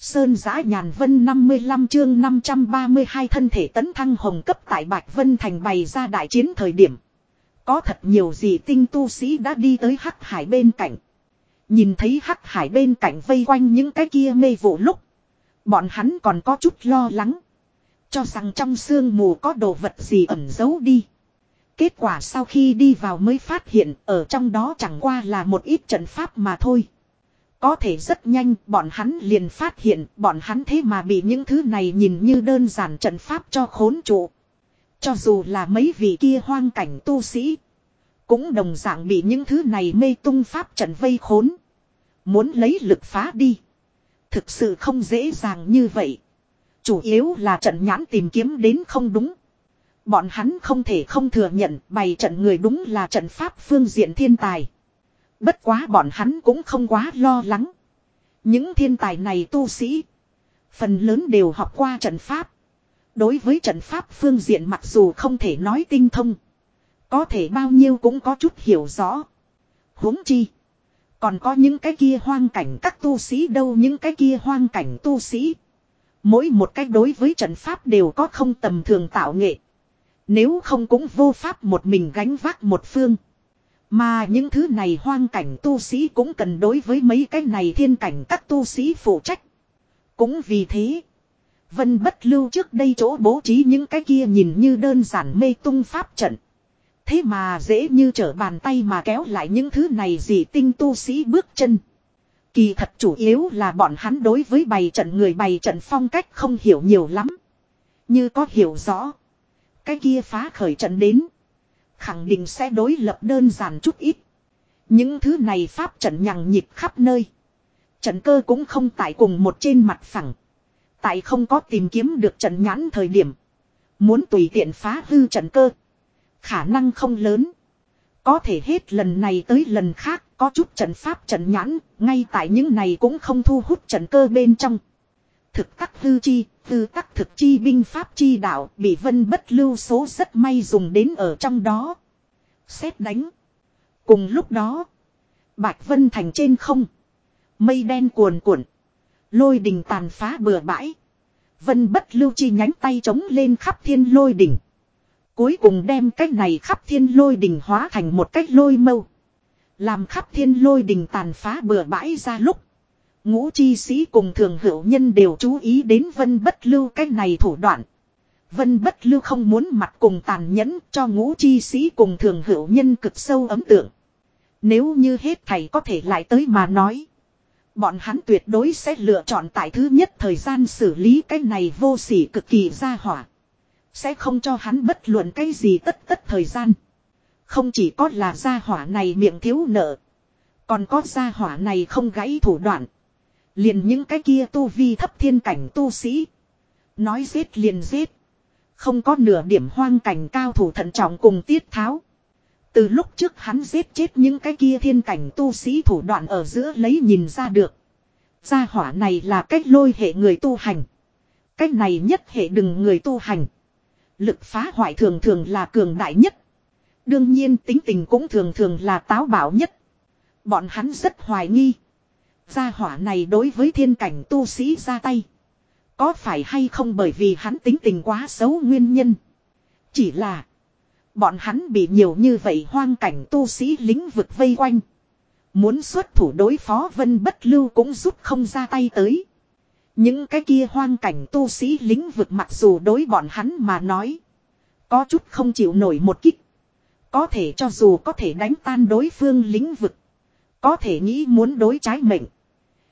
Sơn giã nhàn vân 55 chương 532 thân thể tấn thăng hồng cấp tại Bạch Vân Thành bày ra đại chiến thời điểm. Có thật nhiều gì tinh tu sĩ đã đi tới hắc hải bên cạnh. Nhìn thấy hắc hải bên cạnh vây quanh những cái kia mê vụ lúc. Bọn hắn còn có chút lo lắng. Cho rằng trong sương mù có đồ vật gì ẩn giấu đi. Kết quả sau khi đi vào mới phát hiện, ở trong đó chẳng qua là một ít trận pháp mà thôi. Có thể rất nhanh, bọn hắn liền phát hiện, bọn hắn thế mà bị những thứ này nhìn như đơn giản trận pháp cho khốn trụ. Cho dù là mấy vị kia hoang cảnh tu sĩ. Cũng đồng dạng bị những thứ này mê tung pháp trận vây khốn. Muốn lấy lực phá đi. Thực sự không dễ dàng như vậy. Chủ yếu là trận nhãn tìm kiếm đến không đúng. Bọn hắn không thể không thừa nhận, bày trận người đúng là trận pháp phương diện thiên tài. Bất quá bọn hắn cũng không quá lo lắng. Những thiên tài này tu sĩ. Phần lớn đều học qua trận pháp. Đối với trận pháp phương diện mặc dù không thể nói tinh thông. Có thể bao nhiêu cũng có chút hiểu rõ. huống chi. Còn có những cái kia hoang cảnh các tu sĩ đâu, những cái kia hoang cảnh tu sĩ. Mỗi một cách đối với trận pháp đều có không tầm thường tạo nghệ. Nếu không cũng vô pháp một mình gánh vác một phương. Mà những thứ này hoang cảnh tu sĩ cũng cần đối với mấy cái này thiên cảnh các tu sĩ phụ trách. Cũng vì thế. Vân bất lưu trước đây chỗ bố trí những cái kia nhìn như đơn giản mê tung pháp trận. Thế mà dễ như trở bàn tay mà kéo lại những thứ này gì tinh tu sĩ bước chân. Kỳ thật chủ yếu là bọn hắn đối với bày trận người bày trận phong cách không hiểu nhiều lắm. Như có hiểu rõ. Cái kia phá khởi trận đến. Khẳng định sẽ đối lập đơn giản chút ít. Những thứ này pháp trận nhằng nhịp khắp nơi. Trận cơ cũng không tại cùng một trên mặt phẳng. Tại không có tìm kiếm được trận nhãn thời điểm. Muốn tùy tiện phá hư trận cơ. Khả năng không lớn. Có thể hết lần này tới lần khác có chút trận pháp trận nhãn. Ngay tại những này cũng không thu hút trận cơ bên trong. Thực tắc hư chi, tư tắc thực chi binh pháp chi đạo bị vân bất lưu số rất may dùng đến ở trong đó. Xét đánh. Cùng lúc đó. Bạch vân thành trên không. Mây đen cuồn cuộn. Lôi đình tàn phá bừa bãi. Vân bất lưu chi nhánh tay trống lên khắp thiên lôi đỉnh. Cuối cùng đem cách này khắp thiên lôi đỉnh hóa thành một cách lôi mâu. Làm khắp thiên lôi đỉnh tàn phá bừa bãi ra lúc. Ngũ chi sĩ cùng thường hữu nhân đều chú ý đến vân bất lưu cái này thủ đoạn. Vân bất lưu không muốn mặt cùng tàn nhẫn cho ngũ chi sĩ cùng thường hữu nhân cực sâu ấm tượng. Nếu như hết thầy có thể lại tới mà nói. Bọn hắn tuyệt đối sẽ lựa chọn tại thứ nhất thời gian xử lý cái này vô sỉ cực kỳ ra hỏa. Sẽ không cho hắn bất luận cái gì tất tất thời gian. Không chỉ có là gia hỏa này miệng thiếu nợ. Còn có gia hỏa này không gãy thủ đoạn. Liền những cái kia tu vi thấp thiên cảnh tu sĩ. Nói giết liền giết. Không có nửa điểm hoang cảnh cao thủ thận trọng cùng tiết tháo. Từ lúc trước hắn giết chết những cái kia thiên cảnh tu sĩ thủ đoạn ở giữa lấy nhìn ra được. Gia hỏa này là cách lôi hệ người tu hành. Cách này nhất hệ đừng người tu hành. Lực phá hoại thường thường là cường đại nhất. Đương nhiên tính tình cũng thường thường là táo bạo nhất. Bọn hắn rất hoài nghi. Gia hỏa này đối với thiên cảnh tu sĩ ra tay. Có phải hay không bởi vì hắn tính tình quá xấu nguyên nhân. Chỉ là. Bọn hắn bị nhiều như vậy hoang cảnh tu sĩ lính vực vây quanh. Muốn xuất thủ đối phó vân bất lưu cũng giúp không ra tay tới. Những cái kia hoang cảnh tu sĩ lính vực mặc dù đối bọn hắn mà nói. Có chút không chịu nổi một kích. Có thể cho dù có thể đánh tan đối phương lính vực. Có thể nghĩ muốn đối trái mệnh.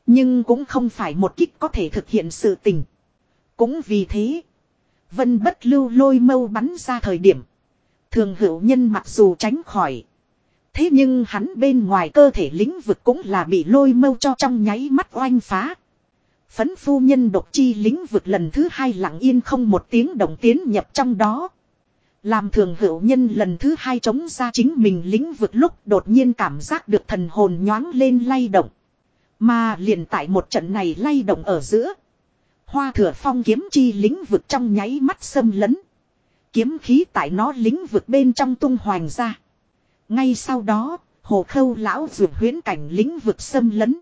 Nhưng cũng không phải một kích có thể thực hiện sự tình. Cũng vì thế. Vân bất lưu lôi mâu bắn ra thời điểm. Thường hữu nhân mặc dù tránh khỏi. Thế nhưng hắn bên ngoài cơ thể lĩnh vực cũng là bị lôi mâu cho trong nháy mắt oanh phá. Phấn phu nhân độc chi lĩnh vực lần thứ hai lặng yên không một tiếng động tiến nhập trong đó. Làm thường hữu nhân lần thứ hai chống ra chính mình lĩnh vực lúc đột nhiên cảm giác được thần hồn nhoáng lên lay động. Mà liền tại một trận này lay động ở giữa. Hoa thừa phong kiếm chi lĩnh vực trong nháy mắt xâm lấn. Kiếm khí tại nó lĩnh vực bên trong tung hoành ra. Ngay sau đó, hồ khâu lão dược huyến cảnh lĩnh vực xâm lấn.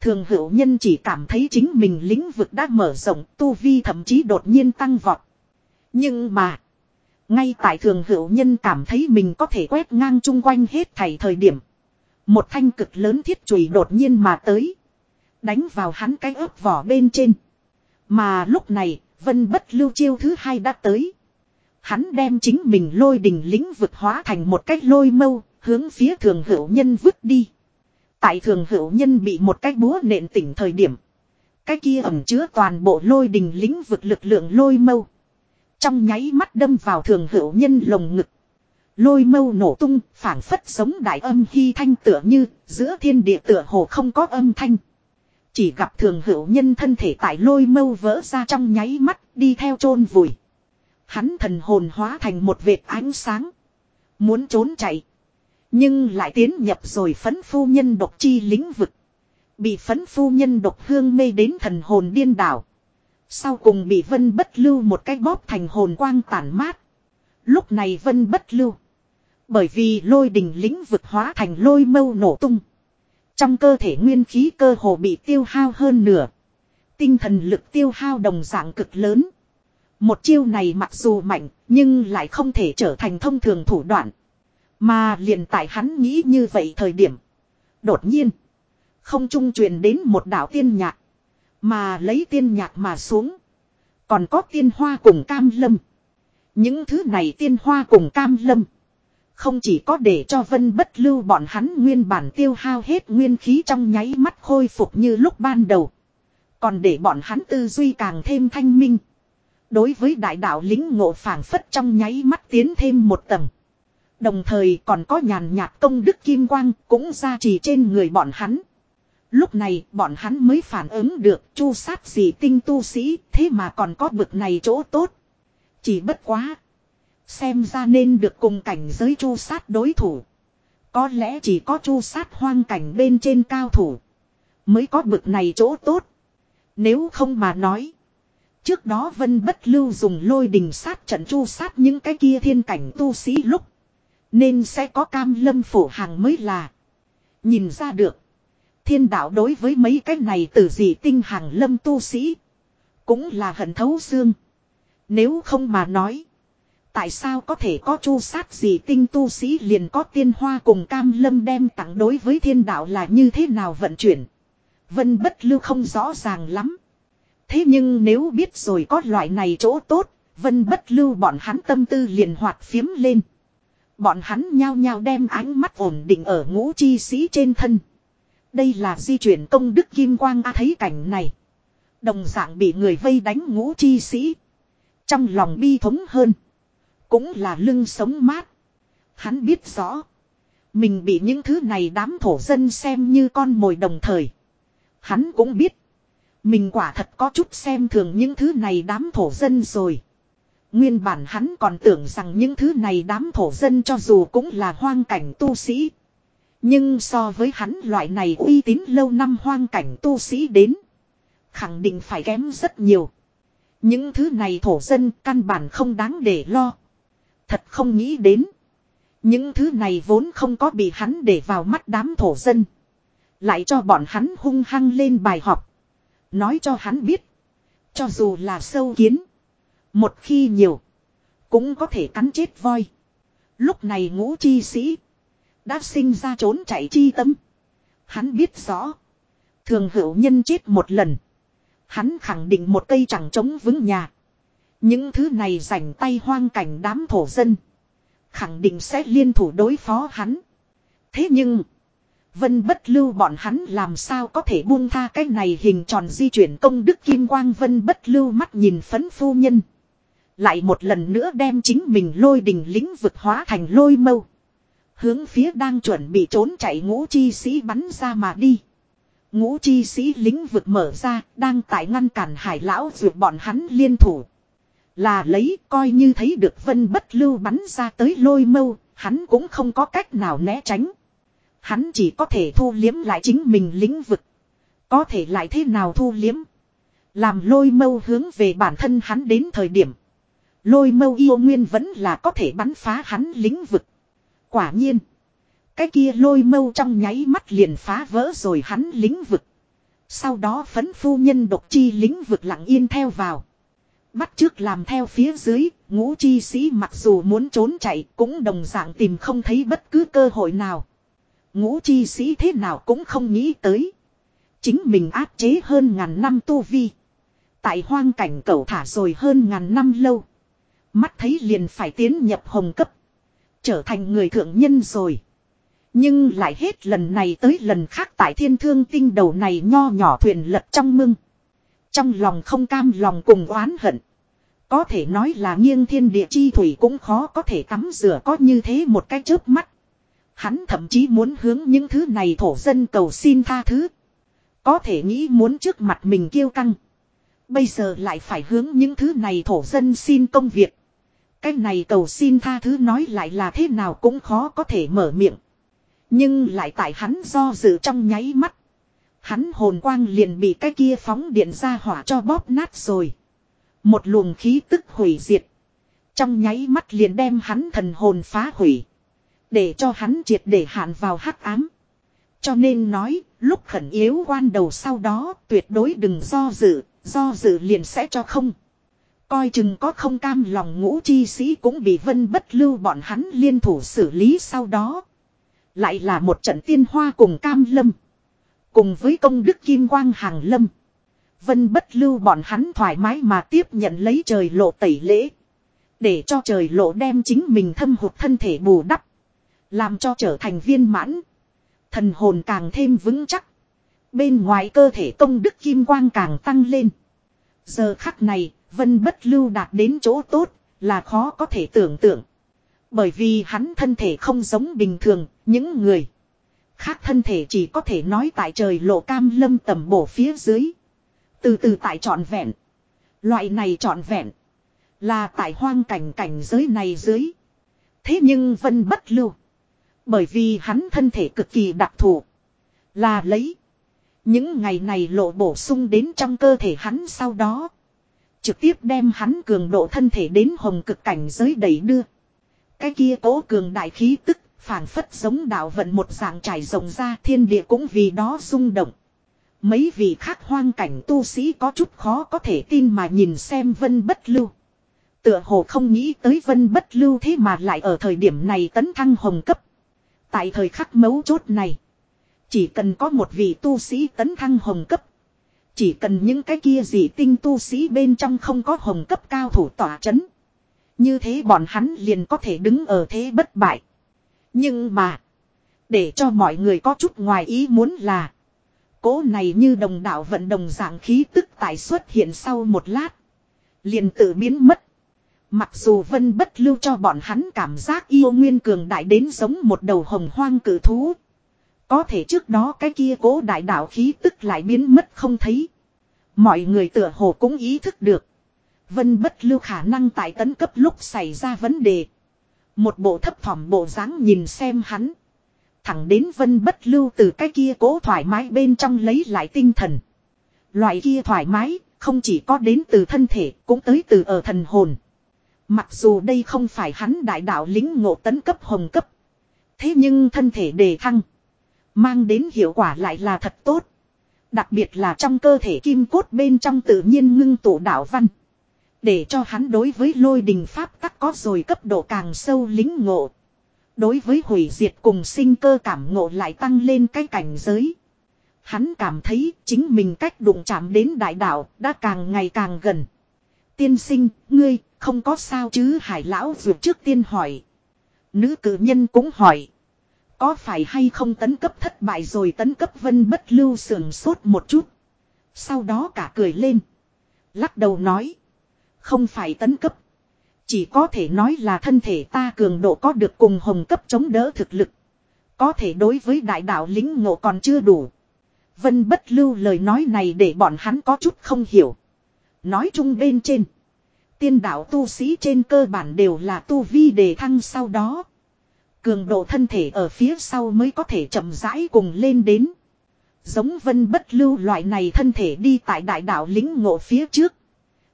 Thường hữu nhân chỉ cảm thấy chính mình lĩnh vực đã mở rộng, tu vi thậm chí đột nhiên tăng vọt. Nhưng mà, ngay tại thường hữu nhân cảm thấy mình có thể quét ngang chung quanh hết thảy thời điểm. Một thanh cực lớn thiết chùy đột nhiên mà tới. Đánh vào hắn cái ớt vỏ bên trên. Mà lúc này, vân bất lưu chiêu thứ hai đã tới. Hắn đem chính mình lôi đình lĩnh vực hóa thành một cách lôi mâu, hướng phía thường hữu nhân vứt đi. Tại thường hữu nhân bị một cái búa nện tỉnh thời điểm. Cái kia ẩm chứa toàn bộ lôi đình lĩnh vực lực lượng lôi mâu. Trong nháy mắt đâm vào thường hữu nhân lồng ngực. Lôi mâu nổ tung, phảng phất giống đại âm hy thanh tựa như, giữa thiên địa tựa hồ không có âm thanh. Chỉ gặp thường hữu nhân thân thể tại lôi mâu vỡ ra trong nháy mắt, đi theo chôn vùi. Hắn thần hồn hóa thành một vệt ánh sáng. Muốn trốn chạy. Nhưng lại tiến nhập rồi phấn phu nhân độc chi lĩnh vực. Bị phấn phu nhân độc hương mê đến thần hồn điên đảo. Sau cùng bị vân bất lưu một cái bóp thành hồn quang tản mát. Lúc này vân bất lưu. Bởi vì lôi đình lĩnh vực hóa thành lôi mâu nổ tung. Trong cơ thể nguyên khí cơ hồ bị tiêu hao hơn nửa. Tinh thần lực tiêu hao đồng dạng cực lớn. Một chiêu này mặc dù mạnh, nhưng lại không thể trở thành thông thường thủ đoạn. Mà liền tại hắn nghĩ như vậy thời điểm. Đột nhiên, không trung truyền đến một đạo tiên nhạc. Mà lấy tiên nhạc mà xuống. Còn có tiên hoa cùng cam lâm. Những thứ này tiên hoa cùng cam lâm. Không chỉ có để cho vân bất lưu bọn hắn nguyên bản tiêu hao hết nguyên khí trong nháy mắt khôi phục như lúc ban đầu. Còn để bọn hắn tư duy càng thêm thanh minh. Đối với đại đạo lính ngộ phảng phất trong nháy mắt tiến thêm một tầng. Đồng thời còn có nhàn nhạt công đức kim quang cũng ra trì trên người bọn hắn. Lúc này bọn hắn mới phản ứng được chu sát gì tinh tu sĩ, thế mà còn có bực này chỗ tốt. Chỉ bất quá. Xem ra nên được cùng cảnh giới chu sát đối thủ. Có lẽ chỉ có chu sát hoang cảnh bên trên cao thủ. Mới có bực này chỗ tốt. Nếu không mà nói. Trước đó Vân Bất Lưu dùng lôi đình sát trận chu sát những cái kia thiên cảnh tu sĩ lúc. Nên sẽ có cam lâm phổ hàng mới là. Nhìn ra được. Thiên đạo đối với mấy cái này từ gì tinh hàng lâm tu sĩ. Cũng là hận thấu xương. Nếu không mà nói. Tại sao có thể có chu sát gì tinh tu sĩ liền có tiên hoa cùng cam lâm đem tặng đối với thiên đạo là như thế nào vận chuyển. Vân bất lưu không rõ ràng lắm. Thế nhưng nếu biết rồi có loại này chỗ tốt, vân bất lưu bọn hắn tâm tư liền hoạt phiếm lên. Bọn hắn nhao nhao đem ánh mắt ổn định ở ngũ chi sĩ trên thân. Đây là di chuyển công đức kim quang a thấy cảnh này. Đồng dạng bị người vây đánh ngũ chi sĩ. Trong lòng bi thống hơn. Cũng là lưng sống mát. Hắn biết rõ. Mình bị những thứ này đám thổ dân xem như con mồi đồng thời. Hắn cũng biết. Mình quả thật có chút xem thường những thứ này đám thổ dân rồi. Nguyên bản hắn còn tưởng rằng những thứ này đám thổ dân cho dù cũng là hoang cảnh tu sĩ. Nhưng so với hắn loại này uy tín lâu năm hoang cảnh tu sĩ đến. Khẳng định phải kém rất nhiều. Những thứ này thổ dân căn bản không đáng để lo. Thật không nghĩ đến. Những thứ này vốn không có bị hắn để vào mắt đám thổ dân. Lại cho bọn hắn hung hăng lên bài học. Nói cho hắn biết. Cho dù là sâu kiến. Một khi nhiều. Cũng có thể cắn chết voi. Lúc này ngũ chi sĩ. Đã sinh ra trốn chạy chi tâm. Hắn biết rõ. Thường hữu nhân chết một lần. Hắn khẳng định một cây chẳng chống vững nhà. Những thứ này rảnh tay hoang cảnh đám thổ dân. Khẳng định sẽ liên thủ đối phó hắn. Thế nhưng. Vân bất lưu bọn hắn làm sao có thể buông tha cái này hình tròn di chuyển công đức kim quang vân bất lưu mắt nhìn phấn phu nhân. Lại một lần nữa đem chính mình lôi đình lĩnh vực hóa thành lôi mâu. Hướng phía đang chuẩn bị trốn chạy ngũ chi sĩ bắn ra mà đi. Ngũ chi sĩ lĩnh vực mở ra, đang tại ngăn cản hải lão dược bọn hắn liên thủ. Là lấy coi như thấy được vân bất lưu bắn ra tới lôi mâu, hắn cũng không có cách nào né tránh. Hắn chỉ có thể thu liếm lại chính mình lĩnh vực. Có thể lại thế nào thu liếm. Làm lôi mâu hướng về bản thân hắn đến thời điểm. Lôi mâu yêu nguyên vẫn là có thể bắn phá hắn lĩnh vực. Quả nhiên. Cái kia lôi mâu trong nháy mắt liền phá vỡ rồi hắn lĩnh vực. Sau đó phấn phu nhân độc chi lĩnh vực lặng yên theo vào. Bắt trước làm theo phía dưới, ngũ chi sĩ mặc dù muốn trốn chạy cũng đồng dạng tìm không thấy bất cứ cơ hội nào. Ngũ chi sĩ thế nào cũng không nghĩ tới. Chính mình áp chế hơn ngàn năm tu vi. Tại hoang cảnh cẩu thả rồi hơn ngàn năm lâu. Mắt thấy liền phải tiến nhập hồng cấp. Trở thành người thượng nhân rồi. Nhưng lại hết lần này tới lần khác tại thiên thương tinh đầu này nho nhỏ thuyền lật trong mưng. Trong lòng không cam lòng cùng oán hận. Có thể nói là nghiêng thiên địa chi thủy cũng khó có thể tắm rửa có như thế một cái chớp mắt. Hắn thậm chí muốn hướng những thứ này thổ dân cầu xin tha thứ. Có thể nghĩ muốn trước mặt mình kêu căng. Bây giờ lại phải hướng những thứ này thổ dân xin công việc. Cái này cầu xin tha thứ nói lại là thế nào cũng khó có thể mở miệng. Nhưng lại tại hắn do dự trong nháy mắt. Hắn hồn quang liền bị cái kia phóng điện ra hỏa cho bóp nát rồi. Một luồng khí tức hủy diệt. Trong nháy mắt liền đem hắn thần hồn phá hủy. Để cho hắn triệt để hạn vào hắc ám. Cho nên nói, lúc khẩn yếu quan đầu sau đó tuyệt đối đừng do dự, do dự liền sẽ cho không. Coi chừng có không cam lòng ngũ chi sĩ cũng bị vân bất lưu bọn hắn liên thủ xử lý sau đó. Lại là một trận tiên hoa cùng cam lâm. Cùng với công đức kim quang hàng lâm. Vân bất lưu bọn hắn thoải mái mà tiếp nhận lấy trời lộ tẩy lễ. Để cho trời lộ đem chính mình thâm hụt thân thể bù đắp. Làm cho trở thành viên mãn. Thần hồn càng thêm vững chắc. Bên ngoài cơ thể công đức kim quang càng tăng lên. Giờ khắc này, vân bất lưu đạt đến chỗ tốt, là khó có thể tưởng tượng. Bởi vì hắn thân thể không giống bình thường, những người khác thân thể chỉ có thể nói tại trời lộ cam lâm tầm bổ phía dưới. Từ từ tại trọn vẹn. Loại này trọn vẹn. Là tại hoang cảnh cảnh giới này dưới. Thế nhưng vân bất lưu. Bởi vì hắn thân thể cực kỳ đặc thù. Là lấy. Những ngày này lộ bổ sung đến trong cơ thể hắn sau đó. Trực tiếp đem hắn cường độ thân thể đến hồng cực cảnh giới đẩy đưa. Cái kia cố cường đại khí tức, phảng phất giống đạo vận một dạng trải rộng ra, thiên địa cũng vì đó rung động. Mấy vị khác hoang cảnh tu sĩ có chút khó có thể tin mà nhìn xem vân bất lưu. Tựa hồ không nghĩ tới vân bất lưu thế mà lại ở thời điểm này tấn thăng hồng cấp. Tại thời khắc mấu chốt này. Chỉ cần có một vị tu sĩ tấn thăng hồng cấp. Chỉ cần những cái kia gì tinh tu sĩ bên trong không có hồng cấp cao thủ tỏa chấn. Như thế bọn hắn liền có thể đứng ở thế bất bại. Nhưng mà. Để cho mọi người có chút ngoài ý muốn là. Cố này như đồng đạo vận đồng dạng khí tức tại xuất hiện sau một lát. Liền tự biến mất. Mặc dù vân bất lưu cho bọn hắn cảm giác yêu nguyên cường đại đến giống một đầu hồng hoang cử thú. Có thể trước đó cái kia cố đại đạo khí tức lại biến mất không thấy. Mọi người tựa hồ cũng ý thức được. Vân bất lưu khả năng tại tấn cấp lúc xảy ra vấn đề. Một bộ thấp thỏm bộ dáng nhìn xem hắn. Thẳng đến vân bất lưu từ cái kia cố thoải mái bên trong lấy lại tinh thần. Loại kia thoải mái, không chỉ có đến từ thân thể, cũng tới từ ở thần hồn. Mặc dù đây không phải hắn đại đạo lính ngộ tấn cấp hồng cấp. Thế nhưng thân thể đề thăng. Mang đến hiệu quả lại là thật tốt. Đặc biệt là trong cơ thể kim cốt bên trong tự nhiên ngưng tụ đạo văn. Để cho hắn đối với lôi đình pháp có rồi cấp độ càng sâu lính ngộ. Đối với hủy diệt cùng sinh cơ cảm ngộ lại tăng lên cái cảnh giới. Hắn cảm thấy chính mình cách đụng chạm đến đại đạo đã càng ngày càng gần. Tiên sinh, ngươi, không có sao chứ hải lão vượt trước tiên hỏi. Nữ cử nhân cũng hỏi. Có phải hay không tấn cấp thất bại rồi tấn cấp vân bất lưu sườn sốt một chút. Sau đó cả cười lên. Lắc đầu nói. Không phải tấn cấp. Chỉ có thể nói là thân thể ta cường độ có được cùng hồng cấp chống đỡ thực lực. Có thể đối với đại đạo lính ngộ còn chưa đủ. Vân bất lưu lời nói này để bọn hắn có chút không hiểu. Nói chung bên trên. Tiên đạo tu sĩ trên cơ bản đều là tu vi đề thăng sau đó. Cường độ thân thể ở phía sau mới có thể chậm rãi cùng lên đến. Giống vân bất lưu loại này thân thể đi tại đại đạo lính ngộ phía trước.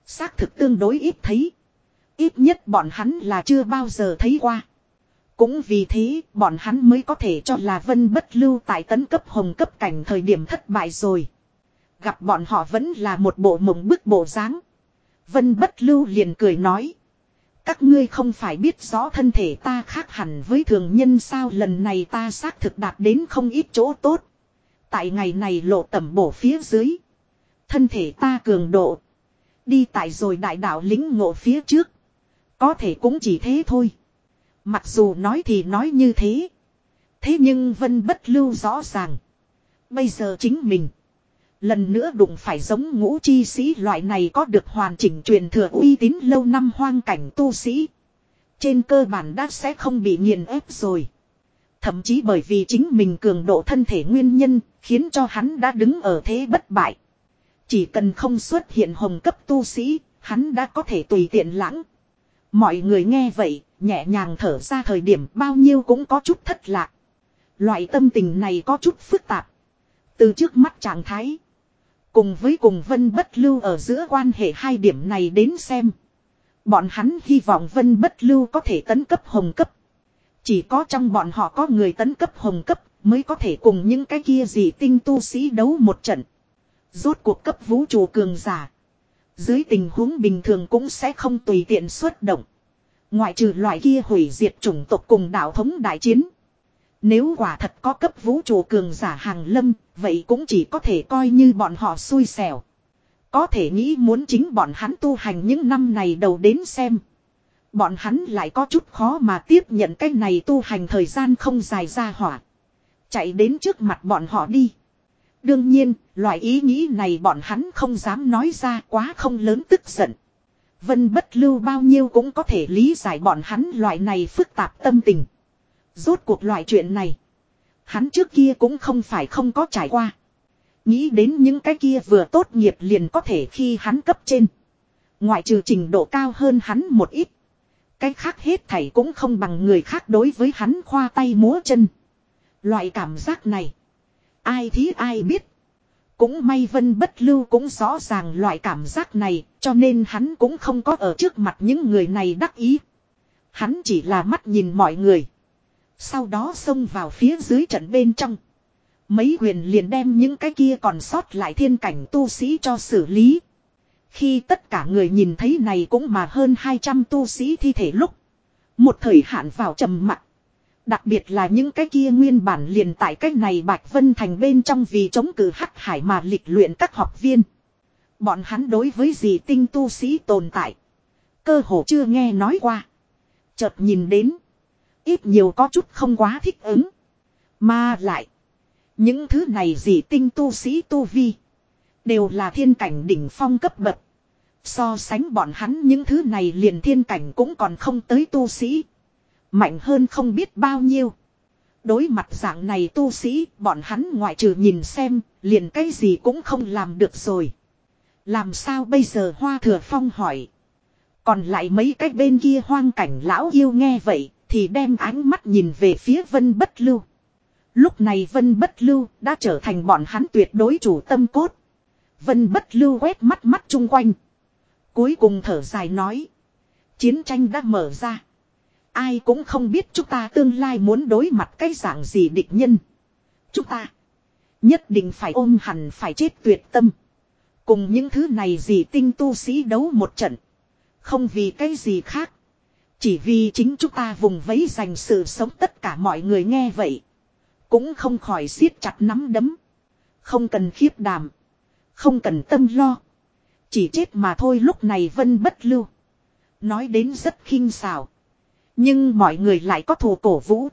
Xác thực tương đối ít thấy. Ít nhất bọn hắn là chưa bao giờ thấy qua. Cũng vì thế, bọn hắn mới có thể cho là vân bất lưu tại tấn cấp hồng cấp cảnh thời điểm thất bại rồi. Gặp bọn họ vẫn là một bộ mộng bức bộ dáng. Vân bất lưu liền cười nói. Các ngươi không phải biết rõ thân thể ta khác hẳn với thường nhân sao lần này ta xác thực đạt đến không ít chỗ tốt. Tại ngày này lộ tẩm bổ phía dưới. Thân thể ta cường độ. Đi tại rồi đại đạo lính ngộ phía trước. Có thể cũng chỉ thế thôi. Mặc dù nói thì nói như thế. Thế nhưng Vân bất lưu rõ ràng. Bây giờ chính mình. Lần nữa đụng phải giống ngũ chi sĩ loại này có được hoàn chỉnh truyền thừa uy tín lâu năm hoang cảnh tu sĩ. Trên cơ bản đã sẽ không bị nghiền ép rồi. Thậm chí bởi vì chính mình cường độ thân thể nguyên nhân, khiến cho hắn đã đứng ở thế bất bại. Chỉ cần không xuất hiện hồng cấp tu sĩ, hắn đã có thể tùy tiện lãng. Mọi người nghe vậy, nhẹ nhàng thở ra thời điểm bao nhiêu cũng có chút thất lạc. Loại tâm tình này có chút phức tạp. Từ trước mắt trạng thái. Cùng với cùng Vân Bất Lưu ở giữa quan hệ hai điểm này đến xem. Bọn hắn hy vọng Vân Bất Lưu có thể tấn cấp hồng cấp. Chỉ có trong bọn họ có người tấn cấp hồng cấp mới có thể cùng những cái kia gì tinh tu sĩ đấu một trận. Rốt cuộc cấp vũ trụ cường giả. Dưới tình huống bình thường cũng sẽ không tùy tiện xuất động. Ngoại trừ loại kia hủy diệt chủng tộc cùng đạo thống đại chiến. Nếu quả thật có cấp vũ trụ cường giả hàng lâm, vậy cũng chỉ có thể coi như bọn họ xui xẻo. Có thể nghĩ muốn chính bọn hắn tu hành những năm này đầu đến xem. Bọn hắn lại có chút khó mà tiếp nhận cái này tu hành thời gian không dài ra hỏa. Chạy đến trước mặt bọn họ đi. Đương nhiên, loại ý nghĩ này bọn hắn không dám nói ra quá không lớn tức giận. Vân bất lưu bao nhiêu cũng có thể lý giải bọn hắn loại này phức tạp tâm tình. Rốt cuộc loại chuyện này. Hắn trước kia cũng không phải không có trải qua. Nghĩ đến những cái kia vừa tốt nghiệp liền có thể khi hắn cấp trên. Ngoại trừ trình độ cao hơn hắn một ít. Cái khác hết thảy cũng không bằng người khác đối với hắn khoa tay múa chân. Loại cảm giác này. Ai thí ai biết. Cũng may vân bất lưu cũng rõ ràng loại cảm giác này, cho nên hắn cũng không có ở trước mặt những người này đắc ý. Hắn chỉ là mắt nhìn mọi người. Sau đó xông vào phía dưới trận bên trong. Mấy quyền liền đem những cái kia còn sót lại thiên cảnh tu sĩ cho xử lý. Khi tất cả người nhìn thấy này cũng mà hơn 200 tu sĩ thi thể lúc. Một thời hạn vào trầm mặc. Đặc biệt là những cái kia nguyên bản liền tại cách này Bạch Vân Thành bên trong vì chống cử hắc hải mà lịch luyện các học viên. Bọn hắn đối với gì tinh tu sĩ tồn tại. Cơ hồ chưa nghe nói qua. Chợt nhìn đến. Ít nhiều có chút không quá thích ứng. Mà lại. Những thứ này gì tinh tu sĩ tu vi. Đều là thiên cảnh đỉnh phong cấp bậc. So sánh bọn hắn những thứ này liền thiên cảnh cũng còn không tới tu sĩ. Mạnh hơn không biết bao nhiêu. Đối mặt dạng này tu sĩ, bọn hắn ngoại trừ nhìn xem, liền cái gì cũng không làm được rồi. Làm sao bây giờ Hoa Thừa Phong hỏi. Còn lại mấy cái bên kia hoang cảnh lão yêu nghe vậy, thì đem ánh mắt nhìn về phía Vân Bất Lưu. Lúc này Vân Bất Lưu đã trở thành bọn hắn tuyệt đối chủ tâm cốt. Vân Bất Lưu quét mắt mắt chung quanh. Cuối cùng thở dài nói. Chiến tranh đã mở ra. Ai cũng không biết chúng ta tương lai muốn đối mặt cái dạng gì địch nhân. Chúng ta nhất định phải ôm hẳn, phải chết tuyệt tâm. Cùng những thứ này gì tinh tu sĩ đấu một trận. Không vì cái gì khác. Chỉ vì chính chúng ta vùng vẫy dành sự sống tất cả mọi người nghe vậy. Cũng không khỏi siết chặt nắm đấm. Không cần khiếp đàm. Không cần tâm lo. Chỉ chết mà thôi, lúc này vân bất lưu. Nói đến rất khinh xảo. Nhưng mọi người lại có thù cổ vũ.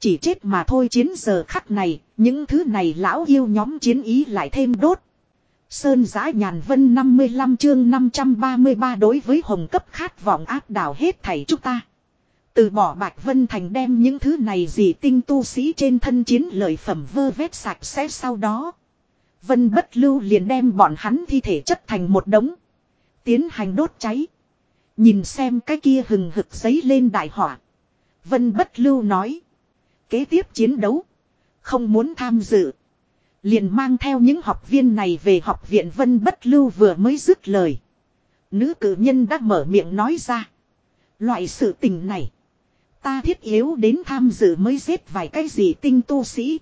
Chỉ chết mà thôi chiến giờ khắc này, những thứ này lão yêu nhóm chiến ý lại thêm đốt. Sơn giã nhàn vân 55 chương 533 đối với hồng cấp khát vọng áp đảo hết thảy chúng ta. Từ bỏ bạch vân thành đem những thứ này gì tinh tu sĩ trên thân chiến lợi phẩm vơ vét sạch sẽ sau đó. Vân bất lưu liền đem bọn hắn thi thể chất thành một đống. Tiến hành đốt cháy. Nhìn xem cái kia hừng hực giấy lên đại hỏa. Vân bất lưu nói. Kế tiếp chiến đấu. Không muốn tham dự. Liền mang theo những học viên này về học viện Vân bất lưu vừa mới dứt lời. Nữ cử nhân đã mở miệng nói ra. Loại sự tình này. Ta thiết yếu đến tham dự mới giết vài cái gì tinh tu sĩ.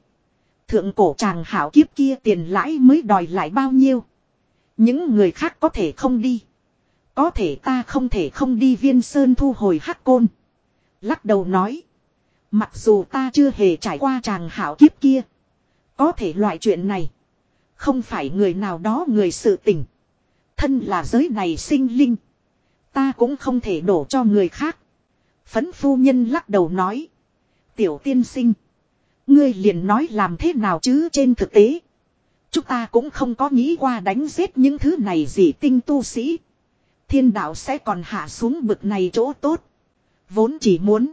Thượng cổ chàng hảo kiếp kia tiền lãi mới đòi lại bao nhiêu. Những người khác có thể không đi. Có thể ta không thể không đi viên sơn thu hồi hắc côn. Lắc đầu nói. Mặc dù ta chưa hề trải qua chàng hảo kiếp kia. Có thể loại chuyện này. Không phải người nào đó người sự tình. Thân là giới này sinh linh. Ta cũng không thể đổ cho người khác. Phấn phu nhân lắc đầu nói. Tiểu tiên sinh. Ngươi liền nói làm thế nào chứ trên thực tế. Chúng ta cũng không có nghĩ qua đánh giết những thứ này gì tinh tu sĩ. Thiên đạo sẽ còn hạ xuống bực này chỗ tốt. Vốn chỉ muốn.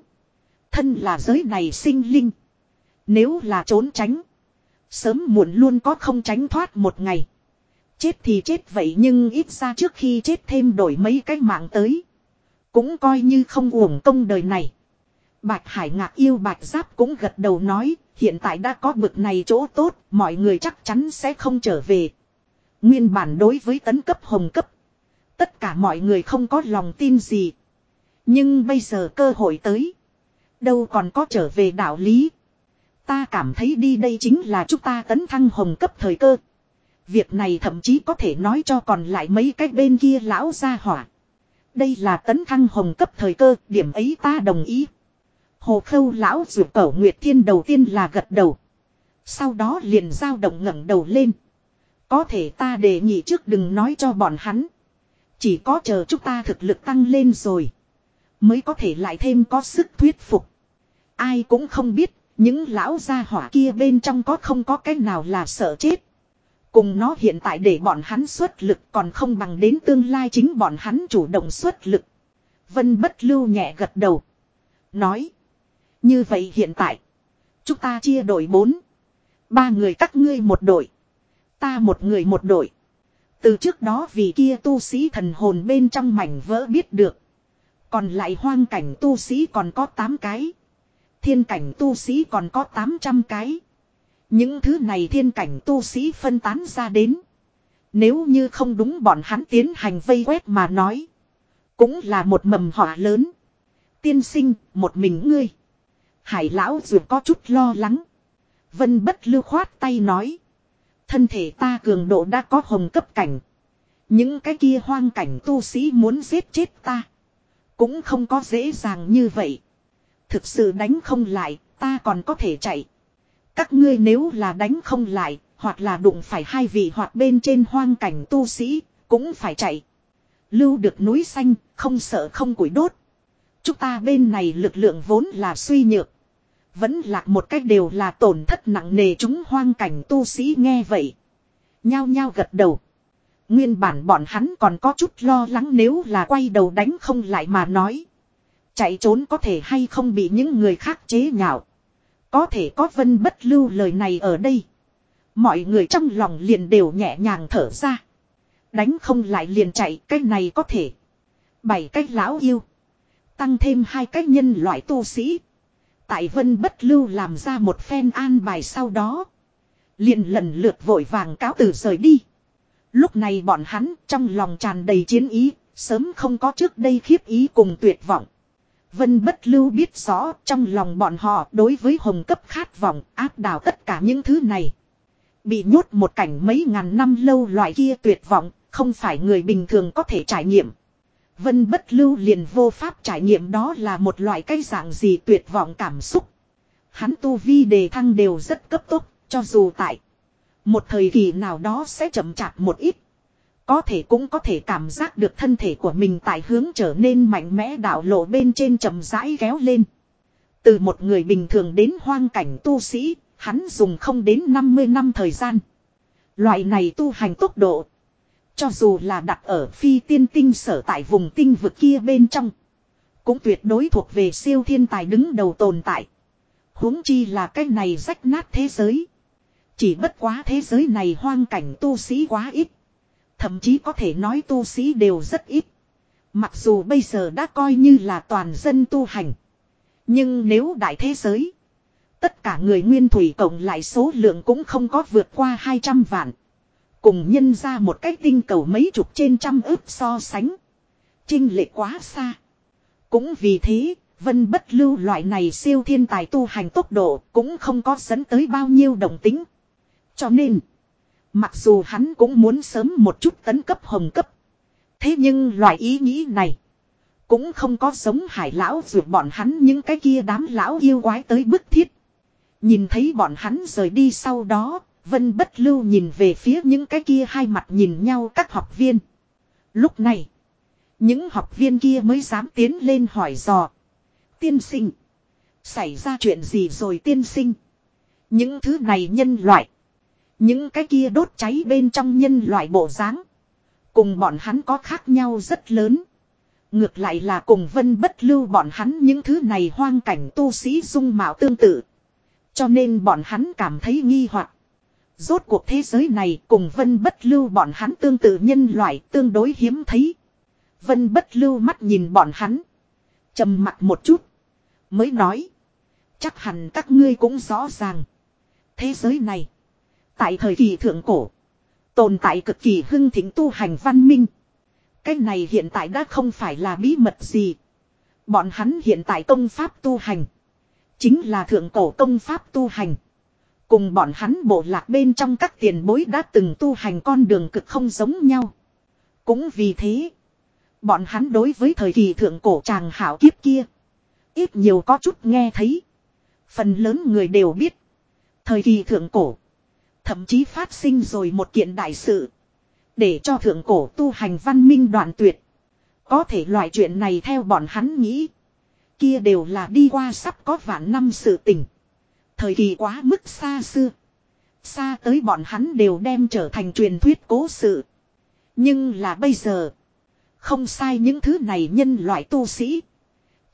Thân là giới này sinh linh. Nếu là trốn tránh. Sớm muộn luôn có không tránh thoát một ngày. Chết thì chết vậy nhưng ít ra trước khi chết thêm đổi mấy cái mạng tới. Cũng coi như không uổng công đời này. Bạch Hải Ngạc yêu Bạch Giáp cũng gật đầu nói, hiện tại đã có bực này chỗ tốt, mọi người chắc chắn sẽ không trở về. Nguyên bản đối với tấn cấp hồng cấp. Tất cả mọi người không có lòng tin gì. Nhưng bây giờ cơ hội tới. Đâu còn có trở về đạo lý. Ta cảm thấy đi đây chính là chúng ta tấn thăng hồng cấp thời cơ. Việc này thậm chí có thể nói cho còn lại mấy cái bên kia lão ra hỏa. Đây là tấn thăng hồng cấp thời cơ, điểm ấy ta đồng ý. Hồ khâu lão rượu cẩu Nguyệt Thiên đầu tiên là gật đầu. Sau đó liền giao động ngẩng đầu lên. Có thể ta đề nghị trước đừng nói cho bọn hắn. Chỉ có chờ chúng ta thực lực tăng lên rồi. Mới có thể lại thêm có sức thuyết phục. Ai cũng không biết, những lão gia hỏa kia bên trong có không có cái nào là sợ chết. Cùng nó hiện tại để bọn hắn xuất lực còn không bằng đến tương lai chính bọn hắn chủ động xuất lực. Vân bất lưu nhẹ gật đầu. Nói. Như vậy hiện tại. Chúng ta chia đội bốn. Ba người các ngươi một đội. Ta một người một đội. Từ trước đó vì kia tu sĩ thần hồn bên trong mảnh vỡ biết được. Còn lại hoang cảnh tu sĩ còn có 8 cái. Thiên cảnh tu sĩ còn có 800 cái. Những thứ này thiên cảnh tu sĩ phân tán ra đến. Nếu như không đúng bọn hắn tiến hành vây quét mà nói. Cũng là một mầm họa lớn. Tiên sinh, một mình ngươi. Hải lão dù có chút lo lắng. Vân bất lưu khoát tay nói. Thân thể ta cường độ đã có hồng cấp cảnh. Những cái kia hoang cảnh tu sĩ muốn giết chết ta. Cũng không có dễ dàng như vậy. Thực sự đánh không lại, ta còn có thể chạy. Các ngươi nếu là đánh không lại, hoặc là đụng phải hai vị hoặc bên trên hoang cảnh tu sĩ, cũng phải chạy. Lưu được núi xanh, không sợ không củi đốt. Chúng ta bên này lực lượng vốn là suy nhược. Vẫn lạc một cách đều là tổn thất nặng nề chúng hoang cảnh tu sĩ nghe vậy. Nhao nhao gật đầu. Nguyên bản bọn hắn còn có chút lo lắng nếu là quay đầu đánh không lại mà nói. Chạy trốn có thể hay không bị những người khác chế nhạo. Có thể có vân bất lưu lời này ở đây. Mọi người trong lòng liền đều nhẹ nhàng thở ra. Đánh không lại liền chạy, cái này có thể. Bảy cách lão yêu. Tăng thêm hai cách nhân loại tu sĩ. Tại vân bất lưu làm ra một phen an bài sau đó. Liền lần lượt vội vàng cáo từ rời đi. Lúc này bọn hắn trong lòng tràn đầy chiến ý, sớm không có trước đây khiếp ý cùng tuyệt vọng. Vân bất lưu biết rõ trong lòng bọn họ đối với hồng cấp khát vọng áp đảo tất cả những thứ này. Bị nhốt một cảnh mấy ngàn năm lâu loại kia tuyệt vọng, không phải người bình thường có thể trải nghiệm. Vân bất lưu liền vô pháp trải nghiệm đó là một loại cái dạng gì tuyệt vọng cảm xúc. Hắn tu vi đề thăng đều rất cấp tốc, cho dù tại một thời kỳ nào đó sẽ chậm chạp một ít. Có thể cũng có thể cảm giác được thân thể của mình tại hướng trở nên mạnh mẽ đạo lộ bên trên chậm rãi kéo lên. Từ một người bình thường đến hoang cảnh tu sĩ, hắn dùng không đến 50 năm thời gian. Loại này tu hành tốc độ. Cho dù là đặt ở phi tiên tinh sở tại vùng tinh vực kia bên trong. Cũng tuyệt đối thuộc về siêu thiên tài đứng đầu tồn tại. huống chi là cái này rách nát thế giới. Chỉ bất quá thế giới này hoang cảnh tu sĩ quá ít. Thậm chí có thể nói tu sĩ đều rất ít. Mặc dù bây giờ đã coi như là toàn dân tu hành. Nhưng nếu đại thế giới. Tất cả người nguyên thủy cộng lại số lượng cũng không có vượt qua 200 vạn. Cùng nhân ra một cái tinh cầu mấy chục trên trăm ước so sánh. Trinh lệ quá xa. Cũng vì thế, Vân bất lưu loại này siêu thiên tài tu hành tốc độ cũng không có dẫn tới bao nhiêu đồng tính. Cho nên, mặc dù hắn cũng muốn sớm một chút tấn cấp hồng cấp. Thế nhưng loại ý nghĩ này, cũng không có giống hải lão ruột bọn hắn những cái kia đám lão yêu quái tới bức thiết. Nhìn thấy bọn hắn rời đi sau đó, Vân bất lưu nhìn về phía những cái kia hai mặt nhìn nhau các học viên. Lúc này, những học viên kia mới dám tiến lên hỏi dò. Tiên sinh, xảy ra chuyện gì rồi tiên sinh? Những thứ này nhân loại, những cái kia đốt cháy bên trong nhân loại bộ dáng Cùng bọn hắn có khác nhau rất lớn. Ngược lại là cùng vân bất lưu bọn hắn những thứ này hoang cảnh tu sĩ dung mạo tương tự. Cho nên bọn hắn cảm thấy nghi hoặc Rốt cuộc thế giới này cùng vân bất lưu bọn hắn tương tự nhân loại tương đối hiếm thấy. Vân bất lưu mắt nhìn bọn hắn. trầm mặt một chút. Mới nói. Chắc hẳn các ngươi cũng rõ ràng. Thế giới này. Tại thời kỳ thượng cổ. Tồn tại cực kỳ hưng thịnh tu hành văn minh. Cái này hiện tại đã không phải là bí mật gì. Bọn hắn hiện tại công pháp tu hành. Chính là thượng cổ công pháp tu hành. Cùng bọn hắn bộ lạc bên trong các tiền bối đã từng tu hành con đường cực không giống nhau. Cũng vì thế. Bọn hắn đối với thời kỳ thượng cổ chàng hảo kiếp kia. Ít nhiều có chút nghe thấy. Phần lớn người đều biết. Thời kỳ thượng cổ. Thậm chí phát sinh rồi một kiện đại sự. Để cho thượng cổ tu hành văn minh đoạn tuyệt. Có thể loại chuyện này theo bọn hắn nghĩ. Kia đều là đi qua sắp có vạn năm sự tình. Thời kỳ quá mức xa xưa. Xa tới bọn hắn đều đem trở thành truyền thuyết cố sự. Nhưng là bây giờ. Không sai những thứ này nhân loại tu sĩ.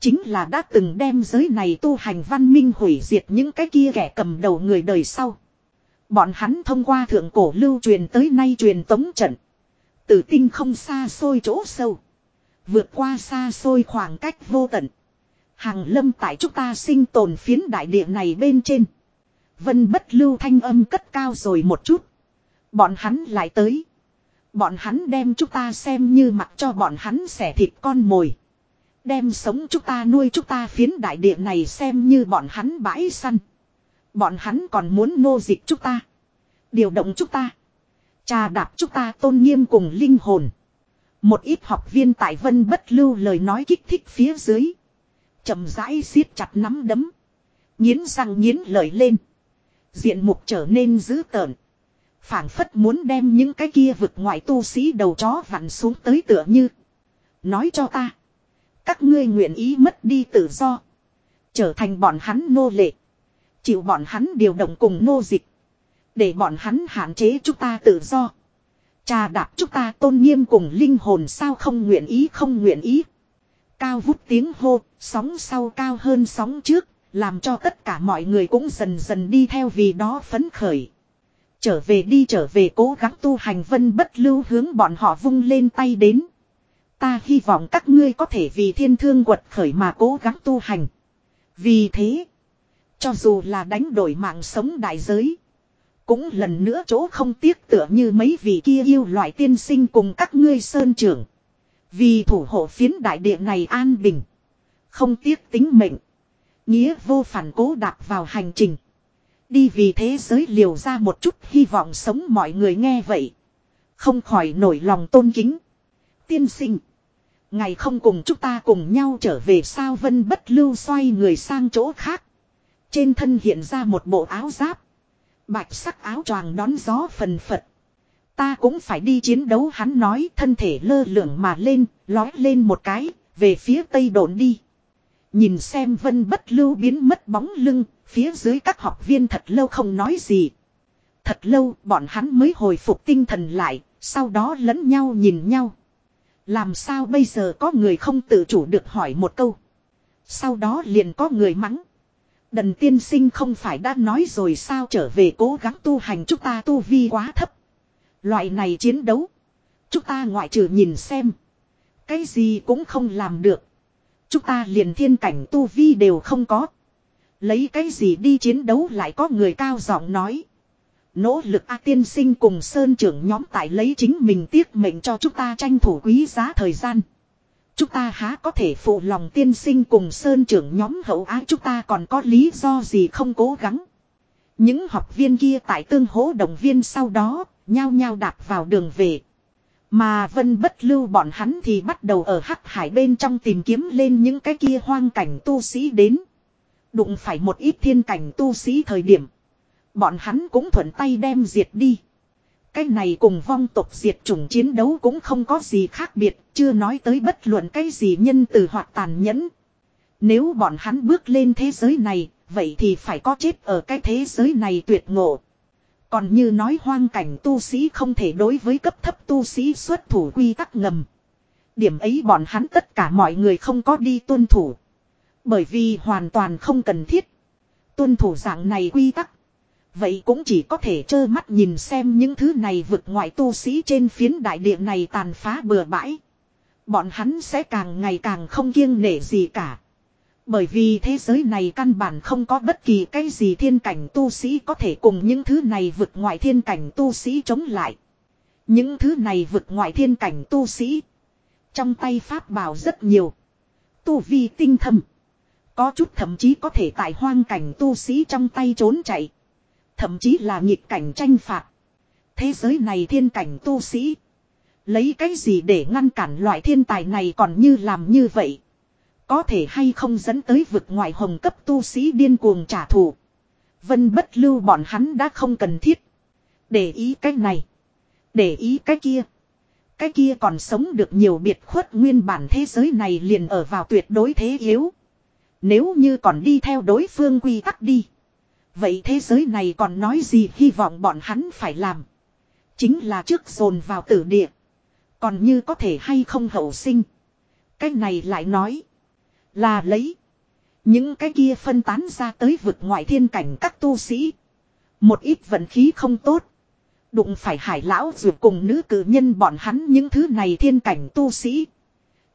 Chính là đã từng đem giới này tu hành văn minh hủy diệt những cái kia kẻ cầm đầu người đời sau. Bọn hắn thông qua thượng cổ lưu truyền tới nay truyền tống trận. Tử tinh không xa xôi chỗ sâu. Vượt qua xa xôi khoảng cách vô tận. Hàng lâm tại chúng ta sinh tồn phiến đại địa này bên trên. Vân bất lưu thanh âm cất cao rồi một chút. Bọn hắn lại tới. Bọn hắn đem chúng ta xem như mặt cho bọn hắn xẻ thịt con mồi. Đem sống chúng ta nuôi chúng ta phiến đại địa này xem như bọn hắn bãi săn. Bọn hắn còn muốn nô dịch chúng ta. Điều động chúng ta. Trà đạp chúng ta tôn nghiêm cùng linh hồn. Một ít học viên tại vân bất lưu lời nói kích thích phía dưới chậm rãi siết chặt nắm đấm. Nghiến răng nghiến lợi lên. Diện mục trở nên dữ tợn. phảng phất muốn đem những cái kia vực ngoại tu sĩ đầu chó vặn xuống tới tựa như. Nói cho ta. Các ngươi nguyện ý mất đi tự do. Trở thành bọn hắn nô lệ. Chịu bọn hắn điều động cùng nô dịch. Để bọn hắn hạn chế chúng ta tự do. Trà đạp chúng ta tôn nghiêm cùng linh hồn sao không nguyện ý không nguyện ý. Cao vút tiếng hô, sóng sau cao hơn sóng trước, làm cho tất cả mọi người cũng dần dần đi theo vì đó phấn khởi. Trở về đi trở về cố gắng tu hành vân bất lưu hướng bọn họ vung lên tay đến. Ta hy vọng các ngươi có thể vì thiên thương quật khởi mà cố gắng tu hành. Vì thế, cho dù là đánh đổi mạng sống đại giới, cũng lần nữa chỗ không tiếc tựa như mấy vị kia yêu loại tiên sinh cùng các ngươi sơn trưởng. Vì thủ hộ phiến đại địa này an bình. Không tiếc tính mệnh. Nghĩa vô phản cố đạp vào hành trình. Đi vì thế giới liều ra một chút hy vọng sống mọi người nghe vậy. Không khỏi nổi lòng tôn kính. Tiên sinh. Ngày không cùng chúng ta cùng nhau trở về sao vân bất lưu xoay người sang chỗ khác. Trên thân hiện ra một bộ áo giáp. Bạch sắc áo choàng đón gió phần phật. Ta cũng phải đi chiến đấu hắn nói thân thể lơ lửng mà lên, lói lên một cái, về phía tây đồn đi. Nhìn xem vân bất lưu biến mất bóng lưng, phía dưới các học viên thật lâu không nói gì. Thật lâu bọn hắn mới hồi phục tinh thần lại, sau đó lẫn nhau nhìn nhau. Làm sao bây giờ có người không tự chủ được hỏi một câu. Sau đó liền có người mắng. Đần tiên sinh không phải đã nói rồi sao trở về cố gắng tu hành chúng ta tu vi quá thấp. Loại này chiến đấu. Chúng ta ngoại trừ nhìn xem. Cái gì cũng không làm được. Chúng ta liền thiên cảnh tu vi đều không có. Lấy cái gì đi chiến đấu lại có người cao giọng nói. Nỗ lực A tiên sinh cùng Sơn trưởng nhóm tại lấy chính mình tiếc mệnh cho chúng ta tranh thủ quý giá thời gian. Chúng ta há có thể phụ lòng tiên sinh cùng sơn trưởng nhóm hậu ái, chúng ta còn có lý do gì không cố gắng. Những học viên kia tại tương hỗ động viên sau đó, nhao nhao đạp vào đường về. Mà vân bất lưu bọn hắn thì bắt đầu ở hắc hải bên trong tìm kiếm lên những cái kia hoang cảnh tu sĩ đến. Đụng phải một ít thiên cảnh tu sĩ thời điểm. Bọn hắn cũng thuận tay đem diệt đi. Cái này cùng vong tộc diệt chủng chiến đấu cũng không có gì khác biệt, chưa nói tới bất luận cái gì nhân từ hoặc tàn nhẫn. Nếu bọn hắn bước lên thế giới này, vậy thì phải có chết ở cái thế giới này tuyệt ngộ. Còn như nói hoang cảnh tu sĩ không thể đối với cấp thấp tu sĩ xuất thủ quy tắc ngầm. Điểm ấy bọn hắn tất cả mọi người không có đi tuân thủ. Bởi vì hoàn toàn không cần thiết. Tuân thủ dạng này quy tắc. Vậy cũng chỉ có thể trơ mắt nhìn xem những thứ này vượt ngoại tu sĩ trên phiến đại địa này tàn phá bừa bãi. Bọn hắn sẽ càng ngày càng không kiêng nể gì cả. Bởi vì thế giới này căn bản không có bất kỳ cái gì thiên cảnh tu sĩ có thể cùng những thứ này vượt ngoại thiên cảnh tu sĩ chống lại. Những thứ này vượt ngoại thiên cảnh tu sĩ. Trong tay pháp bảo rất nhiều. Tu vi tinh thầm. Có chút thậm chí có thể tại hoang cảnh tu sĩ trong tay trốn chạy. Thậm chí là nghịch cảnh tranh phạt. Thế giới này thiên cảnh tu sĩ. Lấy cái gì để ngăn cản loại thiên tài này còn như làm như vậy. Có thể hay không dẫn tới vực ngoại hồng cấp tu sĩ điên cuồng trả thù. Vân bất lưu bọn hắn đã không cần thiết. Để ý cái này. Để ý cái kia. Cái kia còn sống được nhiều biệt khuất nguyên bản thế giới này liền ở vào tuyệt đối thế yếu. Nếu như còn đi theo đối phương quy tắc đi. Vậy thế giới này còn nói gì hy vọng bọn hắn phải làm. Chính là trước dồn vào tử địa. Còn như có thể hay không hậu sinh. Cái này lại nói. Là lấy. Những cái kia phân tán ra tới vực ngoại thiên cảnh các tu sĩ. Một ít vận khí không tốt. Đụng phải hải lão dù cùng nữ cử nhân bọn hắn những thứ này thiên cảnh tu sĩ.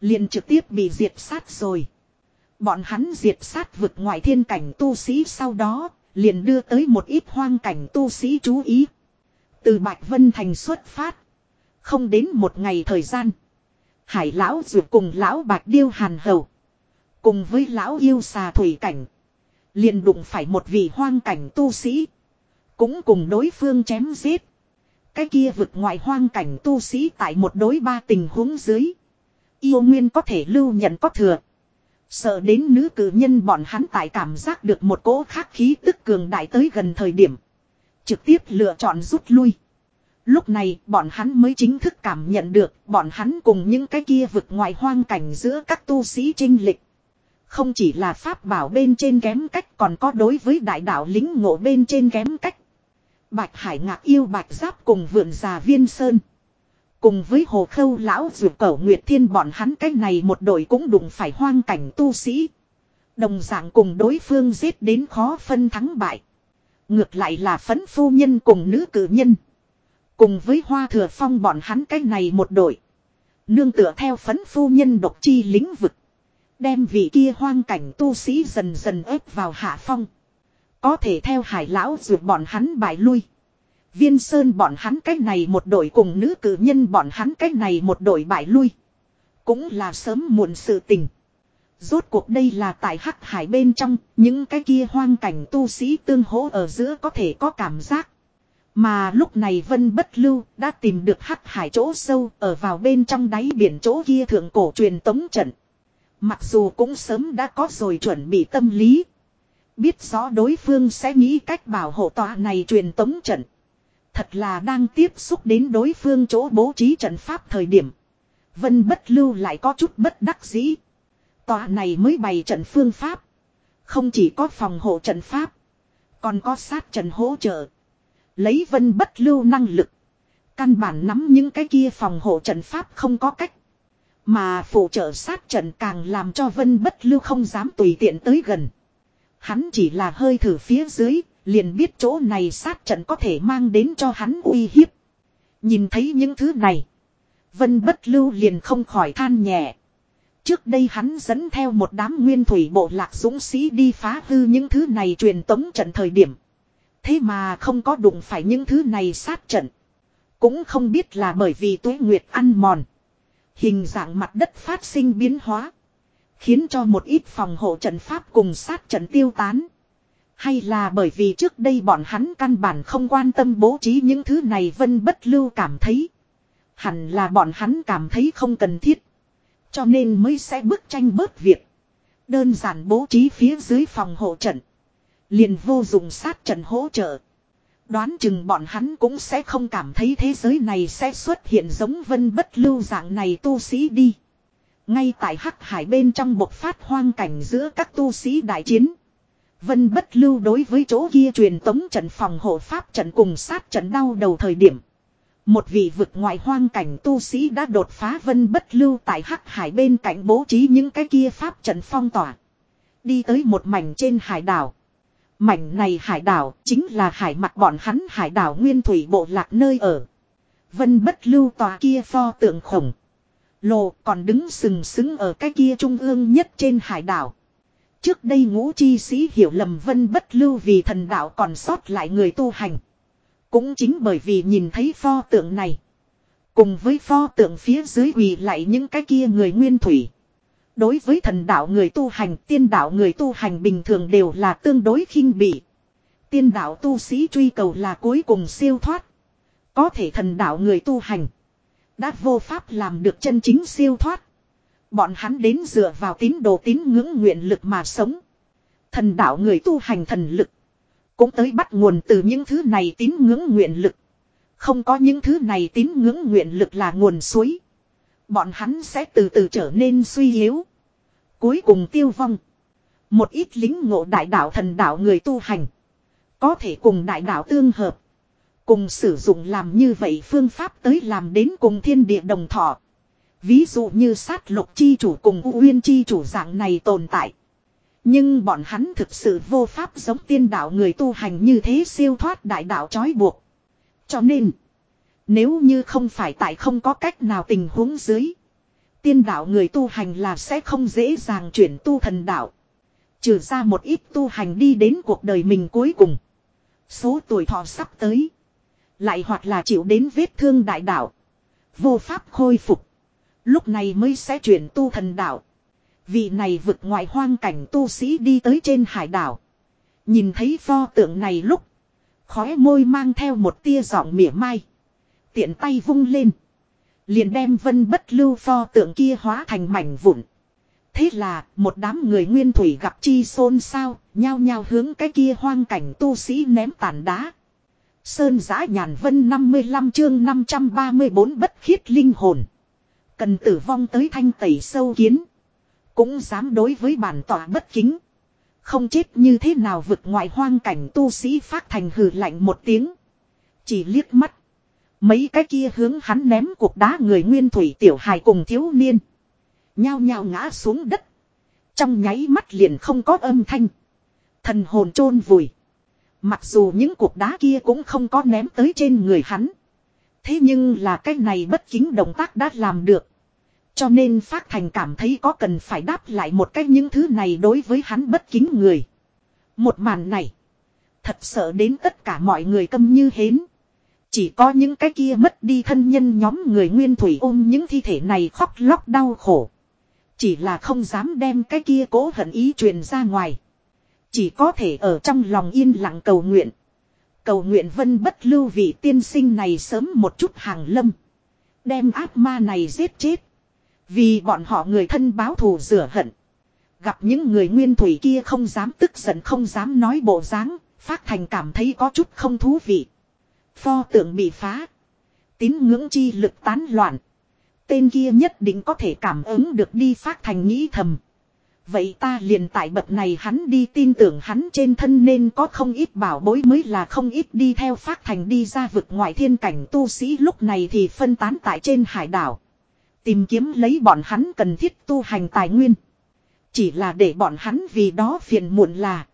liền trực tiếp bị diệt sát rồi. Bọn hắn diệt sát vực ngoại thiên cảnh tu sĩ sau đó, liền đưa tới một ít hoang cảnh tu sĩ chú ý. Từ Bạch Vân Thành xuất phát. Không đến một ngày thời gian. Hải lão dù cùng lão Bạch Điêu Hàn Hầu. Cùng với lão yêu xà thủy cảnh. Liền đụng phải một vị hoang cảnh tu sĩ. Cũng cùng đối phương chém giết. Cái kia vực ngoại hoang cảnh tu sĩ tại một đối ba tình huống dưới. Yêu nguyên có thể lưu nhận có thừa. Sợ đến nữ cử nhân bọn hắn tại cảm giác được một cỗ khắc khí tức cường đại tới gần thời điểm. Trực tiếp lựa chọn rút lui. Lúc này, bọn hắn mới chính thức cảm nhận được bọn hắn cùng những cái kia vực ngoài hoang cảnh giữa các tu sĩ trinh lịch. Không chỉ là pháp bảo bên trên kém cách còn có đối với đại đạo lính ngộ bên trên kém cách. Bạch Hải ngạc yêu, bạch giáp cùng vượn già viên sơn. Cùng với hồ khâu lão dù cẩu Nguyệt Thiên bọn hắn cái này một đội cũng đụng phải hoang cảnh tu sĩ. Đồng dạng cùng đối phương giết đến khó phân thắng bại. Ngược lại là phấn phu nhân cùng nữ cử nhân. Cùng với hoa thừa phong bọn hắn cái này một đội. Nương tựa theo phấn phu nhân độc chi lĩnh vực. Đem vị kia hoang cảnh tu sĩ dần dần ép vào hạ phong. Có thể theo hải lão rượt bọn hắn bại lui. Viên Sơn bọn hắn cách này một đội cùng nữ cử nhân bọn hắn cách này một đội bại lui. Cũng là sớm muộn sự tình. Rốt cuộc đây là tại hắc hải bên trong, những cái kia hoang cảnh tu sĩ tương hỗ ở giữa có thể có cảm giác. Mà lúc này Vân Bất Lưu đã tìm được hắc hải chỗ sâu ở vào bên trong đáy biển chỗ kia thượng cổ truyền tống trận. Mặc dù cũng sớm đã có rồi chuẩn bị tâm lý. Biết rõ đối phương sẽ nghĩ cách bảo hộ tòa này truyền tống trận. Thật là đang tiếp xúc đến đối phương chỗ bố trí trận pháp thời điểm. Vân bất lưu lại có chút bất đắc dĩ. Tòa này mới bày trận phương pháp. Không chỉ có phòng hộ trận pháp. Còn có sát trận hỗ trợ. Lấy vân bất lưu năng lực. Căn bản nắm những cái kia phòng hộ trận pháp không có cách. Mà phụ trợ sát trận càng làm cho vân bất lưu không dám tùy tiện tới gần. Hắn chỉ là hơi thử phía dưới, liền biết chỗ này sát trận có thể mang đến cho hắn uy hiếp. Nhìn thấy những thứ này. Vân bất lưu liền không khỏi than nhẹ. Trước đây hắn dẫn theo một đám nguyên thủy bộ lạc dũng sĩ đi phá hư những thứ này truyền tống trận thời điểm. Thế mà không có đụng phải những thứ này sát trận. Cũng không biết là bởi vì tuế nguyệt ăn mòn. Hình dạng mặt đất phát sinh biến hóa. Khiến cho một ít phòng hộ trận pháp cùng sát trận tiêu tán. Hay là bởi vì trước đây bọn hắn căn bản không quan tâm bố trí những thứ này vân bất lưu cảm thấy. Hẳn là bọn hắn cảm thấy không cần thiết. Cho nên mới sẽ bức tranh bớt việc. Đơn giản bố trí phía dưới phòng hộ trận. Liền vô dụng sát trận hỗ trợ. Đoán chừng bọn hắn cũng sẽ không cảm thấy thế giới này sẽ xuất hiện giống vân bất lưu dạng này tu sĩ đi. Ngay tại hắc hải bên trong bộc phát hoang cảnh giữa các tu sĩ đại chiến. Vân bất lưu đối với chỗ kia truyền tống trận phòng hộ pháp trận cùng sát trận đau đầu thời điểm. Một vị vực ngoại hoang cảnh tu sĩ đã đột phá vân bất lưu tại hắc hải bên cạnh bố trí những cái kia pháp trận phong tỏa. Đi tới một mảnh trên hải đảo. Mảnh này hải đảo chính là hải mặt bọn hắn hải đảo nguyên thủy bộ lạc nơi ở. Vân bất lưu tòa kia pho tượng khổng. Lồ còn đứng sừng sững ở cái kia trung ương nhất trên hải đảo. Trước đây ngũ chi sĩ hiểu lầm vân bất lưu vì thần đạo còn sót lại người tu hành. Cũng chính bởi vì nhìn thấy pho tượng này. Cùng với pho tượng phía dưới quỳ lại những cái kia người nguyên thủy. Đối với thần đạo người tu hành, tiên đạo người tu hành bình thường đều là tương đối khinh bị. Tiên đạo tu sĩ truy cầu là cuối cùng siêu thoát. Có thể thần đạo người tu hành. Đã vô pháp làm được chân chính siêu thoát. Bọn hắn đến dựa vào tín đồ tín ngưỡng nguyện lực mà sống. Thần đạo người tu hành thần lực. Cũng tới bắt nguồn từ những thứ này tín ngưỡng nguyện lực. Không có những thứ này tín ngưỡng nguyện lực là nguồn suối. Bọn hắn sẽ từ từ trở nên suy yếu. Cuối cùng tiêu vong. Một ít lính ngộ đại đạo thần đạo người tu hành. Có thể cùng đại đạo tương hợp. Cùng sử dụng làm như vậy phương pháp tới làm đến cùng thiên địa đồng thọ. Ví dụ như sát lục chi chủ cùng U Uyên chi chủ dạng này tồn tại. Nhưng bọn hắn thực sự vô pháp giống tiên đạo người tu hành như thế siêu thoát đại đạo trói buộc. Cho nên, nếu như không phải tại không có cách nào tình huống dưới, tiên đạo người tu hành là sẽ không dễ dàng chuyển tu thần đạo. Trừ ra một ít tu hành đi đến cuộc đời mình cuối cùng. Số tuổi thọ sắp tới. Lại hoặc là chịu đến vết thương đại đạo. Vô pháp khôi phục. Lúc này mới sẽ chuyển tu thần đạo. Vị này vực ngoại hoang cảnh tu sĩ đi tới trên hải đảo. Nhìn thấy pho tượng này lúc. Khóe môi mang theo một tia giọng mỉa mai. Tiện tay vung lên. Liền đem vân bất lưu pho tượng kia hóa thành mảnh vụn. Thế là một đám người nguyên thủy gặp chi xôn sao, nhao nhao hướng cái kia hoang cảnh tu sĩ ném tàn đá. Sơn giã nhàn vân 55 chương 534 bất khiết linh hồn. Cần tử vong tới thanh tẩy sâu kiến. Cũng dám đối với bản tỏa bất kính. Không chết như thế nào vực ngoại hoang cảnh tu sĩ phát thành hừ lạnh một tiếng. Chỉ liếc mắt. Mấy cái kia hướng hắn ném cuộc đá người nguyên thủy tiểu hài cùng thiếu niên. Nhao nhao ngã xuống đất. Trong nháy mắt liền không có âm thanh. Thần hồn chôn vùi. Mặc dù những cuộc đá kia cũng không có ném tới trên người hắn. Thế nhưng là cái này bất kính động tác đã làm được. Cho nên Phát Thành cảm thấy có cần phải đáp lại một cách những thứ này đối với hắn bất kính người. Một màn này. Thật sợ đến tất cả mọi người câm như hến. Chỉ có những cái kia mất đi thân nhân nhóm người nguyên thủy ôm những thi thể này khóc lóc đau khổ. Chỉ là không dám đem cái kia cố hận ý truyền ra ngoài. Chỉ có thể ở trong lòng yên lặng cầu nguyện. Cầu nguyện vân bất lưu vị tiên sinh này sớm một chút hàng lâm. Đem ác ma này giết chết. Vì bọn họ người thân báo thù rửa hận. Gặp những người nguyên thủy kia không dám tức giận không dám nói bộ dáng, Phát Thành cảm thấy có chút không thú vị. Pho tượng bị phá. Tín ngưỡng chi lực tán loạn. Tên kia nhất định có thể cảm ứng được đi Phát Thành nghĩ thầm. Vậy ta liền tại bậc này hắn đi tin tưởng hắn trên thân nên có không ít bảo bối mới là không ít đi theo Phát Thành đi ra vực ngoại thiên cảnh tu sĩ lúc này thì phân tán tại trên hải đảo. Tìm kiếm lấy bọn hắn cần thiết tu hành tài nguyên. Chỉ là để bọn hắn vì đó phiền muộn là.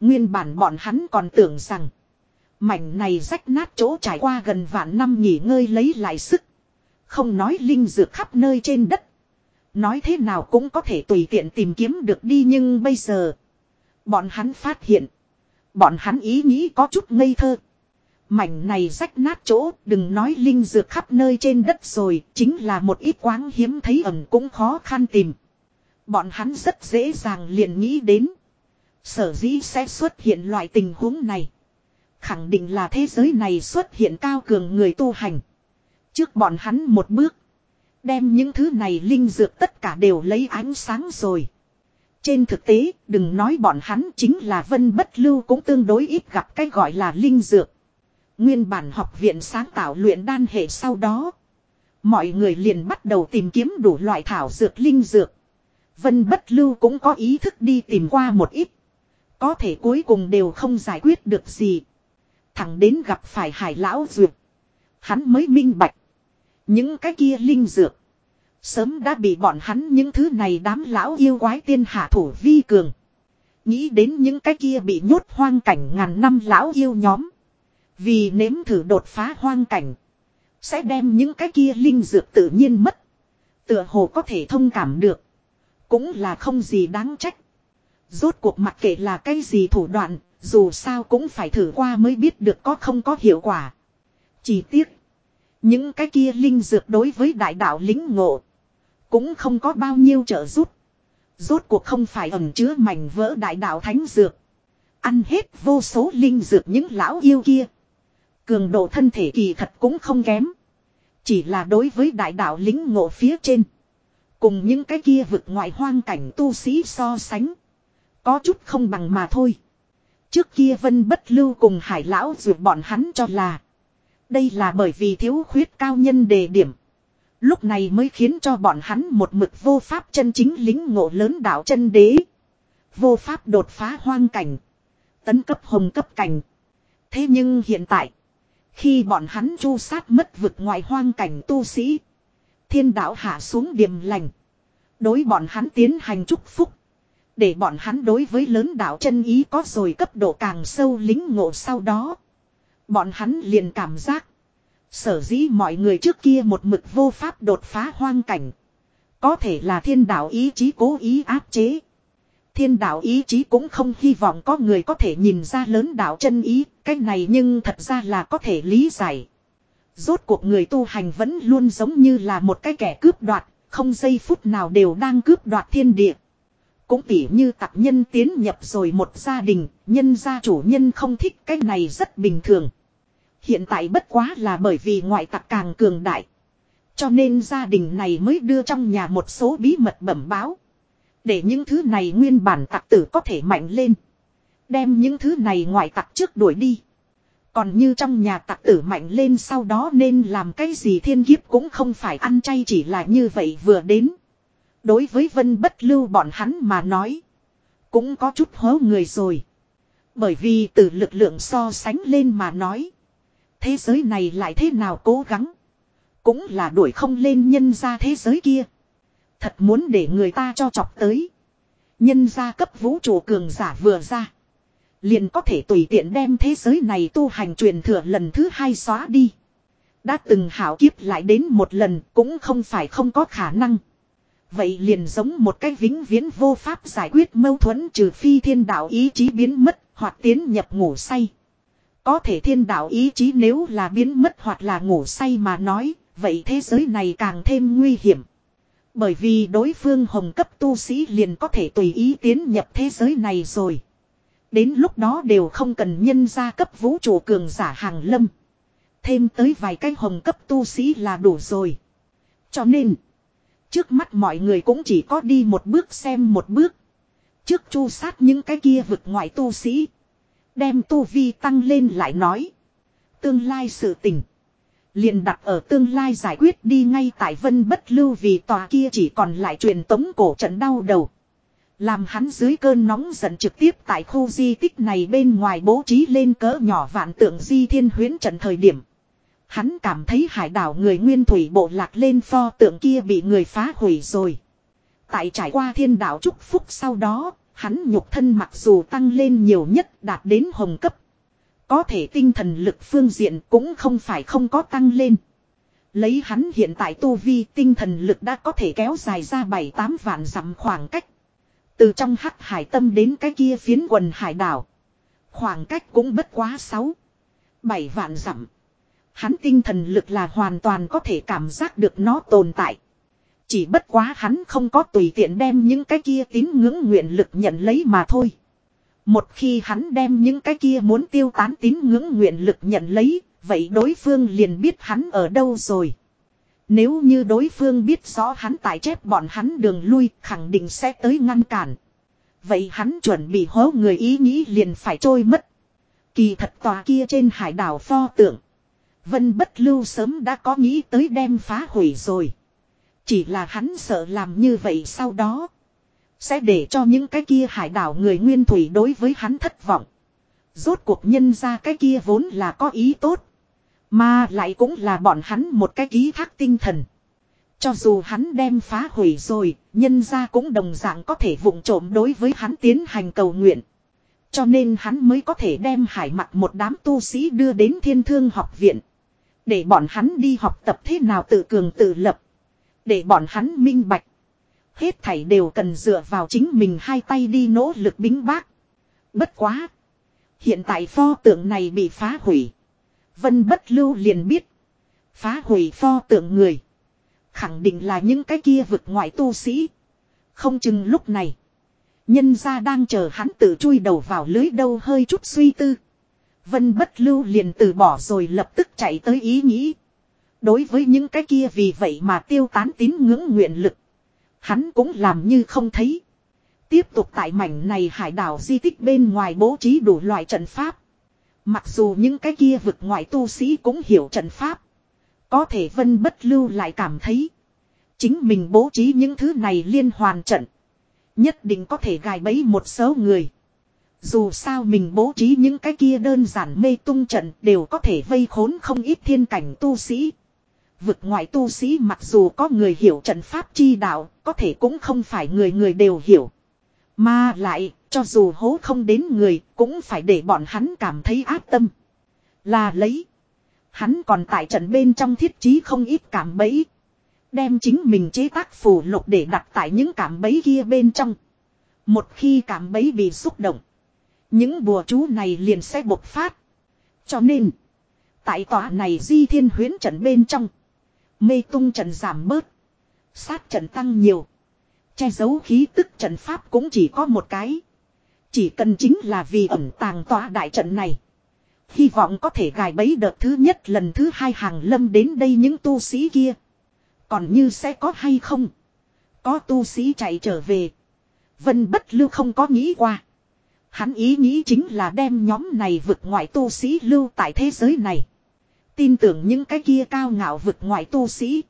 Nguyên bản bọn hắn còn tưởng rằng. Mảnh này rách nát chỗ trải qua gần vạn năm nghỉ ngơi lấy lại sức. Không nói linh dược khắp nơi trên đất. Nói thế nào cũng có thể tùy tiện tìm kiếm được đi nhưng bây giờ. Bọn hắn phát hiện. Bọn hắn ý nghĩ có chút ngây thơ. Mảnh này rách nát chỗ, đừng nói linh dược khắp nơi trên đất rồi, chính là một ít quáng hiếm thấy ẩn cũng khó khăn tìm. Bọn hắn rất dễ dàng liền nghĩ đến. Sở dĩ sẽ xuất hiện loại tình huống này. Khẳng định là thế giới này xuất hiện cao cường người tu hành. Trước bọn hắn một bước. Đem những thứ này linh dược tất cả đều lấy ánh sáng rồi. Trên thực tế, đừng nói bọn hắn chính là vân bất lưu cũng tương đối ít gặp cái gọi là linh dược. Nguyên bản học viện sáng tạo luyện đan hệ sau đó. Mọi người liền bắt đầu tìm kiếm đủ loại thảo dược linh dược. Vân bất lưu cũng có ý thức đi tìm qua một ít. Có thể cuối cùng đều không giải quyết được gì. Thẳng đến gặp phải hải lão dược. Hắn mới minh bạch. Những cái kia linh dược. Sớm đã bị bọn hắn những thứ này đám lão yêu quái tiên hạ thủ vi cường. Nghĩ đến những cái kia bị nhốt hoang cảnh ngàn năm lão yêu nhóm. Vì nếm thử đột phá hoang cảnh. Sẽ đem những cái kia linh dược tự nhiên mất. Tựa hồ có thể thông cảm được. Cũng là không gì đáng trách. Rốt cuộc mặc kệ là cái gì thủ đoạn, dù sao cũng phải thử qua mới biết được có không có hiệu quả. Chỉ tiếc. Những cái kia linh dược đối với đại đạo lính ngộ. Cũng không có bao nhiêu trợ giúp. Rốt cuộc không phải ẩn chứa mảnh vỡ đại đạo thánh dược. Ăn hết vô số linh dược những lão yêu kia. Cường độ thân thể kỳ thật cũng không kém. Chỉ là đối với đại đạo lính ngộ phía trên. Cùng những cái kia vực ngoại hoang cảnh tu sĩ so sánh. Có chút không bằng mà thôi. Trước kia vân bất lưu cùng hải lão dù bọn hắn cho là. Đây là bởi vì thiếu khuyết cao nhân đề điểm. Lúc này mới khiến cho bọn hắn một mực vô pháp chân chính lính ngộ lớn đạo chân đế. Vô pháp đột phá hoang cảnh. Tấn cấp hồng cấp cảnh. Thế nhưng hiện tại. Khi bọn hắn chu sát mất vực ngoài hoang cảnh tu sĩ. Thiên đạo hạ xuống điềm lành. Đối bọn hắn tiến hành chúc phúc. Để bọn hắn đối với lớn đạo chân ý có rồi cấp độ càng sâu lính ngộ sau đó. Bọn hắn liền cảm giác. Sở dĩ mọi người trước kia một mực vô pháp đột phá hoang cảnh. Có thể là thiên đạo ý chí cố ý áp chế. Thiên đạo ý chí cũng không hy vọng có người có thể nhìn ra lớn đạo chân ý. Cái này nhưng thật ra là có thể lý giải. Rốt cuộc người tu hành vẫn luôn giống như là một cái kẻ cướp đoạt. Không giây phút nào đều đang cướp đoạt thiên địa. Cũng tỉ như tặc nhân tiến nhập rồi một gia đình, nhân gia chủ nhân không thích cái này rất bình thường. Hiện tại bất quá là bởi vì ngoại tạc càng cường đại. Cho nên gia đình này mới đưa trong nhà một số bí mật bẩm báo. Để những thứ này nguyên bản tạc tử có thể mạnh lên. Đem những thứ này ngoại tạc trước đuổi đi. Còn như trong nhà tạc tử mạnh lên sau đó nên làm cái gì thiên kiếp cũng không phải ăn chay chỉ là như vậy vừa đến. Đối với vân bất lưu bọn hắn mà nói. Cũng có chút hố người rồi. Bởi vì từ lực lượng so sánh lên mà nói. Thế giới này lại thế nào cố gắng. Cũng là đuổi không lên nhân ra thế giới kia. Thật muốn để người ta cho chọc tới. Nhân gia cấp vũ trụ cường giả vừa ra. Liền có thể tùy tiện đem thế giới này tu hành truyền thừa lần thứ hai xóa đi. Đã từng hảo kiếp lại đến một lần cũng không phải không có khả năng. Vậy liền giống một cái vĩnh viễn vô pháp giải quyết mâu thuẫn trừ phi thiên đạo ý chí biến mất hoặc tiến nhập ngủ say. Có thể thiên đạo ý chí nếu là biến mất hoặc là ngủ say mà nói, vậy thế giới này càng thêm nguy hiểm. Bởi vì đối phương hồng cấp tu sĩ liền có thể tùy ý tiến nhập thế giới này rồi. Đến lúc đó đều không cần nhân gia cấp vũ trụ cường giả hàng lâm. Thêm tới vài cái hồng cấp tu sĩ là đủ rồi. Cho nên, trước mắt mọi người cũng chỉ có đi một bước xem một bước. Trước chu sát những cái kia vực ngoại tu sĩ. Đem tu vi tăng lên lại nói. Tương lai sự tình. liền đặt ở tương lai giải quyết đi ngay tại vân bất lưu vì tòa kia chỉ còn lại truyền tống cổ trận đau đầu. Làm hắn dưới cơn nóng giận trực tiếp tại khu di tích này bên ngoài bố trí lên cỡ nhỏ vạn tượng di thiên huyến trận thời điểm. Hắn cảm thấy hải đảo người nguyên thủy bộ lạc lên pho tượng kia bị người phá hủy rồi. Tại trải qua thiên đảo chúc phúc sau đó, hắn nhục thân mặc dù tăng lên nhiều nhất đạt đến hồng cấp. Có thể tinh thần lực phương diện cũng không phải không có tăng lên. Lấy hắn hiện tại tu vi tinh thần lực đã có thể kéo dài ra 7-8 vạn dặm khoảng cách. Từ trong hắc hải tâm đến cái kia phiến quần hải đảo. Khoảng cách cũng bất quá 6. Bảy vạn dặm. Hắn tinh thần lực là hoàn toàn có thể cảm giác được nó tồn tại. Chỉ bất quá hắn không có tùy tiện đem những cái kia tín ngưỡng nguyện lực nhận lấy mà thôi. Một khi hắn đem những cái kia muốn tiêu tán tín ngưỡng nguyện lực nhận lấy, vậy đối phương liền biết hắn ở đâu rồi. Nếu như đối phương biết rõ hắn tại chép bọn hắn đường lui, khẳng định sẽ tới ngăn cản. Vậy hắn chuẩn bị hố người ý nghĩ liền phải trôi mất. Kỳ thật tòa kia trên hải đảo pho tượng. Vân bất lưu sớm đã có nghĩ tới đem phá hủy rồi. Chỉ là hắn sợ làm như vậy sau đó. Sẽ để cho những cái kia hải đảo người nguyên thủy đối với hắn thất vọng. Rốt cuộc nhân ra cái kia vốn là có ý tốt. Mà lại cũng là bọn hắn một cái ký thác tinh thần. Cho dù hắn đem phá hủy rồi, nhân ra cũng đồng dạng có thể vụng trộm đối với hắn tiến hành cầu nguyện. Cho nên hắn mới có thể đem hải mặt một đám tu sĩ đưa đến thiên thương học viện. Để bọn hắn đi học tập thế nào tự cường tự lập. Để bọn hắn minh bạch. Hết thảy đều cần dựa vào chính mình hai tay đi nỗ lực bính bác. Bất quá. Hiện tại pho tượng này bị phá hủy. Vân bất lưu liền biết. Phá hủy pho tượng người. Khẳng định là những cái kia vực ngoại tu sĩ. Không chừng lúc này. Nhân ra đang chờ hắn tự chui đầu vào lưới đâu hơi chút suy tư. Vân bất lưu liền từ bỏ rồi lập tức chạy tới ý nghĩ. Đối với những cái kia vì vậy mà tiêu tán tín ngưỡng nguyện lực. Hắn cũng làm như không thấy. Tiếp tục tại mảnh này hải đảo di tích bên ngoài bố trí đủ loại trận pháp. Mặc dù những cái kia vực ngoại tu sĩ cũng hiểu trận pháp. Có thể vân bất lưu lại cảm thấy. Chính mình bố trí những thứ này liên hoàn trận. Nhất định có thể gài bẫy một số người. Dù sao mình bố trí những cái kia đơn giản mê tung trận đều có thể vây khốn không ít thiên cảnh tu sĩ. Vực ngoại tu sĩ mặc dù có người hiểu trận pháp chi đạo, có thể cũng không phải người người đều hiểu. Mà lại, cho dù hố không đến người, cũng phải để bọn hắn cảm thấy áp tâm. Là lấy. Hắn còn tại trận bên trong thiết trí không ít cảm bẫy. Đem chính mình chế tác phù lục để đặt tại những cảm bẫy kia bên trong. Một khi cảm bẫy bị xúc động. Những bùa chú này liền sẽ bộc phát. Cho nên. Tại tòa này di thiên huyến trận bên trong. Mê tung trận giảm bớt. Sát trận tăng nhiều. Che giấu khí tức trận pháp cũng chỉ có một cái. Chỉ cần chính là vì ẩn tàng tòa đại trận này. Hy vọng có thể gài bấy đợt thứ nhất lần thứ hai hàng lâm đến đây những tu sĩ kia. Còn như sẽ có hay không? Có tu sĩ chạy trở về. Vân bất lưu không có nghĩ qua. Hắn ý nghĩ chính là đem nhóm này vực ngoại tu sĩ lưu tại thế giới này. Tin tưởng những cái kia cao ngạo vực ngoại tu sĩ.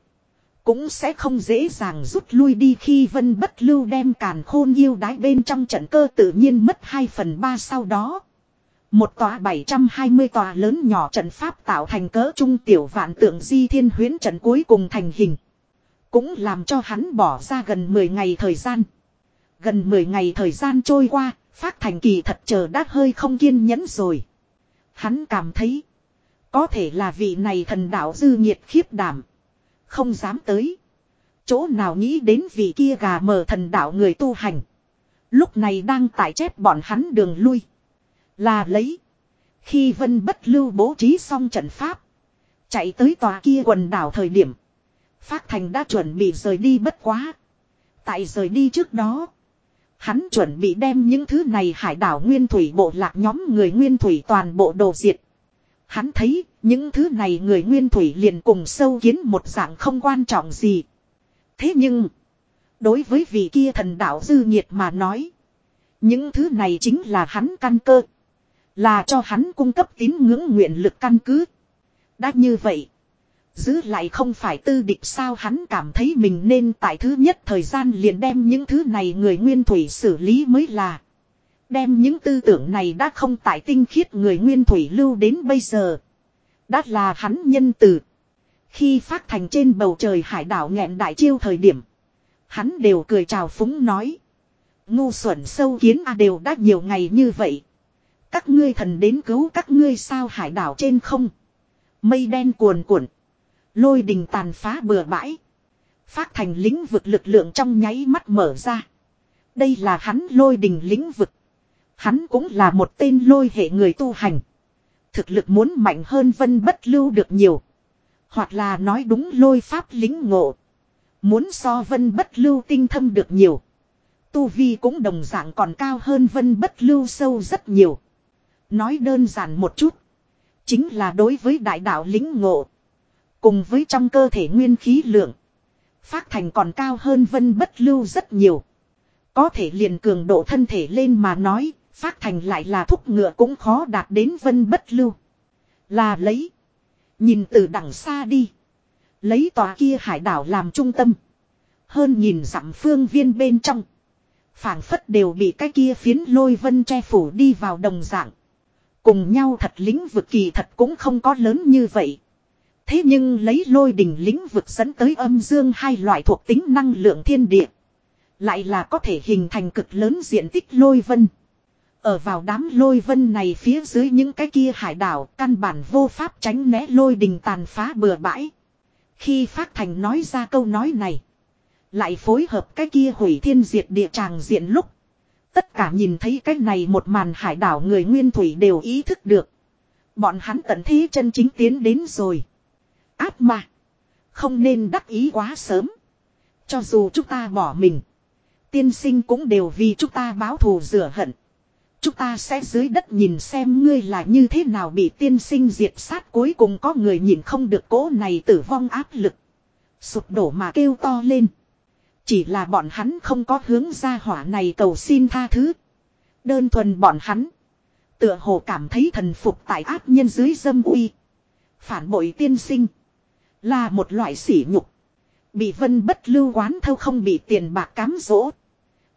Cũng sẽ không dễ dàng rút lui đi khi vân bất lưu đem càn khôn yêu đái bên trong trận cơ tự nhiên mất 2 phần 3 sau đó. Một tòa 720 tòa lớn nhỏ trận pháp tạo thành cỡ trung tiểu vạn tượng di thiên huyến trận cuối cùng thành hình. Cũng làm cho hắn bỏ ra gần 10 ngày thời gian. Gần 10 ngày thời gian trôi qua, phát thành kỳ thật chờ đã hơi không kiên nhẫn rồi. Hắn cảm thấy, có thể là vị này thần đạo dư nhiệt khiếp đảm. Không dám tới. Chỗ nào nghĩ đến vị kia gà mờ thần đạo người tu hành. Lúc này đang tải chép bọn hắn đường lui. Là lấy. Khi Vân Bất Lưu bố trí xong trận pháp. Chạy tới tòa kia quần đảo thời điểm. Phát Thành đã chuẩn bị rời đi bất quá. Tại rời đi trước đó. Hắn chuẩn bị đem những thứ này hải đảo nguyên thủy bộ lạc nhóm người nguyên thủy toàn bộ đồ diệt. Hắn thấy những thứ này người nguyên thủy liền cùng sâu kiến một dạng không quan trọng gì. Thế nhưng, đối với vị kia thần đạo dư nhiệt mà nói, những thứ này chính là hắn căn cơ. Là cho hắn cung cấp tín ngưỡng nguyện lực căn cứ. Đã như vậy, giữ lại không phải tư địch sao hắn cảm thấy mình nên tại thứ nhất thời gian liền đem những thứ này người nguyên thủy xử lý mới là. Đem những tư tưởng này đã không tại tinh khiết người nguyên thủy lưu đến bây giờ. Đã là hắn nhân từ. Khi phát thành trên bầu trời hải đảo nghẹn đại chiêu thời điểm. Hắn đều cười chào phúng nói. Ngu xuẩn sâu kiến a đều đã nhiều ngày như vậy. Các ngươi thần đến cứu các ngươi sao hải đảo trên không. Mây đen cuồn cuộn. Lôi đình tàn phá bừa bãi. Phát thành lĩnh vực lực lượng trong nháy mắt mở ra. Đây là hắn lôi đình lĩnh vực. Hắn cũng là một tên lôi hệ người tu hành. Thực lực muốn mạnh hơn vân bất lưu được nhiều. Hoặc là nói đúng lôi pháp lính ngộ. Muốn so vân bất lưu tinh thâm được nhiều. Tu Vi cũng đồng dạng còn cao hơn vân bất lưu sâu rất nhiều. Nói đơn giản một chút. Chính là đối với đại đạo lính ngộ. Cùng với trong cơ thể nguyên khí lượng. Phát thành còn cao hơn vân bất lưu rất nhiều. Có thể liền cường độ thân thể lên mà nói. Phát thành lại là thúc ngựa cũng khó đạt đến vân bất lưu. Là lấy. Nhìn từ đằng xa đi. Lấy tòa kia hải đảo làm trung tâm. Hơn nhìn dặm phương viên bên trong, phảng phất đều bị cái kia phiến lôi vân che phủ đi vào đồng dạng. Cùng nhau thật lĩnh vực kỳ thật cũng không có lớn như vậy. Thế nhưng lấy lôi đỉnh lĩnh vực dẫn tới âm dương hai loại thuộc tính năng lượng thiên địa. Lại là có thể hình thành cực lớn diện tích lôi vân. Ở vào đám lôi vân này phía dưới những cái kia hải đảo, căn bản vô pháp tránh né lôi đình tàn phá bừa bãi. Khi Phát Thành nói ra câu nói này. Lại phối hợp cái kia hủy thiên diệt địa tràng diện lúc. Tất cả nhìn thấy cái này một màn hải đảo người nguyên thủy đều ý thức được. Bọn hắn tận thế chân chính tiến đến rồi. Áp mà. Không nên đắc ý quá sớm. Cho dù chúng ta bỏ mình. Tiên sinh cũng đều vì chúng ta báo thù rửa hận. Chúng ta sẽ dưới đất nhìn xem ngươi là như thế nào bị tiên sinh diệt sát cuối cùng có người nhìn không được cố này tử vong áp lực. Sụp đổ mà kêu to lên. Chỉ là bọn hắn không có hướng ra hỏa này cầu xin tha thứ. Đơn thuần bọn hắn. Tựa hồ cảm thấy thần phục tại áp nhân dưới dâm uy. Phản bội tiên sinh. Là một loại sỉ nhục. Bị vân bất lưu quán thâu không bị tiền bạc cám dỗ.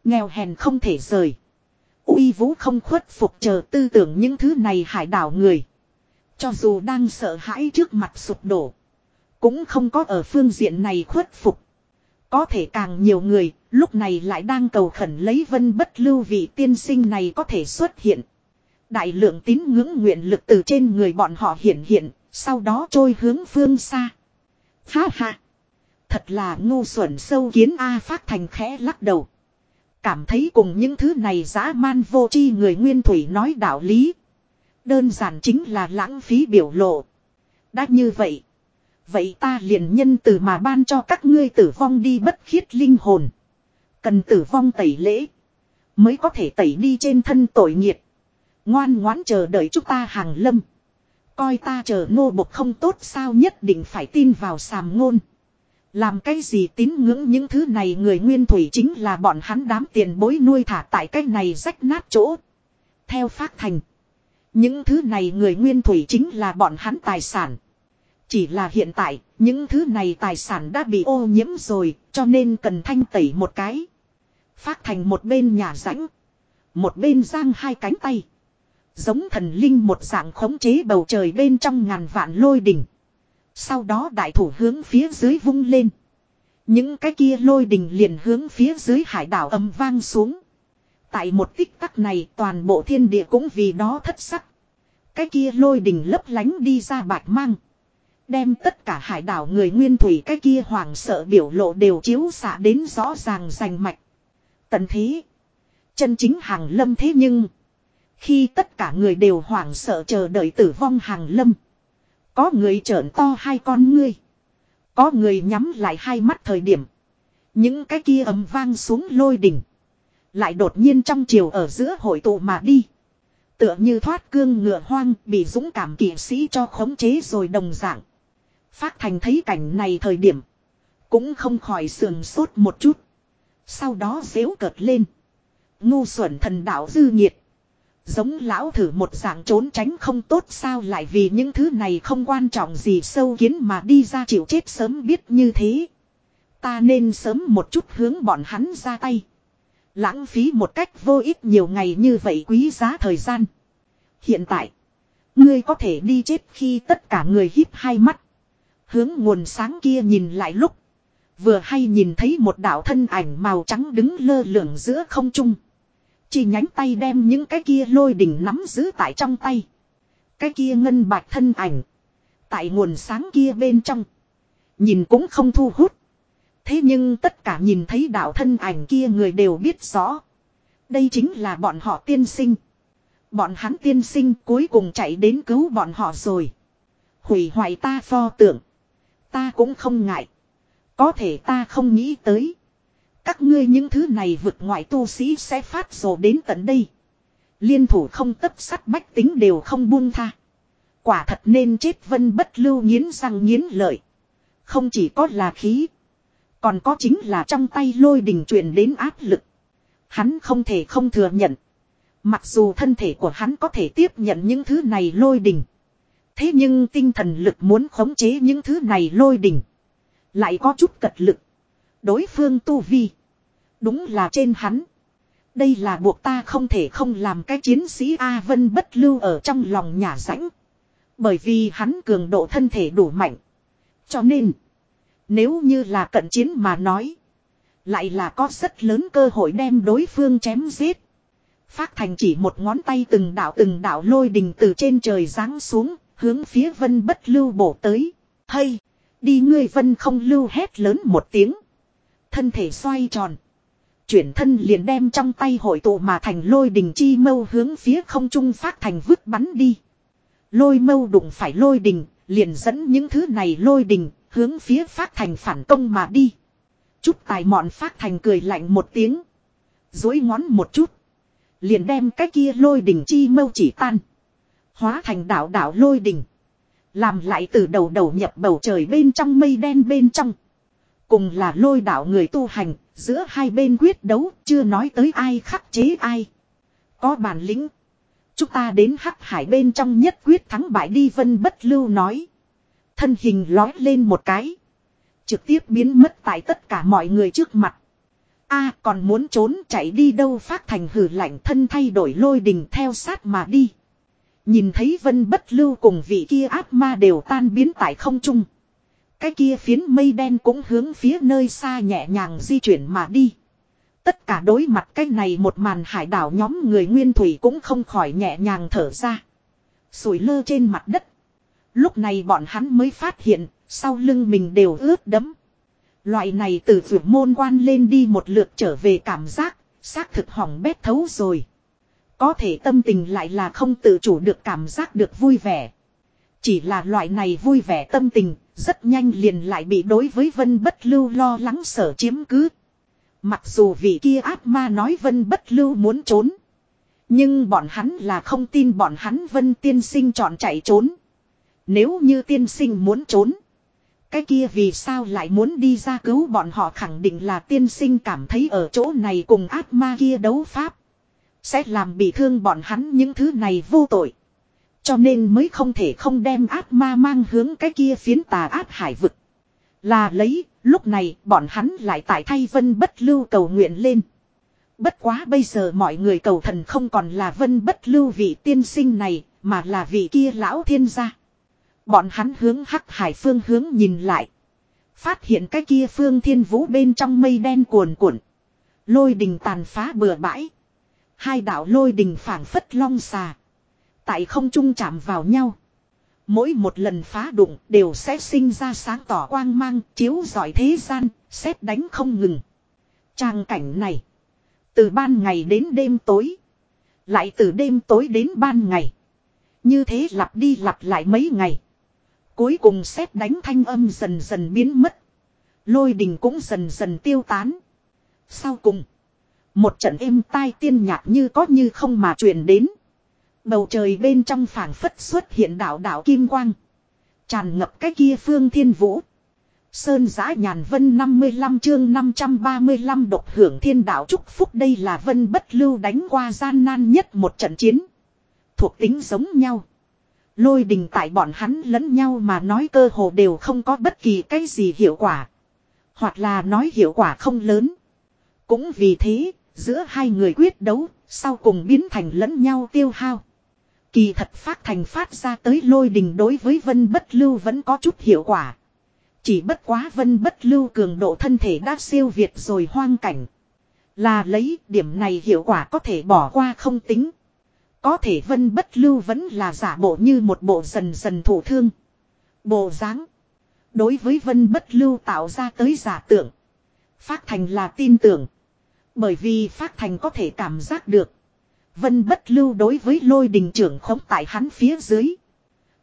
Nghèo hèn không thể rời. uy vũ không khuất phục chờ tư tưởng những thứ này hải đảo người. Cho dù đang sợ hãi trước mặt sụp đổ. Cũng không có ở phương diện này khuất phục. Có thể càng nhiều người, lúc này lại đang cầu khẩn lấy vân bất lưu vị tiên sinh này có thể xuất hiện. Đại lượng tín ngưỡng nguyện lực từ trên người bọn họ hiện hiện, sau đó trôi hướng phương xa. Ha ha! Thật là ngu xuẩn sâu kiến A phát thành khẽ lắc đầu. Cảm thấy cùng những thứ này dã man vô chi người nguyên thủy nói đạo lý. Đơn giản chính là lãng phí biểu lộ. Đã như vậy. Vậy ta liền nhân từ mà ban cho các ngươi tử vong đi bất khiết linh hồn. Cần tử vong tẩy lễ. Mới có thể tẩy đi trên thân tội nghiệt. Ngoan ngoãn chờ đợi chúng ta hàng lâm. Coi ta chờ nô bộc không tốt sao nhất định phải tin vào sàm ngôn. Làm cái gì tín ngưỡng những thứ này người nguyên thủy chính là bọn hắn đám tiền bối nuôi thả tại cái này rách nát chỗ. Theo phát thành. Những thứ này người nguyên thủy chính là bọn hắn tài sản. Chỉ là hiện tại, những thứ này tài sản đã bị ô nhiễm rồi, cho nên cần thanh tẩy một cái. Phát thành một bên nhà rãnh. Một bên giang hai cánh tay. Giống thần linh một dạng khống chế bầu trời bên trong ngàn vạn lôi đỉnh. Sau đó đại thủ hướng phía dưới vung lên. Những cái kia lôi đỉnh liền hướng phía dưới hải đảo âm vang xuống. Tại một tích tắc này toàn bộ thiên địa cũng vì đó thất sắc. Cái kia lôi đỉnh lấp lánh đi ra bạch mang. Đem tất cả hải đảo người nguyên thủy cái kia hoàng sợ biểu lộ đều chiếu xạ đến rõ ràng rành mạch. Tận thế. Chân chính hàng lâm thế nhưng. Khi tất cả người đều hoảng sợ chờ đợi tử vong hàng lâm. Có người trợn to hai con ngươi. Có người nhắm lại hai mắt thời điểm. Những cái kia ấm vang xuống lôi đỉnh. Lại đột nhiên trong chiều ở giữa hội tụ mà đi. Tựa như thoát cương ngựa hoang bị dũng cảm kỵ sĩ cho khống chế rồi đồng dạng. Phát thành thấy cảnh này thời điểm. Cũng không khỏi sườn sốt một chút. Sau đó dễu cợt lên. Ngu xuẩn thần đạo dư nhiệt. Giống lão thử một dạng trốn tránh không tốt sao lại vì những thứ này không quan trọng gì sâu kiến mà đi ra chịu chết sớm biết như thế. Ta nên sớm một chút hướng bọn hắn ra tay. Lãng phí một cách vô ích nhiều ngày như vậy quý giá thời gian. Hiện tại, ngươi có thể đi chết khi tất cả người hít hai mắt. Hướng nguồn sáng kia nhìn lại lúc. Vừa hay nhìn thấy một đạo thân ảnh màu trắng đứng lơ lửng giữa không trung. Chỉ nhánh tay đem những cái kia lôi đỉnh nắm giữ tại trong tay. Cái kia ngân bạch thân ảnh. Tại nguồn sáng kia bên trong. Nhìn cũng không thu hút. Thế nhưng tất cả nhìn thấy đạo thân ảnh kia người đều biết rõ. Đây chính là bọn họ tiên sinh. Bọn hắn tiên sinh cuối cùng chạy đến cứu bọn họ rồi. Hủy hoại ta pho tượng. Ta cũng không ngại. Có thể ta không nghĩ tới. Các ngươi những thứ này vượt ngoại tu sĩ sẽ phát rồ đến tận đây. Liên thủ không tất sắt bách tính đều không buông tha. Quả thật nên chết vân bất lưu nghiến răng nghiến lợi. Không chỉ có là khí. Còn có chính là trong tay lôi đình truyền đến áp lực. Hắn không thể không thừa nhận. Mặc dù thân thể của hắn có thể tiếp nhận những thứ này lôi đình. Thế nhưng tinh thần lực muốn khống chế những thứ này lôi đình. Lại có chút cật lực. Đối phương tu vi. Đúng là trên hắn. Đây là buộc ta không thể không làm cái chiến sĩ A Vân bất lưu ở trong lòng nhà rãnh. Bởi vì hắn cường độ thân thể đủ mạnh. Cho nên. Nếu như là cận chiến mà nói. Lại là có rất lớn cơ hội đem đối phương chém giết. Phát thành chỉ một ngón tay từng đạo từng đạo lôi đình từ trên trời giáng xuống, hướng phía vân bất lưu bổ tới. Hay, đi ngươi vân không lưu hét lớn một tiếng. Thân thể xoay tròn. Chuyển thân liền đem trong tay hội tụ mà thành lôi đình chi mâu hướng phía không trung phát thành vứt bắn đi. Lôi mâu đụng phải lôi đình, liền dẫn những thứ này lôi đình, hướng phía phát thành phản công mà đi. Chút tài mọn phát thành cười lạnh một tiếng. Dối ngón một chút. Liền đem cái kia lôi đình chi mâu chỉ tan. Hóa thành đảo đảo lôi đình, Làm lại từ đầu đầu nhập bầu trời bên trong mây đen bên trong. Cùng là lôi đảo người tu hành, giữa hai bên quyết đấu, chưa nói tới ai khắc chế ai. Có bản lĩnh. Chúng ta đến hắc hải bên trong nhất quyết thắng bại đi vân bất lưu nói. Thân hình lói lên một cái. Trực tiếp biến mất tại tất cả mọi người trước mặt. a còn muốn trốn chạy đi đâu phát thành hử lạnh thân thay đổi lôi đình theo sát mà đi. Nhìn thấy vân bất lưu cùng vị kia ác ma đều tan biến tại không trung. Cái kia phiến mây đen cũng hướng phía nơi xa nhẹ nhàng di chuyển mà đi. Tất cả đối mặt cái này một màn hải đảo nhóm người nguyên thủy cũng không khỏi nhẹ nhàng thở ra. Sủi lơ trên mặt đất. Lúc này bọn hắn mới phát hiện, sau lưng mình đều ướt đẫm. Loại này từ vượt môn quan lên đi một lượt trở về cảm giác, xác thực hỏng bét thấu rồi. Có thể tâm tình lại là không tự chủ được cảm giác được vui vẻ. Chỉ là loại này vui vẻ tâm tình, rất nhanh liền lại bị đối với vân bất lưu lo lắng sở chiếm cứ. Mặc dù vị kia ác ma nói vân bất lưu muốn trốn. Nhưng bọn hắn là không tin bọn hắn vân tiên sinh chọn chạy trốn. Nếu như tiên sinh muốn trốn. Cái kia vì sao lại muốn đi ra cứu bọn họ khẳng định là tiên sinh cảm thấy ở chỗ này cùng ác ma kia đấu pháp. Sẽ làm bị thương bọn hắn những thứ này vô tội. Cho nên mới không thể không đem ác ma mang hướng cái kia phiến tà ác hải vực. Là lấy, lúc này bọn hắn lại tại thay vân bất lưu cầu nguyện lên. Bất quá bây giờ mọi người cầu thần không còn là vân bất lưu vị tiên sinh này, mà là vị kia lão thiên gia. Bọn hắn hướng hắc hải phương hướng nhìn lại. Phát hiện cái kia phương thiên vũ bên trong mây đen cuồn cuộn. Lôi đình tàn phá bừa bãi. Hai đạo lôi đình phảng phất long xà. Tại không trung chạm vào nhau. Mỗi một lần phá đụng đều sẽ sinh ra sáng tỏ quang mang chiếu giỏi thế gian, xét đánh không ngừng. Trang cảnh này. Từ ban ngày đến đêm tối. Lại từ đêm tối đến ban ngày. Như thế lặp đi lặp lại mấy ngày. Cuối cùng xét đánh thanh âm dần dần biến mất. Lôi đình cũng dần dần tiêu tán. Sau cùng. Một trận êm tai tiên nhạc như có như không mà truyền đến. Bầu trời bên trong phảng phất xuất hiện đạo đạo kim quang. Tràn ngập cái kia phương thiên vũ. Sơn giã nhàn vân 55 chương 535 độc hưởng thiên đạo chúc phúc đây là vân bất lưu đánh qua gian nan nhất một trận chiến. Thuộc tính giống nhau. Lôi đình tại bọn hắn lẫn nhau mà nói cơ hồ đều không có bất kỳ cái gì hiệu quả. Hoặc là nói hiệu quả không lớn. Cũng vì thế, giữa hai người quyết đấu, sau cùng biến thành lẫn nhau tiêu hao. Kỳ thật phát thành phát ra tới lôi đình đối với vân bất lưu vẫn có chút hiệu quả. Chỉ bất quá vân bất lưu cường độ thân thể đã siêu việt rồi hoang cảnh. Là lấy điểm này hiệu quả có thể bỏ qua không tính. Có thể vân bất lưu vẫn là giả bộ như một bộ dần dần thủ thương. Bộ dáng Đối với vân bất lưu tạo ra tới giả tưởng, Phát thành là tin tưởng. Bởi vì phát thành có thể cảm giác được. Vân bất lưu đối với lôi đình trưởng khống tại hắn phía dưới.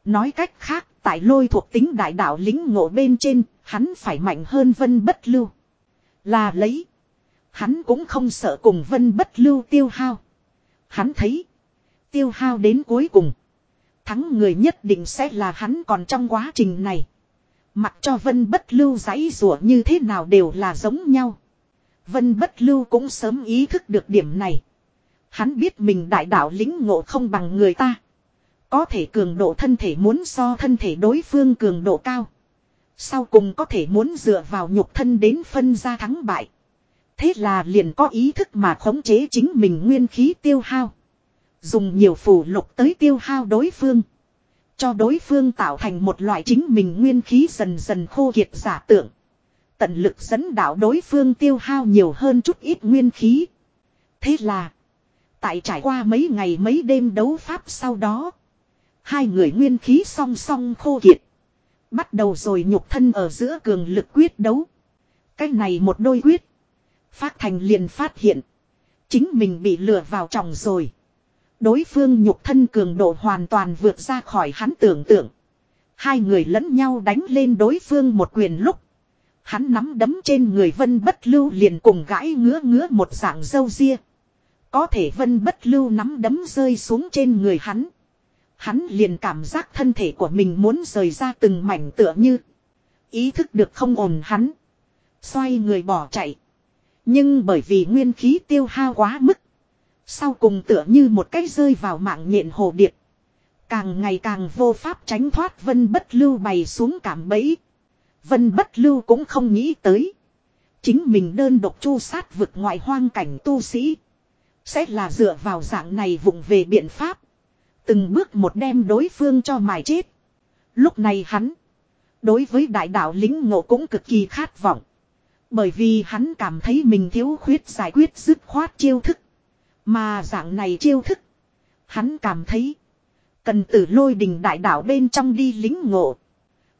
Nói cách khác, tại lôi thuộc tính đại đạo lính ngộ bên trên, hắn phải mạnh hơn vân bất lưu. Là lấy. Hắn cũng không sợ cùng vân bất lưu tiêu hao. Hắn thấy. Tiêu hao đến cuối cùng. Thắng người nhất định sẽ là hắn còn trong quá trình này. Mặc cho vân bất lưu giấy rủa như thế nào đều là giống nhau. Vân bất lưu cũng sớm ý thức được điểm này. Hắn biết mình đại đạo lính ngộ không bằng người ta. Có thể cường độ thân thể muốn so thân thể đối phương cường độ cao. Sau cùng có thể muốn dựa vào nhục thân đến phân ra thắng bại. Thế là liền có ý thức mà khống chế chính mình nguyên khí tiêu hao. Dùng nhiều phù lục tới tiêu hao đối phương. Cho đối phương tạo thành một loại chính mình nguyên khí dần dần khô kiệt giả tượng. Tận lực dẫn đạo đối phương tiêu hao nhiều hơn chút ít nguyên khí. Thế là. Tại trải qua mấy ngày mấy đêm đấu pháp sau đó. Hai người nguyên khí song song khô kiệt. Bắt đầu rồi nhục thân ở giữa cường lực quyết đấu. Cái này một đôi quyết. Phát thành liền phát hiện. Chính mình bị lừa vào trọng rồi. Đối phương nhục thân cường độ hoàn toàn vượt ra khỏi hắn tưởng tượng. Hai người lẫn nhau đánh lên đối phương một quyền lúc. Hắn nắm đấm trên người vân bất lưu liền cùng gãi ngứa ngứa một dạng dâu ria. Có thể vân bất lưu nắm đấm rơi xuống trên người hắn. Hắn liền cảm giác thân thể của mình muốn rời ra từng mảnh tựa như. Ý thức được không ổn hắn. Xoay người bỏ chạy. Nhưng bởi vì nguyên khí tiêu hao quá mức. Sau cùng tựa như một cái rơi vào mạng nhện hồ điệp. Càng ngày càng vô pháp tránh thoát vân bất lưu bày xuống cảm bẫy. Vân bất lưu cũng không nghĩ tới. Chính mình đơn độc chu sát vực ngoại hoang cảnh tu sĩ. Sẽ là dựa vào dạng này vụng về biện pháp. Từng bước một đem đối phương cho mài chết. Lúc này hắn. Đối với đại đạo lính ngộ cũng cực kỳ khát vọng. Bởi vì hắn cảm thấy mình thiếu khuyết giải quyết dứt khoát chiêu thức. Mà dạng này chiêu thức. Hắn cảm thấy. Cần từ lôi đình đại đạo bên trong đi lính ngộ.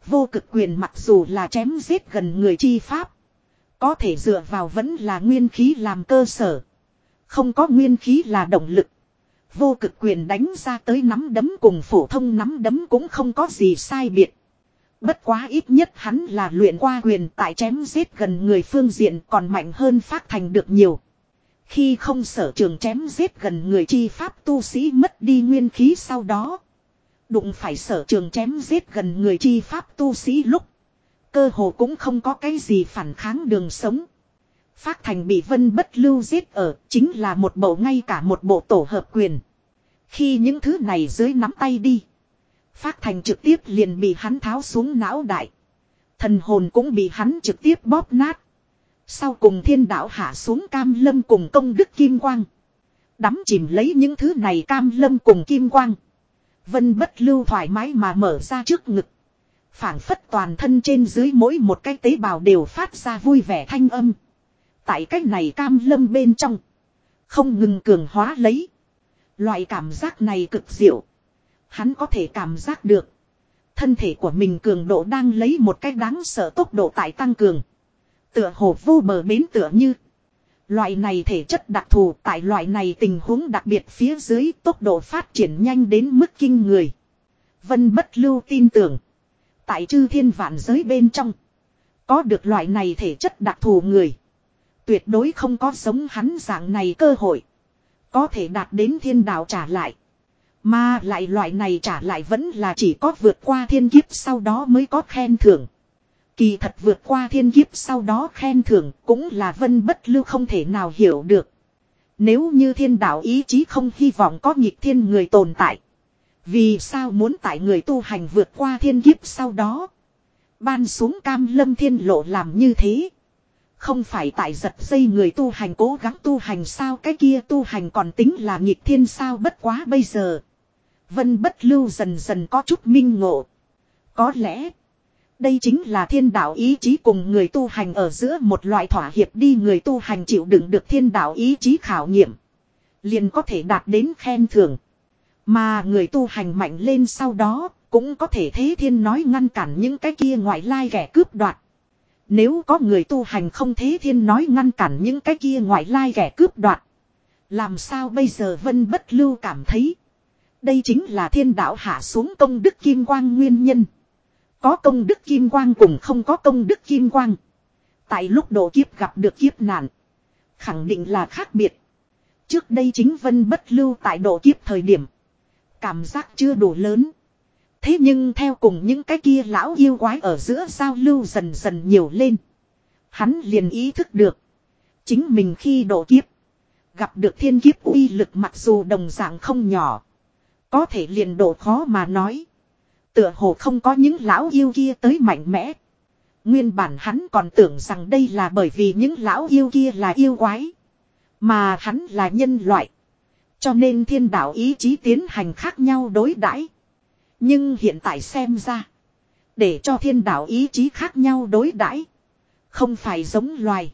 Vô cực quyền mặc dù là chém giết gần người chi pháp. Có thể dựa vào vẫn là nguyên khí làm cơ sở. Không có nguyên khí là động lực. Vô cực quyền đánh ra tới nắm đấm cùng phổ thông nắm đấm cũng không có gì sai biệt. Bất quá ít nhất hắn là luyện qua quyền tại chém giết gần người phương diện còn mạnh hơn phát thành được nhiều. Khi không sở trường chém giết gần người chi pháp tu sĩ mất đi nguyên khí sau đó. Đụng phải sở trường chém giết gần người chi pháp tu sĩ lúc. Cơ hồ cũng không có cái gì phản kháng đường sống. Phát thành bị vân bất lưu giết ở, chính là một bộ ngay cả một bộ tổ hợp quyền. Khi những thứ này dưới nắm tay đi. Phát thành trực tiếp liền bị hắn tháo xuống não đại. Thần hồn cũng bị hắn trực tiếp bóp nát. Sau cùng thiên đạo hạ xuống cam lâm cùng công đức kim quang. Đắm chìm lấy những thứ này cam lâm cùng kim quang. Vân bất lưu thoải mái mà mở ra trước ngực. phảng phất toàn thân trên dưới mỗi một cái tế bào đều phát ra vui vẻ thanh âm. Tại cách này cam lâm bên trong. Không ngừng cường hóa lấy. Loại cảm giác này cực diệu. Hắn có thể cảm giác được. Thân thể của mình cường độ đang lấy một cách đáng sợ tốc độ tại tăng cường. Tựa hồ vô bờ bến tựa như. Loại này thể chất đặc thù tại loại này tình huống đặc biệt phía dưới tốc độ phát triển nhanh đến mức kinh người. Vân bất lưu tin tưởng. Tại chư thiên vạn giới bên trong. Có được loại này thể chất đặc thù người. Tuyệt đối không có giống hắn dạng này cơ hội. Có thể đạt đến thiên đạo trả lại. Mà lại loại này trả lại vẫn là chỉ có vượt qua thiên kiếp sau đó mới có khen thưởng. Kỳ thật vượt qua thiên kiếp sau đó khen thưởng cũng là vân bất lưu không thể nào hiểu được. Nếu như thiên đạo ý chí không hy vọng có nhịp thiên người tồn tại. Vì sao muốn tại người tu hành vượt qua thiên kiếp sau đó. Ban xuống cam lâm thiên lộ làm như thế. Không phải tại giật dây người tu hành cố gắng tu hành sao cái kia tu hành còn tính là nhịp thiên sao bất quá bây giờ. Vân bất lưu dần dần có chút minh ngộ. Có lẽ. Đây chính là thiên đạo ý chí cùng người tu hành ở giữa một loại thỏa hiệp đi người tu hành chịu đựng được thiên đạo ý chí khảo nghiệm. Liền có thể đạt đến khen thưởng. Mà người tu hành mạnh lên sau đó, cũng có thể thế thiên nói ngăn cản những cái kia ngoại lai kẻ cướp đoạt. Nếu có người tu hành không thế thiên nói ngăn cản những cái kia ngoại lai kẻ cướp đoạt. Làm sao bây giờ Vân Bất Lưu cảm thấy. Đây chính là thiên đạo hạ xuống công đức kim quang nguyên nhân. Có công đức kim quang cùng không có công đức kim quang. Tại lúc độ kiếp gặp được kiếp nạn. Khẳng định là khác biệt. Trước đây chính Vân Bất Lưu tại độ kiếp thời điểm. Cảm giác chưa đủ lớn. Thế nhưng theo cùng những cái kia lão yêu quái ở giữa giao lưu dần dần nhiều lên. Hắn liền ý thức được. Chính mình khi độ kiếp. Gặp được thiên kiếp uy lực mặc dù đồng dạng không nhỏ. Có thể liền độ khó mà nói. Tựa hồ không có những lão yêu kia tới mạnh mẽ. Nguyên bản hắn còn tưởng rằng đây là bởi vì những lão yêu kia là yêu quái. Mà hắn là nhân loại. Cho nên thiên đạo ý chí tiến hành khác nhau đối đãi. Nhưng hiện tại xem ra. Để cho thiên đạo ý chí khác nhau đối đãi, Không phải giống loài.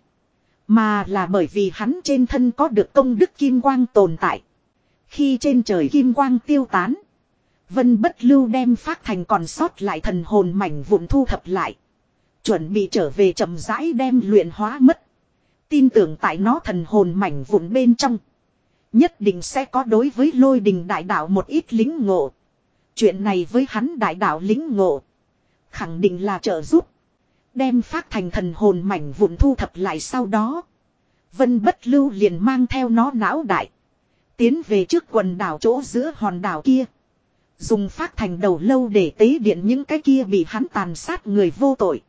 Mà là bởi vì hắn trên thân có được công đức kim quang tồn tại. Khi trên trời kim quang tiêu tán. Vân bất lưu đem phát thành còn sót lại thần hồn mảnh vụn thu thập lại. Chuẩn bị trở về chậm rãi đem luyện hóa mất. Tin tưởng tại nó thần hồn mảnh vụn bên trong. Nhất định sẽ có đối với lôi đình đại đạo một ít lính ngộ. Chuyện này với hắn đại đạo lính ngộ. Khẳng định là trợ giúp. Đem phát thành thần hồn mảnh vụn thu thập lại sau đó. Vân bất lưu liền mang theo nó não đại. Tiến về trước quần đảo chỗ giữa hòn đảo kia. Dùng phát thành đầu lâu để tế điện những cái kia bị hắn tàn sát người vô tội.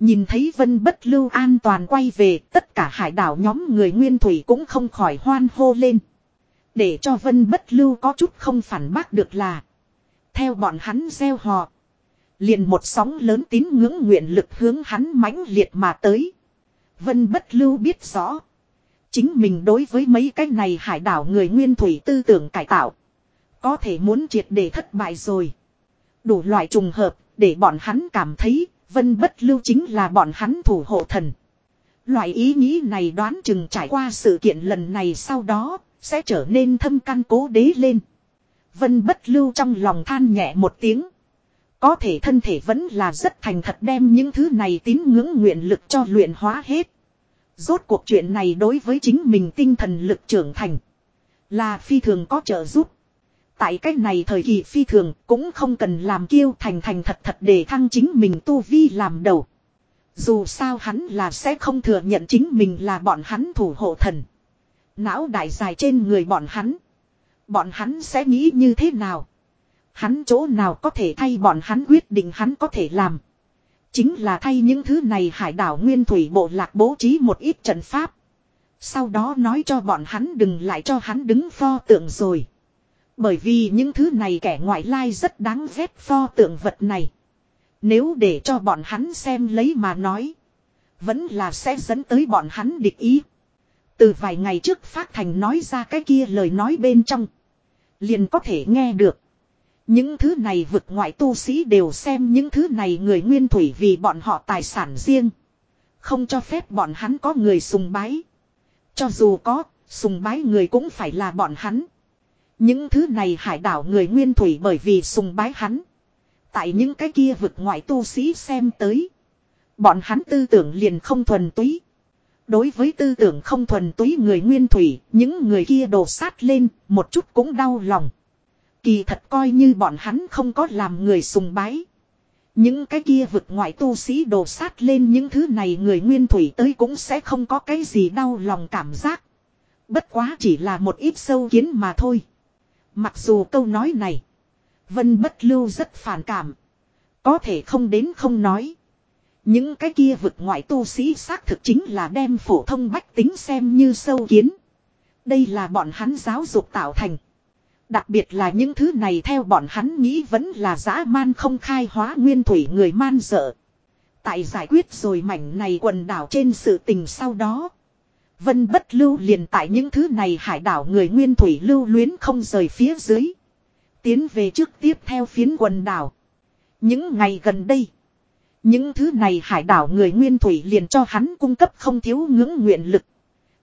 Nhìn thấy vân bất lưu an toàn quay về, tất cả hải đảo nhóm người nguyên thủy cũng không khỏi hoan hô lên. Để cho vân bất lưu có chút không phản bác được là. Theo bọn hắn gieo họ. Liền một sóng lớn tín ngưỡng nguyện lực hướng hắn mãnh liệt mà tới. Vân bất lưu biết rõ. Chính mình đối với mấy cái này hải đảo người nguyên thủy tư tưởng cải tạo. Có thể muốn triệt để thất bại rồi. Đủ loại trùng hợp, để bọn hắn cảm thấy, vân bất lưu chính là bọn hắn thủ hộ thần. Loại ý nghĩ này đoán chừng trải qua sự kiện lần này sau đó, sẽ trở nên thâm căn cố đế lên. Vân bất lưu trong lòng than nhẹ một tiếng. Có thể thân thể vẫn là rất thành thật đem những thứ này tín ngưỡng nguyện lực cho luyện hóa hết. Rốt cuộc chuyện này đối với chính mình tinh thần lực trưởng thành. Là phi thường có trợ giúp. Tại cách này thời kỳ phi thường cũng không cần làm kiêu thành thành thật thật để thăng chính mình tu vi làm đầu. Dù sao hắn là sẽ không thừa nhận chính mình là bọn hắn thủ hộ thần. Não đại dài trên người bọn hắn. Bọn hắn sẽ nghĩ như thế nào? Hắn chỗ nào có thể thay bọn hắn quyết định hắn có thể làm. Chính là thay những thứ này hải đảo nguyên thủy bộ lạc bố trí một ít trận pháp. Sau đó nói cho bọn hắn đừng lại cho hắn đứng pho tượng rồi. Bởi vì những thứ này kẻ ngoại lai rất đáng ghét pho tượng vật này. Nếu để cho bọn hắn xem lấy mà nói. Vẫn là sẽ dẫn tới bọn hắn địch ý. Từ vài ngày trước Phát Thành nói ra cái kia lời nói bên trong. Liền có thể nghe được. Những thứ này vực ngoại tu sĩ đều xem những thứ này người nguyên thủy vì bọn họ tài sản riêng. Không cho phép bọn hắn có người sùng bái. Cho dù có, sùng bái người cũng phải là bọn hắn. Những thứ này hải đảo người nguyên thủy bởi vì sùng bái hắn. Tại những cái kia vực ngoại tu sĩ xem tới. Bọn hắn tư tưởng liền không thuần túy. Đối với tư tưởng không thuần túy người nguyên thủy, những người kia đổ sát lên, một chút cũng đau lòng. Kỳ thật coi như bọn hắn không có làm người sùng bái. Những cái kia vực ngoại tu sĩ đổ sát lên những thứ này người nguyên thủy tới cũng sẽ không có cái gì đau lòng cảm giác. Bất quá chỉ là một ít sâu kiến mà thôi. Mặc dù câu nói này, Vân Bất Lưu rất phản cảm. Có thể không đến không nói. Những cái kia vực ngoại tu sĩ xác thực chính là đem phổ thông bách tính xem như sâu kiến. Đây là bọn hắn giáo dục tạo thành. Đặc biệt là những thứ này theo bọn hắn nghĩ vẫn là dã man không khai hóa nguyên thủy người man dợ. Tại giải quyết rồi mảnh này quần đảo trên sự tình sau đó. Vân bất lưu liền tại những thứ này hải đảo người nguyên thủy lưu luyến không rời phía dưới. Tiến về trước tiếp theo phiến quần đảo. Những ngày gần đây. Những thứ này hải đảo người nguyên thủy liền cho hắn cung cấp không thiếu ngưỡng nguyện lực.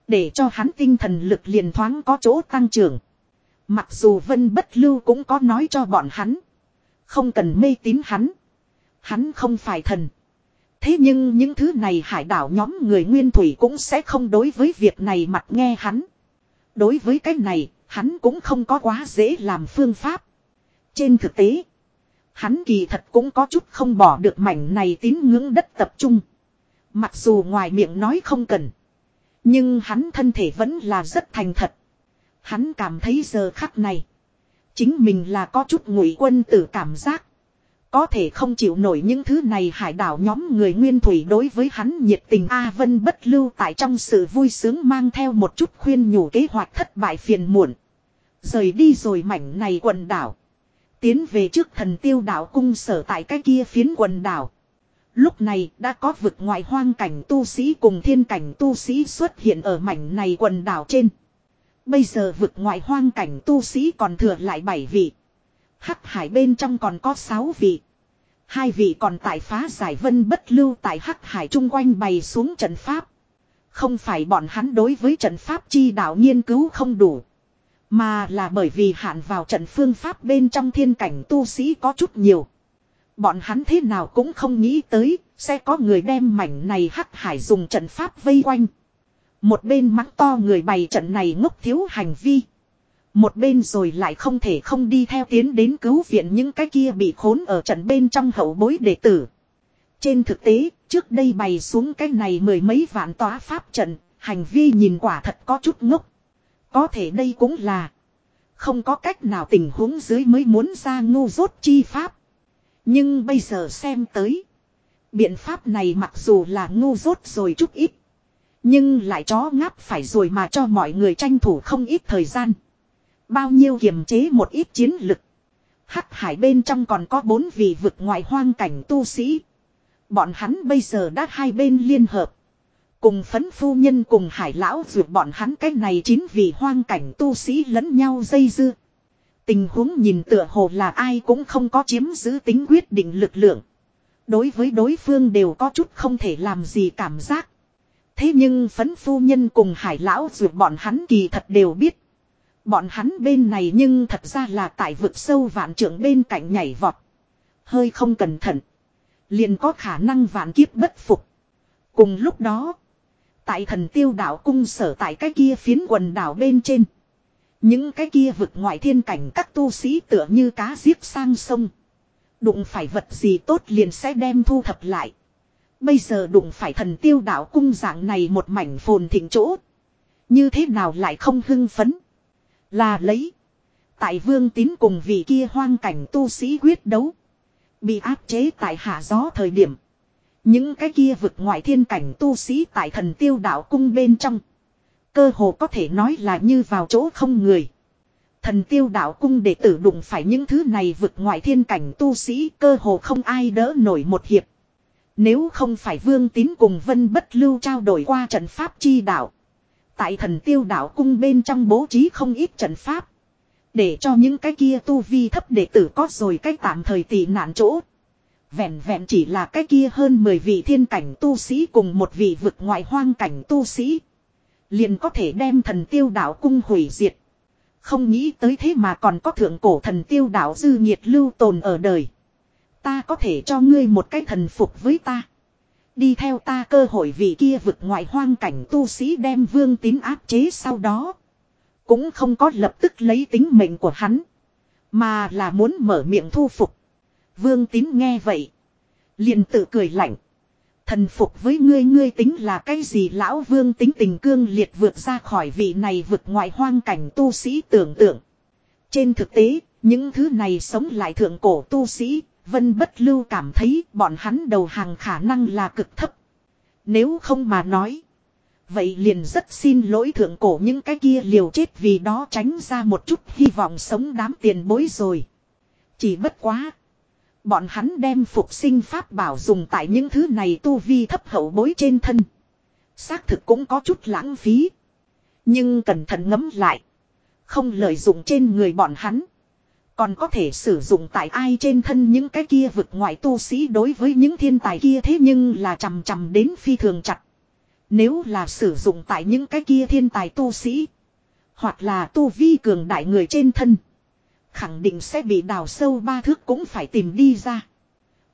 Để cho hắn tinh thần lực liền thoáng có chỗ tăng trưởng. Mặc dù vân bất lưu cũng có nói cho bọn hắn. Không cần mê tín hắn. Hắn không phải thần. Thế nhưng những thứ này hải đảo nhóm người nguyên thủy cũng sẽ không đối với việc này mặt nghe hắn. Đối với cái này, hắn cũng không có quá dễ làm phương pháp. Trên thực tế, hắn kỳ thật cũng có chút không bỏ được mảnh này tín ngưỡng đất tập trung. Mặc dù ngoài miệng nói không cần. Nhưng hắn thân thể vẫn là rất thành thật. Hắn cảm thấy giờ khắc này. Chính mình là có chút ngụy quân tử cảm giác. Có thể không chịu nổi những thứ này hải đảo nhóm người nguyên thủy đối với hắn nhiệt tình A Vân bất lưu tại trong sự vui sướng mang theo một chút khuyên nhủ kế hoạch thất bại phiền muộn. Rời đi rồi mảnh này quần đảo. Tiến về trước thần tiêu đảo cung sở tại cái kia phiến quần đảo. Lúc này đã có vực ngoại hoang cảnh tu sĩ cùng thiên cảnh tu sĩ xuất hiện ở mảnh này quần đảo trên. Bây giờ vực ngoại hoang cảnh tu sĩ còn thừa lại 7 vị. Hắc hải bên trong còn có 6 vị. Hai vị còn tại phá giải vân bất lưu tại Hắc hải chung quanh bày xuống trận pháp. Không phải bọn hắn đối với trận pháp chi đạo nghiên cứu không đủ. Mà là bởi vì hạn vào trận phương pháp bên trong thiên cảnh tu sĩ có chút nhiều. Bọn hắn thế nào cũng không nghĩ tới, sẽ có người đem mảnh này hắc hải dùng trận pháp vây quanh. Một bên mắng to người bày trận này ngốc thiếu hành vi. Một bên rồi lại không thể không đi theo tiến đến cứu viện những cái kia bị khốn ở trận bên trong hậu bối đệ tử. Trên thực tế, trước đây bày xuống cái này mười mấy vạn tòa pháp trận, hành vi nhìn quả thật có chút ngốc. Có thể đây cũng là không có cách nào tình huống dưới mới muốn ra ngu dốt chi pháp. Nhưng bây giờ xem tới. Biện pháp này mặc dù là ngu dốt rồi chút ít. Nhưng lại chó ngáp phải rồi mà cho mọi người tranh thủ không ít thời gian. Bao nhiêu kiềm chế một ít chiến lực. Hắc hải bên trong còn có bốn vị vực ngoại hoang cảnh tu sĩ. Bọn hắn bây giờ đã hai bên liên hợp. Cùng phấn phu nhân cùng hải lão ruột bọn hắn cái này chính vì hoang cảnh tu sĩ lẫn nhau dây dưa. Tình huống nhìn tựa hồ là ai cũng không có chiếm giữ tính quyết định lực lượng. Đối với đối phương đều có chút không thể làm gì cảm giác. Thế nhưng phấn phu nhân cùng hải lão ruột bọn hắn kỳ thật đều biết. Bọn hắn bên này nhưng thật ra là tại vực sâu vạn trưởng bên cạnh nhảy vọt. Hơi không cẩn thận. Liền có khả năng vạn kiếp bất phục. Cùng lúc đó. Tại thần tiêu đảo cung sở tại cái kia phiến quần đảo bên trên. Những cái kia vực ngoại thiên cảnh các tu sĩ tựa như cá giết sang sông. Đụng phải vật gì tốt liền sẽ đem thu thập lại. Bây giờ đụng phải thần tiêu đảo cung dạng này một mảnh phồn thịnh chỗ. Như thế nào lại không hưng phấn. Là lấy. Tại vương tín cùng vị kia hoang cảnh tu sĩ quyết đấu. Bị áp chế tại hạ gió thời điểm. Những cái kia vực ngoại thiên cảnh tu sĩ tại thần tiêu đạo cung bên trong. Cơ hồ có thể nói là như vào chỗ không người. Thần tiêu đạo cung đệ tử đụng phải những thứ này vực ngoại thiên cảnh tu sĩ cơ hồ không ai đỡ nổi một hiệp. Nếu không phải vương tín cùng vân bất lưu trao đổi qua trận pháp chi đạo. Tại thần tiêu đạo cung bên trong bố trí không ít trận pháp. Để cho những cái kia tu vi thấp đệ tử có rồi cách tạm thời tị nạn chỗ. Vẹn vẹn chỉ là cái kia hơn 10 vị thiên cảnh tu sĩ cùng một vị vực ngoại hoang cảnh tu sĩ. Liền có thể đem thần tiêu đạo cung hủy diệt. Không nghĩ tới thế mà còn có thượng cổ thần tiêu đạo dư nhiệt lưu tồn ở đời. Ta có thể cho ngươi một cái thần phục với ta. Đi theo ta cơ hội vị kia vực ngoại hoang cảnh tu sĩ đem vương tín áp chế sau đó. Cũng không có lập tức lấy tính mệnh của hắn. Mà là muốn mở miệng thu phục. Vương tín nghe vậy. liền tự cười lạnh. Thần phục với ngươi ngươi tính là cái gì lão vương tính tình cương liệt vượt ra khỏi vị này vượt ngoại hoang cảnh tu sĩ tưởng tượng. Trên thực tế, những thứ này sống lại thượng cổ tu sĩ, vân bất lưu cảm thấy bọn hắn đầu hàng khả năng là cực thấp. Nếu không mà nói. Vậy liền rất xin lỗi thượng cổ những cái kia liều chết vì đó tránh ra một chút hy vọng sống đám tiền bối rồi. Chỉ bất quá. Bọn hắn đem phục sinh pháp bảo dùng tại những thứ này tu vi thấp hậu bối trên thân. Xác thực cũng có chút lãng phí. Nhưng cẩn thận ngấm lại. Không lợi dụng trên người bọn hắn. Còn có thể sử dụng tại ai trên thân những cái kia vực ngoại tu sĩ đối với những thiên tài kia thế nhưng là chằm chằm đến phi thường chặt. Nếu là sử dụng tại những cái kia thiên tài tu sĩ. Hoặc là tu vi cường đại người trên thân. Khẳng định sẽ bị đào sâu ba thước cũng phải tìm đi ra.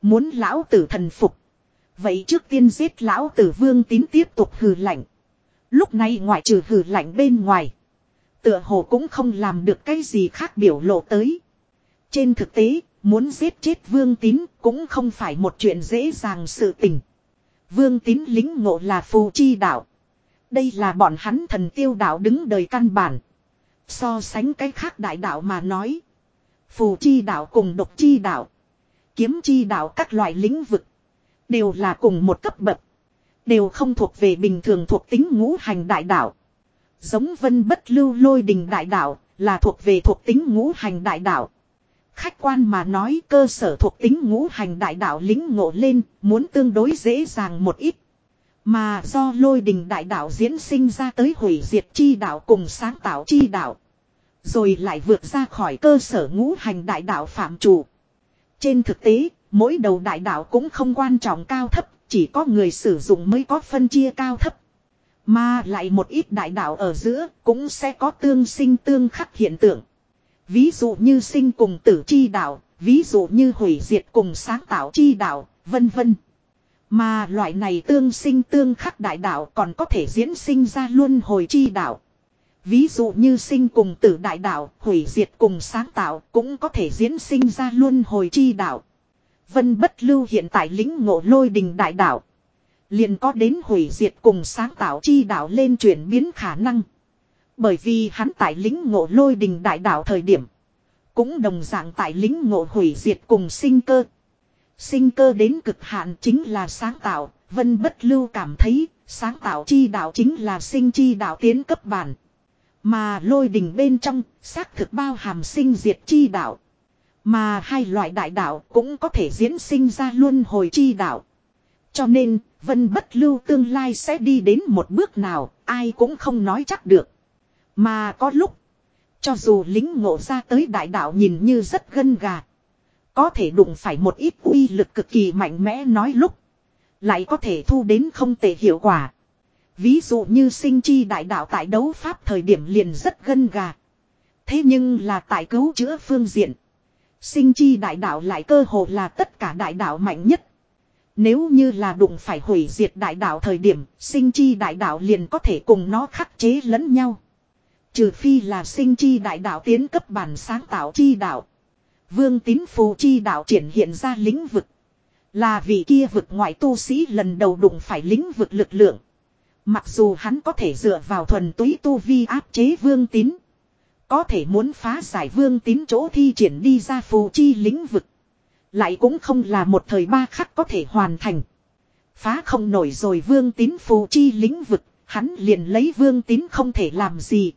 Muốn lão tử thần phục. Vậy trước tiên giết lão tử vương tín tiếp tục hừ lạnh. Lúc này ngoại trừ hừ lạnh bên ngoài. Tựa hồ cũng không làm được cái gì khác biểu lộ tới. Trên thực tế, muốn giết chết vương tín cũng không phải một chuyện dễ dàng sự tình. Vương tín lính ngộ là phù chi đạo. Đây là bọn hắn thần tiêu đạo đứng đời căn bản. So sánh cái khác đại đạo mà nói. Phù chi đạo cùng độc chi đạo. Kiếm chi đạo các loại lĩnh vực. Đều là cùng một cấp bậc. Đều không thuộc về bình thường thuộc tính ngũ hành đại đạo. Giống vân bất lưu lôi đình đại đạo là thuộc về thuộc tính ngũ hành đại đạo. Khách quan mà nói, cơ sở thuộc tính ngũ hành đại đạo lính ngộ lên muốn tương đối dễ dàng một ít. Mà do lôi đình đại đạo diễn sinh ra tới hủy diệt chi đạo cùng sáng tạo chi đạo. Rồi lại vượt ra khỏi cơ sở ngũ hành đại đạo phạm chủ. Trên thực tế, mỗi đầu đại đạo cũng không quan trọng cao thấp, chỉ có người sử dụng mới có phân chia cao thấp. Mà lại một ít đại đạo ở giữa cũng sẽ có tương sinh tương khắc hiện tượng. Ví dụ như sinh cùng tử chi đạo, ví dụ như hủy diệt cùng sáng tạo chi đạo, vân vân. Mà loại này tương sinh tương khắc đại đạo còn có thể diễn sinh ra luân hồi chi đạo. Ví dụ như sinh cùng tử đại đạo, hủy diệt cùng sáng tạo cũng có thể diễn sinh ra luân hồi chi đạo. Vân bất lưu hiện tại lĩnh ngộ lôi đình đại đạo. Liền có đến hủy diệt cùng sáng tạo chi đạo lên chuyển biến khả năng. Bởi vì hắn tại lĩnh ngộ lôi đình đại đạo thời điểm. Cũng đồng dạng tại lĩnh ngộ hủy diệt cùng sinh cơ. Sinh cơ đến cực hạn chính là sáng tạo. Vân bất lưu cảm thấy sáng tạo chi đạo chính là sinh chi đạo tiến cấp bản. Mà lôi đình bên trong xác thực bao hàm sinh diệt chi đạo. Mà hai loại đại đạo cũng có thể diễn sinh ra luân hồi chi đạo. Cho nên, vân bất lưu tương lai sẽ đi đến một bước nào, ai cũng không nói chắc được. Mà có lúc, cho dù lính ngộ ra tới đại đạo nhìn như rất gân gà. Có thể đụng phải một ít uy lực cực kỳ mạnh mẽ nói lúc. Lại có thể thu đến không tệ hiệu quả. Ví dụ như sinh chi đại đạo tại đấu pháp thời điểm liền rất gân gà. Thế nhưng là tại cứu chữa phương diện. Sinh chi đại đạo lại cơ hồ là tất cả đại đạo mạnh nhất. Nếu như là đụng phải hủy diệt đại đạo thời điểm, sinh chi đại đạo liền có thể cùng nó khắc chế lẫn nhau. Trừ phi là sinh chi đại đạo tiến cấp bản sáng tạo chi đạo. Vương tín phù chi đạo triển hiện ra lĩnh vực. Là vì kia vực ngoại tu sĩ lần đầu đụng phải lĩnh vực lực lượng. Mặc dù hắn có thể dựa vào thuần túy tu vi áp chế vương tín. Có thể muốn phá giải vương tín chỗ thi triển đi ra phù chi lĩnh vực. Lại cũng không là một thời ba khắc có thể hoàn thành. Phá không nổi rồi vương tín phù chi lĩnh vực, hắn liền lấy vương tín không thể làm gì.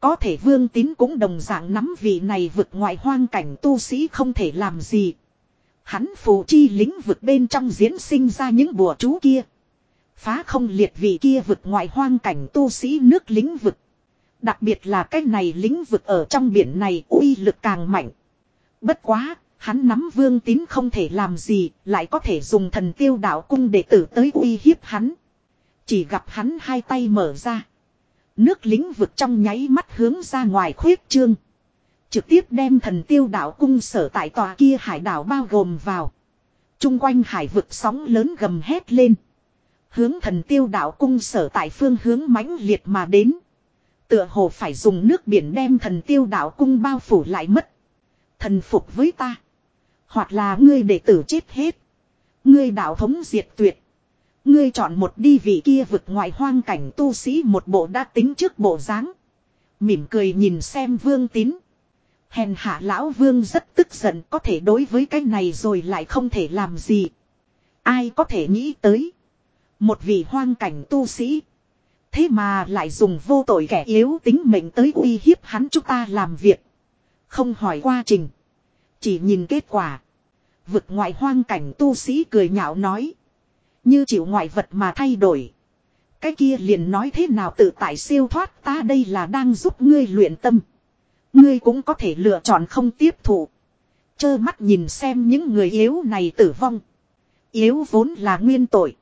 Có thể vương tín cũng đồng dạng nắm vị này vực ngoại hoang cảnh tu sĩ không thể làm gì. Hắn phù chi lĩnh vực bên trong diễn sinh ra những bùa chú kia. Phá không liệt vị kia vực ngoại hoang cảnh tu sĩ nước lĩnh vực. Đặc biệt là cái này lĩnh vực ở trong biển này uy lực càng mạnh. Bất quá, hắn nắm vương tín không thể làm gì, lại có thể dùng thần tiêu đạo cung để tử tới uy hiếp hắn. Chỉ gặp hắn hai tay mở ra. Nước lĩnh vực trong nháy mắt hướng ra ngoài khuyết trương. Trực tiếp đem thần tiêu đạo cung sở tại tòa kia hải đảo bao gồm vào. Trung quanh hải vực sóng lớn gầm hét lên. Hướng thần tiêu đạo cung sở tại phương hướng mãnh liệt mà đến. Tựa hồ phải dùng nước biển đem thần tiêu đạo cung bao phủ lại mất. Thần phục với ta. Hoặc là ngươi đệ tử chết hết. Ngươi đạo thống diệt tuyệt. Ngươi chọn một đi vị kia vực ngoại hoang cảnh tu sĩ một bộ đã tính trước bộ dáng Mỉm cười nhìn xem vương tín. Hèn hạ lão vương rất tức giận có thể đối với cái này rồi lại không thể làm gì. Ai có thể nghĩ tới. Một vị hoang cảnh tu sĩ. Thế mà lại dùng vô tội kẻ yếu tính mệnh tới uy hiếp hắn chúng ta làm việc. Không hỏi quá trình. Chỉ nhìn kết quả. Vực ngoại hoang cảnh tu sĩ cười nhạo nói. Như chịu ngoại vật mà thay đổi. Cái kia liền nói thế nào tự tại siêu thoát ta đây là đang giúp ngươi luyện tâm. Ngươi cũng có thể lựa chọn không tiếp thụ. Chơ mắt nhìn xem những người yếu này tử vong. Yếu vốn là nguyên tội.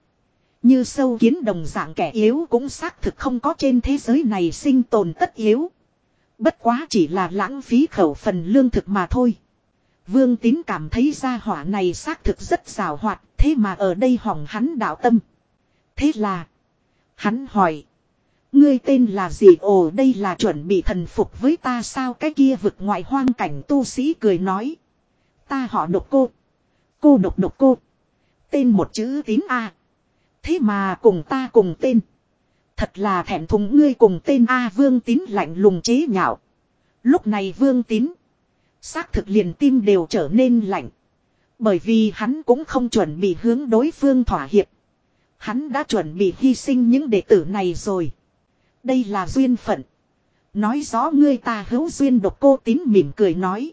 Như sâu kiến đồng dạng kẻ yếu cũng xác thực không có trên thế giới này sinh tồn tất yếu. Bất quá chỉ là lãng phí khẩu phần lương thực mà thôi. Vương tín cảm thấy gia hỏa này xác thực rất rào hoạt, thế mà ở đây hỏng hắn đạo tâm. Thế là, hắn hỏi, Ngươi tên là gì ồ đây là chuẩn bị thần phục với ta sao cái kia vực ngoại hoang cảnh tu sĩ cười nói. Ta họ độc cô. Cô độc độc cô. Tên một chữ tín A. Thế mà cùng ta cùng tên. Thật là thẹn thùng ngươi cùng tên A vương tín lạnh lùng chế nhạo. Lúc này vương tín. Xác thực liền tim đều trở nên lạnh. Bởi vì hắn cũng không chuẩn bị hướng đối phương thỏa hiệp. Hắn đã chuẩn bị hy sinh những đệ tử này rồi. Đây là duyên phận. Nói rõ ngươi ta hữu duyên độc cô tín mỉm cười nói.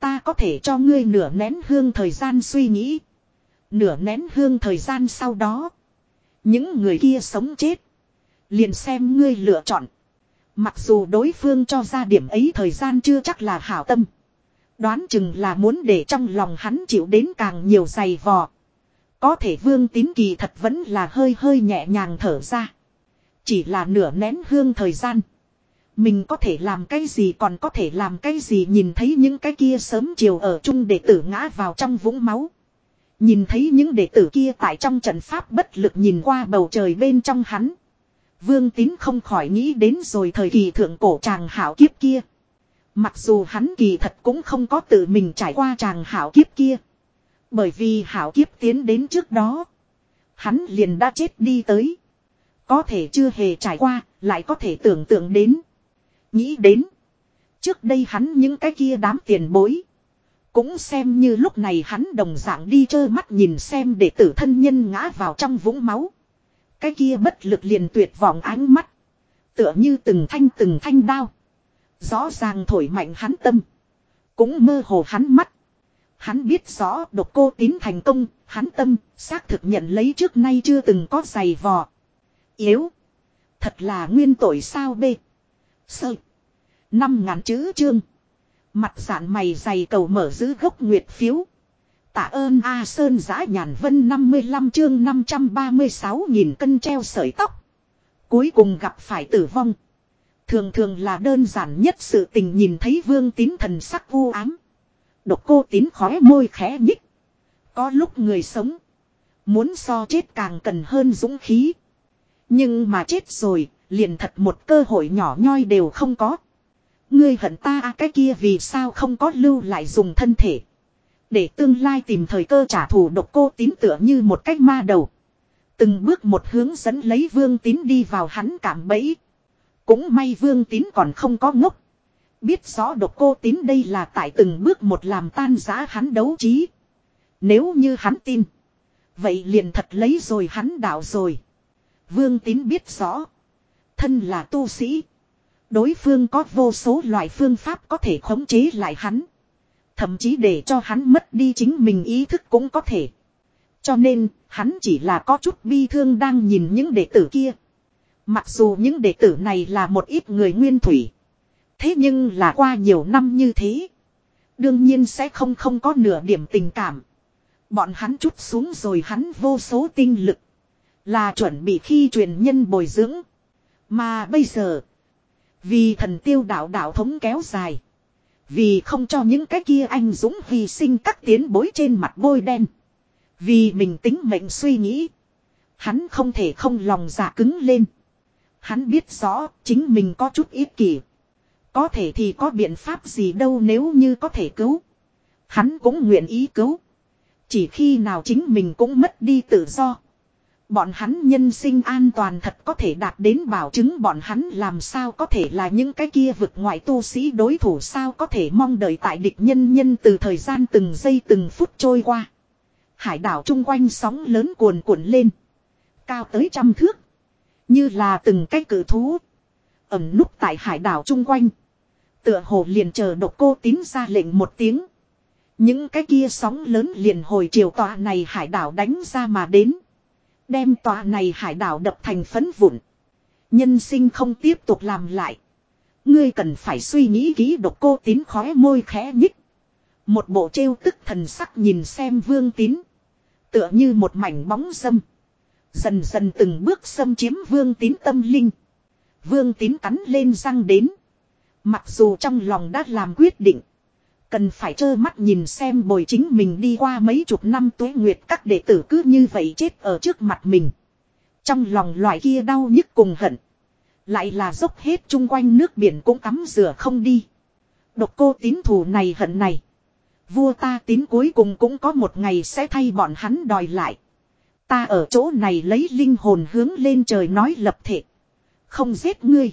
Ta có thể cho ngươi nửa nén hương thời gian suy nghĩ. Nửa nén hương thời gian sau đó. Những người kia sống chết. Liền xem ngươi lựa chọn. Mặc dù đối phương cho ra điểm ấy thời gian chưa chắc là hảo tâm. Đoán chừng là muốn để trong lòng hắn chịu đến càng nhiều dày vò. Có thể vương tín kỳ thật vẫn là hơi hơi nhẹ nhàng thở ra. Chỉ là nửa nén hương thời gian. Mình có thể làm cái gì còn có thể làm cái gì nhìn thấy những cái kia sớm chiều ở chung để tử ngã vào trong vũng máu. Nhìn thấy những đệ tử kia tại trong trận pháp bất lực nhìn qua bầu trời bên trong hắn. Vương tín không khỏi nghĩ đến rồi thời kỳ thượng cổ tràng hảo kiếp kia. Mặc dù hắn kỳ thật cũng không có tự mình trải qua tràng hảo kiếp kia. Bởi vì hảo kiếp tiến đến trước đó. Hắn liền đã chết đi tới. Có thể chưa hề trải qua, lại có thể tưởng tượng đến. Nghĩ đến. Trước đây hắn những cái kia đám tiền bối. Cũng xem như lúc này hắn đồng dạng đi trơ mắt nhìn xem để tử thân nhân ngã vào trong vũng máu. Cái kia bất lực liền tuyệt vọng ánh mắt. Tựa như từng thanh từng thanh đao. Rõ ràng thổi mạnh hắn tâm. Cũng mơ hồ hắn mắt. Hắn biết rõ độc cô tín thành công, hắn tâm, xác thực nhận lấy trước nay chưa từng có giày vò. Yếu. Thật là nguyên tội sao bê. Sơ. Năm ngàn chữ chương. Mặt giản mày dày cầu mở giữ gốc nguyệt phiếu. Tạ ơn A Sơn giã nhàn vân 55 chương 536 nghìn cân treo sợi tóc. Cuối cùng gặp phải tử vong. Thường thường là đơn giản nhất sự tình nhìn thấy vương tín thần sắc u ám. Độc cô tín khóe môi khẽ nhích. Có lúc người sống. Muốn so chết càng cần hơn dũng khí. Nhưng mà chết rồi, liền thật một cơ hội nhỏ nhoi đều không có. Ngươi hận ta à cái kia vì sao không có lưu lại dùng thân thể. Để tương lai tìm thời cơ trả thù độc cô tín tựa như một cách ma đầu. Từng bước một hướng dẫn lấy vương tín đi vào hắn cảm bẫy. Cũng may vương tín còn không có ngốc. Biết rõ độc cô tín đây là tại từng bước một làm tan giá hắn đấu trí. Nếu như hắn tin. Vậy liền thật lấy rồi hắn đạo rồi. Vương tín biết rõ. Thân là tu sĩ. Đối phương có vô số loại phương pháp có thể khống chế lại hắn. Thậm chí để cho hắn mất đi chính mình ý thức cũng có thể. Cho nên, hắn chỉ là có chút bi thương đang nhìn những đệ tử kia. Mặc dù những đệ tử này là một ít người nguyên thủy. Thế nhưng là qua nhiều năm như thế. Đương nhiên sẽ không không có nửa điểm tình cảm. Bọn hắn chút xuống rồi hắn vô số tinh lực. Là chuẩn bị khi truyền nhân bồi dưỡng. Mà bây giờ. Vì thần tiêu đạo đạo thống kéo dài. Vì không cho những cái kia anh dũng hy sinh các tiến bối trên mặt bôi đen. Vì mình tính mệnh suy nghĩ. Hắn không thể không lòng dạ cứng lên. Hắn biết rõ chính mình có chút ít kỷ. Có thể thì có biện pháp gì đâu nếu như có thể cứu. Hắn cũng nguyện ý cứu. Chỉ khi nào chính mình cũng mất đi tự do. Bọn hắn nhân sinh an toàn thật có thể đạt đến bảo chứng bọn hắn làm sao có thể là những cái kia vực ngoại tu sĩ đối thủ sao có thể mong đợi tại địch nhân nhân từ thời gian từng giây từng phút trôi qua. Hải đảo chung quanh sóng lớn cuồn cuộn lên. Cao tới trăm thước. Như là từng cái cử thú. Ẩm núp tại hải đảo chung quanh. Tựa hồ liền chờ độc cô tín ra lệnh một tiếng. Những cái kia sóng lớn liền hồi chiều tọa này hải đảo đánh ra mà đến. Đem tòa này hải đảo đập thành phấn vụn. Nhân sinh không tiếp tục làm lại. Ngươi cần phải suy nghĩ kỹ độc cô tín khóe môi khẽ nhích. Một bộ trêu tức thần sắc nhìn xem vương tín. Tựa như một mảnh bóng dâm. Dần dần từng bước xâm chiếm vương tín tâm linh. Vương tín cắn lên răng đến. Mặc dù trong lòng đã làm quyết định. Cần phải trơ mắt nhìn xem bồi chính mình đi qua mấy chục năm tuế nguyệt các đệ tử cứ như vậy chết ở trước mặt mình. Trong lòng loại kia đau nhức cùng hận. Lại là dốc hết chung quanh nước biển cũng tắm rửa không đi. Độc cô tín thù này hận này. Vua ta tín cuối cùng cũng có một ngày sẽ thay bọn hắn đòi lại. Ta ở chỗ này lấy linh hồn hướng lên trời nói lập thể. Không giết ngươi.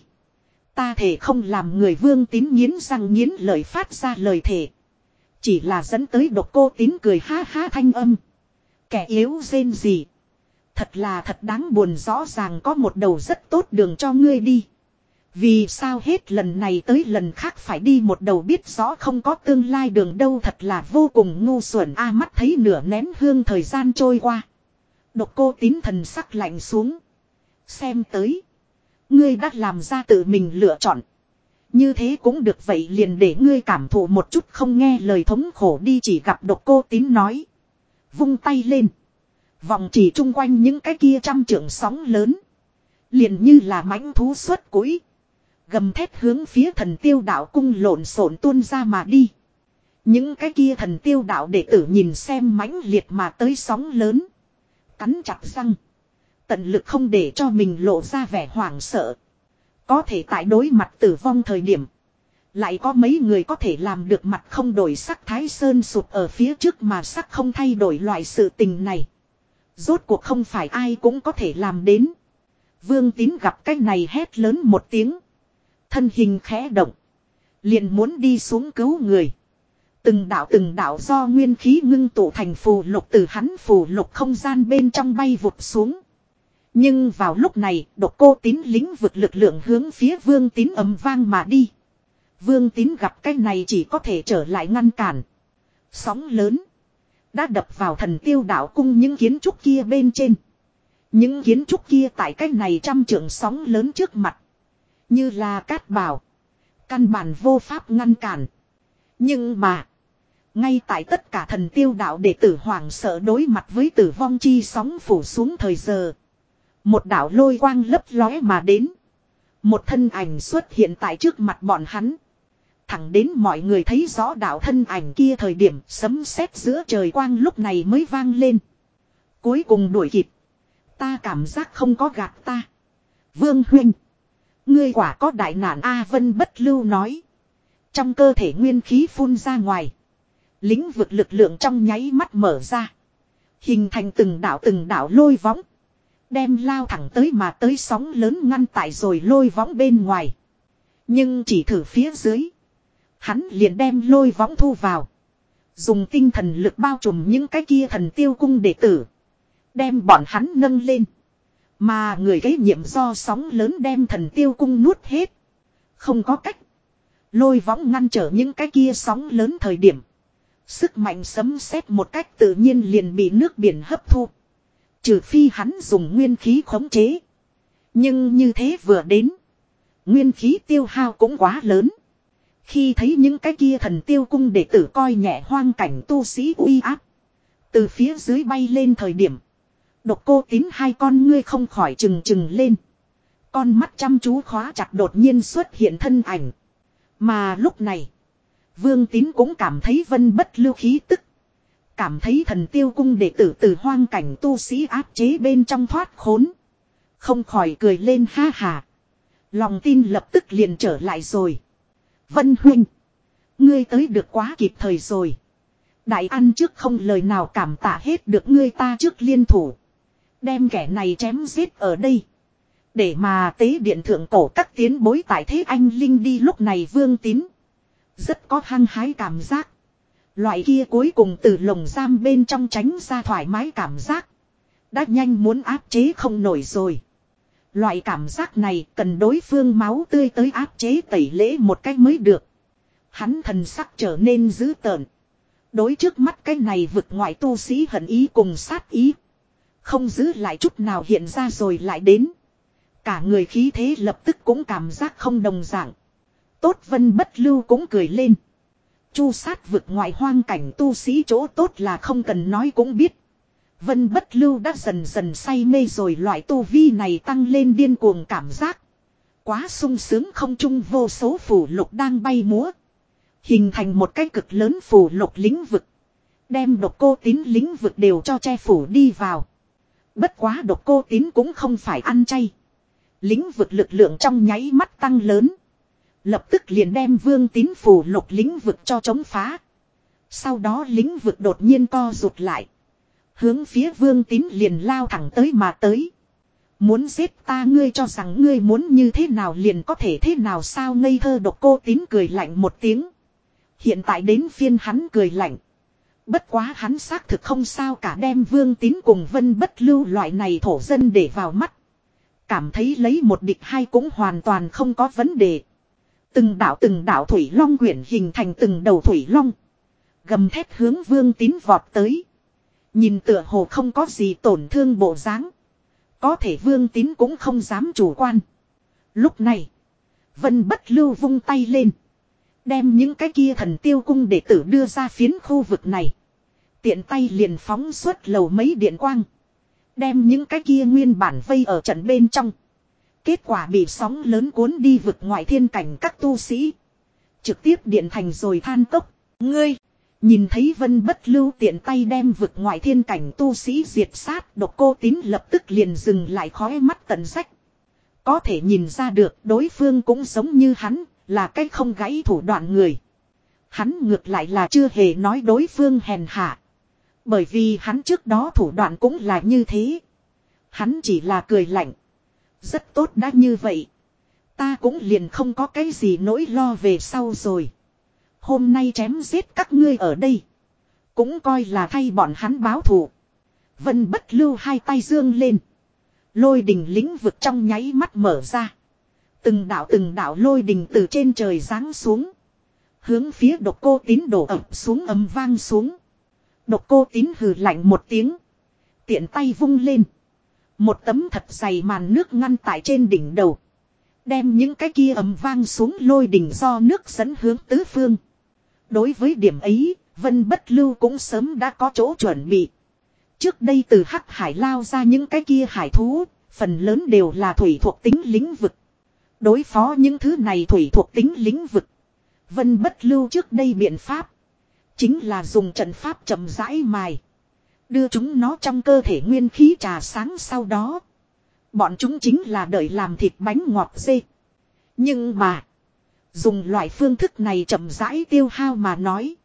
Ta thể không làm người vương tín nghiến răng nghiến lời phát ra lời thể. Chỉ là dẫn tới độc cô tín cười ha ha thanh âm. Kẻ yếu rên gì. Thật là thật đáng buồn rõ ràng có một đầu rất tốt đường cho ngươi đi. Vì sao hết lần này tới lần khác phải đi một đầu biết rõ không có tương lai đường đâu thật là vô cùng ngu xuẩn a mắt thấy nửa nén hương thời gian trôi qua. Độc cô tín thần sắc lạnh xuống. Xem tới. Ngươi đã làm ra tự mình lựa chọn. Như thế cũng được vậy liền để ngươi cảm thụ một chút không nghe lời thống khổ đi chỉ gặp độc cô tín nói. Vung tay lên. Vòng chỉ chung quanh những cái kia trăm trượng sóng lớn. Liền như là mãnh thú xuất cuối, Gầm thét hướng phía thần tiêu đạo cung lộn xộn tuôn ra mà đi. Những cái kia thần tiêu đạo đệ tử nhìn xem mãnh liệt mà tới sóng lớn. Cắn chặt răng. Tận lực không để cho mình lộ ra vẻ hoảng sợ. Có thể tại đối mặt tử vong thời điểm. Lại có mấy người có thể làm được mặt không đổi sắc thái sơn sụp ở phía trước mà sắc không thay đổi loại sự tình này. Rốt cuộc không phải ai cũng có thể làm đến. Vương tín gặp cái này hét lớn một tiếng. Thân hình khẽ động. Liền muốn đi xuống cứu người. Từng đạo từng đạo do nguyên khí ngưng tụ thành phù lục từ hắn phù lục không gian bên trong bay vụt xuống. Nhưng vào lúc này, độc cô tín lính vực lực lượng hướng phía vương tín ấm vang mà đi. Vương tín gặp cái này chỉ có thể trở lại ngăn cản. Sóng lớn. Đã đập vào thần tiêu đạo cung những kiến trúc kia bên trên. Những kiến trúc kia tại cái này trăm trượng sóng lớn trước mặt. Như là cát bảo. Căn bản vô pháp ngăn cản. Nhưng mà. Ngay tại tất cả thần tiêu đạo đệ tử hoàng sợ đối mặt với tử vong chi sóng phủ xuống thời giờ. Một đạo lôi quang lấp lóe mà đến. Một thân ảnh xuất hiện tại trước mặt bọn hắn. Thẳng đến mọi người thấy rõ đạo thân ảnh kia thời điểm sấm sét giữa trời quang lúc này mới vang lên. Cuối cùng đuổi kịp. Ta cảm giác không có gạt ta. Vương huynh. Ngươi quả có đại nạn A Vân bất lưu nói. Trong cơ thể nguyên khí phun ra ngoài. Lĩnh vực lực lượng trong nháy mắt mở ra. Hình thành từng đảo từng đảo lôi võng. Đem lao thẳng tới mà tới sóng lớn ngăn tại rồi lôi võng bên ngoài. Nhưng chỉ thử phía dưới. Hắn liền đem lôi võng thu vào. Dùng tinh thần lực bao trùm những cái kia thần tiêu cung đệ tử. Đem bọn hắn nâng lên. Mà người kế nhiệm do sóng lớn đem thần tiêu cung nuốt hết. Không có cách. Lôi võng ngăn trở những cái kia sóng lớn thời điểm. Sức mạnh sấm sét một cách tự nhiên liền bị nước biển hấp thu. Trừ phi hắn dùng nguyên khí khống chế. Nhưng như thế vừa đến. Nguyên khí tiêu hao cũng quá lớn. Khi thấy những cái kia thần tiêu cung đệ tử coi nhẹ hoang cảnh tu sĩ uy áp. Từ phía dưới bay lên thời điểm. Độc cô tín hai con ngươi không khỏi trừng trừng lên. Con mắt chăm chú khóa chặt đột nhiên xuất hiện thân ảnh. Mà lúc này. Vương tín cũng cảm thấy vân bất lưu khí tức. Cảm thấy thần tiêu cung đệ tử từ hoang cảnh tu sĩ áp chế bên trong thoát khốn. Không khỏi cười lên ha hà. Lòng tin lập tức liền trở lại rồi. Vân huynh. Ngươi tới được quá kịp thời rồi. Đại ăn trước không lời nào cảm tạ hết được ngươi ta trước liên thủ. Đem kẻ này chém giết ở đây. Để mà tế điện thượng cổ các tiến bối tại thế anh Linh đi lúc này vương tín. Rất có hăng hái cảm giác. Loại kia cuối cùng từ lồng giam bên trong tránh ra thoải mái cảm giác. Đã nhanh muốn áp chế không nổi rồi. Loại cảm giác này cần đối phương máu tươi tới áp chế tẩy lễ một cách mới được. Hắn thần sắc trở nên dữ tợn. Đối trước mắt cái này vực ngoại tu sĩ hận ý cùng sát ý. Không giữ lại chút nào hiện ra rồi lại đến. Cả người khí thế lập tức cũng cảm giác không đồng dạng. Tốt vân bất lưu cũng cười lên. Chu sát vực ngoại hoang cảnh tu sĩ chỗ tốt là không cần nói cũng biết. Vân bất lưu đã dần dần say mê rồi, loại tu vi này tăng lên điên cuồng cảm giác. Quá sung sướng không chung vô số phủ lục đang bay múa. Hình thành một cái cực lớn phủ lục lĩnh vực. Đem độc cô tín lĩnh vực đều cho che phủ đi vào. Bất quá độc cô tín cũng không phải ăn chay. Lĩnh vực lực lượng trong nháy mắt tăng lớn. Lập tức liền đem vương tín phù lục lĩnh vực cho chống phá. Sau đó lĩnh vực đột nhiên co rụt lại. Hướng phía vương tín liền lao thẳng tới mà tới. Muốn giết ta ngươi cho rằng ngươi muốn như thế nào liền có thể thế nào sao ngây thơ độc cô tín cười lạnh một tiếng. Hiện tại đến phiên hắn cười lạnh. Bất quá hắn xác thực không sao cả đem vương tín cùng vân bất lưu loại này thổ dân để vào mắt. Cảm thấy lấy một địch hai cũng hoàn toàn không có vấn đề. Từng đảo từng đảo thủy long quyển hình thành từng đầu thủy long. Gầm thép hướng vương tín vọt tới. Nhìn tựa hồ không có gì tổn thương bộ dáng. Có thể vương tín cũng không dám chủ quan. Lúc này. Vân bất lưu vung tay lên. Đem những cái kia thần tiêu cung đệ tử đưa ra phiến khu vực này. Tiện tay liền phóng suốt lầu mấy điện quang. Đem những cái kia nguyên bản vây ở trận bên trong. Kết quả bị sóng lớn cuốn đi vực ngoại thiên cảnh các tu sĩ. Trực tiếp điện thành rồi than tốc. Ngươi! Nhìn thấy vân bất lưu tiện tay đem vực ngoại thiên cảnh tu sĩ diệt sát độc cô tín lập tức liền dừng lại khói mắt tận sách. Có thể nhìn ra được đối phương cũng giống như hắn, là cái không gãy thủ đoạn người. Hắn ngược lại là chưa hề nói đối phương hèn hạ. Bởi vì hắn trước đó thủ đoạn cũng là như thế. Hắn chỉ là cười lạnh. Rất tốt đã như vậy. Ta cũng liền không có cái gì nỗi lo về sau rồi. Hôm nay chém giết các ngươi ở đây. Cũng coi là thay bọn hắn báo thù. Vân bất lưu hai tay dương lên. Lôi đình lĩnh vực trong nháy mắt mở ra. Từng đạo từng đạo lôi đình từ trên trời giáng xuống. Hướng phía độc cô tín đổ ập xuống ấm vang xuống. Độc cô tín hừ lạnh một tiếng. Tiện tay vung lên. Một tấm thật dày màn nước ngăn tại trên đỉnh đầu. Đem những cái kia ấm vang xuống lôi đỉnh do nước dẫn hướng tứ phương. Đối với điểm ấy, Vân Bất Lưu cũng sớm đã có chỗ chuẩn bị. Trước đây từ Hắc Hải lao ra những cái kia hải thú, phần lớn đều là thủy thuộc tính lĩnh vực. Đối phó những thứ này thủy thuộc tính lĩnh vực. Vân Bất Lưu trước đây biện pháp. Chính là dùng trận pháp chậm rãi mài. Đưa chúng nó trong cơ thể nguyên khí trà sáng sau đó. Bọn chúng chính là đợi làm thịt bánh ngọt dê. Nhưng mà. Dùng loại phương thức này chậm rãi tiêu hao mà nói.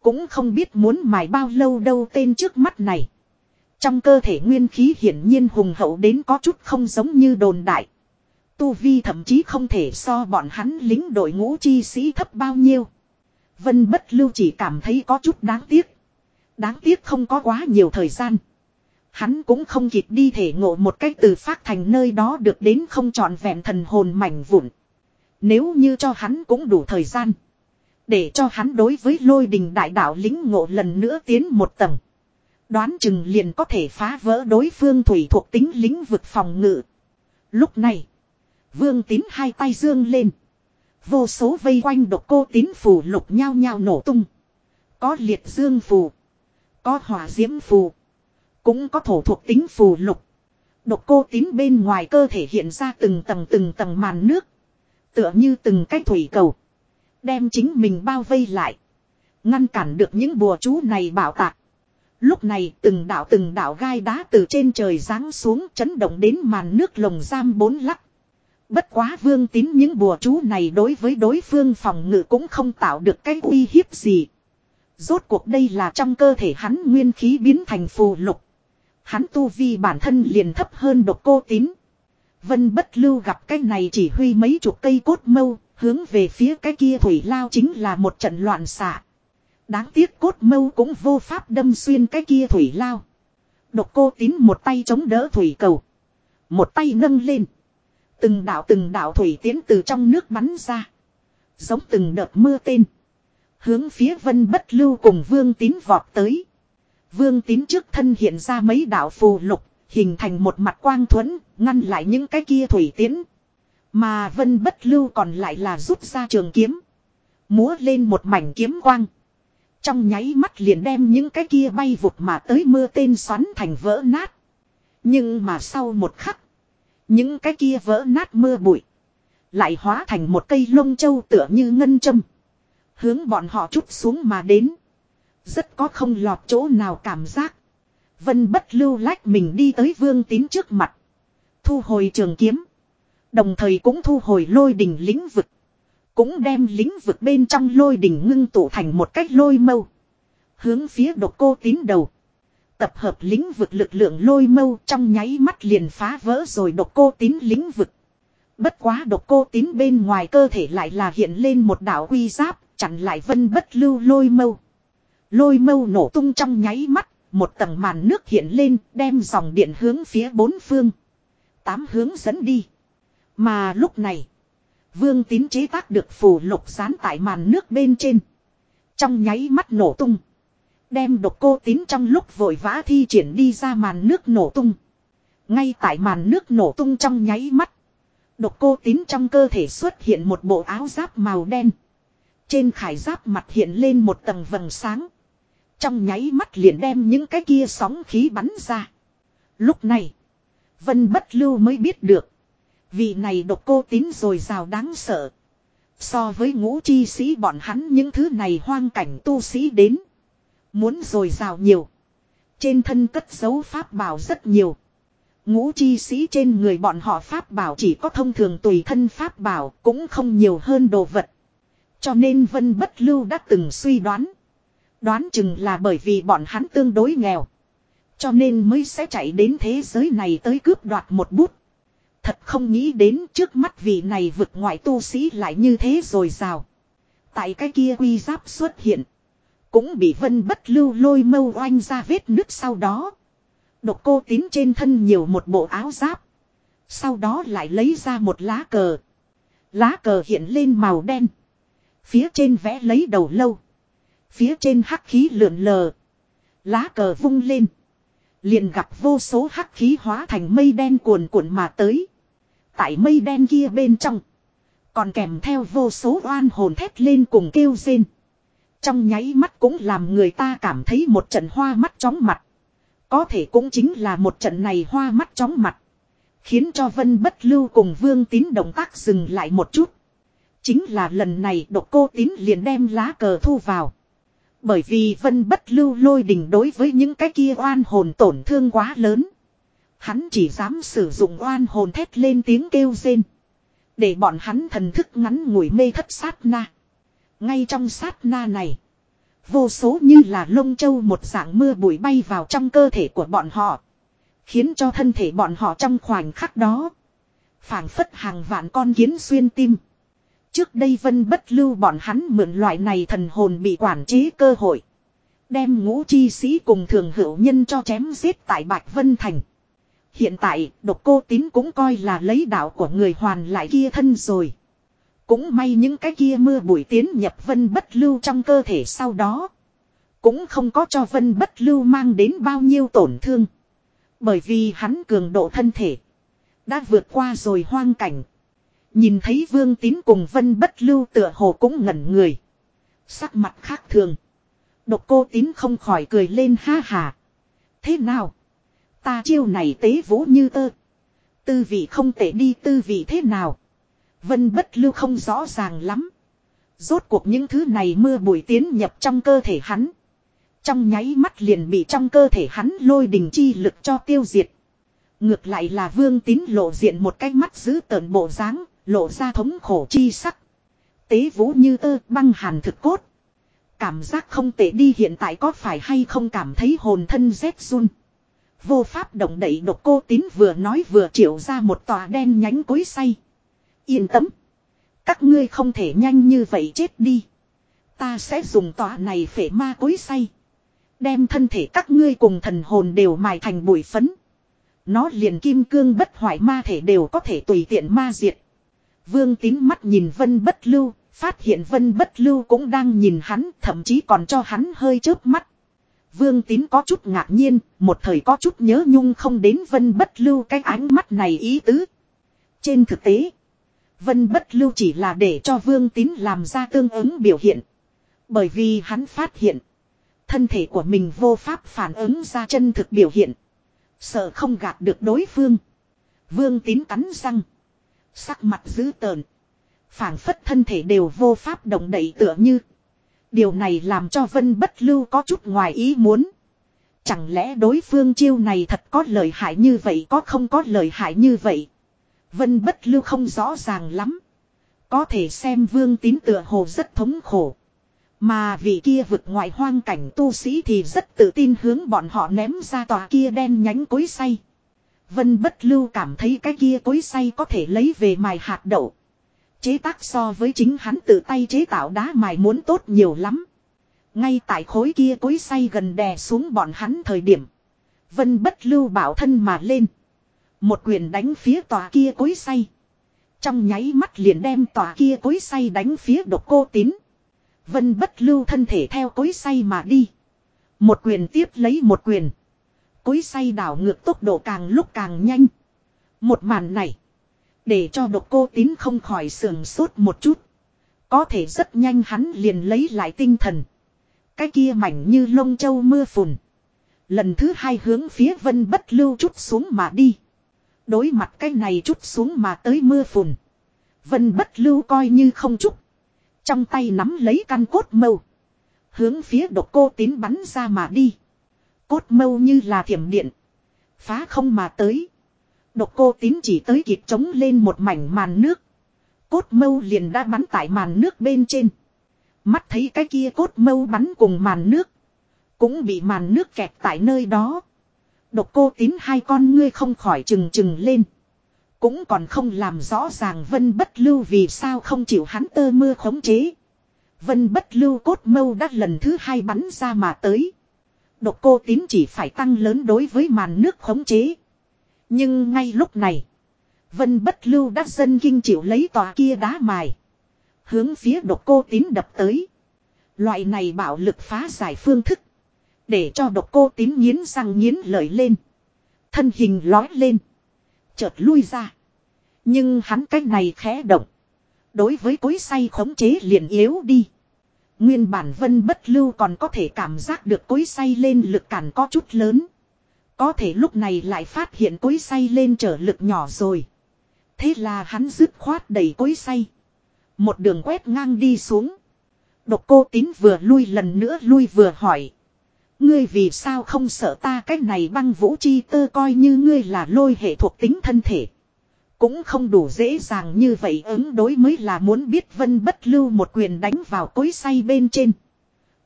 Cũng không biết muốn mài bao lâu đâu tên trước mắt này. Trong cơ thể nguyên khí hiển nhiên hùng hậu đến có chút không giống như đồn đại. Tu Vi thậm chí không thể so bọn hắn lính đội ngũ chi sĩ thấp bao nhiêu. Vân bất lưu chỉ cảm thấy có chút đáng tiếc. Đáng tiếc không có quá nhiều thời gian. Hắn cũng không kịp đi thể ngộ một cách từ phát thành nơi đó được đến không trọn vẹn thần hồn mảnh vụn. Nếu như cho hắn cũng đủ thời gian. Để cho hắn đối với lôi đình đại đạo lính ngộ lần nữa tiến một tầng. Đoán chừng liền có thể phá vỡ đối phương thủy thuộc tính lĩnh vực phòng ngự. Lúc này. Vương tín hai tay dương lên. Vô số vây quanh độc cô tín phù lục nhao nhao nổ tung. Có liệt dương phù. Có hỏa diễm phù. Cũng có thổ thuộc tính phù lục. Độc cô tím bên ngoài cơ thể hiện ra từng tầng từng tầng màn nước. Tựa như từng cái thủy cầu. Đem chính mình bao vây lại. Ngăn cản được những bùa chú này bảo tạc. Lúc này từng đạo từng đạo gai đá từ trên trời giáng xuống chấn động đến màn nước lồng giam bốn lắc. Bất quá vương tín những bùa chú này đối với đối phương phòng ngự cũng không tạo được cái uy hiếp gì. Rốt cuộc đây là trong cơ thể hắn nguyên khí biến thành phù lục. Hắn tu vi bản thân liền thấp hơn độc cô tín. Vân bất lưu gặp cái này chỉ huy mấy chục cây cốt mâu, hướng về phía cái kia thủy lao chính là một trận loạn xạ. Đáng tiếc cốt mâu cũng vô pháp đâm xuyên cái kia thủy lao. Độc cô tín một tay chống đỡ thủy cầu. Một tay nâng lên. Từng đạo từng đạo thủy tiến từ trong nước bắn ra. Giống từng đợt mưa tên. Hướng phía vân bất lưu cùng vương tín vọt tới. Vương tín trước thân hiện ra mấy đạo phù lục, hình thành một mặt quang thuẫn, ngăn lại những cái kia thủy tiến. Mà vân bất lưu còn lại là rút ra trường kiếm. Múa lên một mảnh kiếm quang. Trong nháy mắt liền đem những cái kia bay vụt mà tới mưa tên xoắn thành vỡ nát. Nhưng mà sau một khắc. Những cái kia vỡ nát mưa bụi. Lại hóa thành một cây lông châu tựa như ngân châm. Hướng bọn họ chút xuống mà đến. Rất có không lọt chỗ nào cảm giác. Vân bất lưu lách mình đi tới vương tín trước mặt. Thu hồi trường kiếm. Đồng thời cũng thu hồi lôi đình lĩnh vực. Cũng đem lĩnh vực bên trong lôi đình ngưng tụ thành một cách lôi mâu. Hướng phía độc cô tín đầu. Tập hợp lĩnh vực lực lượng lôi mâu trong nháy mắt liền phá vỡ rồi độc cô tín lĩnh vực. Bất quá độc cô tín bên ngoài cơ thể lại là hiện lên một đạo quy giáp, chặn lại vân bất lưu lôi mâu. Lôi mâu nổ tung trong nháy mắt, một tầng màn nước hiện lên, đem dòng điện hướng phía bốn phương. Tám hướng dẫn đi. Mà lúc này, vương tín chế tác được phù lục dán tại màn nước bên trên. Trong nháy mắt nổ tung. Đem độc cô tín trong lúc vội vã thi triển đi ra màn nước nổ tung. Ngay tại màn nước nổ tung trong nháy mắt. Độc cô tín trong cơ thể xuất hiện một bộ áo giáp màu đen. Trên khải giáp mặt hiện lên một tầng vầng sáng. Trong nháy mắt liền đem những cái kia sóng khí bắn ra. Lúc này, Vân Bất Lưu mới biết được. Vị này độc cô tín rồi rào đáng sợ. So với ngũ chi sĩ bọn hắn những thứ này hoang cảnh tu sĩ đến. Muốn rồi rào nhiều. Trên thân cất dấu pháp bảo rất nhiều. Ngũ chi sĩ trên người bọn họ pháp bảo chỉ có thông thường tùy thân pháp bảo cũng không nhiều hơn đồ vật. Cho nên Vân Bất Lưu đã từng suy đoán. Đoán chừng là bởi vì bọn hắn tương đối nghèo. Cho nên mới sẽ chạy đến thế giới này tới cướp đoạt một bút. Thật không nghĩ đến trước mắt vị này vực ngoại tu sĩ lại như thế rồi rào. Tại cái kia quy giáp xuất hiện. Cũng bị vân bất lưu lôi mâu oanh ra vết nứt sau đó. Độc cô tín trên thân nhiều một bộ áo giáp. Sau đó lại lấy ra một lá cờ. Lá cờ hiện lên màu đen. Phía trên vẽ lấy đầu lâu. Phía trên hắc khí lượn lờ. Lá cờ vung lên. Liền gặp vô số hắc khí hóa thành mây đen cuồn cuộn mà tới. Tại mây đen kia bên trong. Còn kèm theo vô số oan hồn thét lên cùng kêu rên. Trong nháy mắt cũng làm người ta cảm thấy một trận hoa mắt chóng mặt. Có thể cũng chính là một trận này hoa mắt chóng mặt. Khiến cho Vân Bất Lưu cùng Vương Tín động tác dừng lại một chút. Chính là lần này độc cô tín liền đem lá cờ thu vào. Bởi vì Vân Bất Lưu lôi đình đối với những cái kia oan hồn tổn thương quá lớn. Hắn chỉ dám sử dụng oan hồn thét lên tiếng kêu rên. Để bọn hắn thần thức ngắn ngủi mê thất sát na. Ngay trong sát na này. Vô số như là lông châu một dạng mưa bụi bay vào trong cơ thể của bọn họ. Khiến cho thân thể bọn họ trong khoảnh khắc đó. phảng phất hàng vạn con kiến xuyên tim. Trước đây vân bất lưu bọn hắn mượn loại này thần hồn bị quản chế cơ hội. Đem ngũ chi sĩ cùng thường hữu nhân cho chém giết tại Bạch Vân Thành. Hiện tại, độc cô tín cũng coi là lấy đạo của người hoàn lại kia thân rồi. Cũng may những cái kia mưa bụi tiến nhập vân bất lưu trong cơ thể sau đó. Cũng không có cho vân bất lưu mang đến bao nhiêu tổn thương. Bởi vì hắn cường độ thân thể. Đã vượt qua rồi hoang cảnh. Nhìn thấy vương tín cùng vân bất lưu tựa hồ cũng ngẩn người. Sắc mặt khác thường. Độc cô tín không khỏi cười lên ha hà. Thế nào? Ta chiêu này tế vũ như tơ. Tư vị không tệ đi tư vị thế nào? Vân bất lưu không rõ ràng lắm. Rốt cuộc những thứ này mưa bụi tiến nhập trong cơ thể hắn. Trong nháy mắt liền bị trong cơ thể hắn lôi đình chi lực cho tiêu diệt. Ngược lại là vương tín lộ diện một cái mắt giữ tợn bộ dáng, lộ ra thống khổ chi sắc. Tế vũ như tơ, băng hàn thực cốt. Cảm giác không tệ đi, hiện tại có phải hay không cảm thấy hồn thân rét run. Vô pháp động đậy độc cô tín vừa nói vừa triệu ra một tòa đen nhánh cối say. Yên tâm. Các ngươi không thể nhanh như vậy chết đi. Ta sẽ dùng tòa này phể ma cối say. Đem thân thể các ngươi cùng thần hồn đều mài thành bụi phấn. Nó liền kim cương bất hoại ma thể đều có thể tùy tiện ma diệt. Vương tín mắt nhìn vân bất lưu, phát hiện vân bất lưu cũng đang nhìn hắn, thậm chí còn cho hắn hơi chớp mắt. Vương tín có chút ngạc nhiên, một thời có chút nhớ nhung không đến vân bất lưu cái ánh mắt này ý tứ. Trên thực tế, vân bất lưu chỉ là để cho vương tín làm ra tương ứng biểu hiện. Bởi vì hắn phát hiện, thân thể của mình vô pháp phản ứng ra chân thực biểu hiện. Sợ không gạt được đối phương. Vương tín cắn răng. Sắc mặt dữ tợn. phảng phất thân thể đều vô pháp động đậy tựa như. Điều này làm cho Vân Bất Lưu có chút ngoài ý muốn. Chẳng lẽ đối phương chiêu này thật có lợi hại như vậy, có không có lợi hại như vậy. Vân bất lưu không rõ ràng lắm. Có thể xem vương tín tựa hồ rất thống khổ. Mà vị kia vực ngoại hoang cảnh tu sĩ thì rất tự tin hướng bọn họ ném ra tòa kia đen nhánh cối say. Vân bất lưu cảm thấy cái kia cối say có thể lấy về mài hạt đậu. Chế tác so với chính hắn tự tay chế tạo đá mài muốn tốt nhiều lắm. Ngay tại khối kia cối say gần đè xuống bọn hắn thời điểm. Vân bất lưu bảo thân mà lên. Một quyền đánh phía tòa kia cối say. Trong nháy mắt liền đem tòa kia cối say đánh phía độc cô tín. Vân bất lưu thân thể theo cối say mà đi. Một quyền tiếp lấy một quyền. Cối say đảo ngược tốc độ càng lúc càng nhanh. Một màn này. Để cho độc cô tín không khỏi sườn sốt một chút. Có thể rất nhanh hắn liền lấy lại tinh thần. Cái kia mảnh như lông châu mưa phùn. Lần thứ hai hướng phía vân bất lưu chút xuống mà đi. Đối mặt cái này chút xuống mà tới mưa phùn. Vân bất lưu coi như không chút. Trong tay nắm lấy căn cốt mâu. Hướng phía độc cô tín bắn ra mà đi. Cốt mâu như là thiểm điện. Phá không mà tới. Độc cô tín chỉ tới kịp trống lên một mảnh màn nước. Cốt mâu liền đã bắn tại màn nước bên trên. Mắt thấy cái kia cốt mâu bắn cùng màn nước. Cũng bị màn nước kẹt tại nơi đó. Độc cô tín hai con ngươi không khỏi trừng trừng lên. Cũng còn không làm rõ ràng vân bất lưu vì sao không chịu hắn tơ mưa khống chế. Vân bất lưu cốt mâu đã lần thứ hai bắn ra mà tới. Độc cô tín chỉ phải tăng lớn đối với màn nước khống chế. Nhưng ngay lúc này. Vân bất lưu đã dân kinh chịu lấy tòa kia đá mài. Hướng phía độc cô tín đập tới. Loại này bạo lực phá giải phương thức. Để cho độc cô tín nghiến răng nghiến lợi lên. Thân hình lói lên. Chợt lui ra. Nhưng hắn cách này khẽ động. Đối với cối say khống chế liền yếu đi. Nguyên bản vân bất lưu còn có thể cảm giác được cối say lên lực cản có chút lớn. Có thể lúc này lại phát hiện cối say lên trở lực nhỏ rồi. Thế là hắn dứt khoát đẩy cối say. Một đường quét ngang đi xuống. Độc cô tín vừa lui lần nữa lui vừa hỏi. Ngươi vì sao không sợ ta cái này băng vũ chi tơ coi như ngươi là lôi hệ thuộc tính thân thể. Cũng không đủ dễ dàng như vậy ứng đối mới là muốn biết vân bất lưu một quyền đánh vào cối say bên trên.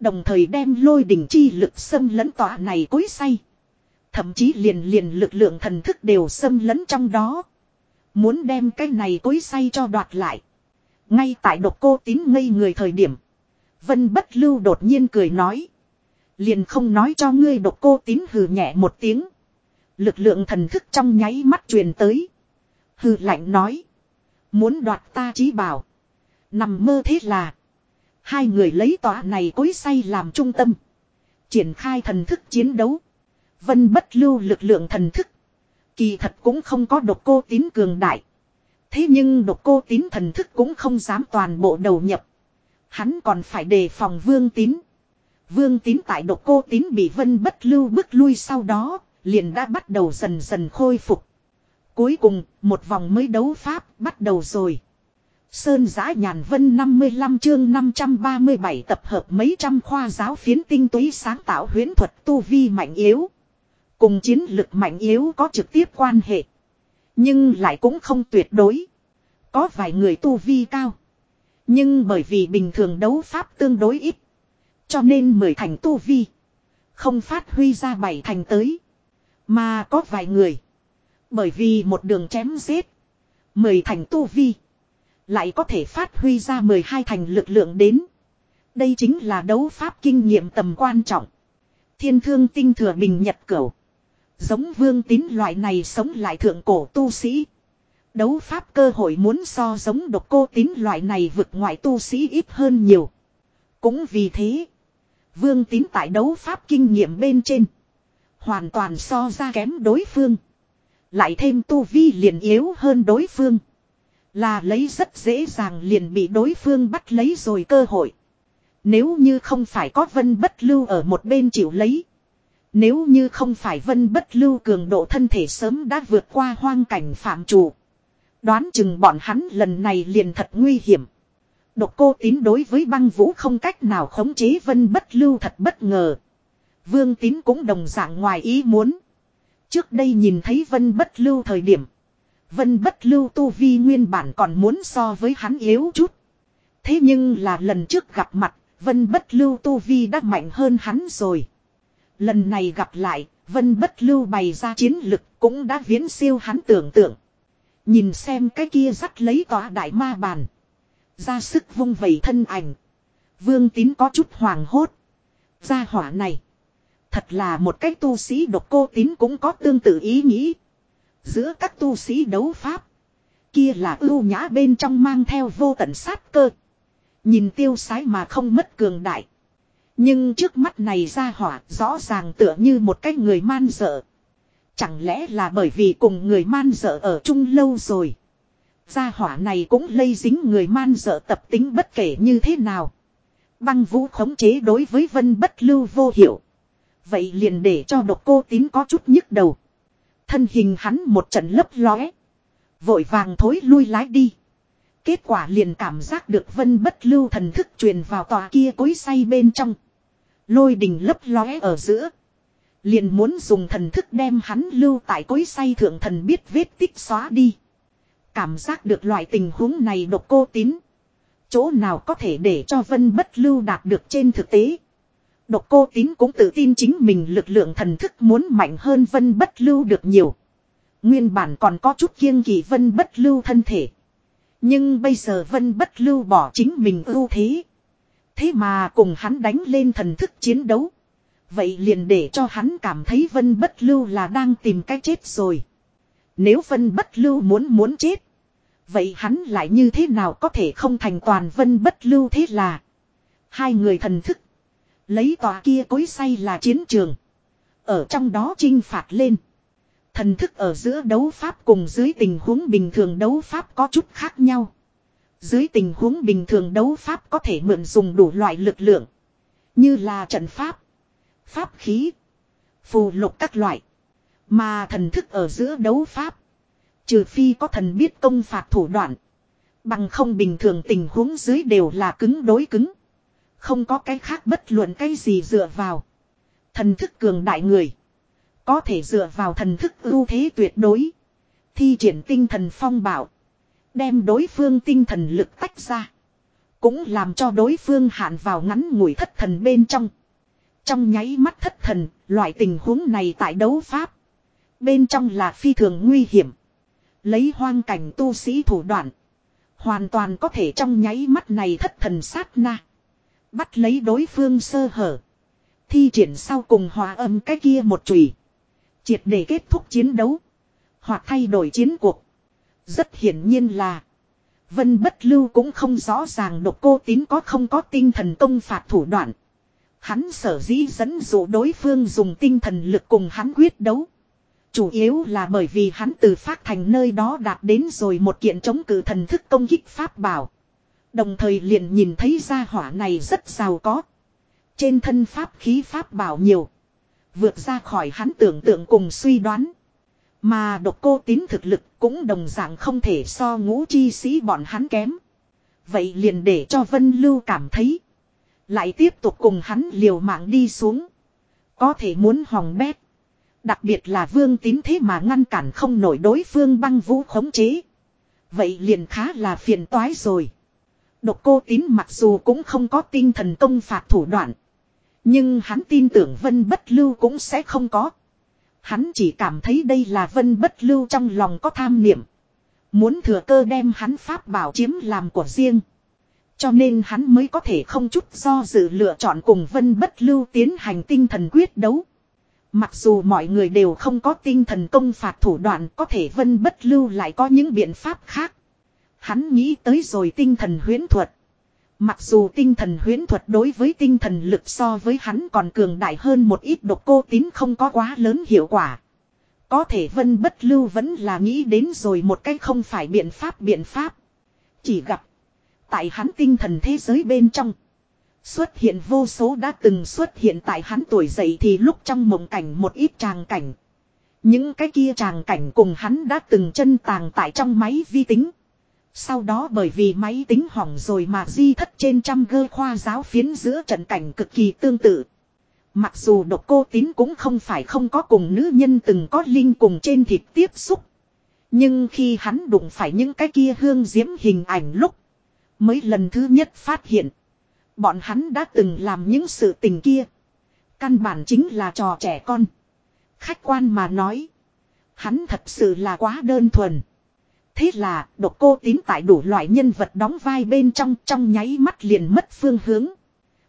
Đồng thời đem lôi đỉnh chi lực xâm lấn tọa này cối say. Thậm chí liền liền lực lượng thần thức đều xâm lấn trong đó. Muốn đem cái này cối say cho đoạt lại. Ngay tại độc cô tín ngây người thời điểm. Vân bất lưu đột nhiên cười nói. Liền không nói cho ngươi độc cô tín hừ nhẹ một tiếng. Lực lượng thần thức trong nháy mắt truyền tới. Hừ lạnh nói. Muốn đoạt ta trí bảo. Nằm mơ thế là. Hai người lấy tòa này cối say làm trung tâm. Triển khai thần thức chiến đấu. Vân bất lưu lực lượng thần thức. Kỳ thật cũng không có độc cô tín cường đại. Thế nhưng độc cô tín thần thức cũng không dám toàn bộ đầu nhập. Hắn còn phải đề phòng vương tín. Vương tín tại độc cô tín bị vân bất lưu bước lui sau đó, liền đã bắt đầu dần dần khôi phục. Cuối cùng, một vòng mới đấu pháp bắt đầu rồi. Sơn giã nhàn vân 55 chương 537 tập hợp mấy trăm khoa giáo phiến tinh túy sáng tạo huyến thuật tu vi mạnh yếu. Cùng chiến lực mạnh yếu có trực tiếp quan hệ. Nhưng lại cũng không tuyệt đối. Có vài người tu vi cao. Nhưng bởi vì bình thường đấu pháp tương đối ít. Cho nên mười thành tu vi. Không phát huy ra bảy thành tới. Mà có vài người. Bởi vì một đường chém giết. Mười thành tu vi. Lại có thể phát huy ra mười hai thành lực lượng đến. Đây chính là đấu pháp kinh nghiệm tầm quan trọng. Thiên thương tinh thừa bình nhật cửu. Giống vương tín loại này sống lại thượng cổ tu sĩ. Đấu pháp cơ hội muốn so giống độc cô tín loại này vực ngoại tu sĩ ít hơn nhiều. Cũng vì thế. Vương tín tại đấu pháp kinh nghiệm bên trên. Hoàn toàn so ra kém đối phương. Lại thêm tu vi liền yếu hơn đối phương. Là lấy rất dễ dàng liền bị đối phương bắt lấy rồi cơ hội. Nếu như không phải có vân bất lưu ở một bên chịu lấy. Nếu như không phải vân bất lưu cường độ thân thể sớm đã vượt qua hoang cảnh phạm chủ. Đoán chừng bọn hắn lần này liền thật nguy hiểm. Độc cô tín đối với băng vũ không cách nào khống chế vân bất lưu thật bất ngờ. Vương tín cũng đồng dạng ngoài ý muốn. Trước đây nhìn thấy vân bất lưu thời điểm. Vân bất lưu tu vi nguyên bản còn muốn so với hắn yếu chút. Thế nhưng là lần trước gặp mặt, Vân bất lưu tu vi đã mạnh hơn hắn rồi. Lần này gặp lại, Vân bất lưu bày ra chiến lực cũng đã viễn siêu hắn tưởng tượng. Nhìn xem cái kia dắt lấy tòa đại ma bàn. Ra sức vung vẩy thân ảnh. Vương tín có chút hoàng hốt. Gia hỏa này. Thật là một cách tu sĩ độc cô tín cũng có tương tự ý nghĩ. Giữa các tu sĩ đấu pháp. Kia là ưu nhã bên trong mang theo vô tận sát cơ. Nhìn tiêu sái mà không mất cường đại. Nhưng trước mắt này ra hỏa rõ ràng tựa như một cái người man dợ. Chẳng lẽ là bởi vì cùng người man dợ ở chung lâu rồi. Gia hỏa này cũng lây dính người man dợ tập tính bất kể như thế nào. Băng vũ khống chế đối với vân bất lưu vô hiệu. Vậy liền để cho độc cô tín có chút nhức đầu. Thân hình hắn một trận lấp lóe. Vội vàng thối lui lái đi. Kết quả liền cảm giác được vân bất lưu thần thức truyền vào tòa kia cối say bên trong. Lôi đình lấp lóe ở giữa. Liền muốn dùng thần thức đem hắn lưu tại cối say thượng thần biết vết tích xóa đi. Cảm giác được loại tình huống này độc cô tín. Chỗ nào có thể để cho vân bất lưu đạt được trên thực tế. Độc cô tín cũng tự tin chính mình lực lượng thần thức muốn mạnh hơn vân bất lưu được nhiều. Nguyên bản còn có chút kiêng kỳ vân bất lưu thân thể. Nhưng bây giờ vân bất lưu bỏ chính mình ưu thế. Thế mà cùng hắn đánh lên thần thức chiến đấu. Vậy liền để cho hắn cảm thấy vân bất lưu là đang tìm cách chết rồi. Nếu vân bất lưu muốn muốn chết. Vậy hắn lại như thế nào có thể không thành toàn vân bất lưu thế là. Hai người thần thức. Lấy tòa kia cối say là chiến trường. Ở trong đó chinh phạt lên. Thần thức ở giữa đấu pháp cùng dưới tình huống bình thường đấu pháp có chút khác nhau. Dưới tình huống bình thường đấu pháp có thể mượn dùng đủ loại lực lượng. Như là trận pháp, pháp khí, phù lục các loại. Mà thần thức ở giữa đấu pháp. Trừ phi có thần biết công phạt thủ đoạn. Bằng không bình thường tình huống dưới đều là cứng đối cứng. Không có cái khác bất luận cái gì dựa vào. Thần thức cường đại người. Có thể dựa vào thần thức ưu thế tuyệt đối. Thi triển tinh thần phong bảo. Đem đối phương tinh thần lực tách ra. Cũng làm cho đối phương hạn vào ngắn ngủi thất thần bên trong. Trong nháy mắt thất thần, loại tình huống này tại đấu pháp. Bên trong là phi thường nguy hiểm. Lấy hoang cảnh tu sĩ thủ đoạn. Hoàn toàn có thể trong nháy mắt này thất thần sát na. Bắt lấy đối phương sơ hở. Thi triển sau cùng hòa âm cái kia một chùy Triệt để kết thúc chiến đấu. Hoặc thay đổi chiến cuộc. Rất hiển nhiên là. Vân bất lưu cũng không rõ ràng độc cô tín có không có tinh thần công phạt thủ đoạn. Hắn sở dĩ dẫn dụ đối phương dùng tinh thần lực cùng hắn quyết đấu. Chủ yếu là bởi vì hắn từ phát thành nơi đó đạt đến rồi một kiện chống cử thần thức công kích pháp bảo. Đồng thời liền nhìn thấy ra hỏa này rất giàu có. Trên thân pháp khí pháp bảo nhiều. Vượt ra khỏi hắn tưởng tượng cùng suy đoán. Mà độc cô tín thực lực cũng đồng dạng không thể so ngũ chi sĩ bọn hắn kém. Vậy liền để cho Vân Lưu cảm thấy. Lại tiếp tục cùng hắn liều mạng đi xuống. Có thể muốn hòng bét. Đặc biệt là vương tín thế mà ngăn cản không nổi đối phương băng vũ khống chế. Vậy liền khá là phiền toái rồi. Độc cô tín mặc dù cũng không có tinh thần công phạt thủ đoạn. Nhưng hắn tin tưởng vân bất lưu cũng sẽ không có. Hắn chỉ cảm thấy đây là vân bất lưu trong lòng có tham niệm. Muốn thừa cơ đem hắn pháp bảo chiếm làm của riêng. Cho nên hắn mới có thể không chút do dự lựa chọn cùng vân bất lưu tiến hành tinh thần quyết đấu. Mặc dù mọi người đều không có tinh thần công phạt thủ đoạn, có thể vân bất lưu lại có những biện pháp khác. Hắn nghĩ tới rồi tinh thần huyễn thuật. Mặc dù tinh thần huyễn thuật đối với tinh thần lực so với hắn còn cường đại hơn một ít độc cô tín không có quá lớn hiệu quả. Có thể vân bất lưu vẫn là nghĩ đến rồi một cách không phải biện pháp biện pháp. Chỉ gặp. Tại hắn tinh thần thế giới bên trong. Xuất hiện vô số đã từng xuất hiện tại hắn tuổi dậy thì lúc trong mộng cảnh một ít tràng cảnh. Những cái kia tràng cảnh cùng hắn đã từng chân tàng tại trong máy vi tính. Sau đó bởi vì máy tính hỏng rồi mà di thất trên trăm gơ khoa giáo phiến giữa trận cảnh cực kỳ tương tự. Mặc dù độc cô tín cũng không phải không có cùng nữ nhân từng có linh cùng trên thịt tiếp xúc. Nhưng khi hắn đụng phải những cái kia hương diễm hình ảnh lúc. Mới lần thứ nhất phát hiện. Bọn hắn đã từng làm những sự tình kia. Căn bản chính là trò trẻ con. Khách quan mà nói. Hắn thật sự là quá đơn thuần. Thế là, độc cô tín tại đủ loại nhân vật đóng vai bên trong trong nháy mắt liền mất phương hướng.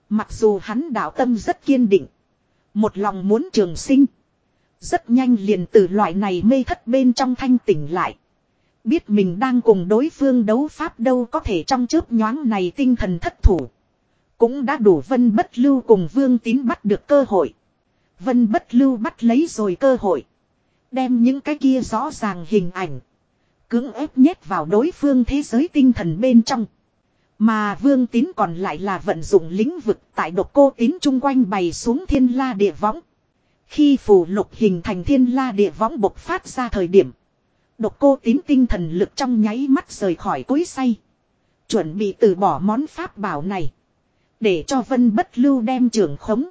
Mặc dù hắn đạo tâm rất kiên định. Một lòng muốn trường sinh. Rất nhanh liền từ loại này mê thất bên trong thanh tỉnh lại. Biết mình đang cùng đối phương đấu pháp đâu có thể trong chớp nhoáng này tinh thần thất thủ. Cũng đã đủ vân bất lưu cùng vương tín bắt được cơ hội. Vân bất lưu bắt lấy rồi cơ hội. Đem những cái kia rõ ràng hình ảnh. Cưỡng ép nhét vào đối phương thế giới tinh thần bên trong. Mà vương tín còn lại là vận dụng lĩnh vực tại độc cô tín chung quanh bày xuống thiên la địa võng. Khi phù lục hình thành thiên la địa võng bộc phát ra thời điểm. Độc cô tín tinh thần lực trong nháy mắt rời khỏi cối say. Chuẩn bị từ bỏ món pháp bảo này. Để cho vân bất lưu đem trưởng khống.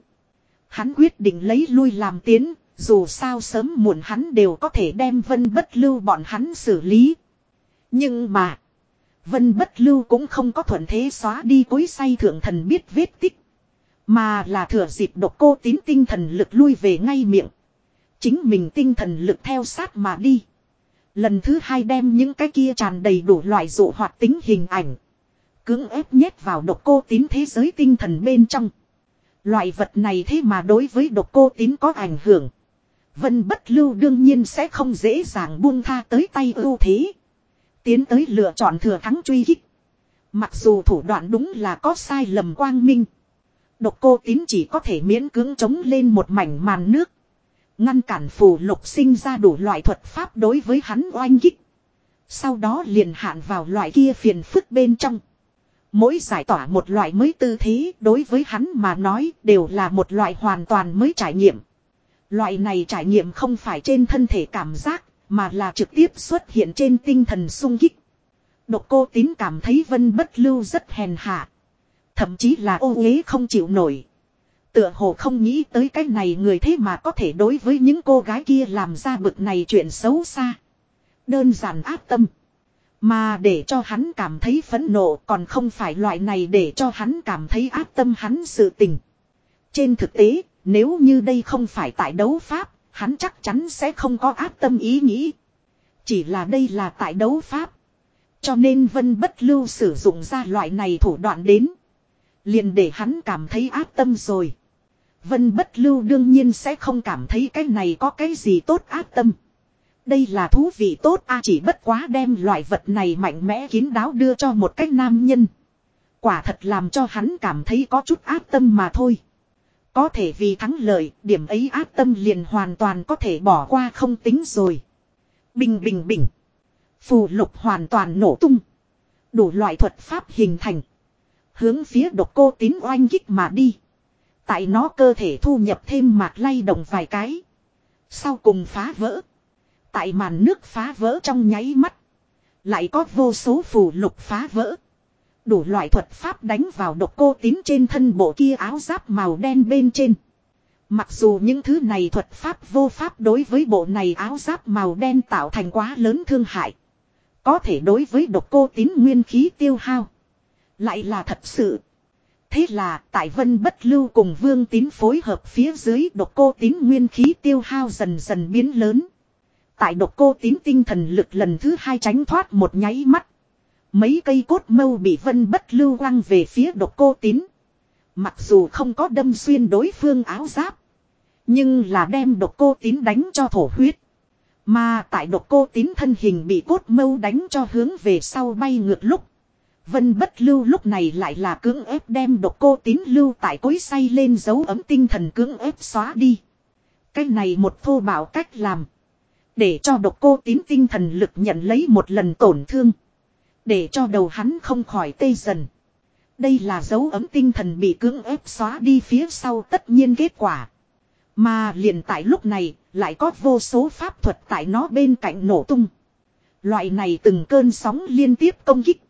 Hắn quyết định lấy lui làm tiến, dù sao sớm muộn hắn đều có thể đem vân bất lưu bọn hắn xử lý. Nhưng mà, vân bất lưu cũng không có thuận thế xóa đi cối say thượng thần biết vết tích. Mà là thừa dịp độc cô tín tinh thần lực lui về ngay miệng. Chính mình tinh thần lực theo sát mà đi. Lần thứ hai đem những cái kia tràn đầy đủ loại dụ hoạt tính hình ảnh. Cưỡng ép nhét vào độc cô tín thế giới tinh thần bên trong. Loại vật này thế mà đối với độc cô tín có ảnh hưởng. Vân bất lưu đương nhiên sẽ không dễ dàng buông tha tới tay ưu thế. Tiến tới lựa chọn thừa thắng truy kích. Mặc dù thủ đoạn đúng là có sai lầm quang minh. Độc cô tín chỉ có thể miễn cưỡng chống lên một mảnh màn nước. Ngăn cản phù lục sinh ra đủ loại thuật pháp đối với hắn oanh kích. Sau đó liền hạn vào loại kia phiền phức bên trong. Mỗi giải tỏa một loại mới tư thế đối với hắn mà nói đều là một loại hoàn toàn mới trải nghiệm. Loại này trải nghiệm không phải trên thân thể cảm giác mà là trực tiếp xuất hiện trên tinh thần sung kích. Độc cô tín cảm thấy vân bất lưu rất hèn hạ. Thậm chí là ô uế không chịu nổi. Tựa hồ không nghĩ tới cái này người thế mà có thể đối với những cô gái kia làm ra bực này chuyện xấu xa. Đơn giản áp tâm. Mà để cho hắn cảm thấy phẫn nộ còn không phải loại này để cho hắn cảm thấy áp tâm hắn sự tình. Trên thực tế, nếu như đây không phải tại đấu pháp, hắn chắc chắn sẽ không có áp tâm ý nghĩ. Chỉ là đây là tại đấu pháp. Cho nên Vân Bất Lưu sử dụng ra loại này thủ đoạn đến. Liền để hắn cảm thấy áp tâm rồi. Vân bất lưu đương nhiên sẽ không cảm thấy cái này có cái gì tốt áp tâm. Đây là thú vị tốt a chỉ bất quá đem loại vật này mạnh mẽ kín đáo đưa cho một cách nam nhân. Quả thật làm cho hắn cảm thấy có chút áp tâm mà thôi. Có thể vì thắng lợi, điểm ấy áp tâm liền hoàn toàn có thể bỏ qua không tính rồi. Bình bình bình. Phù lục hoàn toàn nổ tung. Đủ loại thuật pháp hình thành. Hướng phía độc cô tín oanh kích mà đi. Tại nó cơ thể thu nhập thêm mạc lay động vài cái. Sau cùng phá vỡ. Tại màn nước phá vỡ trong nháy mắt. Lại có vô số phù lục phá vỡ. Đủ loại thuật pháp đánh vào độc cô tín trên thân bộ kia áo giáp màu đen bên trên. Mặc dù những thứ này thuật pháp vô pháp đối với bộ này áo giáp màu đen tạo thành quá lớn thương hại. Có thể đối với độc cô tín nguyên khí tiêu hao. Lại là thật sự. Thế là, tại vân bất lưu cùng vương tín phối hợp phía dưới, độc cô tín nguyên khí tiêu hao dần dần biến lớn. Tại độc cô tín tinh thần lực lần thứ hai tránh thoát một nháy mắt. Mấy cây cốt mâu bị vân bất lưu quăng về phía độc cô tín. Mặc dù không có đâm xuyên đối phương áo giáp. Nhưng là đem độc cô tín đánh cho thổ huyết. Mà tại độc cô tín thân hình bị cốt mâu đánh cho hướng về sau bay ngược lúc. Vân bất lưu lúc này lại là cưỡng ép đem độc cô tín lưu tại cối say lên dấu ấm tinh thần cưỡng ép xóa đi. Cái này một thô bảo cách làm. Để cho độc cô tín tinh thần lực nhận lấy một lần tổn thương. Để cho đầu hắn không khỏi tê dần. Đây là dấu ấm tinh thần bị cưỡng ép xóa đi phía sau tất nhiên kết quả. Mà liền tại lúc này, lại có vô số pháp thuật tại nó bên cạnh nổ tung. Loại này từng cơn sóng liên tiếp công kích.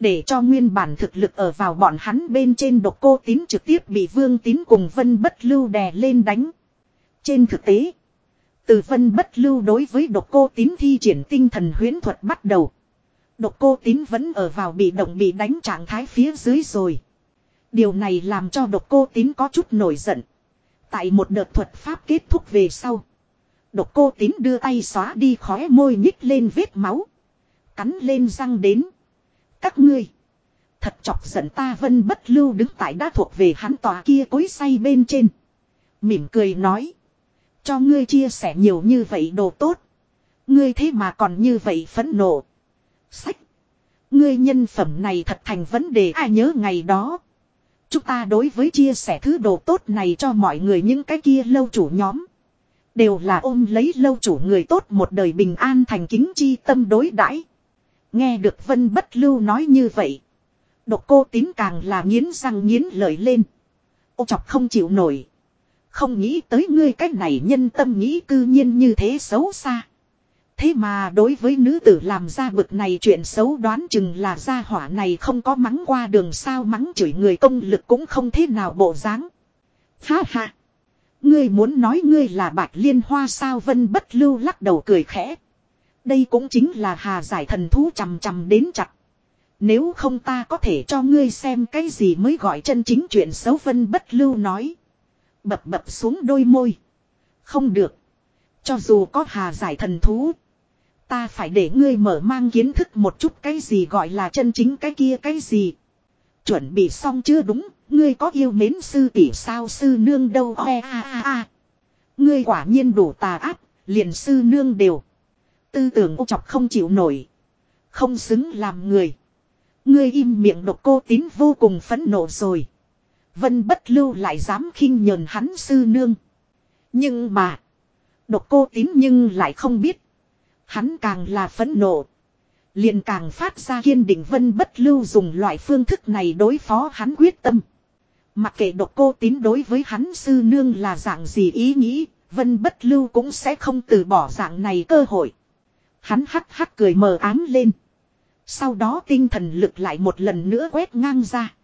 Để cho nguyên bản thực lực ở vào bọn hắn bên trên độc cô tín trực tiếp bị vương tín cùng vân bất lưu đè lên đánh. Trên thực tế, Từ vân bất lưu đối với độc cô tín thi triển tinh thần huyễn thuật bắt đầu. Độc cô tín vẫn ở vào bị động bị đánh trạng thái phía dưới rồi. Điều này làm cho độc cô tín có chút nổi giận. Tại một đợt thuật pháp kết thúc về sau. Độc cô tín đưa tay xóa đi khóe môi nhích lên vết máu. Cắn lên răng đến. Các ngươi. Thật chọc giận ta vân bất lưu đứng tại đã thuộc về hắn tòa kia cối say bên trên. Mỉm cười nói. Cho ngươi chia sẻ nhiều như vậy đồ tốt. Ngươi thế mà còn như vậy phẫn nộ. Sách. Ngươi nhân phẩm này thật thành vấn đề, ai nhớ ngày đó. Chúng ta đối với chia sẻ thứ đồ tốt này cho mọi người, những cái kia lâu chủ nhóm. Đều là ôm lấy lâu chủ người tốt một đời bình an thành kính chi tâm đối đãi. Nghe được Vân Bất Lưu nói như vậy. Độc cô tín càng là nghiến răng nghiến lợi lên. Ô chọc không chịu nổi. Không nghĩ tới ngươi cách này nhân tâm nghĩ cư nhiên như thế xấu xa. Thế mà đối với nữ tử làm ra bực này chuyện xấu đoán chừng là gia hỏa này không có mắng qua đường sao mắng chửi người công lực cũng không thế nào bộ dáng. Ha ha. Ngươi muốn nói ngươi là bạch liên hoa sao vân bất lưu lắc đầu cười khẽ. Đây cũng chính là hà giải thần thú chằm chằm đến chặt. Nếu không ta có thể cho ngươi xem cái gì mới gọi chân chính chuyện xấu vân bất lưu nói. Bập bập xuống đôi môi. Không được. Cho dù có hà giải thần thú. Ta phải để ngươi mở mang kiến thức một chút cái gì gọi là chân chính cái kia cái gì. Chuẩn bị xong chưa đúng, ngươi có yêu mến sư tỷ sao sư nương đâu oe a a a. Ngươi quả nhiên đủ tà ác, liền sư nương đều. Tư tưởng ô chọc không chịu nổi. Không xứng làm người. Ngươi im miệng độc cô tín vô cùng phẫn nộ rồi. Vân bất lưu lại dám khinh nhờn hắn sư nương. Nhưng mà. Độc cô tín nhưng lại không biết. Hắn càng là phẫn nộ. liền càng phát ra kiên định vân bất lưu dùng loại phương thức này đối phó hắn quyết tâm. Mặc kệ độc cô tín đối với hắn sư nương là dạng gì ý nghĩ, vân bất lưu cũng sẽ không từ bỏ dạng này cơ hội. Hắn hắc hắc cười mờ ám lên. Sau đó tinh thần lực lại một lần nữa quét ngang ra.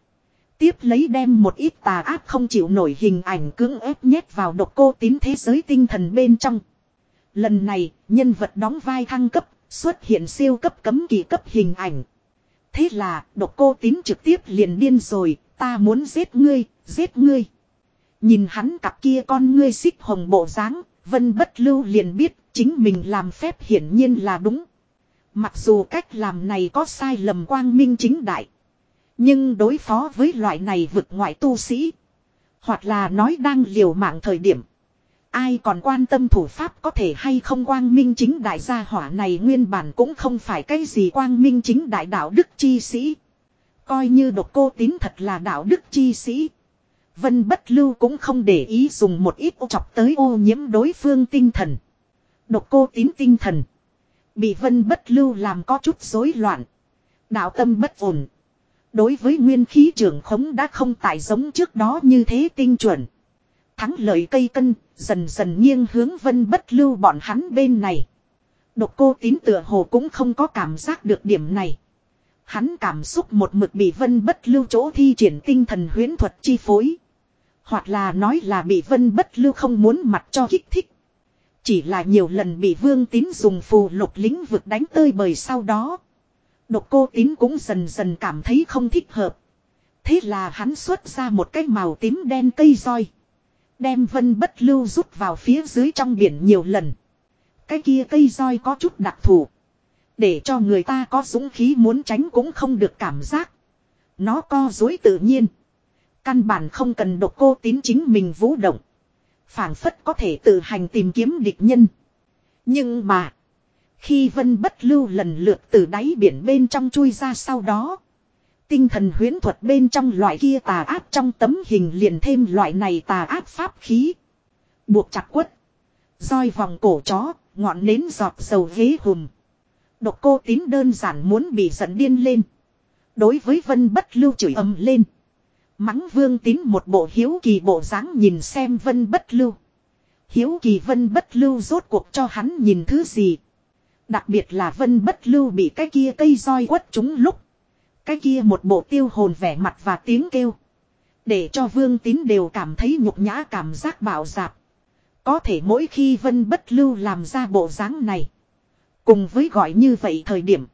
Tiếp lấy đem một ít tà ác không chịu nổi hình ảnh cưỡng ép nhét vào độc cô tín thế giới tinh thần bên trong. Lần này, nhân vật đóng vai thăng cấp, xuất hiện siêu cấp cấm kỳ cấp hình ảnh. Thế là, độc cô tín trực tiếp liền điên rồi, ta muốn giết ngươi, giết ngươi. Nhìn hắn cặp kia con ngươi xích hồng bộ dáng, vân bất lưu liền biết chính mình làm phép hiển nhiên là đúng. Mặc dù cách làm này có sai lầm quang minh chính đại. Nhưng đối phó với loại này vực ngoại tu sĩ. Hoặc là nói đang liều mạng thời điểm. Ai còn quan tâm thủ pháp có thể hay không quang minh chính đại gia hỏa này nguyên bản cũng không phải cái gì quang minh chính đại đạo đức chi sĩ. Coi như độc cô tín thật là đạo đức chi sĩ. Vân bất lưu cũng không để ý dùng một ít ô chọc tới ô nhiễm đối phương tinh thần. Độc cô tín tinh thần. Bị vân bất lưu làm có chút rối loạn. Đạo tâm bất ổn. Đối với nguyên khí trưởng khống đã không tại giống trước đó như thế tinh chuẩn. Thắng lợi cây cân, dần dần nghiêng hướng vân bất lưu bọn hắn bên này. Độc cô tín tựa hồ cũng không có cảm giác được điểm này. Hắn cảm xúc một mực bị vân bất lưu chỗ thi triển tinh thần huyễn thuật chi phối. Hoặc là nói là bị vân bất lưu không muốn mặt cho kích thích. Chỉ là nhiều lần bị vương tín dùng phù lục lĩnh vực đánh tơi bời sau đó. Độc cô tín cũng dần dần cảm thấy không thích hợp. Thế là hắn xuất ra một cái màu tím đen cây roi. Đem vân bất lưu rút vào phía dưới trong biển nhiều lần. Cái kia cây roi có chút đặc thù. Để cho người ta có dũng khí muốn tránh cũng không được cảm giác. Nó co dối tự nhiên. Căn bản không cần độc cô tín chính mình vũ động. phảng phất có thể tự hành tìm kiếm địch nhân. Nhưng mà. Khi vân bất lưu lần lượt từ đáy biển bên trong chui ra sau đó. Tinh thần huyễn thuật bên trong loại kia tà áp trong tấm hình liền thêm loại này tà áp pháp khí. Buộc chặt quất. roi vòng cổ chó, ngọn nến giọt dầu ghế hùm. Độc cô tín đơn giản muốn bị giận điên lên. Đối với vân bất lưu chửi ầm lên. Mắng vương tín một bộ hiếu kỳ bộ dáng nhìn xem vân bất lưu. Hiếu kỳ vân bất lưu rốt cuộc cho hắn nhìn thứ gì. Đặc biệt là vân bất lưu bị cái kia cây roi quất chúng lúc. Cái kia một bộ tiêu hồn vẻ mặt và tiếng kêu. Để cho vương tín đều cảm thấy nhục nhã cảm giác bạo dạp. Có thể mỗi khi vân bất lưu làm ra bộ dáng này. Cùng với gọi như vậy thời điểm.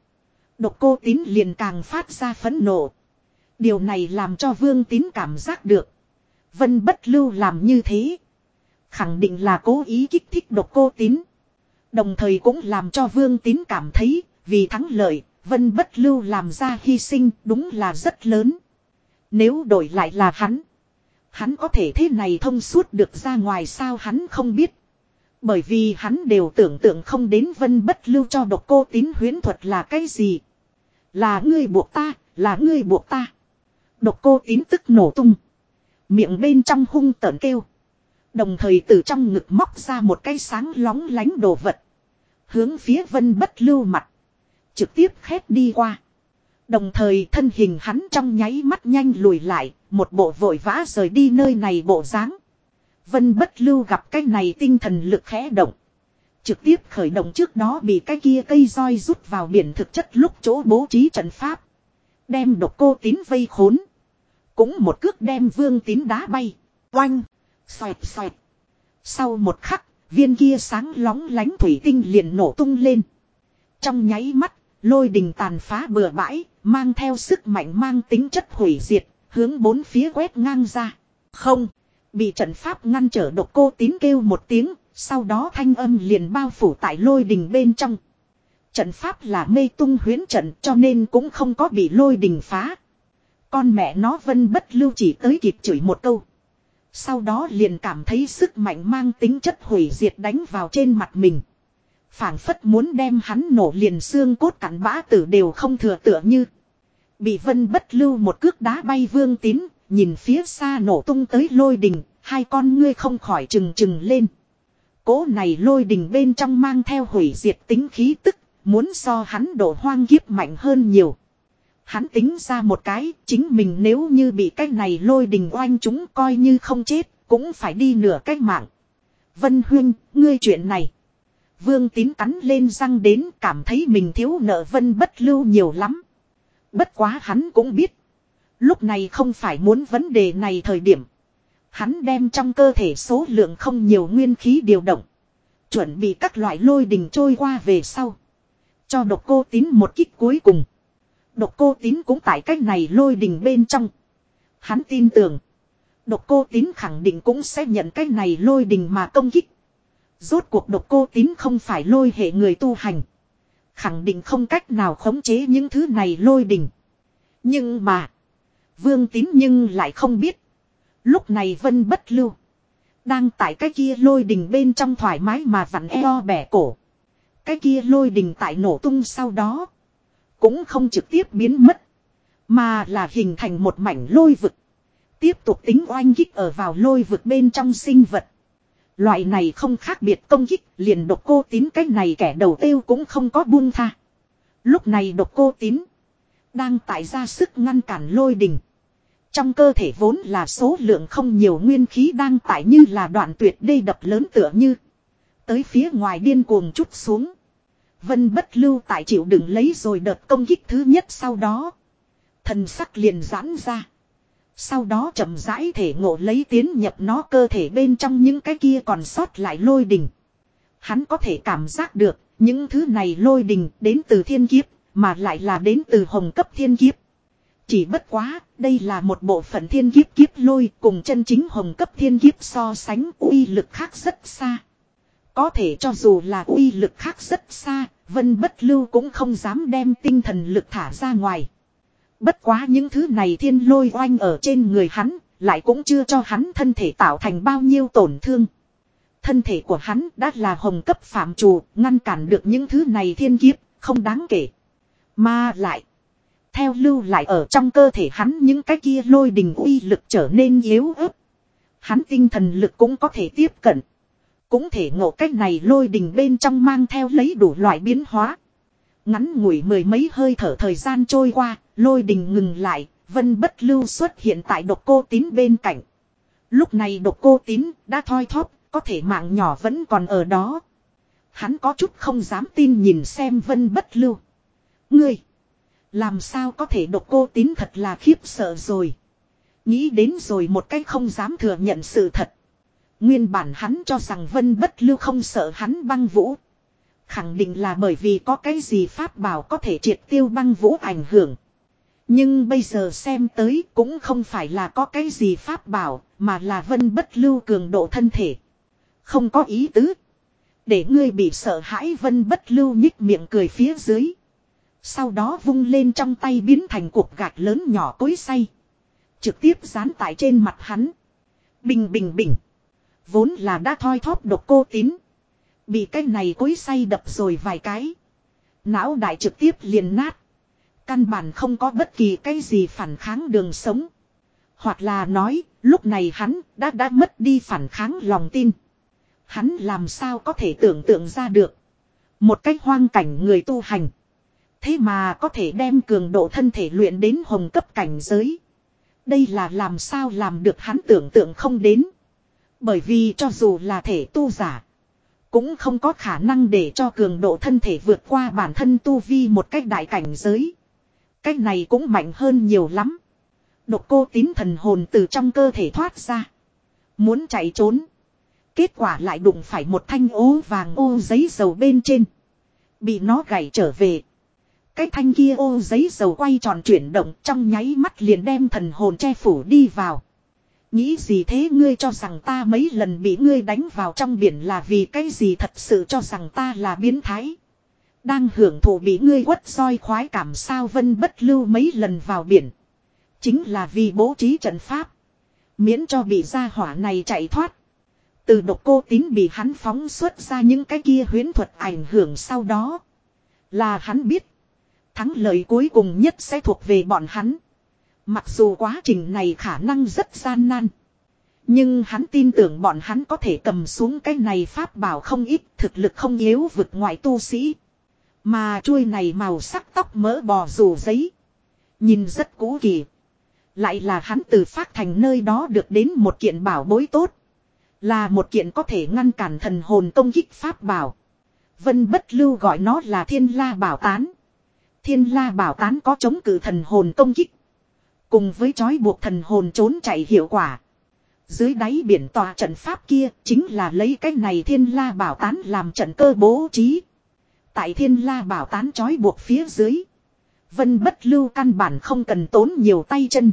Độc cô tín liền càng phát ra phẫn nộ. Điều này làm cho vương tín cảm giác được. Vân bất lưu làm như thế. Khẳng định là cố ý kích thích độc cô tín. Đồng thời cũng làm cho vương tín cảm thấy. Vì thắng lợi, vân bất lưu làm ra hy sinh đúng là rất lớn. Nếu đổi lại là hắn. Hắn có thể thế này thông suốt được ra ngoài sao hắn không biết. Bởi vì hắn đều tưởng tượng không đến vân bất lưu cho độc cô tín huyến thuật là cái gì. Là ngươi buộc ta, là ngươi buộc ta. Độc cô tín tức nổ tung. Miệng bên trong hung tợn kêu. Đồng thời từ trong ngực móc ra một cái sáng lóng lánh đồ vật. Hướng phía vân bất lưu mặt. Trực tiếp khét đi qua. Đồng thời thân hình hắn trong nháy mắt nhanh lùi lại, một bộ vội vã rời đi nơi này bộ dáng. Vân bất lưu gặp cái này tinh thần lực khẽ động. Trực tiếp khởi động trước đó bị cái kia cây roi rút vào biển thực chất lúc chỗ bố trí trận pháp. Đem độc cô tín vây khốn. Cũng một cước đem vương tín đá bay. Oanh. Xoẹt xoẹt. Sau một khắc, viên kia sáng lóng lánh thủy tinh liền nổ tung lên. Trong nháy mắt, lôi đình tàn phá bừa bãi, mang theo sức mạnh mang tính chất hủy diệt, hướng bốn phía quét ngang ra. Không, bị trận pháp ngăn trở độc cô tín kêu một tiếng, sau đó thanh âm liền bao phủ tại lôi đình bên trong. Trận pháp là mê tung huyến trận cho nên cũng không có bị lôi đình phá. Con mẹ nó vân bất lưu chỉ tới kịp chửi một câu. Sau đó liền cảm thấy sức mạnh mang tính chất hủy diệt đánh vào trên mặt mình phảng phất muốn đem hắn nổ liền xương cốt cắn bã tử đều không thừa tựa như. Bị vân bất lưu một cước đá bay vương tín, nhìn phía xa nổ tung tới lôi đình, hai con ngươi không khỏi trừng trừng lên. Cố này lôi đình bên trong mang theo hủy diệt tính khí tức, muốn so hắn độ hoang kiếp mạnh hơn nhiều. Hắn tính ra một cái, chính mình nếu như bị cái này lôi đình oanh chúng coi như không chết, cũng phải đi nửa cách mạng. Vân Huyên, ngươi chuyện này. Vương tín cắn lên răng đến cảm thấy mình thiếu nợ vân bất lưu nhiều lắm. Bất quá hắn cũng biết. Lúc này không phải muốn vấn đề này thời điểm. Hắn đem trong cơ thể số lượng không nhiều nguyên khí điều động. Chuẩn bị các loại lôi đình trôi qua về sau. Cho độc cô tín một kích cuối cùng. Độc cô tín cũng tại cách này lôi đình bên trong. Hắn tin tưởng. Độc cô tín khẳng định cũng sẽ nhận cách này lôi đình mà công kích. Rốt cuộc độc cô tín không phải lôi hệ người tu hành. Khẳng định không cách nào khống chế những thứ này lôi đình. Nhưng mà. Vương tín nhưng lại không biết. Lúc này vân bất lưu. Đang tại cái kia lôi đình bên trong thoải mái mà vặn eo bẻ cổ. Cái kia lôi đình tại nổ tung sau đó. Cũng không trực tiếp biến mất. Mà là hình thành một mảnh lôi vực. Tiếp tục tính oanh kích ở vào lôi vực bên trong sinh vật. Loại này không khác biệt công kích, liền độc cô tín cái này kẻ đầu tiêu cũng không có buông tha. Lúc này độc cô tín. Đang tại ra sức ngăn cản lôi đình. Trong cơ thể vốn là số lượng không nhiều nguyên khí đang tại như là đoạn tuyệt đê đập lớn tựa như. Tới phía ngoài điên cuồng chút xuống. Vân bất lưu tại chịu đựng lấy rồi đợt công kích thứ nhất sau đó. Thần sắc liền giãn ra. Sau đó chậm rãi thể ngộ lấy tiến nhập nó cơ thể bên trong những cái kia còn sót lại lôi đình. Hắn có thể cảm giác được những thứ này lôi đình đến từ thiên kiếp mà lại là đến từ hồng cấp thiên kiếp. Chỉ bất quá, đây là một bộ phận thiên kiếp kiếp lôi cùng chân chính hồng cấp thiên kiếp so sánh uy lực khác rất xa. Có thể cho dù là uy lực khác rất xa, Vân Bất Lưu cũng không dám đem tinh thần lực thả ra ngoài. Bất quá những thứ này thiên lôi oanh ở trên người hắn, lại cũng chưa cho hắn thân thể tạo thành bao nhiêu tổn thương. Thân thể của hắn đã là hồng cấp phạm trù, ngăn cản được những thứ này thiên kiếp, không đáng kể. Mà lại, theo lưu lại ở trong cơ thể hắn những cái kia lôi đình uy lực trở nên yếu ớt. Hắn tinh thần lực cũng có thể tiếp cận. Cũng thể ngộ cách này lôi đình bên trong mang theo lấy đủ loại biến hóa. Ngắn ngủi mười mấy hơi thở thời gian trôi qua, lôi đình ngừng lại, vân bất lưu xuất hiện tại độc cô tín bên cạnh. Lúc này độc cô tín đã thoi thóp, có thể mạng nhỏ vẫn còn ở đó. Hắn có chút không dám tin nhìn xem vân bất lưu. Ngươi! Làm sao có thể độc cô tín thật là khiếp sợ rồi. Nghĩ đến rồi một cách không dám thừa nhận sự thật. Nguyên bản hắn cho rằng vân bất lưu không sợ hắn băng vũ. Khẳng định là bởi vì có cái gì pháp bảo có thể triệt tiêu băng vũ ảnh hưởng. Nhưng bây giờ xem tới cũng không phải là có cái gì pháp bảo, mà là vân bất lưu cường độ thân thể. Không có ý tứ. Để ngươi bị sợ hãi vân bất lưu nhích miệng cười phía dưới. Sau đó vung lên trong tay biến thành cuộc gạch lớn nhỏ cối say. Trực tiếp dán tại trên mặt hắn. Bình bình bình. Vốn là đã thoi thóp độc cô tín. Bị cái này cối say đập rồi vài cái. Não đại trực tiếp liền nát. Căn bản không có bất kỳ cái gì phản kháng đường sống. Hoặc là nói, lúc này hắn đã đã mất đi phản kháng lòng tin. Hắn làm sao có thể tưởng tượng ra được. Một cách hoang cảnh người tu hành. Thế mà có thể đem cường độ thân thể luyện đến hồng cấp cảnh giới. Đây là làm sao làm được hắn tưởng tượng không đến. Bởi vì cho dù là thể tu giả. Cũng không có khả năng để cho cường độ thân thể vượt qua bản thân tu vi một cách đại cảnh giới. Cách này cũng mạnh hơn nhiều lắm. Độc cô tín thần hồn từ trong cơ thể thoát ra. Muốn chạy trốn. Kết quả lại đụng phải một thanh ố vàng ô giấy dầu bên trên. Bị nó gãy trở về. Cái thanh kia ô giấy dầu quay tròn chuyển động trong nháy mắt liền đem thần hồn che phủ đi vào. Nghĩ gì thế ngươi cho rằng ta mấy lần bị ngươi đánh vào trong biển là vì cái gì thật sự cho rằng ta là biến thái. Đang hưởng thụ bị ngươi quất soi khoái cảm sao vân bất lưu mấy lần vào biển. Chính là vì bố trí trận pháp. Miễn cho bị gia hỏa này chạy thoát. Từ độc cô tín bị hắn phóng xuất ra những cái kia huyến thuật ảnh hưởng sau đó. Là hắn biết. Thắng lợi cuối cùng nhất sẽ thuộc về bọn hắn. Mặc dù quá trình này khả năng rất gian nan. Nhưng hắn tin tưởng bọn hắn có thể cầm xuống cái này pháp bảo không ít, thực lực không yếu vực ngoại tu sĩ. Mà chuôi này màu sắc tóc mỡ bò rủ giấy. Nhìn rất cũ kỳ. Lại là hắn từ phát thành nơi đó được đến một kiện bảo bối tốt. Là một kiện có thể ngăn cản thần hồn công kích pháp bảo. Vân bất lưu gọi nó là thiên la bảo tán. Thiên la bảo tán có chống cự thần hồn công kích. Cùng với trói buộc thần hồn trốn chạy hiệu quả. Dưới đáy biển tòa trận pháp kia chính là lấy cái này thiên la bảo tán làm trận cơ bố trí. Tại thiên la bảo tán trói buộc phía dưới. Vân bất lưu căn bản không cần tốn nhiều tay chân.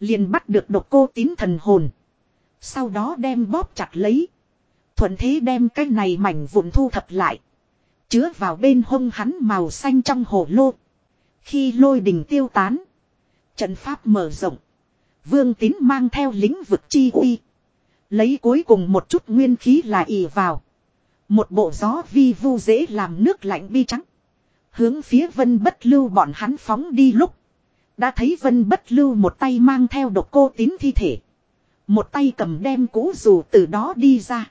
Liền bắt được độc cô tín thần hồn. Sau đó đem bóp chặt lấy. Thuận thế đem cái này mảnh vụn thu thập lại. Chứa vào bên hông hắn màu xanh trong hồ lô. Khi lôi đình tiêu tán. Trận pháp mở rộng. Vương tín mang theo lĩnh vực chi uy. Lấy cuối cùng một chút nguyên khí là ỉ vào. Một bộ gió vi vu dễ làm nước lạnh bi trắng. Hướng phía vân bất lưu bọn hắn phóng đi lúc. Đã thấy vân bất lưu một tay mang theo độc cô tín thi thể. Một tay cầm đem cũ dù từ đó đi ra.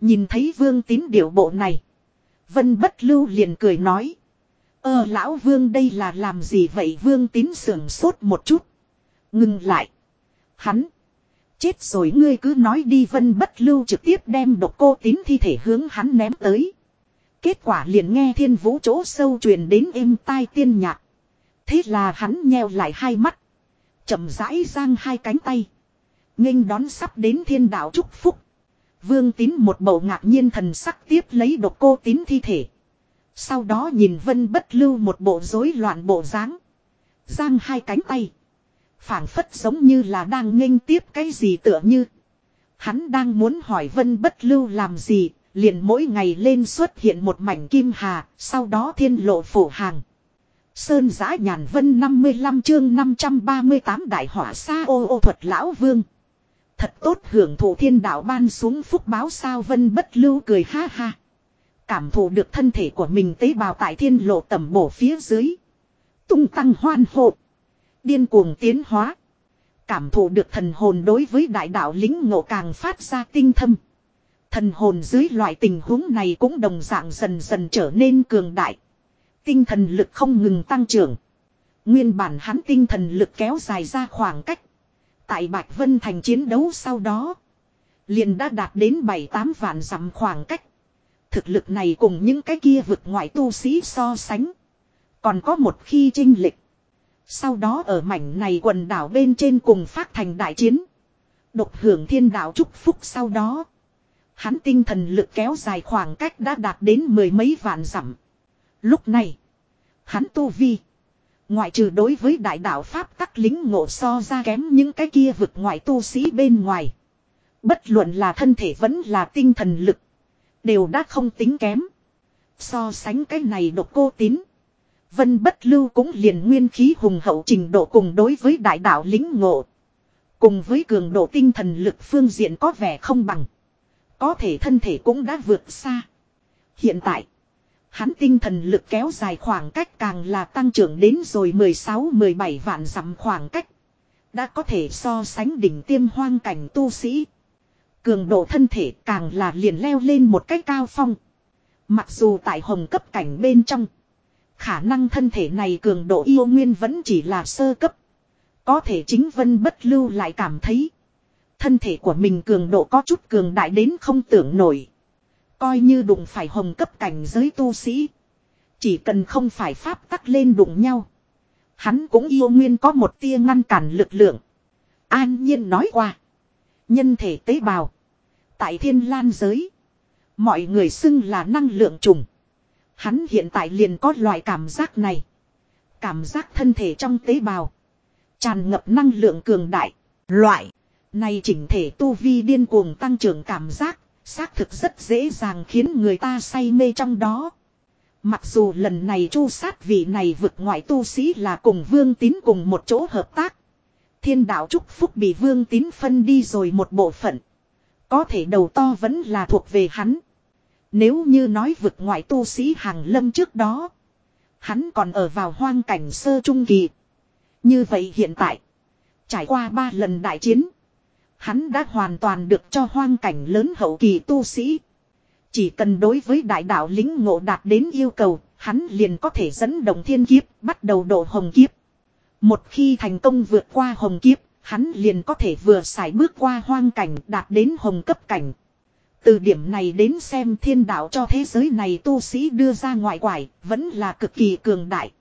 Nhìn thấy vương tín điệu bộ này. Vân bất lưu liền cười nói. Ờ lão vương đây là làm gì vậy vương tín sưởng sốt một chút. Ngừng lại. Hắn. Chết rồi ngươi cứ nói đi vân bất lưu trực tiếp đem độc cô tín thi thể hướng hắn ném tới. Kết quả liền nghe thiên vũ chỗ sâu truyền đến êm tai tiên nhạc. Thế là hắn nheo lại hai mắt. chậm rãi giang hai cánh tay. nghênh đón sắp đến thiên đạo chúc phúc. Vương tín một bầu ngạc nhiên thần sắc tiếp lấy độc cô tín thi thể. Sau đó nhìn vân bất lưu một bộ rối loạn bộ dáng Giang hai cánh tay phảng phất giống như là đang nghênh tiếp cái gì tựa như. Hắn đang muốn hỏi vân bất lưu làm gì, liền mỗi ngày lên xuất hiện một mảnh kim hà, sau đó thiên lộ phổ hàng. Sơn giã nhàn vân 55 chương 538 đại hỏa sa ô ô thuật lão vương. Thật tốt hưởng thụ thiên đạo ban xuống phúc báo sao vân bất lưu cười ha ha. Cảm thụ được thân thể của mình tế bào tại thiên lộ tầm bổ phía dưới. Tung tăng hoan hộ. Điên cuồng tiến hóa. Cảm thụ được thần hồn đối với đại đạo lính ngộ càng phát ra tinh thâm. Thần hồn dưới loại tình huống này cũng đồng dạng dần dần trở nên cường đại. Tinh thần lực không ngừng tăng trưởng. Nguyên bản hắn tinh thần lực kéo dài ra khoảng cách. Tại Bạch Vân Thành chiến đấu sau đó. Liền đã đạt đến 7-8 vạn dặm khoảng cách. Thực lực này cùng những cái kia vực ngoại tu sĩ so sánh. Còn có một khi trinh lịch. Sau đó ở mảnh này quần đảo bên trên cùng phát thành đại chiến. Độc hưởng thiên đạo chúc phúc sau đó. Hắn tinh thần lực kéo dài khoảng cách đã đạt đến mười mấy vạn dặm. Lúc này, hắn tu vi. Ngoại trừ đối với đại đạo Pháp tắc lính ngộ so ra kém những cái kia vực ngoại tu sĩ bên ngoài. Bất luận là thân thể vẫn là tinh thần lực. Đều đã không tính kém. So sánh cái này độc cô tín. Vân bất lưu cũng liền nguyên khí hùng hậu trình độ cùng đối với đại đạo lính ngộ. Cùng với cường độ tinh thần lực phương diện có vẻ không bằng. Có thể thân thể cũng đã vượt xa. Hiện tại. Hắn tinh thần lực kéo dài khoảng cách càng là tăng trưởng đến rồi 16-17 vạn dặm khoảng cách. Đã có thể so sánh đỉnh tiêm hoang cảnh tu sĩ. Cường độ thân thể càng là liền leo lên một cách cao phong. Mặc dù tại hồng cấp cảnh bên trong. Khả năng thân thể này cường độ yêu nguyên vẫn chỉ là sơ cấp. Có thể chính vân bất lưu lại cảm thấy. Thân thể của mình cường độ có chút cường đại đến không tưởng nổi. Coi như đụng phải hồng cấp cảnh giới tu sĩ. Chỉ cần không phải pháp tắc lên đụng nhau. Hắn cũng yêu nguyên có một tia ngăn cản lực lượng. An nhiên nói qua. Nhân thể tế bào. Tại thiên lan giới. Mọi người xưng là năng lượng trùng. Hắn hiện tại liền có loại cảm giác này. Cảm giác thân thể trong tế bào. Tràn ngập năng lượng cường đại. Loại. Này chỉnh thể tu vi điên cuồng tăng trưởng cảm giác. Xác thực rất dễ dàng khiến người ta say mê trong đó. Mặc dù lần này chu sát vị này vực ngoại tu sĩ là cùng vương tín cùng một chỗ hợp tác. Thiên đạo chúc phúc bị vương tín phân đi rồi một bộ phận. Có thể đầu to vẫn là thuộc về hắn. Nếu như nói vực ngoại tu sĩ hàng lâm trước đó. Hắn còn ở vào hoang cảnh sơ trung kỳ. Như vậy hiện tại. Trải qua ba lần đại chiến. Hắn đã hoàn toàn được cho hoang cảnh lớn hậu kỳ tu sĩ. Chỉ cần đối với đại đạo lính ngộ đạt đến yêu cầu, hắn liền có thể dẫn động thiên kiếp, bắt đầu độ hồng kiếp. Một khi thành công vượt qua hồng kiếp, hắn liền có thể vừa xài bước qua hoang cảnh đạt đến hồng cấp cảnh. Từ điểm này đến xem thiên đạo cho thế giới này tu sĩ đưa ra ngoại quải, vẫn là cực kỳ cường đại.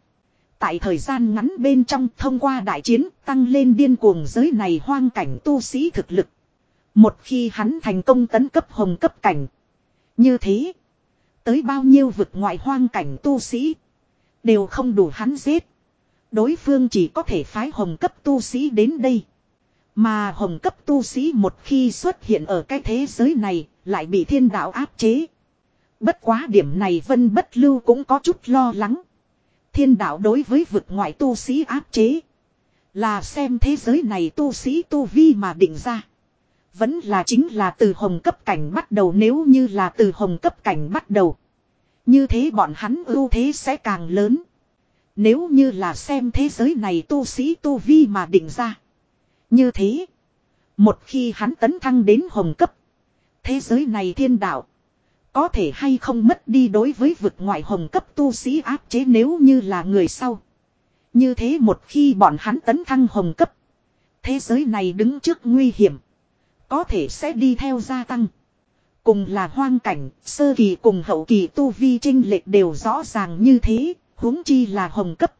Tại thời gian ngắn bên trong thông qua đại chiến tăng lên điên cuồng giới này hoang cảnh tu sĩ thực lực. Một khi hắn thành công tấn cấp hồng cấp cảnh. Như thế. Tới bao nhiêu vực ngoại hoang cảnh tu sĩ. Đều không đủ hắn giết. Đối phương chỉ có thể phái hồng cấp tu sĩ đến đây. Mà hồng cấp tu sĩ một khi xuất hiện ở cái thế giới này lại bị thiên đạo áp chế. Bất quá điểm này vân bất lưu cũng có chút lo lắng. Thiên đạo đối với vực ngoại tu sĩ áp chế. Là xem thế giới này tu sĩ tu vi mà định ra. Vẫn là chính là từ hồng cấp cảnh bắt đầu nếu như là từ hồng cấp cảnh bắt đầu. Như thế bọn hắn ưu thế sẽ càng lớn. Nếu như là xem thế giới này tu sĩ tu vi mà định ra. Như thế. Một khi hắn tấn thăng đến hồng cấp. Thế giới này thiên đạo. Có thể hay không mất đi đối với vực ngoại hồng cấp tu sĩ áp chế nếu như là người sau. Như thế một khi bọn hắn tấn thăng hồng cấp. Thế giới này đứng trước nguy hiểm. Có thể sẽ đi theo gia tăng. Cùng là hoang cảnh, sơ kỳ cùng hậu kỳ tu vi trinh lệch đều rõ ràng như thế, huống chi là hồng cấp.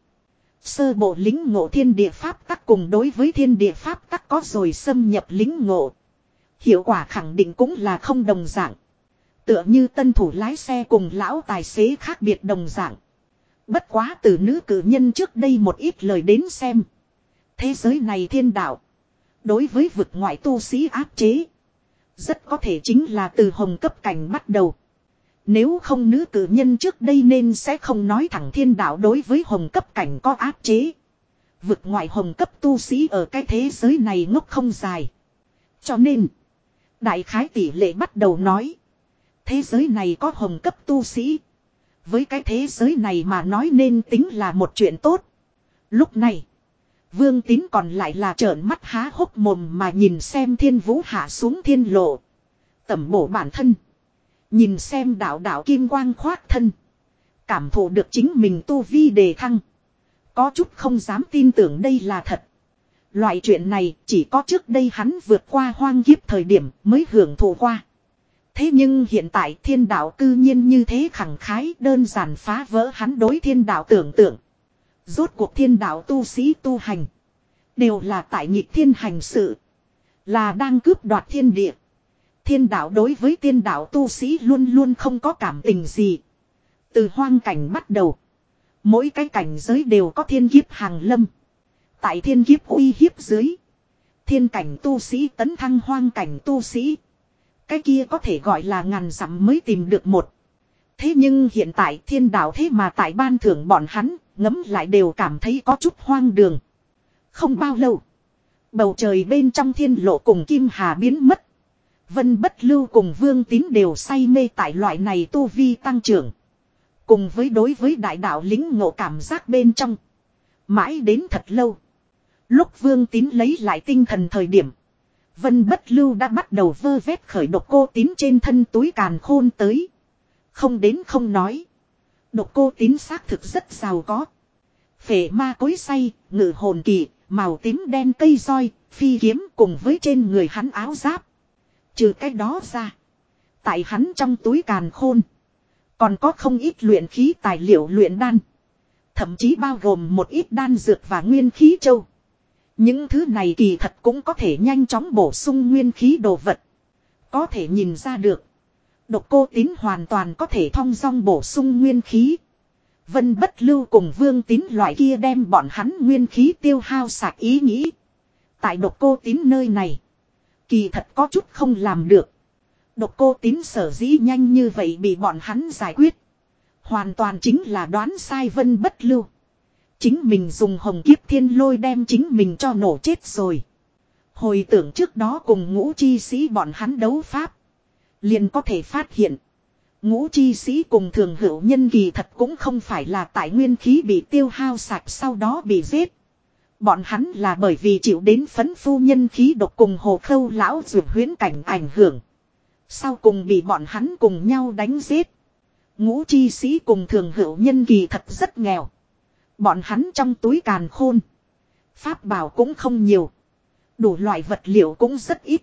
Sơ bộ lính ngộ thiên địa pháp tắc cùng đối với thiên địa pháp tắc có rồi xâm nhập lính ngộ. Hiệu quả khẳng định cũng là không đồng dạng. Tựa như tân thủ lái xe cùng lão tài xế khác biệt đồng dạng. Bất quá từ nữ cử nhân trước đây một ít lời đến xem. Thế giới này thiên đạo. Đối với vực ngoại tu sĩ áp chế. Rất có thể chính là từ hồng cấp cảnh bắt đầu. Nếu không nữ cử nhân trước đây nên sẽ không nói thẳng thiên đạo đối với hồng cấp cảnh có áp chế. Vực ngoại hồng cấp tu sĩ ở cái thế giới này ngốc không dài. Cho nên, đại khái tỷ lệ bắt đầu nói. Thế giới này có hồng cấp tu sĩ. Với cái thế giới này mà nói nên tính là một chuyện tốt. Lúc này, vương tín còn lại là trợn mắt há hốc mồm mà nhìn xem thiên vũ hạ xuống thiên lộ. Tẩm bổ bản thân. Nhìn xem đạo đạo kim quang khoát thân. Cảm thụ được chính mình tu vi đề thăng. Có chút không dám tin tưởng đây là thật. Loại chuyện này chỉ có trước đây hắn vượt qua hoang kiếp thời điểm mới hưởng thụ qua. Thế nhưng hiện tại thiên đạo cư nhiên như thế khẳng khái đơn giản phá vỡ hắn đối thiên đạo tưởng tượng. Rốt cuộc thiên đạo tu sĩ tu hành. Đều là tại nhịp thiên hành sự. Là đang cướp đoạt thiên địa. Thiên đạo đối với thiên đạo tu sĩ luôn luôn không có cảm tình gì. Từ hoang cảnh bắt đầu. Mỗi cái cảnh giới đều có thiên kiếp hàng lâm. Tại thiên kiếp uy hiếp dưới. Thiên cảnh tu sĩ tấn thăng hoang cảnh tu sĩ. Cái kia có thể gọi là ngàn dặm mới tìm được một. Thế nhưng hiện tại thiên đạo thế mà tại ban thưởng bọn hắn, ngấm lại đều cảm thấy có chút hoang đường. Không bao lâu. Bầu trời bên trong thiên lộ cùng Kim Hà biến mất. Vân bất lưu cùng vương tín đều say mê tại loại này tu vi tăng trưởng. Cùng với đối với đại đạo lính ngộ cảm giác bên trong. Mãi đến thật lâu. Lúc vương tín lấy lại tinh thần thời điểm. Vân bất lưu đã bắt đầu vơ vét khởi độc cô tín trên thân túi càn khôn tới. Không đến không nói. Độc cô tín xác thực rất giàu có. Phệ ma cối say, ngự hồn kỳ, màu tím đen cây roi, phi kiếm cùng với trên người hắn áo giáp. Trừ cái đó ra. Tại hắn trong túi càn khôn. Còn có không ít luyện khí tài liệu luyện đan. Thậm chí bao gồm một ít đan dược và nguyên khí châu. Những thứ này kỳ thật cũng có thể nhanh chóng bổ sung nguyên khí đồ vật. Có thể nhìn ra được. Độc cô tín hoàn toàn có thể thong dong bổ sung nguyên khí. Vân bất lưu cùng vương tín loại kia đem bọn hắn nguyên khí tiêu hao sạc ý nghĩ. Tại độc cô tín nơi này. Kỳ thật có chút không làm được. Độc cô tín sở dĩ nhanh như vậy bị bọn hắn giải quyết. Hoàn toàn chính là đoán sai vân bất lưu. Chính mình dùng hồng kiếp thiên lôi đem chính mình cho nổ chết rồi. Hồi tưởng trước đó cùng ngũ chi sĩ bọn hắn đấu pháp. Liền có thể phát hiện. Ngũ chi sĩ cùng thường hữu nhân kỳ thật cũng không phải là tại nguyên khí bị tiêu hao sạch sau đó bị giết. Bọn hắn là bởi vì chịu đến phấn phu nhân khí độc cùng hồ khâu lão dược huyến cảnh ảnh hưởng. Sau cùng bị bọn hắn cùng nhau đánh giết. Ngũ chi sĩ cùng thường hữu nhân kỳ thật rất nghèo. Bọn hắn trong túi càn khôn. Pháp bảo cũng không nhiều. Đủ loại vật liệu cũng rất ít.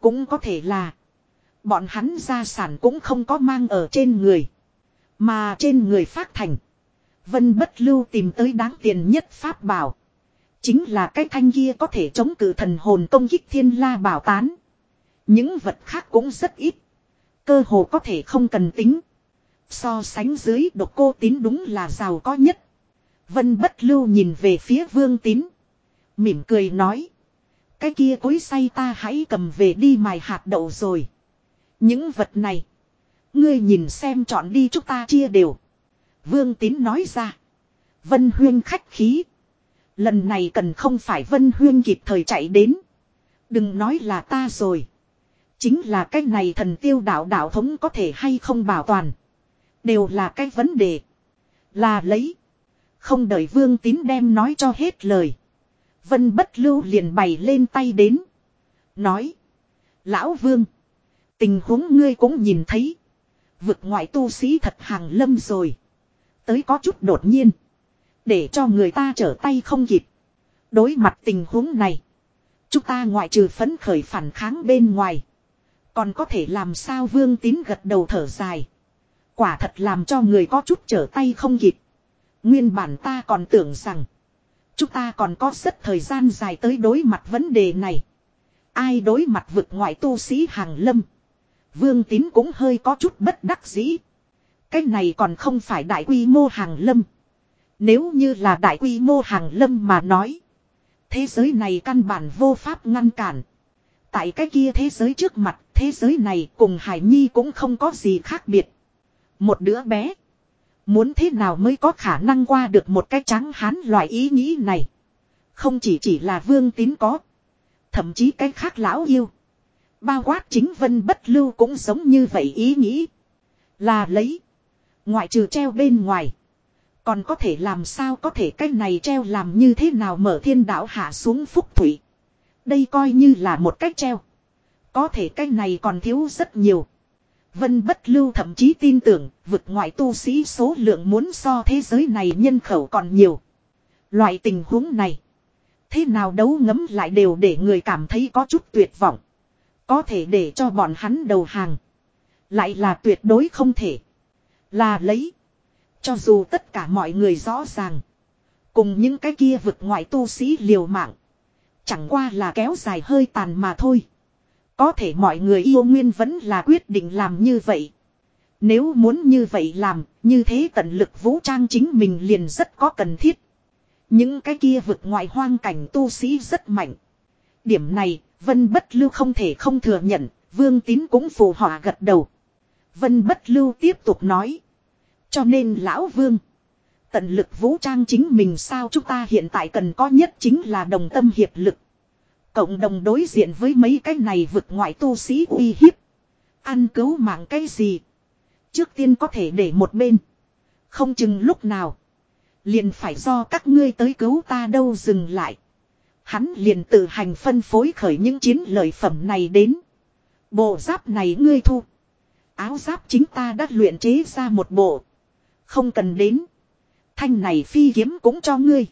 Cũng có thể là. Bọn hắn gia sản cũng không có mang ở trên người. Mà trên người phát thành. Vân bất lưu tìm tới đáng tiền nhất pháp bảo. Chính là cái thanh kia có thể chống cự thần hồn công kích thiên la bảo tán. Những vật khác cũng rất ít. Cơ hồ có thể không cần tính. So sánh dưới độc cô tín đúng là giàu có nhất. Vân bất lưu nhìn về phía vương tín. Mỉm cười nói. Cái kia cối say ta hãy cầm về đi mài hạt đậu rồi. Những vật này. Ngươi nhìn xem chọn đi chúng ta chia đều. Vương tín nói ra. Vân huyên khách khí. Lần này cần không phải Vân huyên kịp thời chạy đến. Đừng nói là ta rồi. Chính là cái này thần tiêu đạo đạo thống có thể hay không bảo toàn. Đều là cái vấn đề. Là lấy. Không đợi vương tín đem nói cho hết lời. Vân bất lưu liền bày lên tay đến. Nói. Lão vương. Tình huống ngươi cũng nhìn thấy. Vực ngoại tu sĩ thật hàng lâm rồi. Tới có chút đột nhiên. Để cho người ta trở tay không kịp. Đối mặt tình huống này. Chúng ta ngoại trừ phấn khởi phản kháng bên ngoài. Còn có thể làm sao vương tín gật đầu thở dài. Quả thật làm cho người có chút trở tay không kịp. Nguyên bản ta còn tưởng rằng. Chúng ta còn có rất thời gian dài tới đối mặt vấn đề này. Ai đối mặt vực ngoại tu sĩ hàng lâm. Vương tín cũng hơi có chút bất đắc dĩ. Cái này còn không phải đại quy mô hàng lâm. Nếu như là đại quy mô hàng lâm mà nói. Thế giới này căn bản vô pháp ngăn cản. Tại cái kia thế giới trước mặt, thế giới này cùng Hải Nhi cũng không có gì khác biệt. Một đứa bé. Muốn thế nào mới có khả năng qua được một cái trắng hán loại ý nghĩ này. Không chỉ chỉ là vương tín có. Thậm chí cái khác lão yêu. Bao quát chính vân bất lưu cũng giống như vậy ý nghĩ. Là lấy. Ngoại trừ treo bên ngoài. Còn có thể làm sao có thể cái này treo làm như thế nào mở thiên đạo hạ xuống phúc thủy. Đây coi như là một cách treo. Có thể cái này còn thiếu rất nhiều. Vân bất lưu thậm chí tin tưởng, vực ngoại tu sĩ số lượng muốn so thế giới này nhân khẩu còn nhiều. Loại tình huống này. Thế nào đấu ngấm lại đều để người cảm thấy có chút tuyệt vọng. Có thể để cho bọn hắn đầu hàng. Lại là tuyệt đối không thể. Là lấy. Cho dù tất cả mọi người rõ ràng. Cùng những cái kia vực ngoại tu sĩ liều mạng. Chẳng qua là kéo dài hơi tàn mà thôi. Có thể mọi người yêu nguyên vẫn là quyết định làm như vậy. Nếu muốn như vậy làm, như thế tận lực vũ trang chính mình liền rất có cần thiết. Những cái kia vực ngoại hoang cảnh tu sĩ rất mạnh. Điểm này, Vân Bất Lưu không thể không thừa nhận, Vương Tín cũng phù họa gật đầu. Vân Bất Lưu tiếp tục nói. Cho nên Lão Vương, tận lực vũ trang chính mình sao chúng ta hiện tại cần có nhất chính là đồng tâm hiệp lực. Cộng đồng đối diện với mấy cái này vực ngoại tu sĩ uy hiếp. Ăn cứu mạng cái gì? Trước tiên có thể để một bên. Không chừng lúc nào. Liền phải do các ngươi tới cứu ta đâu dừng lại. Hắn liền tự hành phân phối khởi những chiến lợi phẩm này đến. Bộ giáp này ngươi thu. Áo giáp chính ta đã luyện chế ra một bộ. Không cần đến. Thanh này phi kiếm cũng cho ngươi.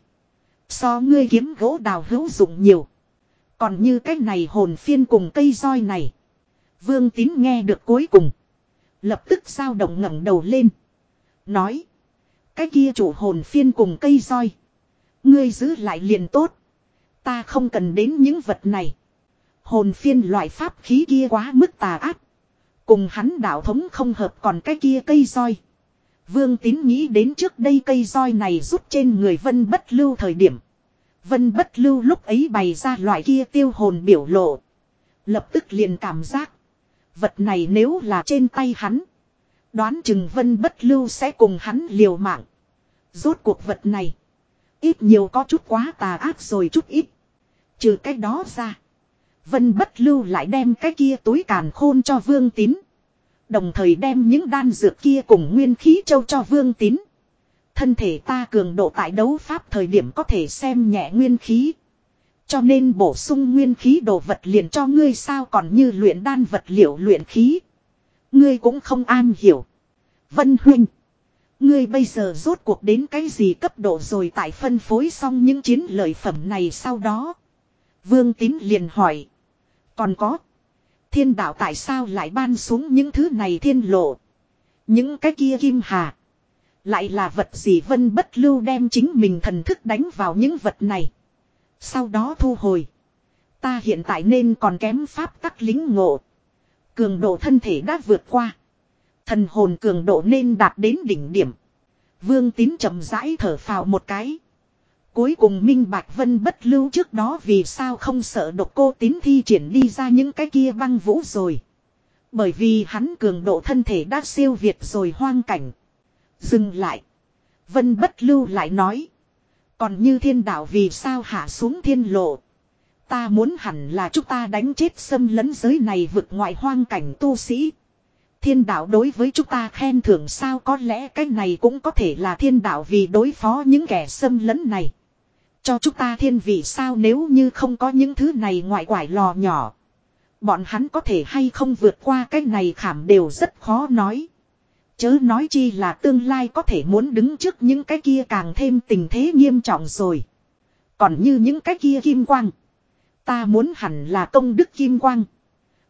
So ngươi kiếm gỗ đào hữu dụng nhiều. Còn như cái này hồn phiên cùng cây roi này. Vương tín nghe được cuối cùng. Lập tức sao động ngẩng đầu lên. Nói. Cái kia chủ hồn phiên cùng cây roi. Ngươi giữ lại liền tốt. Ta không cần đến những vật này. Hồn phiên loại pháp khí kia quá mức tà ác. Cùng hắn đạo thống không hợp còn cái kia cây roi. Vương tín nghĩ đến trước đây cây roi này rút trên người vân bất lưu thời điểm. Vân bất lưu lúc ấy bày ra loại kia tiêu hồn biểu lộ. Lập tức liền cảm giác. Vật này nếu là trên tay hắn. Đoán chừng vân bất lưu sẽ cùng hắn liều mạng. Rốt cuộc vật này. Ít nhiều có chút quá tà ác rồi chút ít. Trừ cái đó ra. Vân bất lưu lại đem cái kia túi càn khôn cho vương tín. Đồng thời đem những đan dược kia cùng nguyên khí châu cho vương tín. Thân thể ta cường độ tại đấu pháp thời điểm có thể xem nhẹ nguyên khí. Cho nên bổ sung nguyên khí đồ vật liền cho ngươi sao còn như luyện đan vật liệu luyện khí. Ngươi cũng không an hiểu. Vân huynh. Ngươi bây giờ rốt cuộc đến cái gì cấp độ rồi tại phân phối xong những chiến lợi phẩm này sau đó. Vương tín liền hỏi. Còn có. Thiên đạo tại sao lại ban xuống những thứ này thiên lộ. Những cái kia kim hà. Lại là vật gì vân bất lưu đem chính mình thần thức đánh vào những vật này. Sau đó thu hồi. Ta hiện tại nên còn kém pháp tắc lính ngộ. Cường độ thân thể đã vượt qua. Thần hồn cường độ nên đạt đến đỉnh điểm. Vương tín chậm rãi thở phào một cái. Cuối cùng Minh Bạch Vân bất lưu trước đó vì sao không sợ độc cô tín thi triển đi ra những cái kia băng vũ rồi. Bởi vì hắn cường độ thân thể đã siêu việt rồi hoang cảnh. Dừng lại. Vân bất lưu lại nói. Còn như thiên đạo vì sao hạ xuống thiên lộ. Ta muốn hẳn là chúng ta đánh chết xâm lấn giới này vực ngoại hoang cảnh tu sĩ. Thiên đạo đối với chúng ta khen thưởng sao có lẽ cái này cũng có thể là thiên đạo vì đối phó những kẻ xâm lấn này. Cho chúng ta thiên vị sao nếu như không có những thứ này ngoại quải lò nhỏ. Bọn hắn có thể hay không vượt qua cái này khảm đều rất khó nói. Chớ nói chi là tương lai có thể muốn đứng trước những cái kia càng thêm tình thế nghiêm trọng rồi. Còn như những cái kia kim quang. Ta muốn hẳn là công đức kim quang.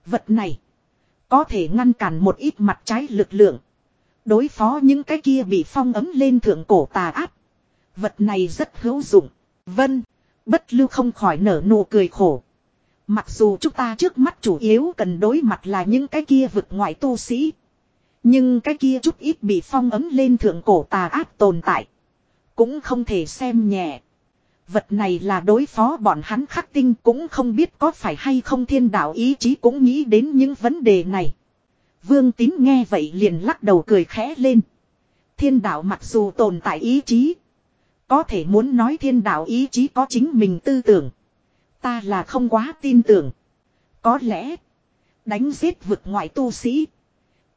Vật này. Có thể ngăn cản một ít mặt trái lực lượng. Đối phó những cái kia bị phong ấm lên thượng cổ tà áp. Vật này rất hữu dụng. Vân. Bất lưu không khỏi nở nụ cười khổ. Mặc dù chúng ta trước mắt chủ yếu cần đối mặt là những cái kia vực ngoại tu sĩ. Nhưng cái kia chút ít bị phong ấm lên thượng cổ tà áp tồn tại. Cũng không thể xem nhẹ. Vật này là đối phó bọn hắn khắc tinh cũng không biết có phải hay không thiên đạo ý chí cũng nghĩ đến những vấn đề này. Vương tín nghe vậy liền lắc đầu cười khẽ lên. Thiên đạo mặc dù tồn tại ý chí. Có thể muốn nói thiên đạo ý chí có chính mình tư tưởng. Ta là không quá tin tưởng. Có lẽ. Đánh giết vực ngoại tu sĩ.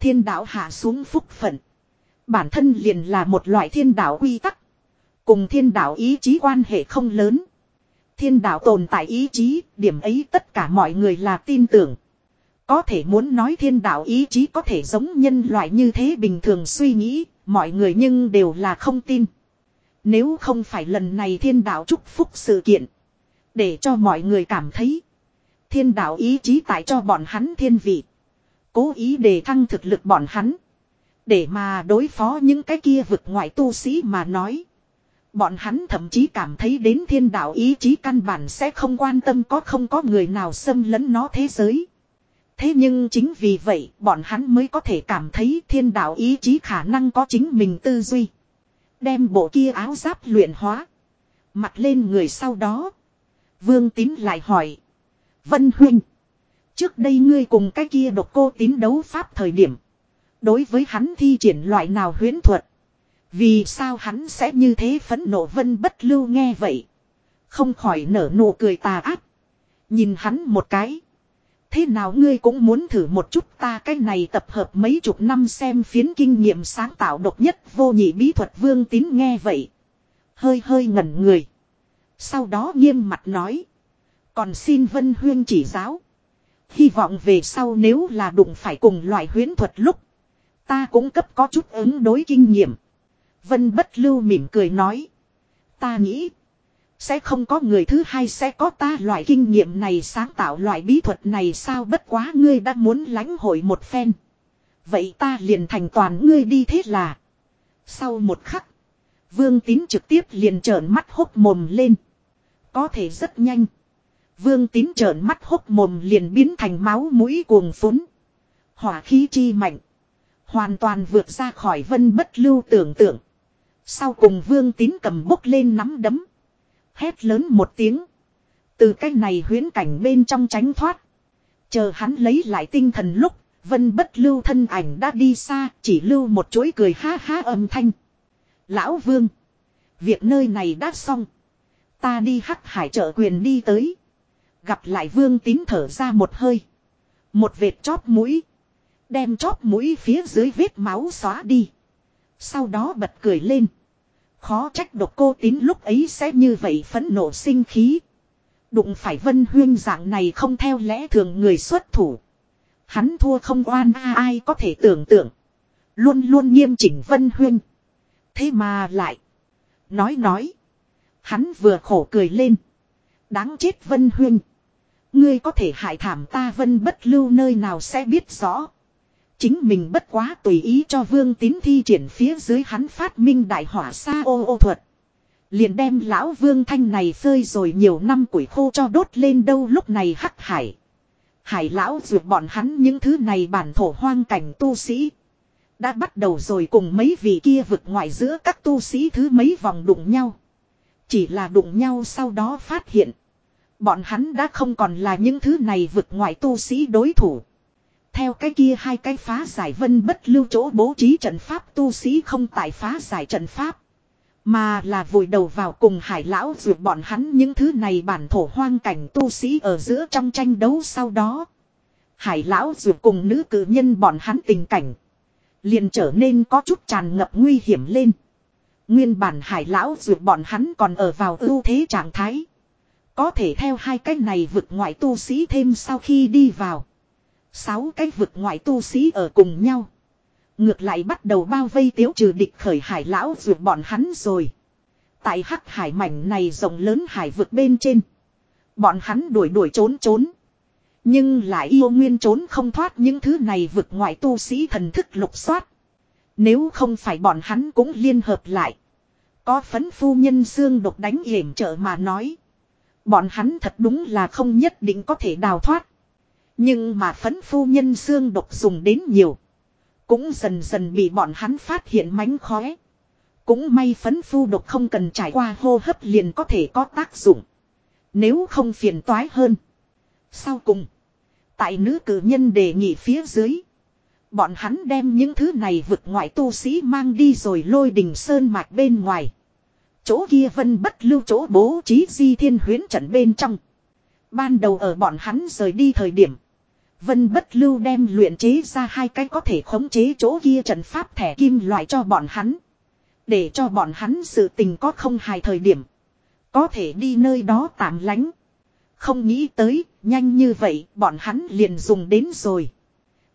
Thiên đạo hạ xuống phúc phận. Bản thân liền là một loại thiên đạo quy tắc. Cùng thiên đạo ý chí quan hệ không lớn. Thiên đạo tồn tại ý chí, điểm ấy tất cả mọi người là tin tưởng. Có thể muốn nói thiên đạo ý chí có thể giống nhân loại như thế bình thường suy nghĩ, mọi người nhưng đều là không tin. Nếu không phải lần này thiên đạo chúc phúc sự kiện. Để cho mọi người cảm thấy. Thiên đạo ý chí tại cho bọn hắn thiên vị. Cố ý đề thăng thực lực bọn hắn. Để mà đối phó những cái kia vực ngoại tu sĩ mà nói. Bọn hắn thậm chí cảm thấy đến thiên đạo ý chí căn bản sẽ không quan tâm có không có người nào xâm lấn nó thế giới. Thế nhưng chính vì vậy, bọn hắn mới có thể cảm thấy thiên đạo ý chí khả năng có chính mình tư duy. Đem bộ kia áo giáp luyện hóa. Mặt lên người sau đó. Vương tín lại hỏi. Vân huynh. Trước đây ngươi cùng cái kia độc cô tín đấu pháp thời điểm. Đối với hắn thi triển loại nào huyến thuật. Vì sao hắn sẽ như thế phẫn nộ vân bất lưu nghe vậy. Không khỏi nở nụ cười tà ác. Nhìn hắn một cái. Thế nào ngươi cũng muốn thử một chút ta cái này tập hợp mấy chục năm xem phiến kinh nghiệm sáng tạo độc nhất vô nhị bí thuật vương tín nghe vậy. Hơi hơi ngẩn người. Sau đó nghiêm mặt nói. Còn xin Vân Huyên chỉ giáo. Hy vọng về sau nếu là đụng phải cùng loại huyến thuật lúc. Ta cũng cấp có chút ứng đối kinh nghiệm. Vân bất lưu mỉm cười nói. Ta nghĩ. Sẽ không có người thứ hai sẽ có ta loại kinh nghiệm này sáng tạo loại bí thuật này sao bất quá ngươi đã muốn lãnh hội một phen. Vậy ta liền thành toàn ngươi đi thế là. Sau một khắc. Vương tín trực tiếp liền trợn mắt hốc mồm lên. Có thể rất nhanh. Vương tín trợn mắt hốc mồm liền biến thành máu mũi cuồng phúng. Hỏa khí chi mạnh. Hoàn toàn vượt ra khỏi vân bất lưu tưởng tượng. Sau cùng vương tín cầm bốc lên nắm đấm. Hét lớn một tiếng. Từ cái này huyến cảnh bên trong tránh thoát. Chờ hắn lấy lại tinh thần lúc. Vân bất lưu thân ảnh đã đi xa. Chỉ lưu một chuỗi cười ha ha âm thanh. Lão vương. Việc nơi này đã xong. Ta đi hắc hải trợ quyền đi tới. Gặp lại vương tín thở ra một hơi. Một vệt chóp mũi. Đem chóp mũi phía dưới vết máu xóa đi. Sau đó bật cười lên. Khó trách độc cô tín lúc ấy sẽ như vậy phẫn nộ sinh khí. Đụng phải vân huyên dạng này không theo lẽ thường người xuất thủ. Hắn thua không oan a ai có thể tưởng tượng. Luôn luôn nghiêm chỉnh vân huyên. Thế mà lại. Nói nói. Hắn vừa khổ cười lên. Đáng chết vân huyên. Ngươi có thể hại thảm ta vân bất lưu nơi nào sẽ biết rõ. Chính mình bất quá tùy ý cho vương tín thi triển phía dưới hắn phát minh đại hỏa xa ô ô thuật. Liền đem lão vương thanh này phơi rồi nhiều năm củi khô cho đốt lên đâu lúc này hắc hải. Hải lão dược bọn hắn những thứ này bản thổ hoang cảnh tu sĩ. Đã bắt đầu rồi cùng mấy vị kia vực ngoại giữa các tu sĩ thứ mấy vòng đụng nhau. Chỉ là đụng nhau sau đó phát hiện. Bọn hắn đã không còn là những thứ này vượt ngoại tu sĩ đối thủ. Theo cái kia hai cái phá giải vân bất lưu chỗ bố trí trận pháp tu sĩ không tại phá giải trận pháp. Mà là vùi đầu vào cùng hải lão dược bọn hắn những thứ này bản thổ hoang cảnh tu sĩ ở giữa trong tranh đấu sau đó. Hải lão dược cùng nữ cử nhân bọn hắn tình cảnh. Liền trở nên có chút tràn ngập nguy hiểm lên. Nguyên bản hải lão dược bọn hắn còn ở vào ưu thế trạng thái. Có thể theo hai cái này vực ngoại tu sĩ thêm sau khi đi vào. Sáu cái vực ngoại tu sĩ ở cùng nhau. Ngược lại bắt đầu bao vây tiếu trừ địch khởi hải lão ruột bọn hắn rồi. Tại hắc hải mảnh này rộng lớn hải vực bên trên. Bọn hắn đuổi đuổi trốn trốn. Nhưng lại yêu nguyên trốn không thoát những thứ này vực ngoại tu sĩ thần thức lục soát. Nếu không phải bọn hắn cũng liên hợp lại. Có phấn phu nhân xương độc đánh hiểm trợ mà nói. Bọn hắn thật đúng là không nhất định có thể đào thoát. Nhưng mà phấn phu nhân xương độc dùng đến nhiều. Cũng dần dần bị bọn hắn phát hiện mánh khóe. Cũng may phấn phu độc không cần trải qua hô hấp liền có thể có tác dụng. Nếu không phiền toái hơn. Sau cùng. Tại nữ cử nhân đề nghị phía dưới. Bọn hắn đem những thứ này vượt ngoại tu sĩ mang đi rồi lôi đình sơn mạch bên ngoài. Chỗ kia vân bất lưu chỗ bố trí di thiên huyến trận bên trong. Ban đầu ở bọn hắn rời đi thời điểm. Vân bất lưu đem luyện chế ra hai cái có thể khống chế chỗ kia trận pháp thẻ kim loại cho bọn hắn. Để cho bọn hắn sự tình có không hài thời điểm. Có thể đi nơi đó tạm lánh. Không nghĩ tới, nhanh như vậy, bọn hắn liền dùng đến rồi.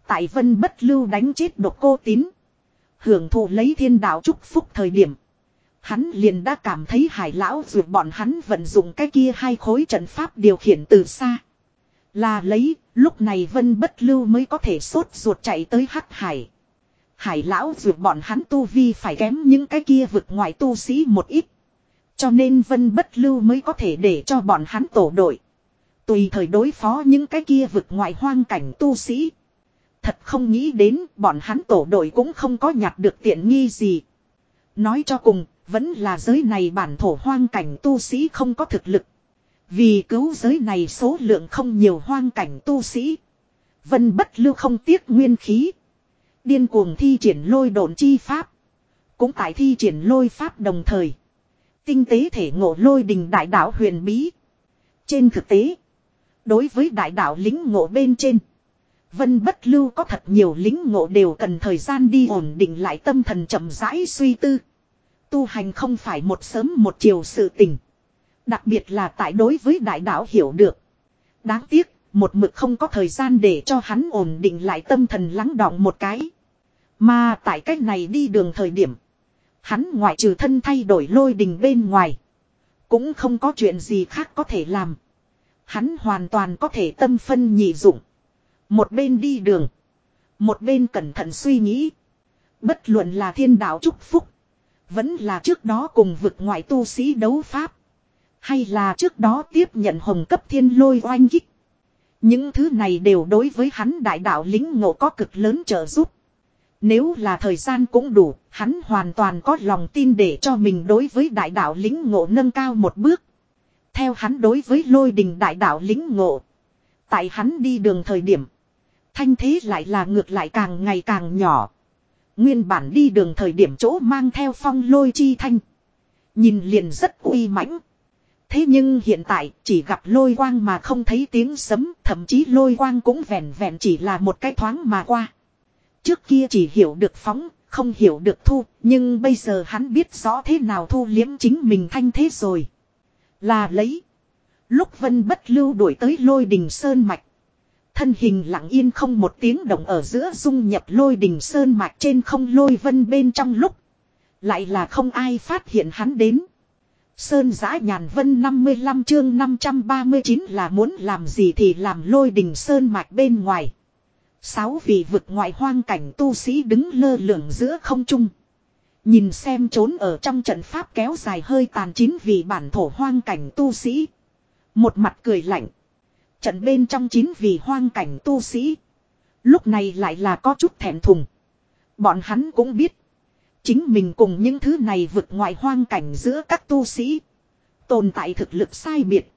Tại vân bất lưu đánh chết độc cô tín. Hưởng thụ lấy thiên đạo chúc phúc thời điểm. Hắn liền đã cảm thấy hải lão dù bọn hắn vận dụng cái kia hai khối trận pháp điều khiển từ xa. Là lấy, lúc này vân bất lưu mới có thể sốt ruột chạy tới hắc hải. Hải lão dù bọn hắn tu vi phải kém những cái kia vực ngoài tu sĩ một ít. Cho nên Vân Bất Lưu mới có thể để cho bọn hắn tổ đội. Tùy thời đối phó những cái kia vực ngoài hoang cảnh tu sĩ. Thật không nghĩ đến bọn hắn tổ đội cũng không có nhặt được tiện nghi gì. Nói cho cùng, vẫn là giới này bản thổ hoang cảnh tu sĩ không có thực lực. Vì cứu giới này số lượng không nhiều hoang cảnh tu sĩ. Vân bất lưu không tiếc nguyên khí. Điên cuồng thi triển lôi độn chi pháp. Cũng tại thi triển lôi pháp đồng thời. Tinh tế thể ngộ lôi đình đại đạo huyền bí. Trên thực tế. Đối với đại đạo lính ngộ bên trên. Vân bất lưu có thật nhiều lính ngộ đều cần thời gian đi ổn định lại tâm thần chậm rãi suy tư. Tu hành không phải một sớm một chiều sự tình. Đặc biệt là tại đối với đại đạo hiểu được. Đáng tiếc, một mực không có thời gian để cho hắn ổn định lại tâm thần lắng đọng một cái. Mà tại cách này đi đường thời điểm. Hắn ngoại trừ thân thay đổi lôi đình bên ngoài. Cũng không có chuyện gì khác có thể làm. Hắn hoàn toàn có thể tâm phân nhị dụng. Một bên đi đường. Một bên cẩn thận suy nghĩ. Bất luận là thiên đạo chúc phúc. Vẫn là trước đó cùng vực ngoại tu sĩ đấu pháp. Hay là trước đó tiếp nhận hồng cấp thiên lôi oanh kích. Những thứ này đều đối với hắn đại đạo lính ngộ có cực lớn trợ giúp. Nếu là thời gian cũng đủ, hắn hoàn toàn có lòng tin để cho mình đối với đại đạo lính ngộ nâng cao một bước. Theo hắn đối với lôi đình đại đạo lính ngộ. Tại hắn đi đường thời điểm. Thanh thế lại là ngược lại càng ngày càng nhỏ. Nguyên bản đi đường thời điểm chỗ mang theo phong lôi chi thanh. Nhìn liền rất uy mãnh. Thế nhưng hiện tại chỉ gặp lôi quang mà không thấy tiếng sấm, thậm chí lôi quang cũng vẹn vẹn chỉ là một cái thoáng mà qua. Trước kia chỉ hiểu được phóng, không hiểu được thu, nhưng bây giờ hắn biết rõ thế nào thu liếm chính mình thanh thế rồi. Là lấy. Lúc vân bất lưu đuổi tới lôi đình sơn mạch. Thân hình lặng yên không một tiếng động ở giữa dung nhập lôi đình sơn mạch trên không lôi vân bên trong lúc. Lại là không ai phát hiện hắn đến. Sơn giã nhàn vân 55 chương 539 là muốn làm gì thì làm lôi đình sơn mạch bên ngoài. Sáu vị vực ngoại hoang cảnh tu sĩ đứng lơ lửng giữa không trung. Nhìn xem trốn ở trong trận pháp kéo dài hơi tàn chín vì bản thổ hoang cảnh tu sĩ. Một mặt cười lạnh. Trận bên trong chín vị hoang cảnh tu sĩ. Lúc này lại là có chút thẹn thùng. Bọn hắn cũng biết. Chính mình cùng những thứ này vượt ngoại hoang cảnh giữa các tu sĩ. Tồn tại thực lực sai biệt.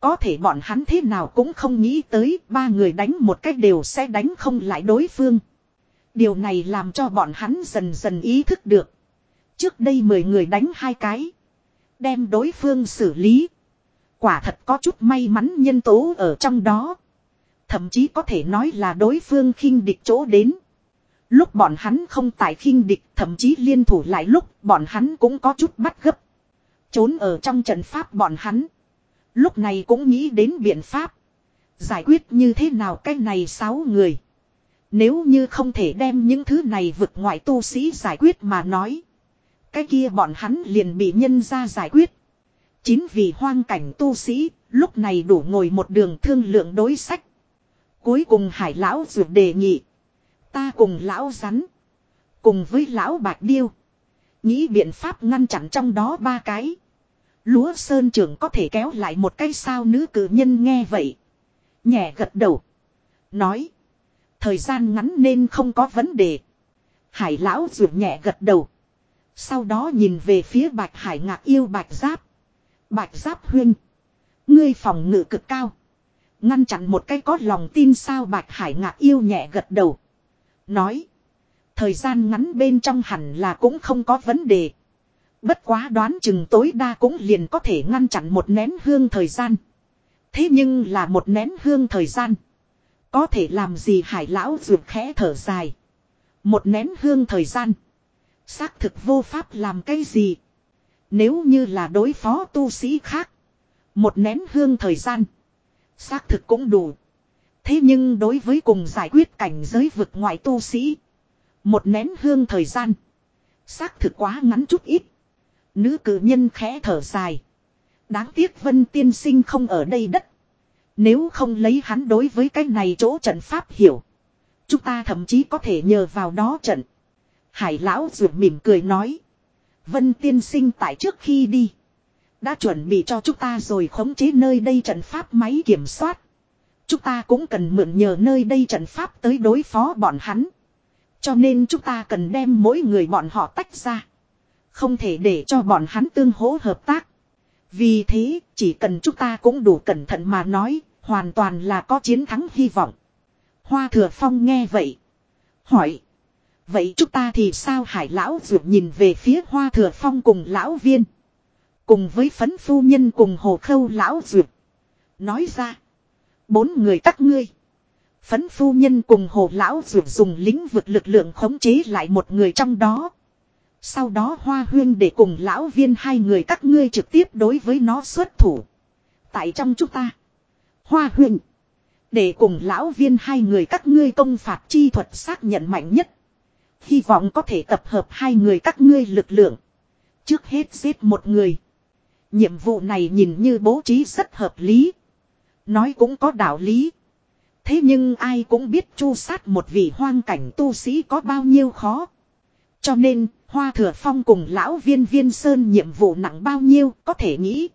Có thể bọn hắn thế nào cũng không nghĩ tới ba người đánh một cách đều sẽ đánh không lại đối phương. Điều này làm cho bọn hắn dần dần ý thức được. Trước đây mười người đánh hai cái. Đem đối phương xử lý. Quả thật có chút may mắn nhân tố ở trong đó. Thậm chí có thể nói là đối phương khinh địch chỗ đến. Lúc bọn hắn không tại khinh địch, thậm chí liên thủ lại lúc, bọn hắn cũng có chút bắt gấp. Trốn ở trong trận pháp bọn hắn. Lúc này cũng nghĩ đến biện pháp. Giải quyết như thế nào cái này sáu người. Nếu như không thể đem những thứ này vượt ngoại tu sĩ giải quyết mà nói. Cái kia bọn hắn liền bị nhân ra giải quyết. Chín vị hoang cảnh tu sĩ, lúc này đủ ngồi một đường thương lượng đối sách. Cuối cùng hải lão dược đề nghị. Ta cùng lão rắn. Cùng với lão bạc điêu. Nghĩ biện pháp ngăn chặn trong đó ba cái. Lúa sơn trưởng có thể kéo lại một cái sao nữ cử nhân nghe vậy. Nhẹ gật đầu. Nói. Thời gian ngắn nên không có vấn đề. Hải lão dược nhẹ gật đầu. Sau đó nhìn về phía bạch hải ngạc yêu bạch giáp. Bạch giáp huyên. Ngươi phòng ngự cực cao. Ngăn chặn một cái có lòng tin sao bạch hải ngạc yêu nhẹ gật đầu. Nói. Thời gian ngắn bên trong hẳn là cũng không có vấn đề. Bất quá đoán chừng tối đa cũng liền có thể ngăn chặn một nén hương thời gian. Thế nhưng là một nén hương thời gian. Có thể làm gì hải lão ruột khẽ thở dài. Một nén hương thời gian. Xác thực vô pháp làm cái gì. Nếu như là đối phó tu sĩ khác. Một nén hương thời gian. Xác thực cũng đủ. Thế nhưng đối với cùng giải quyết cảnh giới vực ngoại tu sĩ. Một nén hương thời gian. Xác thực quá ngắn chút ít. Nữ cử nhân khẽ thở dài. Đáng tiếc Vân Tiên Sinh không ở đây đất. Nếu không lấy hắn đối với cái này chỗ trận pháp hiểu. Chúng ta thậm chí có thể nhờ vào đó trận. Hải lão ruột mỉm cười nói. Vân tiên sinh tại trước khi đi. Đã chuẩn bị cho chúng ta rồi khống chế nơi đây trận pháp máy kiểm soát. Chúng ta cũng cần mượn nhờ nơi đây trận pháp tới đối phó bọn hắn. Cho nên chúng ta cần đem mỗi người bọn họ tách ra. Không thể để cho bọn hắn tương hỗ hợp tác. Vì thế, chỉ cần chúng ta cũng đủ cẩn thận mà nói, hoàn toàn là có chiến thắng hy vọng. Hoa thừa phong nghe vậy. Hỏi. Vậy chúng ta thì sao hải lão dược nhìn về phía hoa thừa phong cùng lão viên. Cùng với phấn phu nhân cùng hồ khâu lão dược. Nói ra. Bốn người các ngươi. Phấn phu nhân cùng hồ lão dược dùng lĩnh vực lực lượng khống chế lại một người trong đó. Sau đó hoa huyên để cùng lão viên hai người các ngươi trực tiếp đối với nó xuất thủ. Tại trong chúng ta. Hoa huyên. Để cùng lão viên hai người các ngươi công phạt chi thuật xác nhận mạnh nhất. Hy vọng có thể tập hợp hai người các ngươi lực lượng. Trước hết giết một người. Nhiệm vụ này nhìn như bố trí rất hợp lý. Nói cũng có đạo lý. Thế nhưng ai cũng biết chu sát một vị hoang cảnh tu sĩ có bao nhiêu khó. Cho nên, Hoa Thừa Phong cùng lão viên viên sơn nhiệm vụ nặng bao nhiêu có thể nghĩ.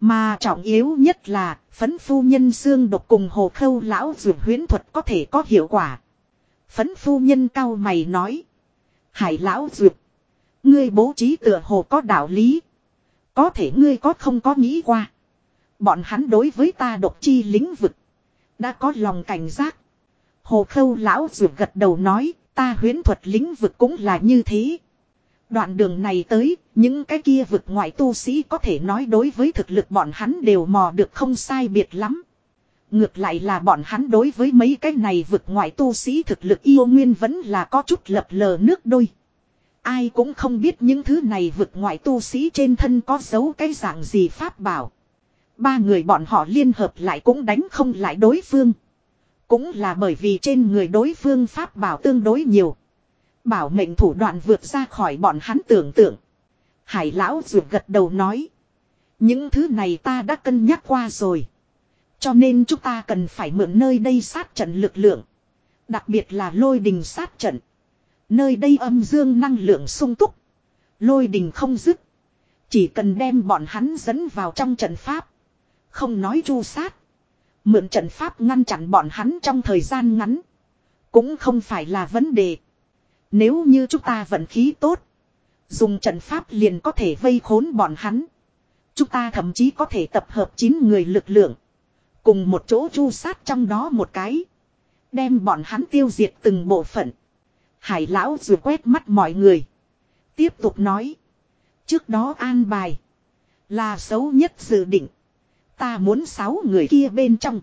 Mà trọng yếu nhất là, phấn phu nhân xương độc cùng hồ khâu lão dược huyến thuật có thể có hiệu quả. Phấn phu nhân cao mày nói. Hải lão duyệt Ngươi bố trí tựa hồ có đạo lý. Có thể ngươi có không có nghĩ qua. Bọn hắn đối với ta độc chi lĩnh vực. Đã có lòng cảnh giác. Hồ khâu lão duyệt gật đầu nói. Ta huyến thuật lĩnh vực cũng là như thế. Đoạn đường này tới, những cái kia vực ngoại tu sĩ có thể nói đối với thực lực bọn hắn đều mò được không sai biệt lắm. Ngược lại là bọn hắn đối với mấy cái này vực ngoại tu sĩ thực lực yêu nguyên vẫn là có chút lập lờ nước đôi. Ai cũng không biết những thứ này vực ngoại tu sĩ trên thân có dấu cái dạng gì pháp bảo. Ba người bọn họ liên hợp lại cũng đánh không lại đối phương. Cũng là bởi vì trên người đối phương pháp bảo tương đối nhiều. Bảo mệnh thủ đoạn vượt ra khỏi bọn hắn tưởng tượng. Hải lão ruột gật đầu nói. Những thứ này ta đã cân nhắc qua rồi. Cho nên chúng ta cần phải mượn nơi đây sát trận lực lượng. Đặc biệt là lôi đình sát trận. Nơi đây âm dương năng lượng sung túc. Lôi đình không dứt. Chỉ cần đem bọn hắn dẫn vào trong trận pháp. Không nói chu sát. Mượn trận pháp ngăn chặn bọn hắn trong thời gian ngắn. Cũng không phải là vấn đề. Nếu như chúng ta vận khí tốt. Dùng trận pháp liền có thể vây khốn bọn hắn. Chúng ta thậm chí có thể tập hợp 9 người lực lượng. Cùng một chỗ chu sát trong đó một cái. Đem bọn hắn tiêu diệt từng bộ phận. Hải lão vừa quét mắt mọi người. Tiếp tục nói. Trước đó an bài. Là xấu nhất dự định. Ta muốn sáu người kia bên trong.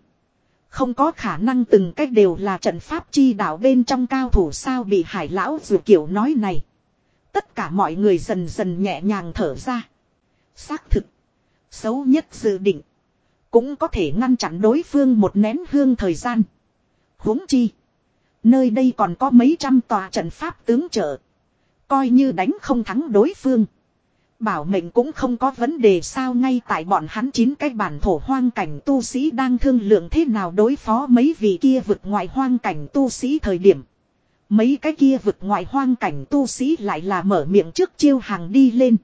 Không có khả năng từng cách đều là trận pháp chi đạo bên trong cao thủ sao bị hải lão dù kiểu nói này. Tất cả mọi người dần dần nhẹ nhàng thở ra. Xác thực. Xấu nhất dự định. Cũng có thể ngăn chặn đối phương một nén hương thời gian. huống chi. Nơi đây còn có mấy trăm tòa trận pháp tướng trợ. Coi như đánh không thắng đối phương. Bảo mệnh cũng không có vấn đề sao ngay tại bọn hắn chín cái bản thổ hoang cảnh tu sĩ đang thương lượng thế nào đối phó mấy vị kia vực ngoại hoang cảnh tu sĩ thời điểm. Mấy cái kia vực ngoại hoang cảnh tu sĩ lại là mở miệng trước chiêu hàng đi lên.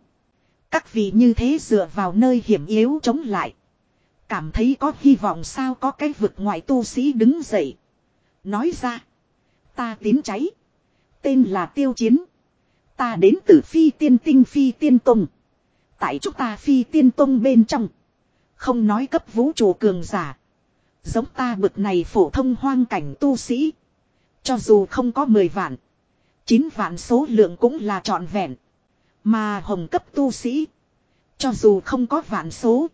Các vị như thế dựa vào nơi hiểm yếu chống lại. Cảm thấy có hy vọng sao có cái vực ngoại tu sĩ đứng dậy. Nói ra. Ta tín cháy. Tên là Tiêu Chiến. Ta đến từ phi tiên tinh phi tiên tông. Tại chúng ta phi tiên tông bên trong. Không nói cấp vũ trụ cường giả. Giống ta bực này phổ thông hoang cảnh tu sĩ. Cho dù không có 10 vạn. 9 vạn số lượng cũng là trọn vẹn. Mà hồng cấp tu sĩ. Cho dù không có vạn số.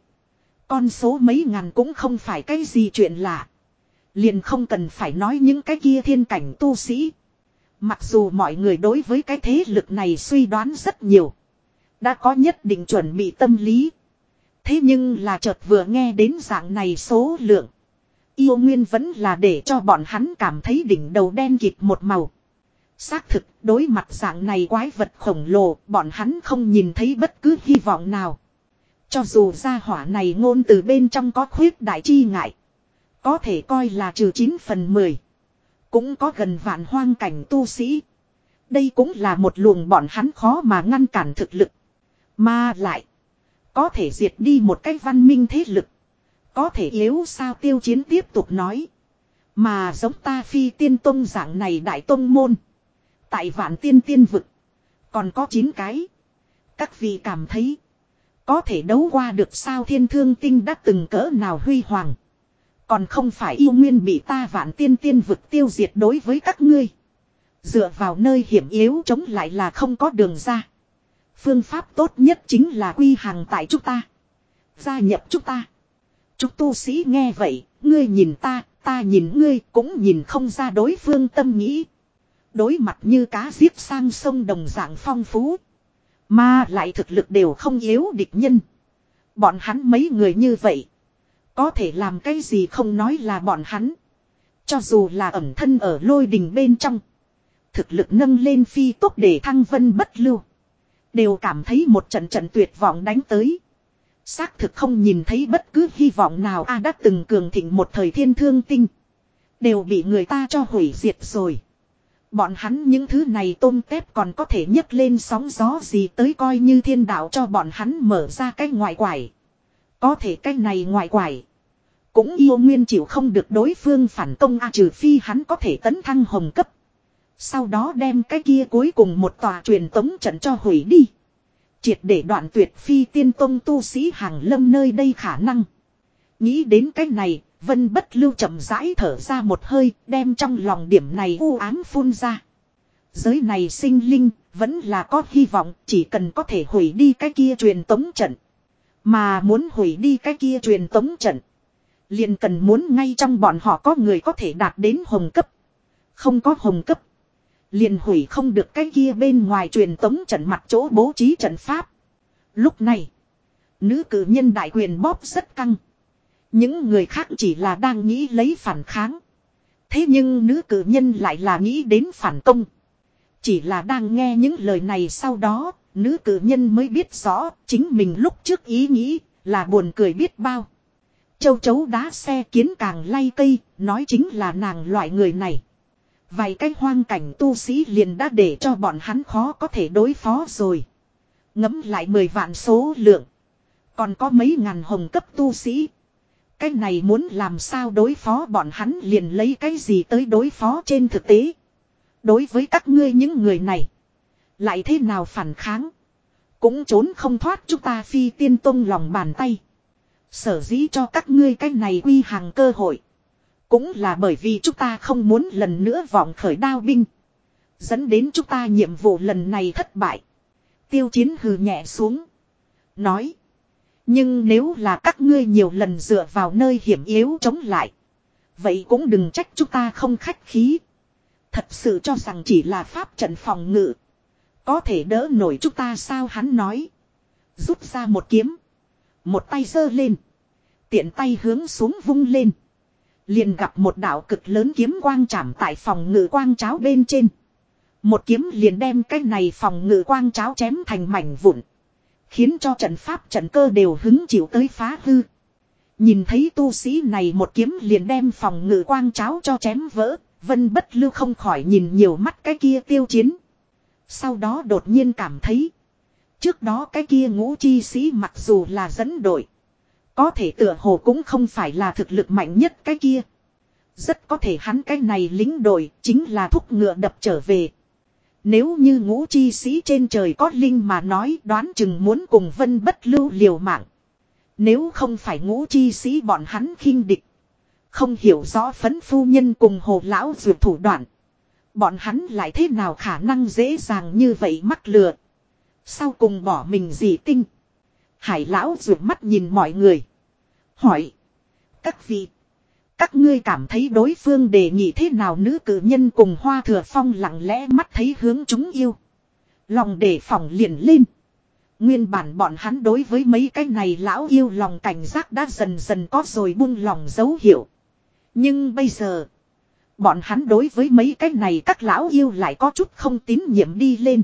Con số mấy ngàn cũng không phải cái gì chuyện lạ. Liền không cần phải nói những cái kia thiên cảnh tu sĩ. Mặc dù mọi người đối với cái thế lực này suy đoán rất nhiều. Đã có nhất định chuẩn bị tâm lý. Thế nhưng là chợt vừa nghe đến dạng này số lượng. Yêu nguyên vẫn là để cho bọn hắn cảm thấy đỉnh đầu đen kịt một màu. Xác thực, đối mặt dạng này quái vật khổng lồ, bọn hắn không nhìn thấy bất cứ hy vọng nào. Cho dù gia hỏa này ngôn từ bên trong có khuyết đại chi ngại. Có thể coi là trừ 9 phần 10. Cũng có gần vạn hoang cảnh tu sĩ. Đây cũng là một luồng bọn hắn khó mà ngăn cản thực lực. Mà lại. Có thể diệt đi một cách văn minh thế lực. Có thể yếu sao tiêu chiến tiếp tục nói. Mà giống ta phi tiên tông dạng này đại tông môn. Tại vạn tiên tiên vực. Còn có 9 cái. Các vị cảm thấy. Có thể đấu qua được sao thiên thương tinh đã từng cỡ nào huy hoàng. Còn không phải yêu nguyên bị ta vạn tiên tiên vực tiêu diệt đối với các ngươi. Dựa vào nơi hiểm yếu chống lại là không có đường ra. Phương pháp tốt nhất chính là quy hàng tại chúng ta. Gia nhập chúng ta. Chúng tu sĩ nghe vậy, ngươi nhìn ta, ta nhìn ngươi cũng nhìn không ra đối phương tâm nghĩ. Đối mặt như cá giết sang sông đồng dạng phong phú. Mà lại thực lực đều không yếu địch nhân. Bọn hắn mấy người như vậy. Có thể làm cái gì không nói là bọn hắn. Cho dù là ẩm thân ở lôi đình bên trong. Thực lực nâng lên phi tốt để thăng vân bất lưu. Đều cảm thấy một trận trận tuyệt vọng đánh tới. Xác thực không nhìn thấy bất cứ hy vọng nào a đã từng cường thịnh một thời thiên thương tinh. Đều bị người ta cho hủy diệt rồi. Bọn hắn những thứ này tôm tép còn có thể nhấc lên sóng gió gì tới coi như thiên đạo cho bọn hắn mở ra cái ngoại quải. Có thể cái này ngoại quải. Cũng yêu nguyên chịu không được đối phương phản công a trừ phi hắn có thể tấn thăng hồng cấp. Sau đó đem cái kia cuối cùng một tòa truyền tống trận cho hủy đi. Triệt để đoạn tuyệt phi tiên tông tu sĩ hàng lâm nơi đây khả năng. Nghĩ đến cái này, Vân bất lưu chậm rãi thở ra một hơi, đem trong lòng điểm này u ám phun ra. Giới này sinh linh, vẫn là có hy vọng, chỉ cần có thể hủy đi cái kia truyền tống trận. Mà muốn hủy đi cái kia truyền tống trận. Liền cần muốn ngay trong bọn họ có người có thể đạt đến hồng cấp. Không có hồng cấp. Liền hủy không được cái kia bên ngoài truyền tống trận mặt chỗ bố trí trận pháp. Lúc này, nữ cử nhân đại quyền bóp rất căng. Những người khác chỉ là đang nghĩ lấy phản kháng. Thế nhưng nữ cử nhân lại là nghĩ đến phản công. Chỉ là đang nghe những lời này sau đó, nữ cử nhân mới biết rõ chính mình lúc trước ý nghĩ là buồn cười biết bao. Châu chấu đá xe kiến càng lay cây, nói chính là nàng loại người này. Vài cái hoang cảnh tu sĩ liền đã để cho bọn hắn khó có thể đối phó rồi. Ngấm lại 10 vạn số lượng. Còn có mấy ngàn hồng cấp tu sĩ. Cái này muốn làm sao đối phó bọn hắn liền lấy cái gì tới đối phó trên thực tế. Đối với các ngươi những người này. Lại thế nào phản kháng. Cũng trốn không thoát chúng ta phi tiên tông lòng bàn tay. Sở dĩ cho các ngươi cái này quy hàng cơ hội. Cũng là bởi vì chúng ta không muốn lần nữa vọng khởi đao binh. Dẫn đến chúng ta nhiệm vụ lần này thất bại. Tiêu chiến hừ nhẹ xuống. Nói. Nhưng nếu là các ngươi nhiều lần dựa vào nơi hiểm yếu chống lại. Vậy cũng đừng trách chúng ta không khách khí. Thật sự cho rằng chỉ là pháp trận phòng ngự. Có thể đỡ nổi chúng ta sao hắn nói. Rút ra một kiếm. Một tay giơ lên. Tiện tay hướng xuống vung lên. Liền gặp một đạo cực lớn kiếm quang chạm tại phòng ngự quang cháo bên trên. Một kiếm liền đem cái này phòng ngự quang cháo chém thành mảnh vụn. Khiến cho trận pháp trận cơ đều hứng chịu tới phá hư. Nhìn thấy tu sĩ này một kiếm liền đem phòng ngự quang cháo cho chém vỡ. Vân bất lưu không khỏi nhìn nhiều mắt cái kia tiêu chiến. Sau đó đột nhiên cảm thấy. Trước đó cái kia ngũ chi sĩ mặc dù là dẫn đội. Có thể tựa hồ cũng không phải là thực lực mạnh nhất cái kia. Rất có thể hắn cái này lính đội chính là thúc ngựa đập trở về. Nếu như ngũ chi sĩ trên trời có linh mà nói đoán chừng muốn cùng vân bất lưu liều mạng. Nếu không phải ngũ chi sĩ bọn hắn khinh địch. Không hiểu rõ phấn phu nhân cùng hồ lão dược thủ đoạn. Bọn hắn lại thế nào khả năng dễ dàng như vậy mắc lừa. Sau cùng bỏ mình gì tinh. Hải lão rụt mắt nhìn mọi người. Hỏi. Các vị. Các ngươi cảm thấy đối phương đề nghị thế nào nữ cử nhân cùng hoa thừa phong lặng lẽ mắt thấy hướng chúng yêu. Lòng đề phòng liền lên. Nguyên bản bọn hắn đối với mấy cái này lão yêu lòng cảnh giác đã dần dần có rồi buông lòng dấu hiệu. Nhưng bây giờ. Bọn hắn đối với mấy cái này các lão yêu lại có chút không tín nhiệm đi lên.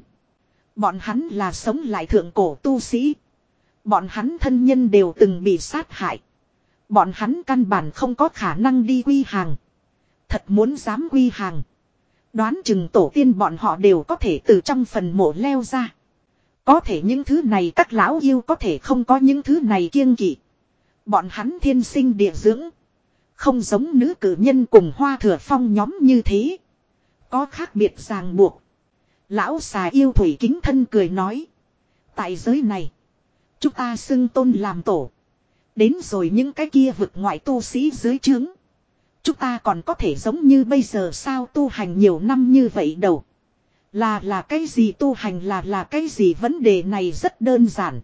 Bọn hắn là sống lại thượng cổ tu sĩ. Bọn hắn thân nhân đều từng bị sát hại. Bọn hắn căn bản không có khả năng đi quy hàng. Thật muốn dám quy hàng. Đoán chừng tổ tiên bọn họ đều có thể từ trong phần mộ leo ra. Có thể những thứ này các lão yêu có thể không có những thứ này kiêng kỵ. Bọn hắn thiên sinh địa dưỡng. Không giống nữ cử nhân cùng hoa thừa phong nhóm như thế. Có khác biệt ràng buộc. Lão xà yêu thủy kính thân cười nói. Tại giới này. Chúng ta xưng tôn làm tổ. Đến rồi những cái kia vực ngoại tu sĩ dưới trướng. Chúng ta còn có thể giống như bây giờ sao tu hành nhiều năm như vậy đâu. Là là cái gì tu hành là là cái gì vấn đề này rất đơn giản.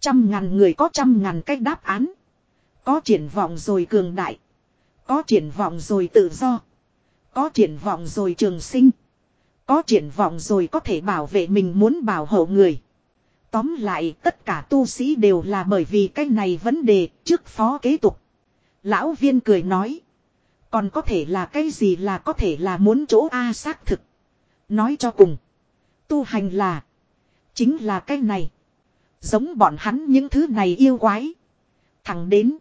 Trăm ngàn người có trăm ngàn cách đáp án. Có triển vọng rồi cường đại. Có triển vọng rồi tự do. Có triển vọng rồi trường sinh. Có triển vọng rồi có thể bảo vệ mình muốn bảo hộ người. Tóm lại tất cả tu sĩ đều là bởi vì cái này vấn đề trước phó kế tục. Lão viên cười nói. Còn có thể là cái gì là có thể là muốn chỗ A xác thực. Nói cho cùng. Tu hành là. Chính là cái này. Giống bọn hắn những thứ này yêu quái. Thẳng đến.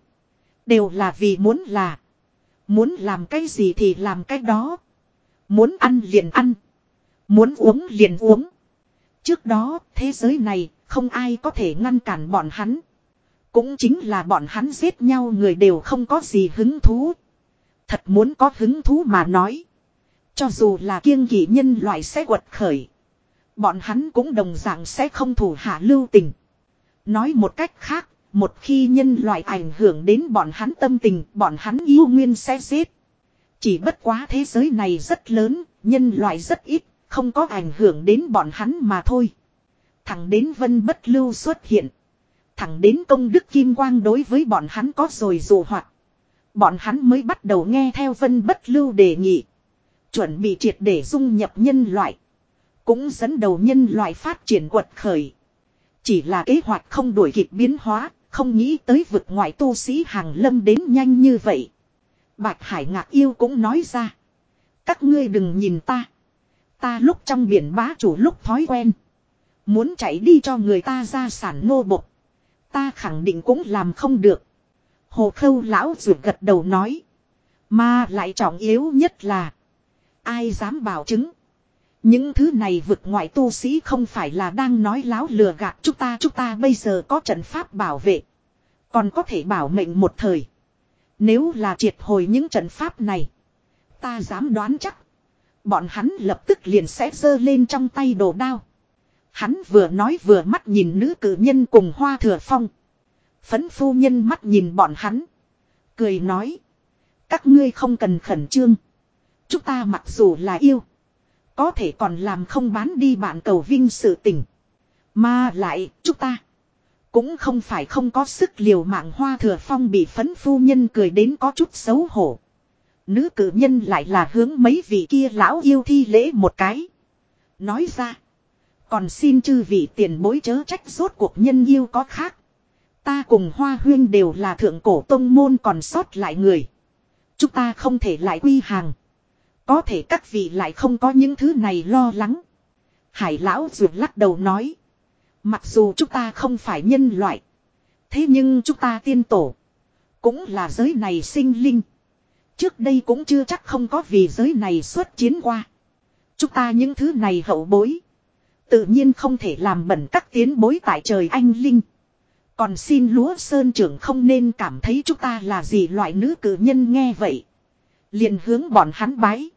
Đều là vì muốn là. Muốn làm cái gì thì làm cái đó. Muốn ăn liền ăn. Muốn uống liền uống. Trước đó, thế giới này, không ai có thể ngăn cản bọn hắn. Cũng chính là bọn hắn giết nhau người đều không có gì hứng thú. Thật muốn có hứng thú mà nói. Cho dù là kiêng kỵ nhân loại sẽ quật khởi. Bọn hắn cũng đồng dạng sẽ không thủ hạ lưu tình. Nói một cách khác, một khi nhân loại ảnh hưởng đến bọn hắn tâm tình, bọn hắn yêu nguyên sẽ giết. Chỉ bất quá thế giới này rất lớn, nhân loại rất ít, không có ảnh hưởng đến bọn hắn mà thôi. Thẳng đến vân bất lưu xuất hiện. Thẳng đến công đức kim quang đối với bọn hắn có rồi dù hoạt. Bọn hắn mới bắt đầu nghe theo vân bất lưu đề nghị. Chuẩn bị triệt để dung nhập nhân loại. Cũng dẫn đầu nhân loại phát triển quật khởi. Chỉ là kế hoạch không đuổi kịp biến hóa, không nghĩ tới vực ngoại tu sĩ hàng lâm đến nhanh như vậy. Bạch Hải Ngạc Yêu cũng nói ra. Các ngươi đừng nhìn ta. Ta lúc trong biển bá chủ lúc thói quen. Muốn chạy đi cho người ta ra sản nô bộc. Ta khẳng định cũng làm không được. Hồ khâu lão ruột gật đầu nói. Mà lại trọng yếu nhất là. Ai dám bảo chứng. Những thứ này vực ngoại tu sĩ không phải là đang nói láo lừa gạt chúng ta chúng ta bây giờ có trận pháp bảo vệ. Còn có thể bảo mệnh một thời. Nếu là triệt hồi những trận pháp này. Ta dám đoán chắc. Bọn hắn lập tức liền sẽ giơ lên trong tay đồ đao. Hắn vừa nói vừa mắt nhìn nữ cử nhân cùng hoa thừa phong. Phấn phu nhân mắt nhìn bọn hắn. Cười nói. Các ngươi không cần khẩn trương. Chúng ta mặc dù là yêu. Có thể còn làm không bán đi bạn cầu vinh sự tình. Mà lại, chúng ta. Cũng không phải không có sức liều mạng hoa thừa phong bị phấn phu nhân cười đến có chút xấu hổ. Nữ cử nhân lại là hướng mấy vị kia lão yêu thi lễ một cái. Nói ra. Còn xin chư vị tiền bối chớ trách rốt cuộc nhân yêu có khác. Ta cùng Hoa Huyên đều là thượng cổ tông môn còn sót lại người. Chúng ta không thể lại quy hàng. Có thể các vị lại không có những thứ này lo lắng. Hải lão ruột lắc đầu nói. Mặc dù chúng ta không phải nhân loại. Thế nhưng chúng ta tiên tổ. Cũng là giới này sinh linh. Trước đây cũng chưa chắc không có vì giới này xuất chiến qua. Chúng ta những thứ này hậu bối. Tự nhiên không thể làm bẩn các tiến bối tại trời anh linh. Còn xin lúa sơn trưởng không nên cảm thấy chúng ta là gì loại nữ cử nhân nghe vậy. liền hướng bọn hắn bái.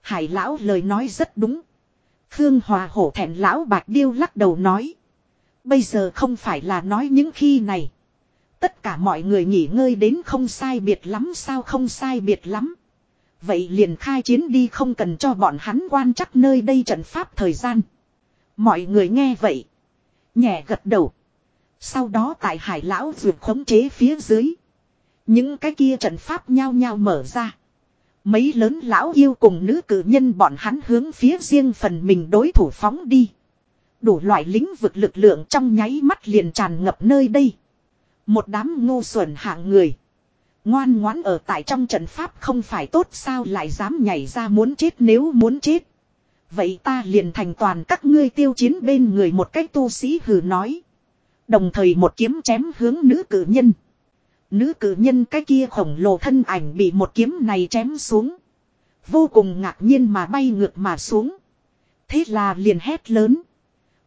Hải lão lời nói rất đúng. Khương Hòa hổ thẹn lão bạc điêu lắc đầu nói. Bây giờ không phải là nói những khi này. Tất cả mọi người nghỉ ngơi đến không sai biệt lắm sao không sai biệt lắm. Vậy liền khai chiến đi không cần cho bọn hắn quan chắc nơi đây trận pháp thời gian. Mọi người nghe vậy. Nhẹ gật đầu. Sau đó tại hải lão dược khống chế phía dưới. Những cái kia trận pháp nhao nhao mở ra. Mấy lớn lão yêu cùng nữ cử nhân bọn hắn hướng phía riêng phần mình đối thủ phóng đi. Đủ loại lĩnh vực lực lượng trong nháy mắt liền tràn ngập nơi đây. Một đám ngu xuẩn hạng người. Ngoan ngoãn ở tại trong trận pháp không phải tốt sao lại dám nhảy ra muốn chết nếu muốn chết. Vậy ta liền thành toàn các ngươi tiêu chiến bên người một cách tu sĩ hừ nói. Đồng thời một kiếm chém hướng nữ cử nhân. Nữ cử nhân cái kia khổng lồ thân ảnh bị một kiếm này chém xuống. Vô cùng ngạc nhiên mà bay ngược mà xuống. Thế là liền hét lớn.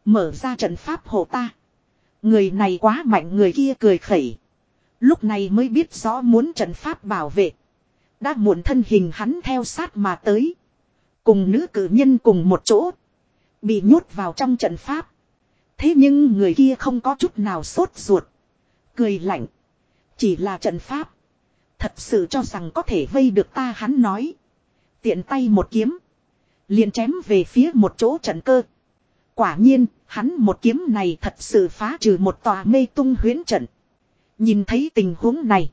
Mở ra trận pháp hộ ta. Người này quá mạnh người kia cười khẩy. Lúc này mới biết rõ muốn trận pháp bảo vệ. Đã muộn thân hình hắn theo sát mà tới. Cùng nữ cử nhân cùng một chỗ. Bị nhốt vào trong trận pháp. Thế nhưng người kia không có chút nào sốt ruột. Cười lạnh. Chỉ là trận pháp. Thật sự cho rằng có thể vây được ta hắn nói. Tiện tay một kiếm. liền chém về phía một chỗ trận cơ. Quả nhiên, hắn một kiếm này thật sự phá trừ một tòa mê tung huyến trận. Nhìn thấy tình huống này.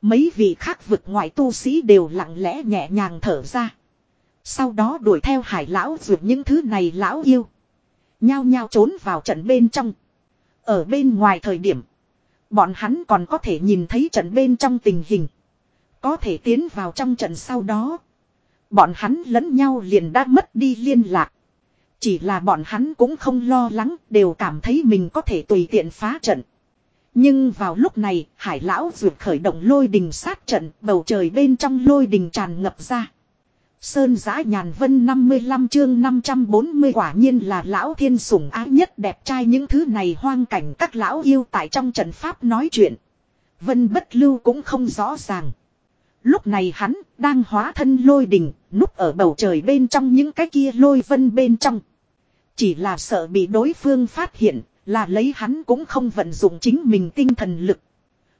Mấy vị khác vực ngoại tu sĩ đều lặng lẽ nhẹ nhàng thở ra. Sau đó đuổi theo hải lão dược những thứ này lão yêu. Nhao nhao trốn vào trận bên trong. Ở bên ngoài thời điểm. Bọn hắn còn có thể nhìn thấy trận bên trong tình hình. Có thể tiến vào trong trận sau đó. Bọn hắn lẫn nhau liền đã mất đi liên lạc. Chỉ là bọn hắn cũng không lo lắng, đều cảm thấy mình có thể tùy tiện phá trận. Nhưng vào lúc này, hải lão vượt khởi động lôi đình sát trận, bầu trời bên trong lôi đình tràn ngập ra. Sơn giã nhàn vân 55 chương 540 quả nhiên là lão thiên sủng ái nhất đẹp trai những thứ này hoang cảnh các lão yêu tại trong trận pháp nói chuyện. Vân bất lưu cũng không rõ ràng. Lúc này hắn đang hóa thân lôi đình, núp ở bầu trời bên trong những cái kia lôi vân bên trong. Chỉ là sợ bị đối phương phát hiện, là lấy hắn cũng không vận dụng chính mình tinh thần lực.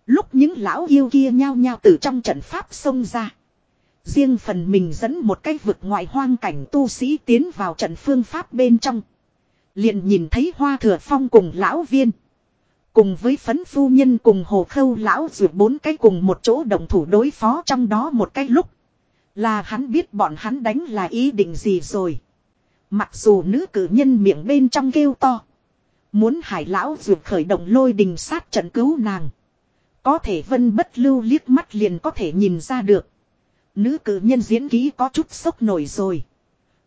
Lúc những lão yêu kia nhao nhao từ trong trận pháp xông ra. Riêng phần mình dẫn một cái vực ngoại hoang cảnh tu sĩ tiến vào trận phương pháp bên trong. Liền nhìn thấy hoa thừa phong cùng lão viên. Cùng với phấn phu nhân cùng hồ khâu lão rượu bốn cái cùng một chỗ đồng thủ đối phó trong đó một cái lúc. Là hắn biết bọn hắn đánh là ý định gì rồi. Mặc dù nữ cử nhân miệng bên trong kêu to. Muốn hải lão rượu khởi động lôi đình sát trận cứu nàng. Có thể vân bất lưu liếc mắt liền có thể nhìn ra được. Nữ cử nhân diễn ký có chút sốc nổi rồi.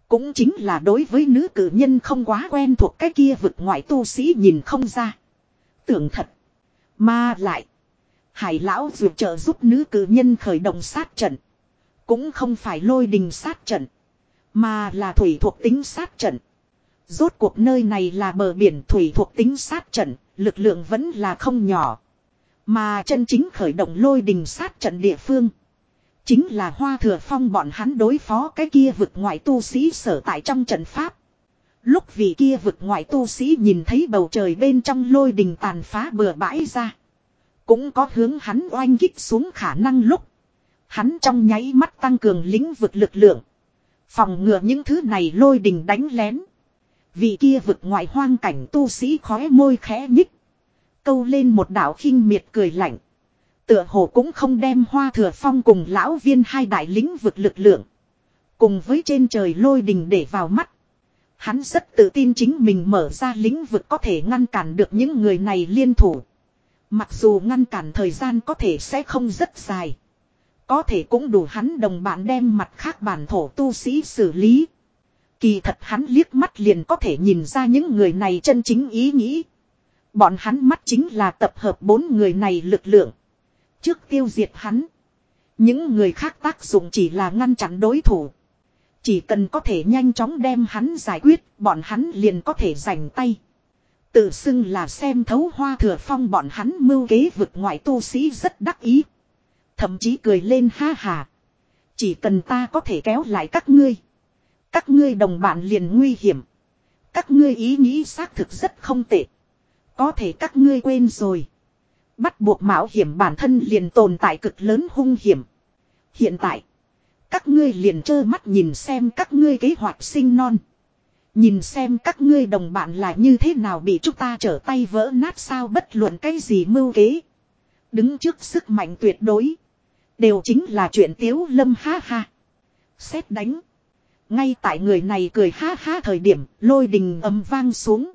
Cũng chính là đối với nữ cử nhân không quá quen thuộc cái kia vực ngoại tu sĩ nhìn không ra. Tưởng thật. Mà lại. Hải lão dược trợ giúp nữ cử nhân khởi động sát trận. Cũng không phải lôi đình sát trận. Mà là thủy thuộc tính sát trận. Rốt cuộc nơi này là bờ biển thủy thuộc tính sát trận. Lực lượng vẫn là không nhỏ. Mà chân chính khởi động lôi đình sát trận địa phương. Chính là hoa thừa phong bọn hắn đối phó cái kia vực ngoại tu sĩ sở tại trong trận pháp. Lúc vị kia vực ngoại tu sĩ nhìn thấy bầu trời bên trong lôi đình tàn phá bừa bãi ra. Cũng có hướng hắn oanh kích xuống khả năng lúc. Hắn trong nháy mắt tăng cường lĩnh vực lực lượng. Phòng ngừa những thứ này lôi đình đánh lén. Vị kia vực ngoại hoang cảnh tu sĩ khóe môi khẽ nhích. Câu lên một đạo khinh miệt cười lạnh. Tựa hồ cũng không đem hoa thừa phong cùng lão viên hai đại lĩnh vực lực lượng. Cùng với trên trời lôi đình để vào mắt. Hắn rất tự tin chính mình mở ra lĩnh vực có thể ngăn cản được những người này liên thủ. Mặc dù ngăn cản thời gian có thể sẽ không rất dài. Có thể cũng đủ hắn đồng bạn đem mặt khác bản thổ tu sĩ xử lý. Kỳ thật hắn liếc mắt liền có thể nhìn ra những người này chân chính ý nghĩ. Bọn hắn mắt chính là tập hợp bốn người này lực lượng. Trước tiêu diệt hắn. Những người khác tác dụng chỉ là ngăn chặn đối thủ. Chỉ cần có thể nhanh chóng đem hắn giải quyết, bọn hắn liền có thể giành tay. Tự xưng là xem thấu hoa thừa phong bọn hắn mưu kế vực ngoại tu sĩ rất đắc ý. Thậm chí cười lên ha hà. Chỉ cần ta có thể kéo lại các ngươi. Các ngươi đồng bạn liền nguy hiểm. Các ngươi ý nghĩ xác thực rất không tệ. Có thể các ngươi quên rồi. Bắt buộc mạo hiểm bản thân liền tồn tại cực lớn hung hiểm. Hiện tại. Các ngươi liền trơ mắt nhìn xem các ngươi kế hoạch sinh non. Nhìn xem các ngươi đồng bạn là như thế nào bị chúng ta trở tay vỡ nát sao bất luận cái gì mưu kế. Đứng trước sức mạnh tuyệt đối. Đều chính là chuyện tiếu lâm ha ha. Xét đánh. Ngay tại người này cười ha ha thời điểm, lôi đình ấm vang xuống.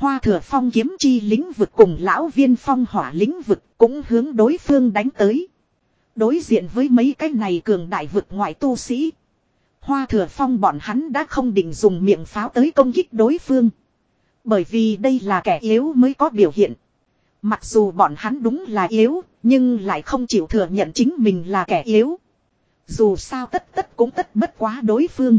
Hoa thừa phong kiếm chi lĩnh vực cùng lão viên phong hỏa lĩnh vực cũng hướng đối phương đánh tới. Đối diện với mấy cái này cường đại vực ngoại tu sĩ. Hoa thừa phong bọn hắn đã không định dùng miệng pháo tới công kích đối phương. Bởi vì đây là kẻ yếu mới có biểu hiện. Mặc dù bọn hắn đúng là yếu, nhưng lại không chịu thừa nhận chính mình là kẻ yếu. Dù sao tất tất cũng tất bất quá đối phương.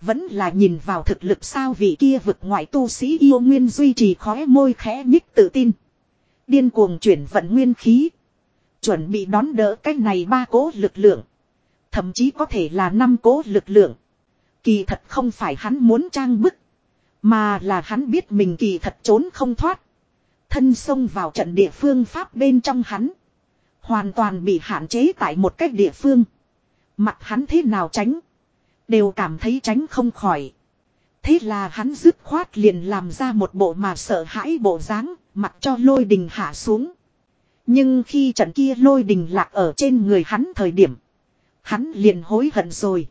Vẫn là nhìn vào thực lực sao vị kia vực ngoại tu sĩ yêu nguyên duy trì khóe môi khẽ nhích tự tin. Điên cuồng chuyển vận nguyên khí. Chuẩn bị đón đỡ cái này ba cố lực lượng. Thậm chí có thể là năm cố lực lượng. Kỳ thật không phải hắn muốn trang bức. Mà là hắn biết mình kỳ thật trốn không thoát. Thân xông vào trận địa phương Pháp bên trong hắn. Hoàn toàn bị hạn chế tại một cách địa phương. Mặt hắn thế nào tránh. Đều cảm thấy tránh không khỏi. Thế là hắn dứt khoát liền làm ra một bộ mà sợ hãi bộ dáng, mặc cho lôi đình hạ xuống. Nhưng khi trận kia lôi đình lạc ở trên người hắn thời điểm. Hắn liền hối hận rồi.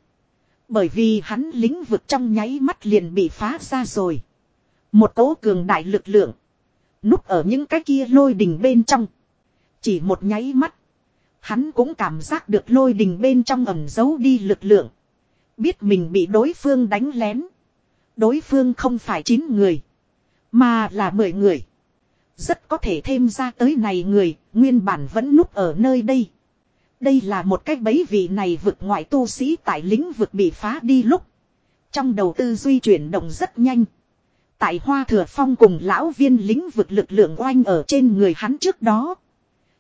Bởi vì hắn lĩnh vực trong nháy mắt liền bị phá ra rồi. Một cỗ cường đại lực lượng. Núp ở những cái kia lôi đình bên trong. Chỉ một nháy mắt. Hắn cũng cảm giác được lôi đình bên trong ẩm giấu đi lực lượng. Biết mình bị đối phương đánh lén. Đối phương không phải 9 người. Mà là 10 người. Rất có thể thêm ra tới này người, nguyên bản vẫn núp ở nơi đây. Đây là một cách bấy vị này vực ngoại tu sĩ tại lĩnh vực bị phá đi lúc. Trong đầu tư duy chuyển động rất nhanh. Tại hoa thừa phong cùng lão viên lĩnh vực lực lượng oanh ở trên người hắn trước đó.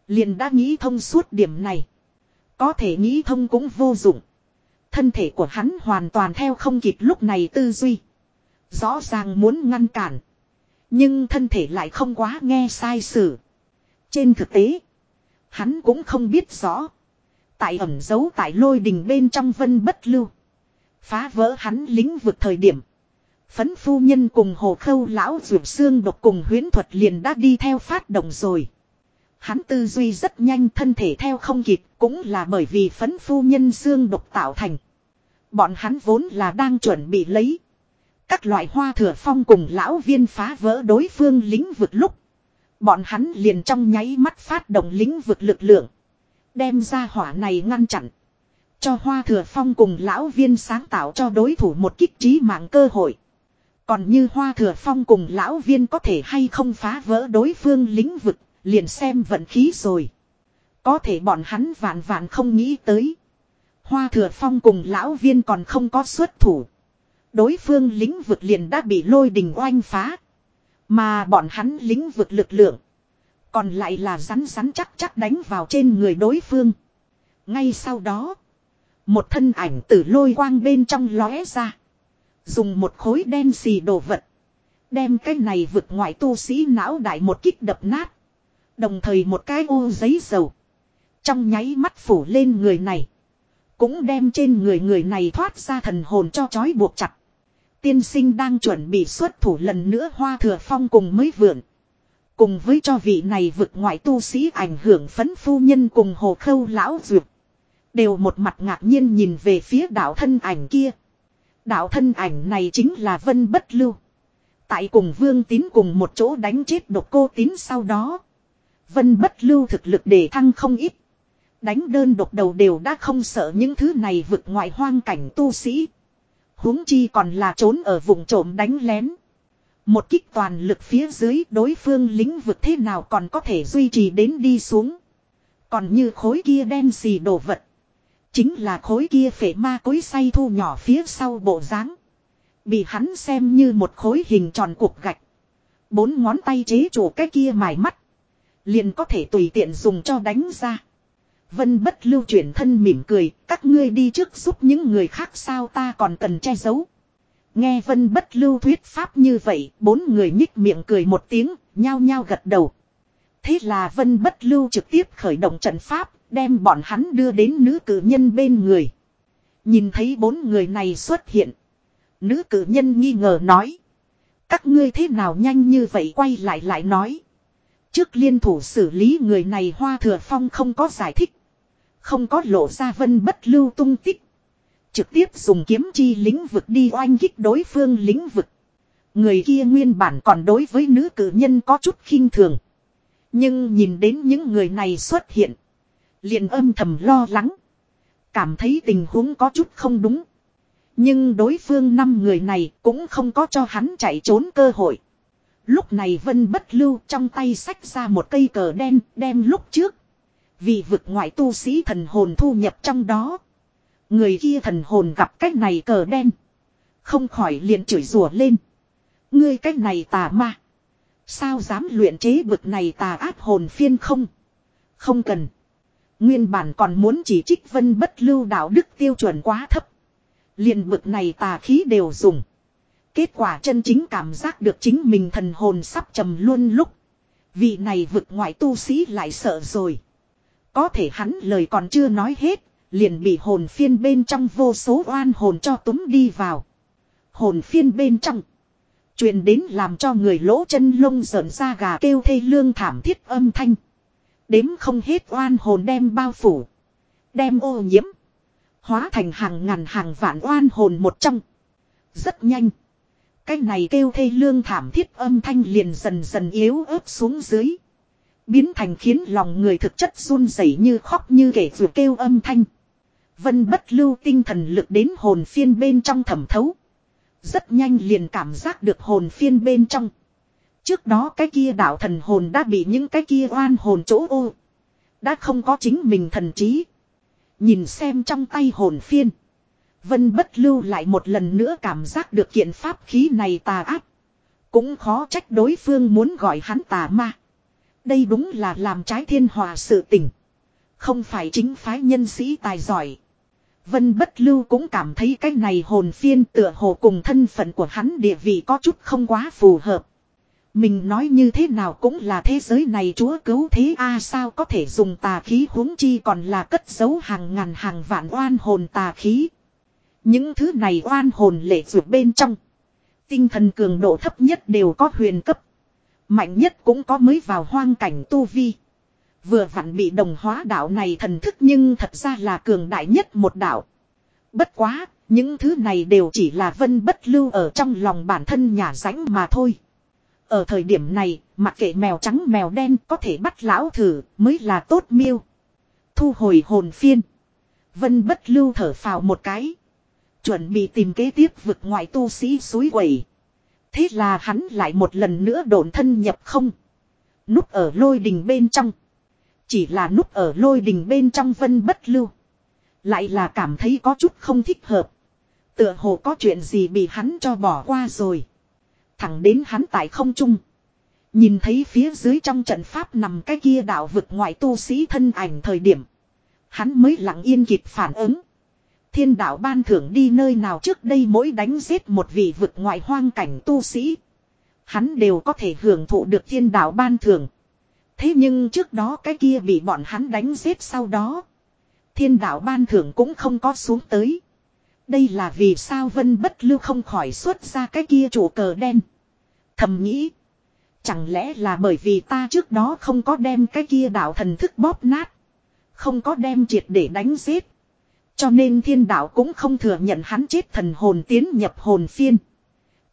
Liền đã nghĩ thông suốt điểm này. Có thể nghĩ thông cũng vô dụng. Thân thể của hắn hoàn toàn theo không kịp lúc này tư duy. Rõ ràng muốn ngăn cản. Nhưng thân thể lại không quá nghe sai sử. Trên thực tế. Hắn cũng không biết rõ. Tại ẩn giấu tại lôi đình bên trong vân bất lưu. Phá vỡ hắn lĩnh vực thời điểm. Phấn phu nhân cùng hồ khâu lão ruột xương độc cùng huyến thuật liền đã đi theo phát động rồi. Hắn tư duy rất nhanh thân thể theo không kịp cũng là bởi vì phấn phu nhân xương độc tạo thành. Bọn hắn vốn là đang chuẩn bị lấy. Các loại hoa thừa phong cùng lão viên phá vỡ đối phương lĩnh vực lúc. Bọn hắn liền trong nháy mắt phát động lĩnh vực lực lượng. Đem ra hỏa này ngăn chặn. Cho hoa thừa phong cùng lão viên sáng tạo cho đối thủ một kích trí mạng cơ hội. Còn như hoa thừa phong cùng lão viên có thể hay không phá vỡ đối phương lĩnh vực, liền xem vận khí rồi. Có thể bọn hắn vạn vạn không nghĩ tới. Hoa thừa phong cùng lão viên còn không có xuất thủ. Đối phương lĩnh vực liền đã bị lôi đình oanh phá. Mà bọn hắn lĩnh vực lực lượng. Còn lại là rắn rắn chắc chắc đánh vào trên người đối phương. Ngay sau đó. Một thân ảnh từ lôi quang bên trong lóe ra. Dùng một khối đen xì đồ vật. Đem cái này vực ngoại tu sĩ não đại một kích đập nát. Đồng thời một cái ô giấy dầu. Trong nháy mắt phủ lên người này. Cũng đem trên người người này thoát ra thần hồn cho chói buộc chặt. Tiên sinh đang chuẩn bị xuất thủ lần nữa hoa thừa phong cùng mới vượn. Cùng với cho vị này vực ngoại tu sĩ ảnh hưởng phấn phu nhân cùng hồ khâu lão dược. Đều một mặt ngạc nhiên nhìn về phía đạo thân ảnh kia. Đạo thân ảnh này chính là Vân Bất Lưu. Tại cùng Vương Tín cùng một chỗ đánh chết độc cô Tín sau đó. Vân Bất Lưu thực lực để thăng không ít. Đánh đơn độc đầu đều đã không sợ những thứ này vượt ngoại hoang cảnh tu sĩ. huống chi còn là trốn ở vùng trộm đánh lén. Một kích toàn lực phía dưới đối phương lĩnh vực thế nào còn có thể duy trì đến đi xuống. Còn như khối kia đen xì đồ vật. Chính là khối kia phể ma cối say thu nhỏ phía sau bộ dáng Bị hắn xem như một khối hình tròn cục gạch. Bốn ngón tay chế chủ cái kia mài mắt. Liền có thể tùy tiện dùng cho đánh ra. Vân bất lưu chuyển thân mỉm cười, các ngươi đi trước giúp những người khác sao ta còn cần che giấu. Nghe vân bất lưu thuyết pháp như vậy, bốn người nhích miệng cười một tiếng, nhao nhao gật đầu. Thế là vân bất lưu trực tiếp khởi động trận pháp, đem bọn hắn đưa đến nữ cử nhân bên người. Nhìn thấy bốn người này xuất hiện. Nữ cử nhân nghi ngờ nói. Các ngươi thế nào nhanh như vậy quay lại lại nói. Trước liên thủ xử lý người này hoa thừa phong không có giải thích. Không có lộ ra vân bất lưu tung tích. Trực tiếp dùng kiếm chi lĩnh vực đi oanh kích đối phương lĩnh vực. Người kia nguyên bản còn đối với nữ cử nhân có chút khinh thường. Nhưng nhìn đến những người này xuất hiện. liền âm thầm lo lắng. Cảm thấy tình huống có chút không đúng. Nhưng đối phương năm người này cũng không có cho hắn chạy trốn cơ hội. Lúc này Vân bất lưu trong tay xách ra một cây cờ đen đem lúc trước. Vì vực ngoại tu sĩ thần hồn thu nhập trong đó. Người kia thần hồn gặp cách này cờ đen. Không khỏi liền chửi rủa lên. Ngươi cách này tà ma. Sao dám luyện chế bực này tà áp hồn phiên không? Không cần. Nguyên bản còn muốn chỉ trích vân bất lưu đạo đức tiêu chuẩn quá thấp. liền bực này tà khí đều dùng. Kết quả chân chính cảm giác được chính mình thần hồn sắp trầm luôn lúc. Vị này vực ngoại tu sĩ lại sợ rồi. Có thể hắn lời còn chưa nói hết, liền bị hồn phiên bên trong vô số oan hồn cho túm đi vào. Hồn phiên bên trong. truyền đến làm cho người lỗ chân lông rợn ra gà kêu thê lương thảm thiết âm thanh. Đếm không hết oan hồn đem bao phủ. Đem ô nhiễm. Hóa thành hàng ngàn hàng vạn oan hồn một trong. Rất nhanh. Cái này kêu thê lương thảm thiết âm thanh liền dần dần yếu ớt xuống dưới. Biến thành khiến lòng người thực chất run rẩy như khóc như kể vừa kêu âm thanh. Vân bất lưu tinh thần lực đến hồn phiên bên trong thẩm thấu. Rất nhanh liền cảm giác được hồn phiên bên trong. Trước đó cái kia đạo thần hồn đã bị những cái kia oan hồn chỗ ô. Đã không có chính mình thần trí. Nhìn xem trong tay hồn phiên. Vân bất lưu lại một lần nữa cảm giác được kiện pháp khí này tà ác. Cũng khó trách đối phương muốn gọi hắn tà ma. Đây đúng là làm trái thiên hòa sự tình. Không phải chính phái nhân sĩ tài giỏi. Vân bất lưu cũng cảm thấy cái này hồn phiên tựa hồ cùng thân phận của hắn địa vị có chút không quá phù hợp. Mình nói như thế nào cũng là thế giới này chúa cứu thế a à sao có thể dùng tà khí huống chi còn là cất giấu hàng ngàn hàng vạn oan hồn tà khí. Những thứ này oan hồn lệ vượt bên trong. Tinh thần cường độ thấp nhất đều có huyền cấp. Mạnh nhất cũng có mới vào hoang cảnh tu vi. Vừa vặn bị đồng hóa đạo này thần thức nhưng thật ra là cường đại nhất một đạo. Bất quá, những thứ này đều chỉ là vân bất lưu ở trong lòng bản thân nhà rãnh mà thôi. Ở thời điểm này, mặc kệ mèo trắng mèo đen có thể bắt lão thử mới là tốt miêu. Thu hồi hồn phiên. Vân bất lưu thở phào một cái. Chuẩn bị tìm kế tiếp vực ngoại tu sĩ suối quẩy. Thế là hắn lại một lần nữa độn thân nhập không. Núp ở lôi đình bên trong. Chỉ là núp ở lôi đình bên trong vân bất lưu. Lại là cảm thấy có chút không thích hợp. Tựa hồ có chuyện gì bị hắn cho bỏ qua rồi. Thẳng đến hắn tại không trung. Nhìn thấy phía dưới trong trận pháp nằm cái kia đạo vực ngoại tu sĩ thân ảnh thời điểm. Hắn mới lặng yên kịp phản ứng. Thiên đạo ban thưởng đi nơi nào trước đây mỗi đánh giết một vị vực ngoại hoang cảnh tu sĩ. Hắn đều có thể hưởng thụ được thiên đạo ban thưởng. Thế nhưng trước đó cái kia bị bọn hắn đánh giết sau đó. Thiên đạo ban thưởng cũng không có xuống tới. Đây là vì sao vân bất lưu không khỏi xuất ra cái kia chủ cờ đen. Thầm nghĩ. Chẳng lẽ là bởi vì ta trước đó không có đem cái kia đạo thần thức bóp nát. Không có đem triệt để đánh giết. Cho nên thiên đạo cũng không thừa nhận hắn chết thần hồn tiến nhập hồn phiên.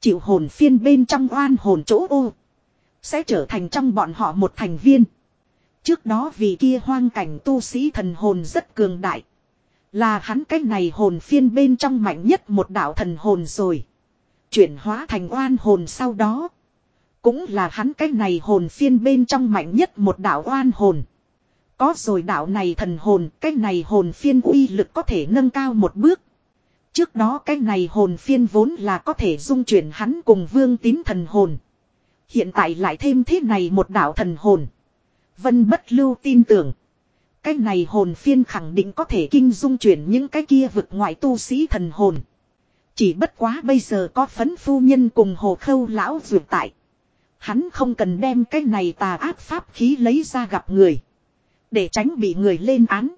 Chịu hồn phiên bên trong oan hồn chỗ ô. Sẽ trở thành trong bọn họ một thành viên. Trước đó vì kia hoang cảnh tu sĩ thần hồn rất cường đại. Là hắn cái này hồn phiên bên trong mạnh nhất một đạo thần hồn rồi. Chuyển hóa thành oan hồn sau đó. Cũng là hắn cái này hồn phiên bên trong mạnh nhất một đạo oan hồn. Có rồi đạo này thần hồn, cái này hồn phiên uy lực có thể nâng cao một bước. Trước đó cái này hồn phiên vốn là có thể dung chuyển hắn cùng vương tín thần hồn. Hiện tại lại thêm thế này một đạo thần hồn. Vân bất lưu tin tưởng. Cái này hồn phiên khẳng định có thể kinh dung chuyển những cái kia vực ngoại tu sĩ thần hồn. Chỉ bất quá bây giờ có phấn phu nhân cùng hồ khâu lão dược tại. Hắn không cần đem cái này tà ác pháp khí lấy ra gặp người. Để tránh bị người lên án.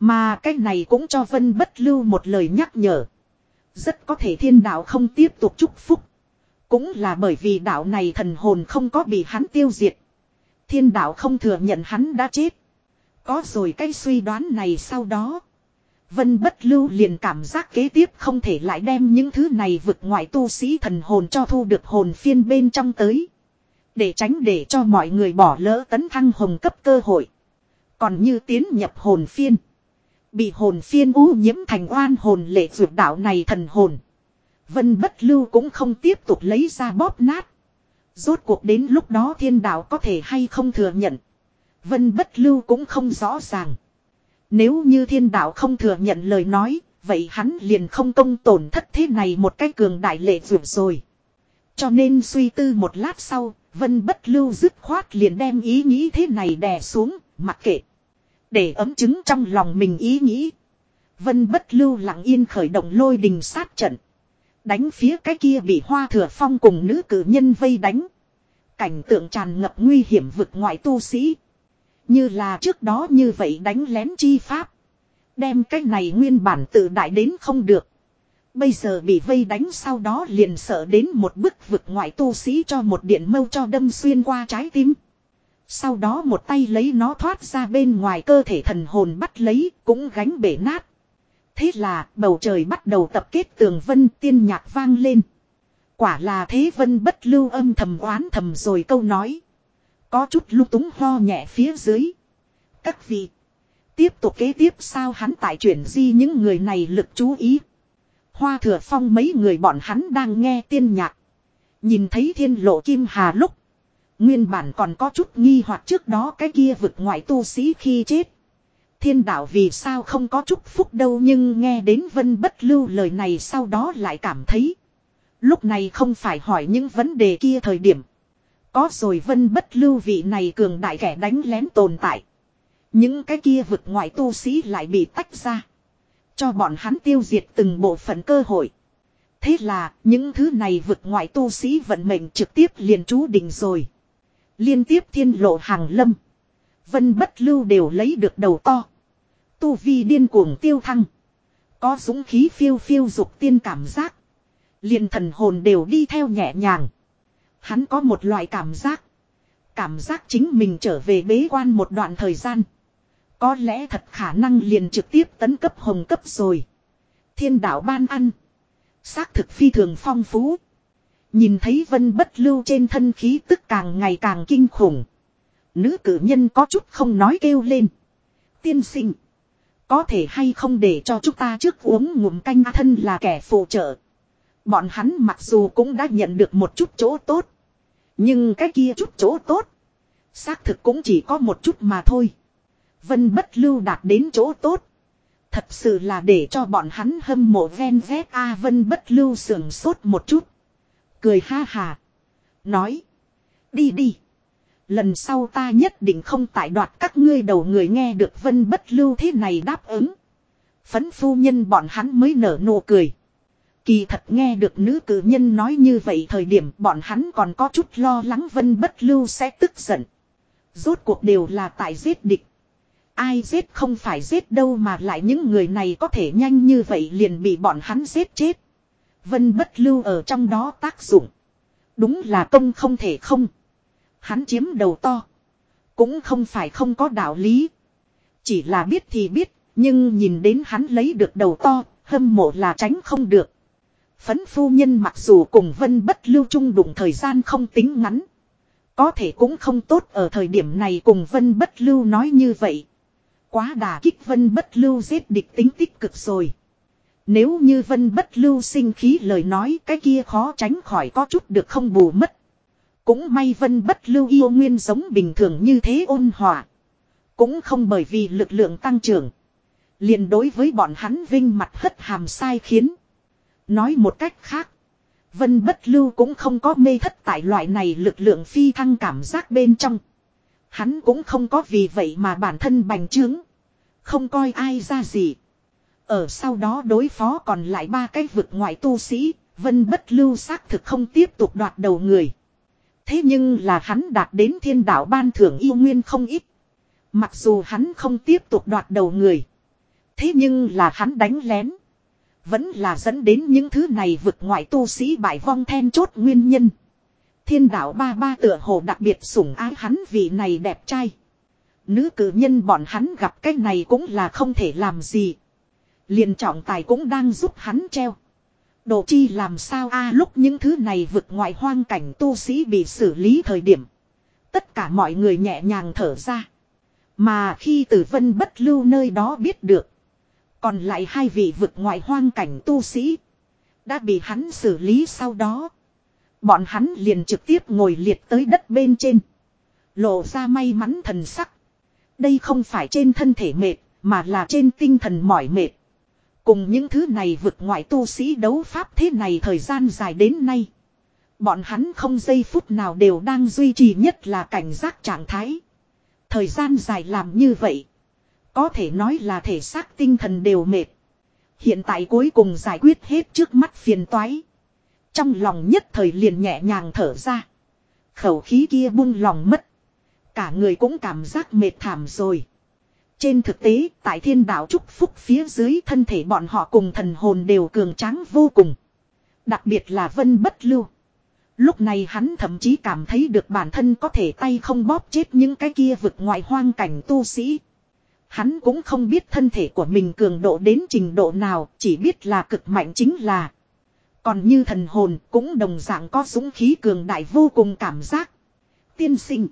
Mà cái này cũng cho Vân Bất Lưu một lời nhắc nhở. Rất có thể thiên đạo không tiếp tục chúc phúc. Cũng là bởi vì đạo này thần hồn không có bị hắn tiêu diệt. Thiên đạo không thừa nhận hắn đã chết. Có rồi cái suy đoán này sau đó. Vân bất lưu liền cảm giác kế tiếp không thể lại đem những thứ này vượt ngoại tu sĩ thần hồn cho thu được hồn phiên bên trong tới. Để tránh để cho mọi người bỏ lỡ tấn thăng hồng cấp cơ hội. Còn như tiến nhập hồn phiên. Bị hồn phiên u nhiễm thành oan hồn lệ dược đạo này thần hồn. Vân bất lưu cũng không tiếp tục lấy ra bóp nát. Rốt cuộc đến lúc đó thiên đạo có thể hay không thừa nhận. Vân bất lưu cũng không rõ ràng. Nếu như thiên đạo không thừa nhận lời nói, Vậy hắn liền không công tổn thất thế này một cái cường đại lệ dược rồi. Cho nên suy tư một lát sau, Vân bất lưu dứt khoát liền đem ý nghĩ thế này đè xuống, mặc kệ. Để ấm chứng trong lòng mình ý nghĩ. Vân bất lưu lặng yên khởi động lôi đình sát trận. Đánh phía cái kia bị hoa thừa phong cùng nữ cử nhân vây đánh. Cảnh tượng tràn ngập nguy hiểm vực ngoại tu sĩ. Như là trước đó như vậy đánh lén chi pháp. Đem cái này nguyên bản tự đại đến không được. Bây giờ bị vây đánh sau đó liền sợ đến một bức vực ngoại tu sĩ cho một điện mâu cho đâm xuyên qua trái tim. Sau đó một tay lấy nó thoát ra bên ngoài cơ thể thần hồn bắt lấy, cũng gánh bể nát. Thế là, bầu trời bắt đầu tập kết tường vân tiên nhạc vang lên. Quả là thế vân bất lưu âm thầm oán thầm rồi câu nói. Có chút lung túng ho nhẹ phía dưới. Các vị. Tiếp tục kế tiếp sao hắn tại chuyển di những người này lực chú ý. Hoa thừa phong mấy người bọn hắn đang nghe tiên nhạc. Nhìn thấy thiên lộ kim hà lúc. Nguyên bản còn có chút nghi hoặc trước đó cái kia vực ngoại tu sĩ khi chết. Thiên đạo vì sao không có chúc phúc đâu nhưng nghe đến vân bất lưu lời này sau đó lại cảm thấy. Lúc này không phải hỏi những vấn đề kia thời điểm. Có rồi vân bất lưu vị này cường đại kẻ đánh lén tồn tại. Những cái kia vực ngoại tu sĩ lại bị tách ra. Cho bọn hắn tiêu diệt từng bộ phận cơ hội. Thế là, những thứ này vực ngoại tu sĩ vận mệnh trực tiếp liền chú định rồi. Liên tiếp thiên lộ hàng lâm. Vân bất lưu đều lấy được đầu to. Tu vi điên cuồng tiêu thăng. Có dũng khí phiêu phiêu dục tiên cảm giác. liền thần hồn đều đi theo nhẹ nhàng. Hắn có một loại cảm giác. Cảm giác chính mình trở về bế quan một đoạn thời gian. Có lẽ thật khả năng liền trực tiếp tấn cấp hồng cấp rồi. Thiên đạo ban ăn. Xác thực phi thường phong phú. Nhìn thấy vân bất lưu trên thân khí tức càng ngày càng kinh khủng. Nữ cử nhân có chút không nói kêu lên. Tiên sinh. Có thể hay không để cho chúng ta trước uống ngụm canh thân là kẻ phụ trợ. Bọn hắn mặc dù cũng đã nhận được một chút chỗ tốt. Nhưng cái kia chút chỗ tốt. Xác thực cũng chỉ có một chút mà thôi. Vân bất lưu đạt đến chỗ tốt. Thật sự là để cho bọn hắn hâm mộ ven vét A Vân bất lưu sườn sốt một chút. Cười ha hà. Nói. Đi đi. Lần sau ta nhất định không tại đoạt các ngươi đầu người nghe được vân bất lưu thế này đáp ứng. Phấn phu nhân bọn hắn mới nở nụ cười. Kỳ thật nghe được nữ cử nhân nói như vậy thời điểm bọn hắn còn có chút lo lắng vân bất lưu sẽ tức giận. Rốt cuộc đều là tại giết địch. Ai giết không phải giết đâu mà lại những người này có thể nhanh như vậy liền bị bọn hắn giết chết. Vân bất lưu ở trong đó tác dụng. Đúng là công không thể không. Hắn chiếm đầu to. Cũng không phải không có đạo lý. Chỉ là biết thì biết, nhưng nhìn đến hắn lấy được đầu to, hâm mộ là tránh không được. Phấn phu nhân mặc dù cùng vân bất lưu chung đụng thời gian không tính ngắn. Có thể cũng không tốt ở thời điểm này cùng vân bất lưu nói như vậy. Quá đà kích vân bất lưu giết địch tính tích cực rồi. Nếu như vân bất lưu sinh khí lời nói cái kia khó tránh khỏi có chút được không bù mất. Cũng may vân bất lưu yêu nguyên giống bình thường như thế ôn hòa. Cũng không bởi vì lực lượng tăng trưởng. liền đối với bọn hắn vinh mặt hất hàm sai khiến. Nói một cách khác. Vân bất lưu cũng không có mê thất tại loại này lực lượng phi thăng cảm giác bên trong. Hắn cũng không có vì vậy mà bản thân bành trướng. Không coi ai ra gì. Ở sau đó đối phó còn lại ba cái vực ngoại tu sĩ, Vân bất lưu xác thực không tiếp tục đoạt đầu người. Thế nhưng là hắn đạt đến thiên đạo ban thưởng yêu nguyên không ít. Mặc dù hắn không tiếp tục đoạt đầu người. Thế nhưng là hắn đánh lén. Vẫn là dẫn đến những thứ này vực ngoại tu sĩ bại vong then chốt nguyên nhân. Thiên đạo ba ba tựa hồ đặc biệt sủng ái hắn vì này đẹp trai. Nữ cử nhân bọn hắn gặp cái này cũng là không thể làm gì liền trọng tài cũng đang giúp hắn treo. đồ chi làm sao a lúc những thứ này vực ngoại hoang cảnh tu sĩ bị xử lý thời điểm. Tất cả mọi người nhẹ nhàng thở ra. Mà khi tử vân bất lưu nơi đó biết được. Còn lại hai vị vực ngoại hoang cảnh tu sĩ. Đã bị hắn xử lý sau đó. Bọn hắn liền trực tiếp ngồi liệt tới đất bên trên. Lộ ra may mắn thần sắc. Đây không phải trên thân thể mệt, mà là trên tinh thần mỏi mệt. Cùng những thứ này vượt ngoại tu sĩ đấu pháp thế này thời gian dài đến nay. Bọn hắn không giây phút nào đều đang duy trì nhất là cảnh giác trạng thái. Thời gian dài làm như vậy. Có thể nói là thể xác tinh thần đều mệt. Hiện tại cuối cùng giải quyết hết trước mắt phiền toái. Trong lòng nhất thời liền nhẹ nhàng thở ra. Khẩu khí kia buông lòng mất. Cả người cũng cảm giác mệt thảm rồi. Trên thực tế, tại thiên đạo chúc phúc phía dưới thân thể bọn họ cùng thần hồn đều cường tráng vô cùng. Đặc biệt là vân bất lưu. Lúc này hắn thậm chí cảm thấy được bản thân có thể tay không bóp chết những cái kia vực ngoài hoang cảnh tu sĩ. Hắn cũng không biết thân thể của mình cường độ đến trình độ nào, chỉ biết là cực mạnh chính là. Còn như thần hồn cũng đồng dạng có dũng khí cường đại vô cùng cảm giác. Tiên sinh.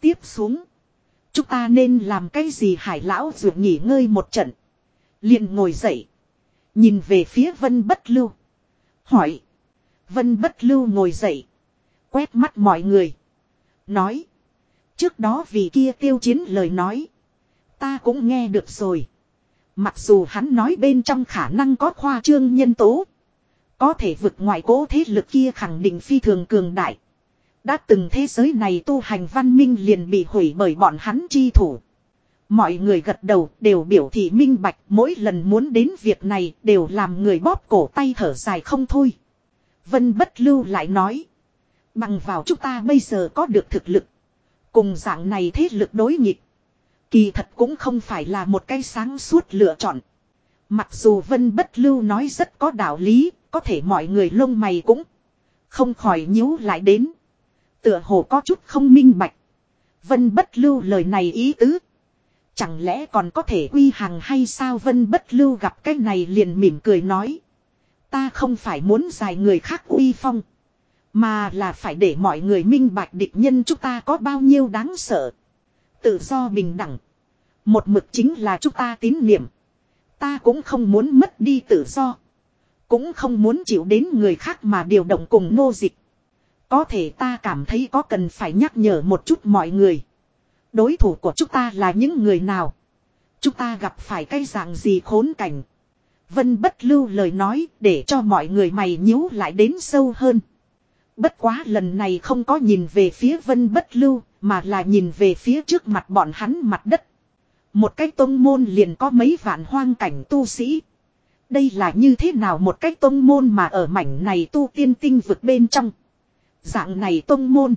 Tiếp xuống. Chúng ta nên làm cái gì hải lão dựa nghỉ ngơi một trận. liền ngồi dậy. Nhìn về phía vân bất lưu. Hỏi. Vân bất lưu ngồi dậy. Quét mắt mọi người. Nói. Trước đó vì kia tiêu chiến lời nói. Ta cũng nghe được rồi. Mặc dù hắn nói bên trong khả năng có khoa trương nhân tố. Có thể vượt ngoài cố thế lực kia khẳng định phi thường cường đại. Đã từng thế giới này tu hành văn minh liền bị hủy bởi bọn hắn chi thủ. Mọi người gật đầu đều biểu thị minh bạch mỗi lần muốn đến việc này đều làm người bóp cổ tay thở dài không thôi. Vân bất lưu lại nói. Bằng vào chúng ta bây giờ có được thực lực. Cùng dạng này thế lực đối nghịch. Kỳ thật cũng không phải là một cái sáng suốt lựa chọn. Mặc dù Vân bất lưu nói rất có đạo lý, có thể mọi người lông mày cũng không khỏi nhíu lại đến. Tựa hồ có chút không minh bạch. Vân bất lưu lời này ý tứ. Chẳng lẽ còn có thể quy hàng hay sao Vân bất lưu gặp cái này liền mỉm cười nói. Ta không phải muốn giải người khác uy phong. Mà là phải để mọi người minh bạch địch nhân chúng ta có bao nhiêu đáng sợ. Tự do bình đẳng. Một mực chính là chúng ta tín niệm. Ta cũng không muốn mất đi tự do. Cũng không muốn chịu đến người khác mà điều động cùng nô dịch. Có thể ta cảm thấy có cần phải nhắc nhở một chút mọi người. Đối thủ của chúng ta là những người nào? Chúng ta gặp phải cái dạng gì khốn cảnh? Vân bất lưu lời nói để cho mọi người mày nhíu lại đến sâu hơn. Bất quá lần này không có nhìn về phía vân bất lưu, mà là nhìn về phía trước mặt bọn hắn mặt đất. Một cái tông môn liền có mấy vạn hoang cảnh tu sĩ. Đây là như thế nào một cái tông môn mà ở mảnh này tu tiên tinh vực bên trong. Dạng này tông môn.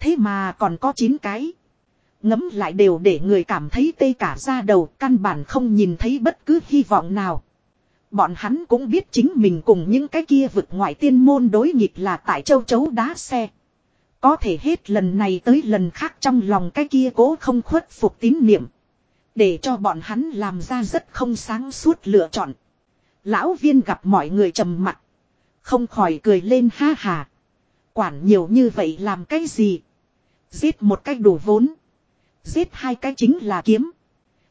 Thế mà còn có 9 cái. Ngấm lại đều để người cảm thấy tê cả ra đầu, căn bản không nhìn thấy bất cứ hy vọng nào. Bọn hắn cũng biết chính mình cùng những cái kia vực ngoại tiên môn đối nghịch là tại châu chấu đá xe. Có thể hết lần này tới lần khác trong lòng cái kia cố không khuất phục tín niệm. Để cho bọn hắn làm ra rất không sáng suốt lựa chọn. Lão viên gặp mọi người trầm mặt. Không khỏi cười lên ha hà. Quản nhiều như vậy làm cái gì? Giết một cách đủ vốn. Giết hai cái chính là kiếm.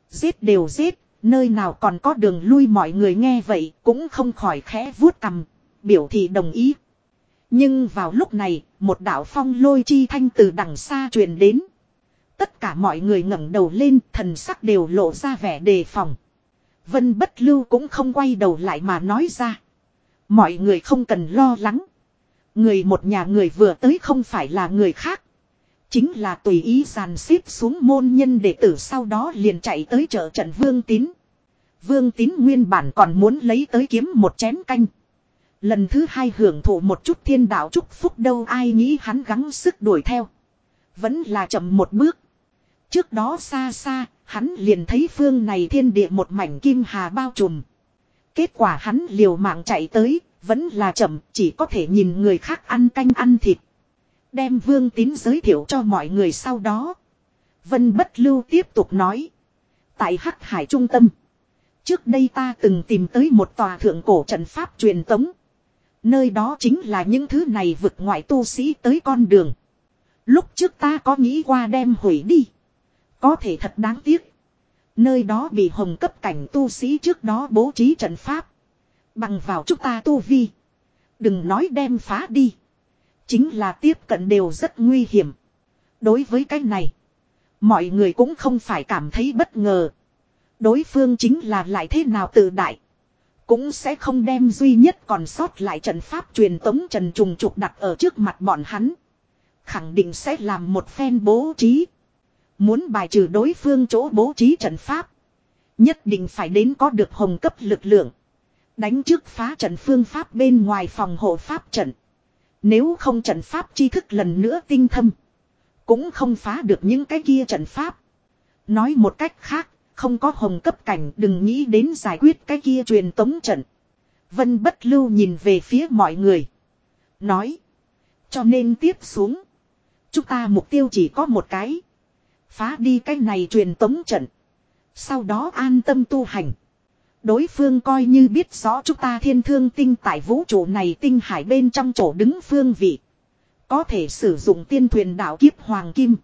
Giết đều giết, nơi nào còn có đường lui mọi người nghe vậy cũng không khỏi khẽ vuốt cầm, biểu thị đồng ý. Nhưng vào lúc này, một đạo phong lôi chi thanh từ đằng xa truyền đến. Tất cả mọi người ngẩng đầu lên, thần sắc đều lộ ra vẻ đề phòng. Vân bất lưu cũng không quay đầu lại mà nói ra. Mọi người không cần lo lắng. Người một nhà người vừa tới không phải là người khác. Chính là tùy ý dàn xếp xuống môn nhân đệ tử sau đó liền chạy tới chợ trận Vương Tín. Vương Tín nguyên bản còn muốn lấy tới kiếm một chén canh. Lần thứ hai hưởng thụ một chút thiên đạo chúc phúc đâu ai nghĩ hắn gắng sức đuổi theo. Vẫn là chậm một bước. Trước đó xa xa, hắn liền thấy phương này thiên địa một mảnh kim hà bao trùm. Kết quả hắn liều mạng chạy tới, vẫn là chậm, chỉ có thể nhìn người khác ăn canh ăn thịt. Đem vương tín giới thiệu cho mọi người sau đó. Vân bất lưu tiếp tục nói. Tại Hắc Hải Trung tâm. Trước đây ta từng tìm tới một tòa thượng cổ trận pháp truyền tống. Nơi đó chính là những thứ này vực ngoại tu sĩ tới con đường. Lúc trước ta có nghĩ qua đem hủy đi. Có thể thật đáng tiếc. Nơi đó bị hồng cấp cảnh tu sĩ trước đó bố trí trận pháp. Bằng vào chúng ta tu vi. Đừng nói đem phá đi. Chính là tiếp cận đều rất nguy hiểm. Đối với cái này. Mọi người cũng không phải cảm thấy bất ngờ. Đối phương chính là lại thế nào tự đại. Cũng sẽ không đem duy nhất còn sót lại trận pháp truyền tống trần trùng trục đặt ở trước mặt bọn hắn. Khẳng định sẽ làm một phen bố trí. Muốn bài trừ đối phương chỗ bố trí trận pháp. Nhất định phải đến có được hồng cấp lực lượng. Đánh trước phá trận phương pháp bên ngoài phòng hộ pháp trận. Nếu không trận pháp tri thức lần nữa tinh thâm. Cũng không phá được những cái kia trận pháp. Nói một cách khác, không có hồng cấp cảnh đừng nghĩ đến giải quyết cái kia truyền tống trận. Vân bất lưu nhìn về phía mọi người. Nói. Cho nên tiếp xuống. Chúng ta mục tiêu chỉ có một cái. Phá đi cái này truyền tống trận. Sau đó an tâm tu hành. Đối phương coi như biết rõ chúng ta thiên thương tinh tại vũ trụ này tinh hải bên trong chỗ đứng phương vị. Có thể sử dụng tiên thuyền đạo kiếp hoàng kim.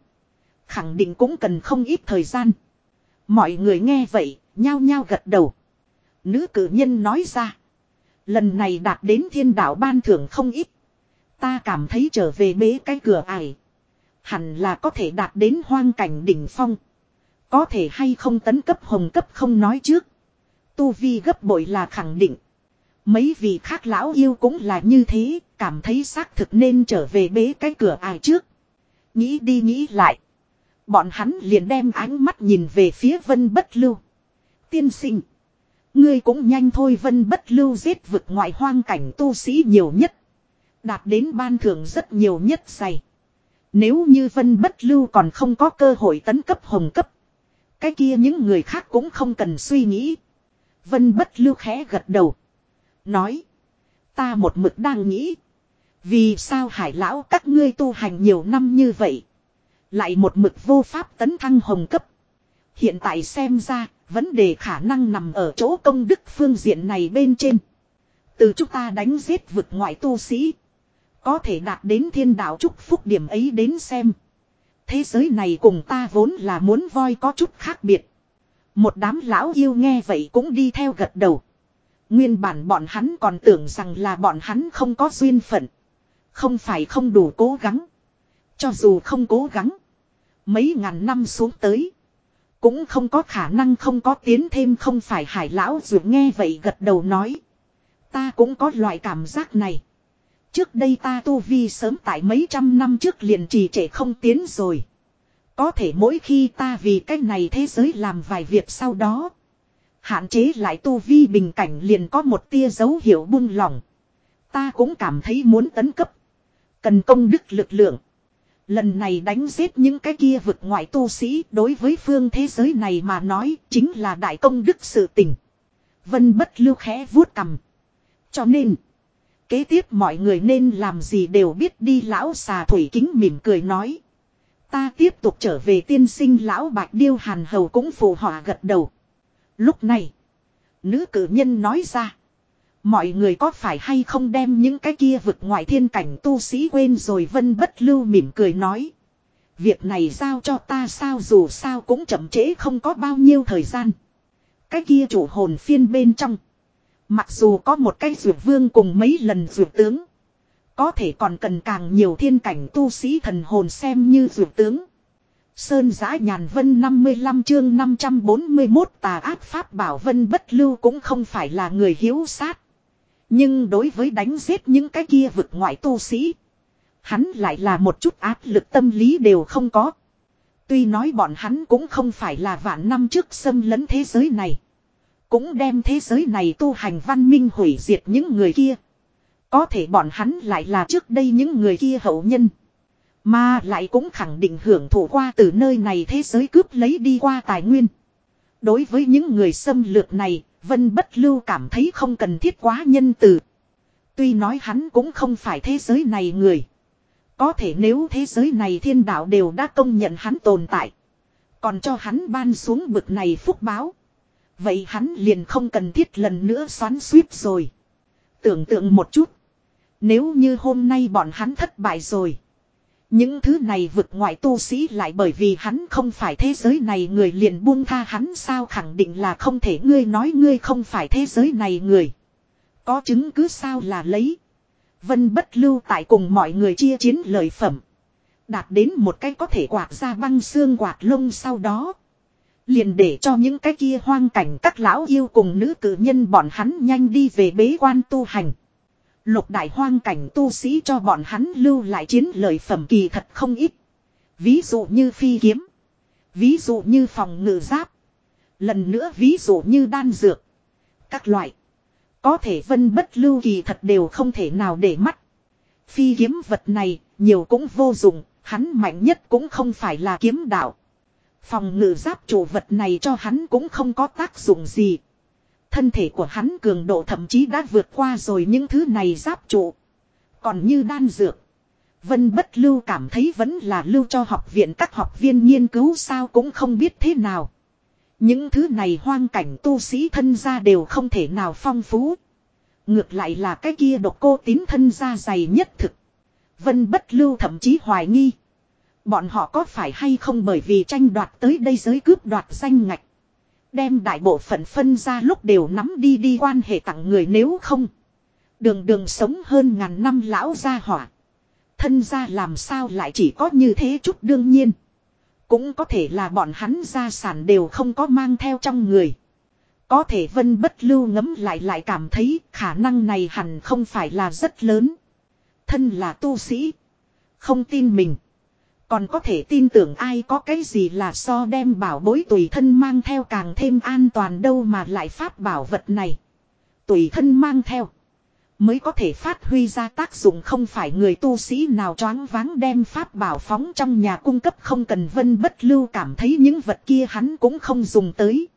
Khẳng định cũng cần không ít thời gian. Mọi người nghe vậy, nhao nhao gật đầu. Nữ cử nhân nói ra. Lần này đạt đến thiên đạo ban thưởng không ít. Ta cảm thấy trở về bế cái cửa ải. Hẳn là có thể đạt đến hoang cảnh đỉnh phong. Có thể hay không tấn cấp hồng cấp không nói trước. Tu vi gấp bội là khẳng định. Mấy vị khác lão yêu cũng là như thế, cảm thấy xác thực nên trở về bế cái cửa ai trước. Nghĩ đi nghĩ lại. Bọn hắn liền đem ánh mắt nhìn về phía vân bất lưu. Tiên sinh. Ngươi cũng nhanh thôi vân bất lưu giết vực ngoại hoang cảnh tu sĩ nhiều nhất. Đạt đến ban thưởng rất nhiều nhất dày. Nếu như vân bất lưu còn không có cơ hội tấn cấp hồng cấp. Cái kia những người khác cũng không cần suy nghĩ. Vân bất lưu khẽ gật đầu. Nói. Ta một mực đang nghĩ. Vì sao hải lão các ngươi tu hành nhiều năm như vậy. Lại một mực vô pháp tấn thăng hồng cấp. Hiện tại xem ra, vấn đề khả năng nằm ở chỗ công đức phương diện này bên trên. Từ chúng ta đánh giết vực ngoại tu sĩ. Có thể đạt đến thiên đạo chúc phúc điểm ấy đến xem. Thế giới này cùng ta vốn là muốn voi có chút khác biệt. Một đám lão yêu nghe vậy cũng đi theo gật đầu. Nguyên bản bọn hắn còn tưởng rằng là bọn hắn không có duyên phận. Không phải không đủ cố gắng. Cho dù không cố gắng. Mấy ngàn năm xuống tới. Cũng không có khả năng không có tiến thêm không phải hải lão dù nghe vậy gật đầu nói. Ta cũng có loại cảm giác này. Trước đây ta tu vi sớm tại mấy trăm năm trước liền trì trệ không tiến rồi. Có thể mỗi khi ta vì cái này thế giới làm vài việc sau đó. Hạn chế lại tu vi bình cảnh liền có một tia dấu hiệu buông lỏng. Ta cũng cảm thấy muốn tấn cấp. Cần công đức lực lượng. Lần này đánh giết những cái kia vực ngoại tu sĩ đối với phương thế giới này mà nói chính là đại công đức sự tình. Vân bất lưu khẽ vuốt cầm. Cho nên, kế tiếp mọi người nên làm gì đều biết đi lão xà thủy kính mỉm cười nói. Ta tiếp tục trở về tiên sinh lão bạch điêu hàn hầu cũng phù họa gật đầu. Lúc này, nữ cử nhân nói ra. Mọi người có phải hay không đem những cái kia vực ngoại thiên cảnh tu sĩ quên rồi vân bất lưu mỉm cười nói. Việc này giao cho ta sao dù sao cũng chậm trễ không có bao nhiêu thời gian. Cái kia chủ hồn phiên bên trong. Mặc dù có một cái dược vương cùng mấy lần dược tướng. Có thể còn cần càng nhiều thiên cảnh tu sĩ thần hồn xem như dược tướng. Sơn giã nhàn vân 55 chương 541 tà ác pháp bảo vân bất lưu cũng không phải là người hiếu sát. Nhưng đối với đánh giết những cái kia vực ngoại tu sĩ. Hắn lại là một chút áp lực tâm lý đều không có. Tuy nói bọn hắn cũng không phải là vạn năm trước xâm lấn thế giới này. Cũng đem thế giới này tu hành văn minh hủy diệt những người kia. Có thể bọn hắn lại là trước đây những người kia hậu nhân. Mà lại cũng khẳng định hưởng thụ qua từ nơi này thế giới cướp lấy đi qua tài nguyên. Đối với những người xâm lược này, Vân Bất Lưu cảm thấy không cần thiết quá nhân từ. Tuy nói hắn cũng không phải thế giới này người. Có thể nếu thế giới này thiên đạo đều đã công nhận hắn tồn tại. Còn cho hắn ban xuống bực này phúc báo. Vậy hắn liền không cần thiết lần nữa xoắn suýt rồi. Tưởng tượng một chút. Nếu như hôm nay bọn hắn thất bại rồi. Những thứ này vượt ngoại tu sĩ lại bởi vì hắn không phải thế giới này người liền buông tha hắn sao khẳng định là không thể ngươi nói ngươi không phải thế giới này người. Có chứng cứ sao là lấy. Vân bất lưu tại cùng mọi người chia chiến lợi phẩm. Đạt đến một cái có thể quạt ra băng xương quạt lông sau đó. Liền để cho những cái kia hoang cảnh các lão yêu cùng nữ cử nhân bọn hắn nhanh đi về bế quan tu hành. Lục đại hoang cảnh tu sĩ cho bọn hắn lưu lại chiến lợi phẩm kỳ thật không ít. Ví dụ như phi kiếm. Ví dụ như phòng ngự giáp. Lần nữa ví dụ như đan dược. Các loại. Có thể vân bất lưu kỳ thật đều không thể nào để mắt. Phi kiếm vật này, nhiều cũng vô dụng, hắn mạnh nhất cũng không phải là kiếm đạo. Phòng ngự giáp chủ vật này cho hắn cũng không có tác dụng gì. Thân thể của hắn cường độ thậm chí đã vượt qua rồi những thứ này giáp trụ. Còn như đan dược. Vân bất lưu cảm thấy vẫn là lưu cho học viện các học viên nghiên cứu sao cũng không biết thế nào. Những thứ này hoang cảnh tu sĩ thân gia đều không thể nào phong phú. Ngược lại là cái kia độc cô tín thân gia dày nhất thực. Vân bất lưu thậm chí hoài nghi. Bọn họ có phải hay không bởi vì tranh đoạt tới đây giới cướp đoạt danh ngạch. Đem đại bộ phận phân ra lúc đều nắm đi đi quan hệ tặng người nếu không. Đường đường sống hơn ngàn năm lão gia hỏa. Thân gia làm sao lại chỉ có như thế chút đương nhiên. Cũng có thể là bọn hắn gia sản đều không có mang theo trong người. Có thể vân bất lưu ngấm lại lại cảm thấy khả năng này hẳn không phải là rất lớn. Thân là tu sĩ. Không tin mình. Còn có thể tin tưởng ai có cái gì là so đem bảo bối tùy thân mang theo càng thêm an toàn đâu mà lại pháp bảo vật này. Tùy thân mang theo. Mới có thể phát huy ra tác dụng không phải người tu sĩ nào choáng váng đem pháp bảo phóng trong nhà cung cấp không cần vân bất lưu cảm thấy những vật kia hắn cũng không dùng tới.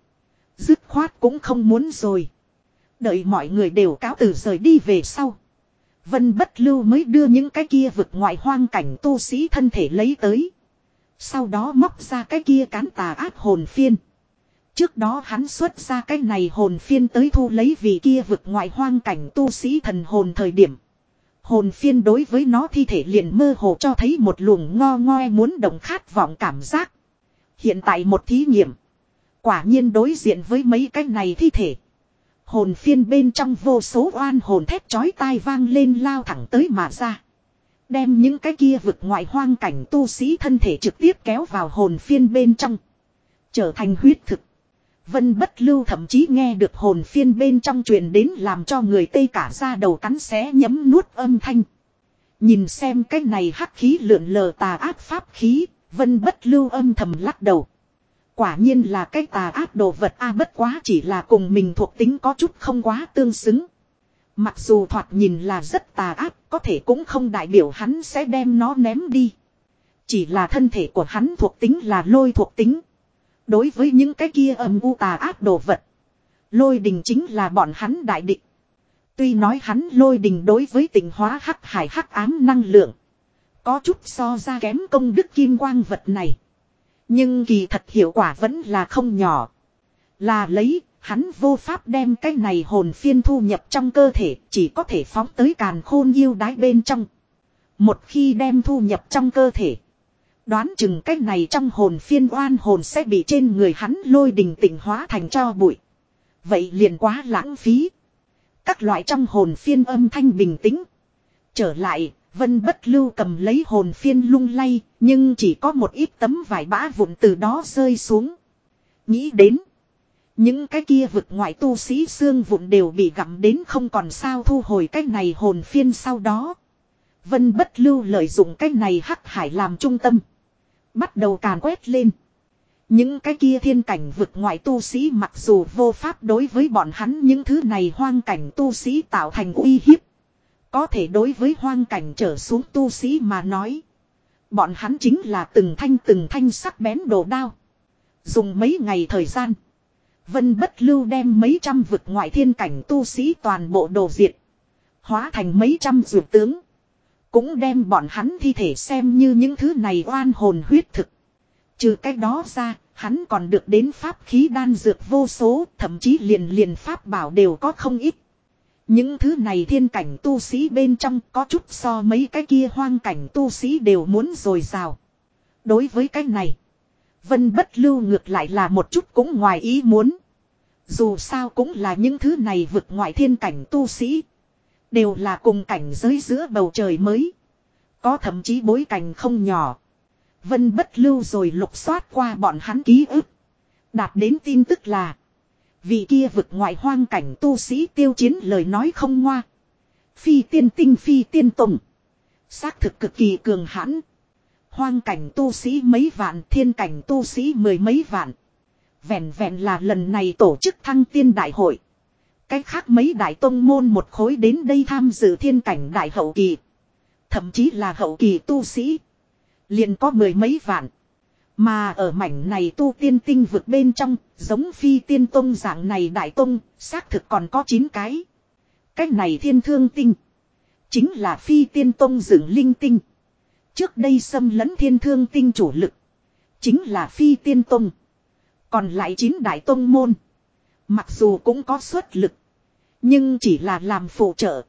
Dứt khoát cũng không muốn rồi. Đợi mọi người đều cáo từ rời đi về sau. Vân bất lưu mới đưa những cái kia vực ngoại hoang cảnh tu sĩ thân thể lấy tới. Sau đó móc ra cái kia cán tà ác hồn phiên. Trước đó hắn xuất ra cái này hồn phiên tới thu lấy vì kia vực ngoại hoang cảnh tu sĩ thần hồn thời điểm. Hồn phiên đối với nó thi thể liền mơ hồ cho thấy một luồng ngo ngoe muốn đồng khát vọng cảm giác. Hiện tại một thí nghiệm. Quả nhiên đối diện với mấy cái này thi thể. Hồn phiên bên trong vô số oan hồn thét chói tai vang lên lao thẳng tới mà ra. Đem những cái kia vực ngoại hoang cảnh tu sĩ thân thể trực tiếp kéo vào hồn phiên bên trong. Trở thành huyết thực. Vân bất lưu thậm chí nghe được hồn phiên bên trong truyền đến làm cho người tây cả ra đầu cắn xé nhấm nuốt âm thanh. Nhìn xem cái này hắc khí lượn lờ tà ác pháp khí, vân bất lưu âm thầm lắc đầu. Quả nhiên là cái tà ác đồ vật a bất quá chỉ là cùng mình thuộc tính có chút không quá tương xứng. Mặc dù thoạt nhìn là rất tà ác, có thể cũng không đại biểu hắn sẽ đem nó ném đi. Chỉ là thân thể của hắn thuộc tính là lôi thuộc tính. Đối với những cái kia âm u tà ác đồ vật. Lôi đình chính là bọn hắn đại địch. Tuy nói hắn lôi đình đối với tình hóa hắc hải hắc ám năng lượng. Có chút so ra kém công đức kim quang vật này. Nhưng kỳ thật hiệu quả vẫn là không nhỏ. Là lấy, hắn vô pháp đem cái này hồn phiên thu nhập trong cơ thể, chỉ có thể phóng tới càn khôn yêu đái bên trong. Một khi đem thu nhập trong cơ thể. Đoán chừng cái này trong hồn phiên oan hồn sẽ bị trên người hắn lôi đình tỉnh hóa thành cho bụi. Vậy liền quá lãng phí. Các loại trong hồn phiên âm thanh bình tĩnh. Trở lại, Vân bất lưu cầm lấy hồn phiên lung lay, nhưng chỉ có một ít tấm vải bã vụn từ đó rơi xuống. Nghĩ đến, những cái kia vực ngoại tu sĩ xương vụn đều bị gặm đến không còn sao thu hồi cái này hồn phiên sau đó. Vân bất lưu lợi dụng cái này hắc hải làm trung tâm. Bắt đầu càn quét lên. Những cái kia thiên cảnh vực ngoại tu sĩ mặc dù vô pháp đối với bọn hắn những thứ này hoang cảnh tu sĩ tạo thành uy hiếp. Có thể đối với hoang cảnh trở xuống tu sĩ mà nói. Bọn hắn chính là từng thanh từng thanh sắc bén đồ đao. Dùng mấy ngày thời gian. Vân bất lưu đem mấy trăm vực ngoại thiên cảnh tu sĩ toàn bộ đồ diệt. Hóa thành mấy trăm dược tướng. Cũng đem bọn hắn thi thể xem như những thứ này oan hồn huyết thực. Trừ cái đó ra, hắn còn được đến pháp khí đan dược vô số, thậm chí liền liền pháp bảo đều có không ít. Những thứ này thiên cảnh tu sĩ bên trong có chút so mấy cái kia hoang cảnh tu sĩ đều muốn rồi rào. Đối với cái này, Vân bất lưu ngược lại là một chút cũng ngoài ý muốn. Dù sao cũng là những thứ này vượt ngoại thiên cảnh tu sĩ. Đều là cùng cảnh giới giữa bầu trời mới. Có thậm chí bối cảnh không nhỏ. Vân bất lưu rồi lục soát qua bọn hắn ký ức. Đạt đến tin tức là. Vị kia vực ngoại hoang cảnh tu sĩ tiêu chiến lời nói không ngoa. Phi tiên tinh phi tiên tùng. Xác thực cực kỳ cường hãn. Hoang cảnh tu sĩ mấy vạn, thiên cảnh tu sĩ mười mấy vạn. Vẹn vẹn là lần này tổ chức thăng tiên đại hội. Cách khác mấy đại tông môn một khối đến đây tham dự thiên cảnh đại hậu kỳ. Thậm chí là hậu kỳ tu sĩ. liền có mười mấy vạn. Mà ở mảnh này tu tiên tinh vực bên trong, giống phi tiên tông dạng này đại tông, xác thực còn có 9 cái. Cách này thiên thương tinh. Chính là phi tiên tông dựng linh tinh. Trước đây xâm lấn thiên thương tinh chủ lực. Chính là phi tiên tông. Còn lại 9 đại tông môn. Mặc dù cũng có xuất lực. Nhưng chỉ là làm phụ trợ.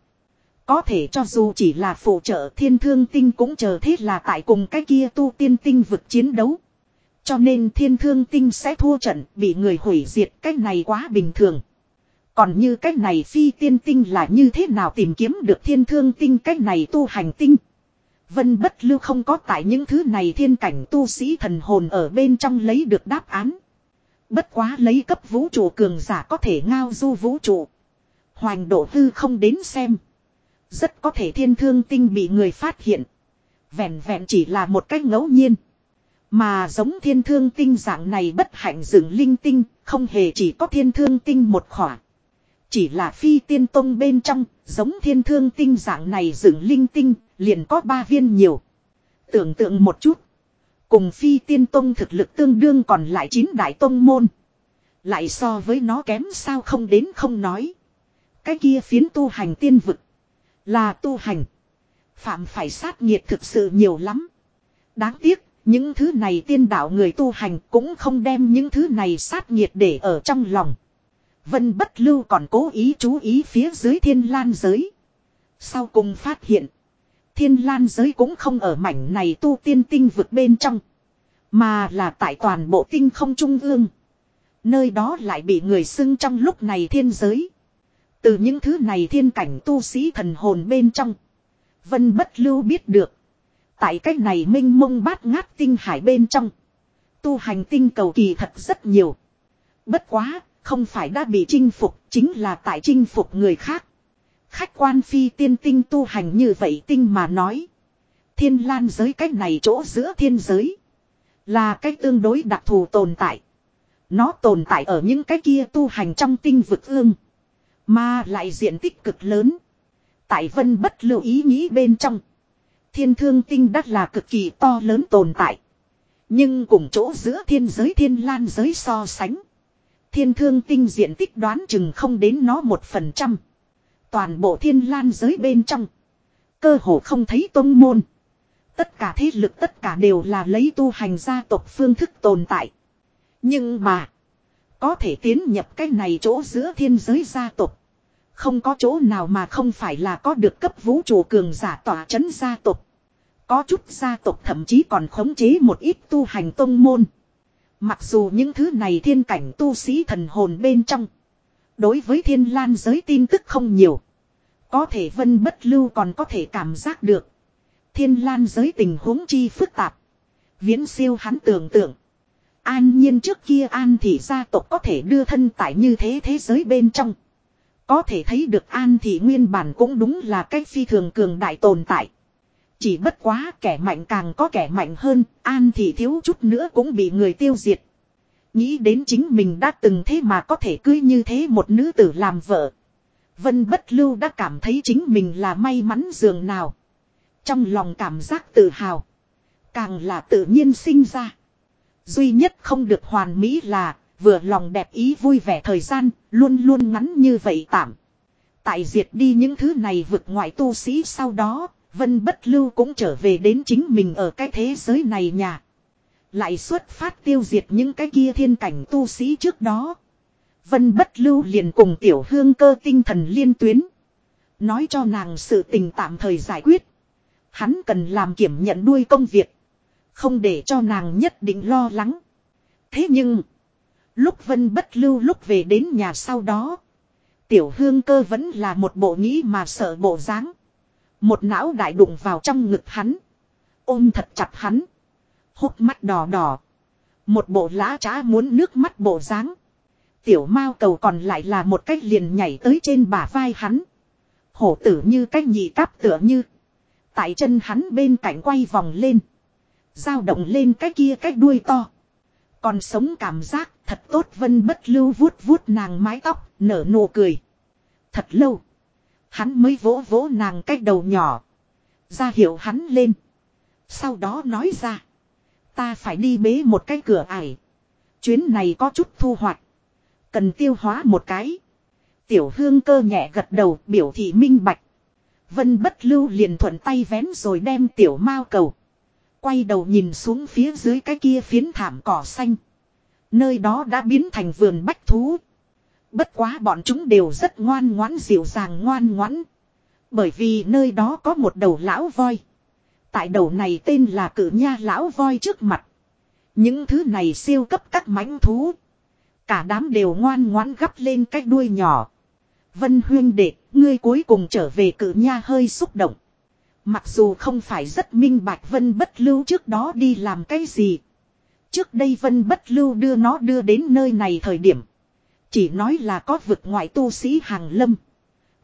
Có thể cho dù chỉ là phụ trợ thiên thương tinh cũng chờ thế là tại cùng cái kia tu tiên tinh vực chiến đấu. Cho nên thiên thương tinh sẽ thua trận, bị người hủy diệt cách này quá bình thường. Còn như cách này phi tiên tinh là như thế nào tìm kiếm được thiên thương tinh cách này tu hành tinh. Vân bất lưu không có tại những thứ này thiên cảnh tu sĩ thần hồn ở bên trong lấy được đáp án. Bất quá lấy cấp vũ trụ cường giả có thể ngao du vũ trụ. Hoành độ hư không đến xem. Rất có thể thiên thương tinh bị người phát hiện. Vẹn vẹn chỉ là một cách ngẫu nhiên. Mà giống thiên thương tinh dạng này bất hạnh dựng linh tinh, không hề chỉ có thiên thương tinh một khỏa. Chỉ là phi tiên tông bên trong, giống thiên thương tinh dạng này dựng linh tinh, liền có ba viên nhiều. Tưởng tượng một chút. Cùng phi tiên tông thực lực tương đương còn lại chín đại tông môn. Lại so với nó kém sao không đến không nói. Cái kia phiến tu hành tiên vực. Là tu hành. Phạm phải sát nghiệt thực sự nhiều lắm. Đáng tiếc, những thứ này tiên đạo người tu hành cũng không đem những thứ này sát nhiệt để ở trong lòng. Vân bất lưu còn cố ý chú ý phía dưới thiên lan giới. Sau cùng phát hiện. Thiên lan giới cũng không ở mảnh này tu tiên tinh vực bên trong. Mà là tại toàn bộ tinh không trung ương. Nơi đó lại bị người xưng trong lúc này thiên giới. Từ những thứ này thiên cảnh tu sĩ thần hồn bên trong. Vân bất lưu biết được. Tại cách này minh mông bát ngát tinh hải bên trong. Tu hành tinh cầu kỳ thật rất nhiều. Bất quá, không phải đã bị chinh phục, chính là tại chinh phục người khác. Khách quan phi tiên tinh tu hành như vậy tinh mà nói. Thiên lan giới cách này chỗ giữa thiên giới. Là cách tương đối đặc thù tồn tại. Nó tồn tại ở những cái kia tu hành trong tinh vực ương. Mà lại diện tích cực lớn. Tại vân bất lưu ý nghĩ bên trong. Thiên thương tinh đắt là cực kỳ to lớn tồn tại. Nhưng cùng chỗ giữa thiên giới thiên lan giới so sánh. Thiên thương tinh diện tích đoán chừng không đến nó một phần trăm. Toàn bộ thiên lan giới bên trong. Cơ hồ không thấy tông môn. Tất cả thế lực tất cả đều là lấy tu hành gia tộc phương thức tồn tại. Nhưng mà. Có thể tiến nhập cái này chỗ giữa thiên giới gia tộc. Không có chỗ nào mà không phải là có được cấp vũ trụ cường giả tỏa chấn gia tộc. Có chút gia tộc thậm chí còn khống chế một ít tu hành tông môn. Mặc dù những thứ này thiên cảnh tu sĩ thần hồn bên trong. Đối với thiên lan giới tin tức không nhiều. Có thể vân bất lưu còn có thể cảm giác được. Thiên lan giới tình huống chi phức tạp. Viễn siêu hắn tưởng tượng. An nhiên trước kia an thị gia tộc có thể đưa thân tại như thế thế giới bên trong. Có thể thấy được an thị nguyên bản cũng đúng là cách phi thường cường đại tồn tại. Chỉ bất quá kẻ mạnh càng có kẻ mạnh hơn, an thì thiếu chút nữa cũng bị người tiêu diệt. Nghĩ đến chính mình đã từng thế mà có thể cưới như thế một nữ tử làm vợ. Vân bất lưu đã cảm thấy chính mình là may mắn dường nào. Trong lòng cảm giác tự hào. Càng là tự nhiên sinh ra. Duy nhất không được hoàn mỹ là vừa lòng đẹp ý vui vẻ thời gian luôn luôn ngắn như vậy tạm. Tại diệt đi những thứ này vượt ngoại tu sĩ sau đó Vân bất lưu cũng trở về đến chính mình ở cái thế giới này nhà. Lại xuất phát tiêu diệt những cái kia thiên cảnh tu sĩ trước đó. Vân bất lưu liền cùng tiểu hương cơ tinh thần liên tuyến. Nói cho nàng sự tình tạm thời giải quyết. Hắn cần làm kiểm nhận đuôi công việc. Không để cho nàng nhất định lo lắng. Thế nhưng. Lúc vân bất lưu lúc về đến nhà sau đó. Tiểu hương cơ vẫn là một bộ nghĩ mà sợ bộ dáng. Một não đại đụng vào trong ngực hắn. Ôm thật chặt hắn. Hốc mắt đỏ đỏ. Một bộ lá trá muốn nước mắt bộ dáng Tiểu mao cầu còn lại là một cách liền nhảy tới trên bả vai hắn. Hổ tử như cách nhị cáp tựa như. Tại chân hắn bên cạnh quay vòng lên. dao động lên cái kia cái đuôi to. Còn sống cảm giác thật tốt vân bất lưu vuốt vuốt nàng mái tóc, nở nụ cười. Thật lâu. Hắn mới vỗ vỗ nàng cái đầu nhỏ. ra hiệu hắn lên. Sau đó nói ra. Ta phải đi bế một cái cửa ải. Chuyến này có chút thu hoạch. Cần tiêu hóa một cái. Tiểu hương cơ nhẹ gật đầu, biểu thị minh bạch. Vân bất lưu liền thuận tay vén rồi đem tiểu mao cầu. Quay đầu nhìn xuống phía dưới cái kia phiến thảm cỏ xanh. Nơi đó đã biến thành vườn bách thú. Bất quá bọn chúng đều rất ngoan ngoãn dịu dàng ngoan ngoãn. Bởi vì nơi đó có một đầu lão voi. Tại đầu này tên là cử nha lão voi trước mặt. Những thứ này siêu cấp các mãnh thú. Cả đám đều ngoan ngoãn gấp lên cái đuôi nhỏ. Vân huyên đệ, ngươi cuối cùng trở về cử nha hơi xúc động. Mặc dù không phải rất minh bạch Vân bất lưu trước đó đi làm cái gì. Trước đây Vân bất lưu đưa nó đưa đến nơi này thời điểm. Chỉ nói là có vực ngoại tu sĩ hàng lâm.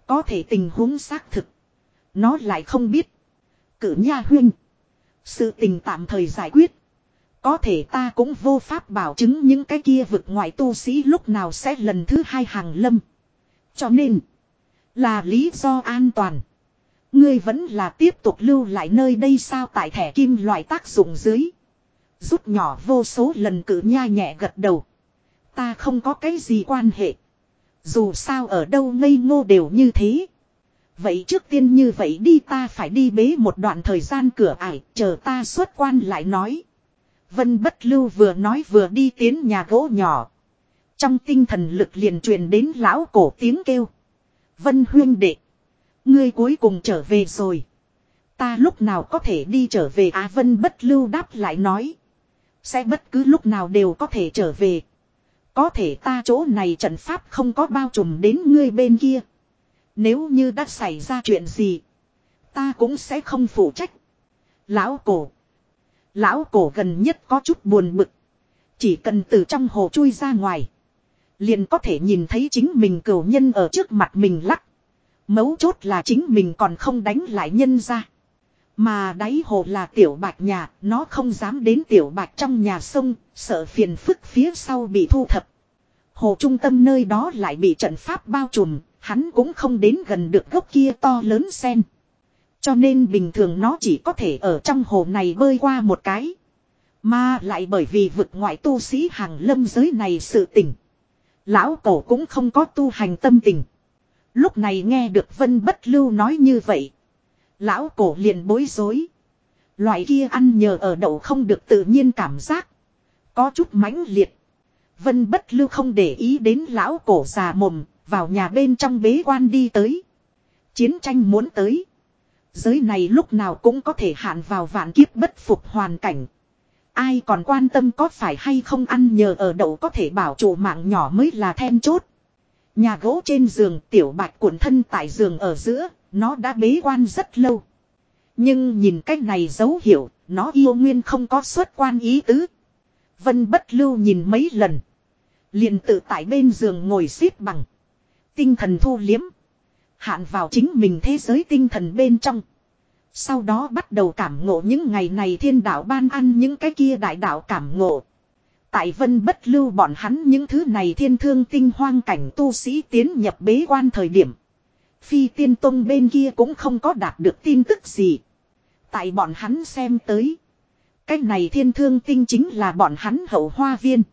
Có thể tình huống xác thực. Nó lại không biết. Cử nha huyên. Sự tình tạm thời giải quyết. Có thể ta cũng vô pháp bảo chứng những cái kia vực ngoại tu sĩ lúc nào sẽ lần thứ hai hàng lâm. Cho nên, là lý do an toàn. Ngươi vẫn là tiếp tục lưu lại nơi đây sao tại thẻ kim loại tác dụng dưới. Rút nhỏ vô số lần cử nha nhẹ gật đầu. Ta không có cái gì quan hệ. Dù sao ở đâu ngây ngô đều như thế. Vậy trước tiên như vậy đi ta phải đi bế một đoạn thời gian cửa ải, chờ ta xuất quan lại nói. Vân bất lưu vừa nói vừa đi tiến nhà gỗ nhỏ. Trong tinh thần lực liền truyền đến lão cổ tiếng kêu. Vân huyên đệ. Ngươi cuối cùng trở về rồi. Ta lúc nào có thể đi trở về à Vân bất lưu đáp lại nói. Sẽ bất cứ lúc nào đều có thể trở về. Có thể ta chỗ này trận pháp không có bao trùm đến ngươi bên kia. Nếu như đã xảy ra chuyện gì. Ta cũng sẽ không phụ trách. Lão cổ. Lão cổ gần nhất có chút buồn bực. Chỉ cần từ trong hồ chui ra ngoài. Liền có thể nhìn thấy chính mình cửu nhân ở trước mặt mình lắc. Mấu chốt là chính mình còn không đánh lại nhân ra. Mà đáy hồ là tiểu bạch nhà, nó không dám đến tiểu bạch trong nhà sông, sợ phiền phức phía sau bị thu thập. Hồ trung tâm nơi đó lại bị trận pháp bao trùm, hắn cũng không đến gần được gốc kia to lớn sen. Cho nên bình thường nó chỉ có thể ở trong hồ này bơi qua một cái. Mà lại bởi vì vực ngoại tu sĩ hàng lâm giới này sự tỉnh. Lão cổ cũng không có tu hành tâm tình. Lúc này nghe được Vân Bất Lưu nói như vậy. Lão cổ liền bối rối. Loại kia ăn nhờ ở đậu không được tự nhiên cảm giác. Có chút mãnh liệt. Vân Bất Lưu không để ý đến lão cổ già mồm, vào nhà bên trong bế quan đi tới. Chiến tranh muốn tới. Giới này lúc nào cũng có thể hạn vào vạn kiếp bất phục hoàn cảnh. Ai còn quan tâm có phải hay không ăn nhờ ở đậu có thể bảo chủ mạng nhỏ mới là then chốt. Nhà gỗ trên giường tiểu bạch cuộn thân tại giường ở giữa, nó đã bế quan rất lâu. Nhưng nhìn cách này dấu hiệu, nó yêu nguyên không có xuất quan ý tứ. Vân bất lưu nhìn mấy lần. liền tự tại bên giường ngồi xếp bằng. Tinh thần thu liếm. Hạn vào chính mình thế giới tinh thần bên trong. Sau đó bắt đầu cảm ngộ những ngày này thiên đạo ban ăn những cái kia đại đạo cảm ngộ. Tại vân bất lưu bọn hắn những thứ này thiên thương tinh hoang cảnh tu sĩ tiến nhập bế quan thời điểm. Phi tiên tông bên kia cũng không có đạt được tin tức gì. Tại bọn hắn xem tới. Cái này thiên thương tinh chính là bọn hắn hậu hoa viên.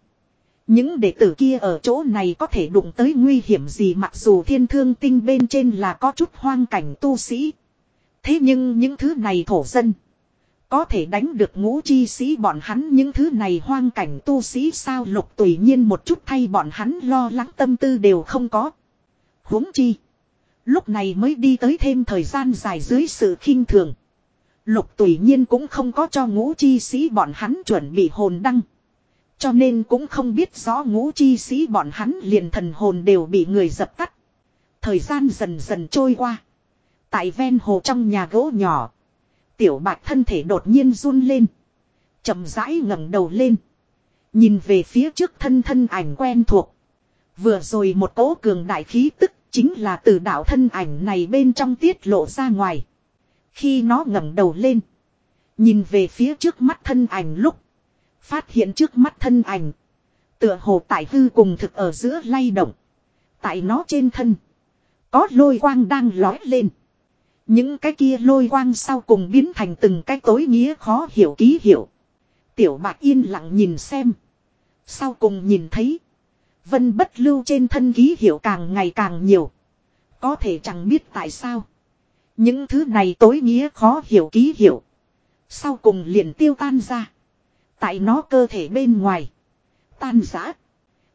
Những đệ tử kia ở chỗ này có thể đụng tới nguy hiểm gì mặc dù thiên thương tinh bên trên là có chút hoang cảnh tu sĩ. Thế nhưng những thứ này thổ dân. Có thể đánh được ngũ chi sĩ bọn hắn những thứ này hoang cảnh tu sĩ sao lục tùy nhiên một chút thay bọn hắn lo lắng tâm tư đều không có. huống chi. Lúc này mới đi tới thêm thời gian dài dưới sự khinh thường. Lục tùy nhiên cũng không có cho ngũ chi sĩ bọn hắn chuẩn bị hồn đăng. Cho nên cũng không biết rõ ngũ chi sĩ bọn hắn liền thần hồn đều bị người dập tắt. Thời gian dần dần trôi qua. Tại ven hồ trong nhà gỗ nhỏ. Tiểu bạch thân thể đột nhiên run lên. chậm rãi ngẩng đầu lên. Nhìn về phía trước thân thân ảnh quen thuộc. Vừa rồi một cỗ cường đại khí tức chính là từ đạo thân ảnh này bên trong tiết lộ ra ngoài. Khi nó ngẩng đầu lên. Nhìn về phía trước mắt thân ảnh lúc. Phát hiện trước mắt thân ảnh. Tựa hồ tại hư cùng thực ở giữa lay động. Tại nó trên thân. Có lôi quang đang lói lên. Những cái kia lôi quang sau cùng biến thành từng cái tối nghĩa khó hiểu ký hiệu. Tiểu bạc yên lặng nhìn xem. Sau cùng nhìn thấy. Vân bất lưu trên thân ký hiệu càng ngày càng nhiều. Có thể chẳng biết tại sao. Những thứ này tối nghĩa khó hiểu ký hiệu. Sau cùng liền tiêu tan ra. Tại nó cơ thể bên ngoài. Tan giã.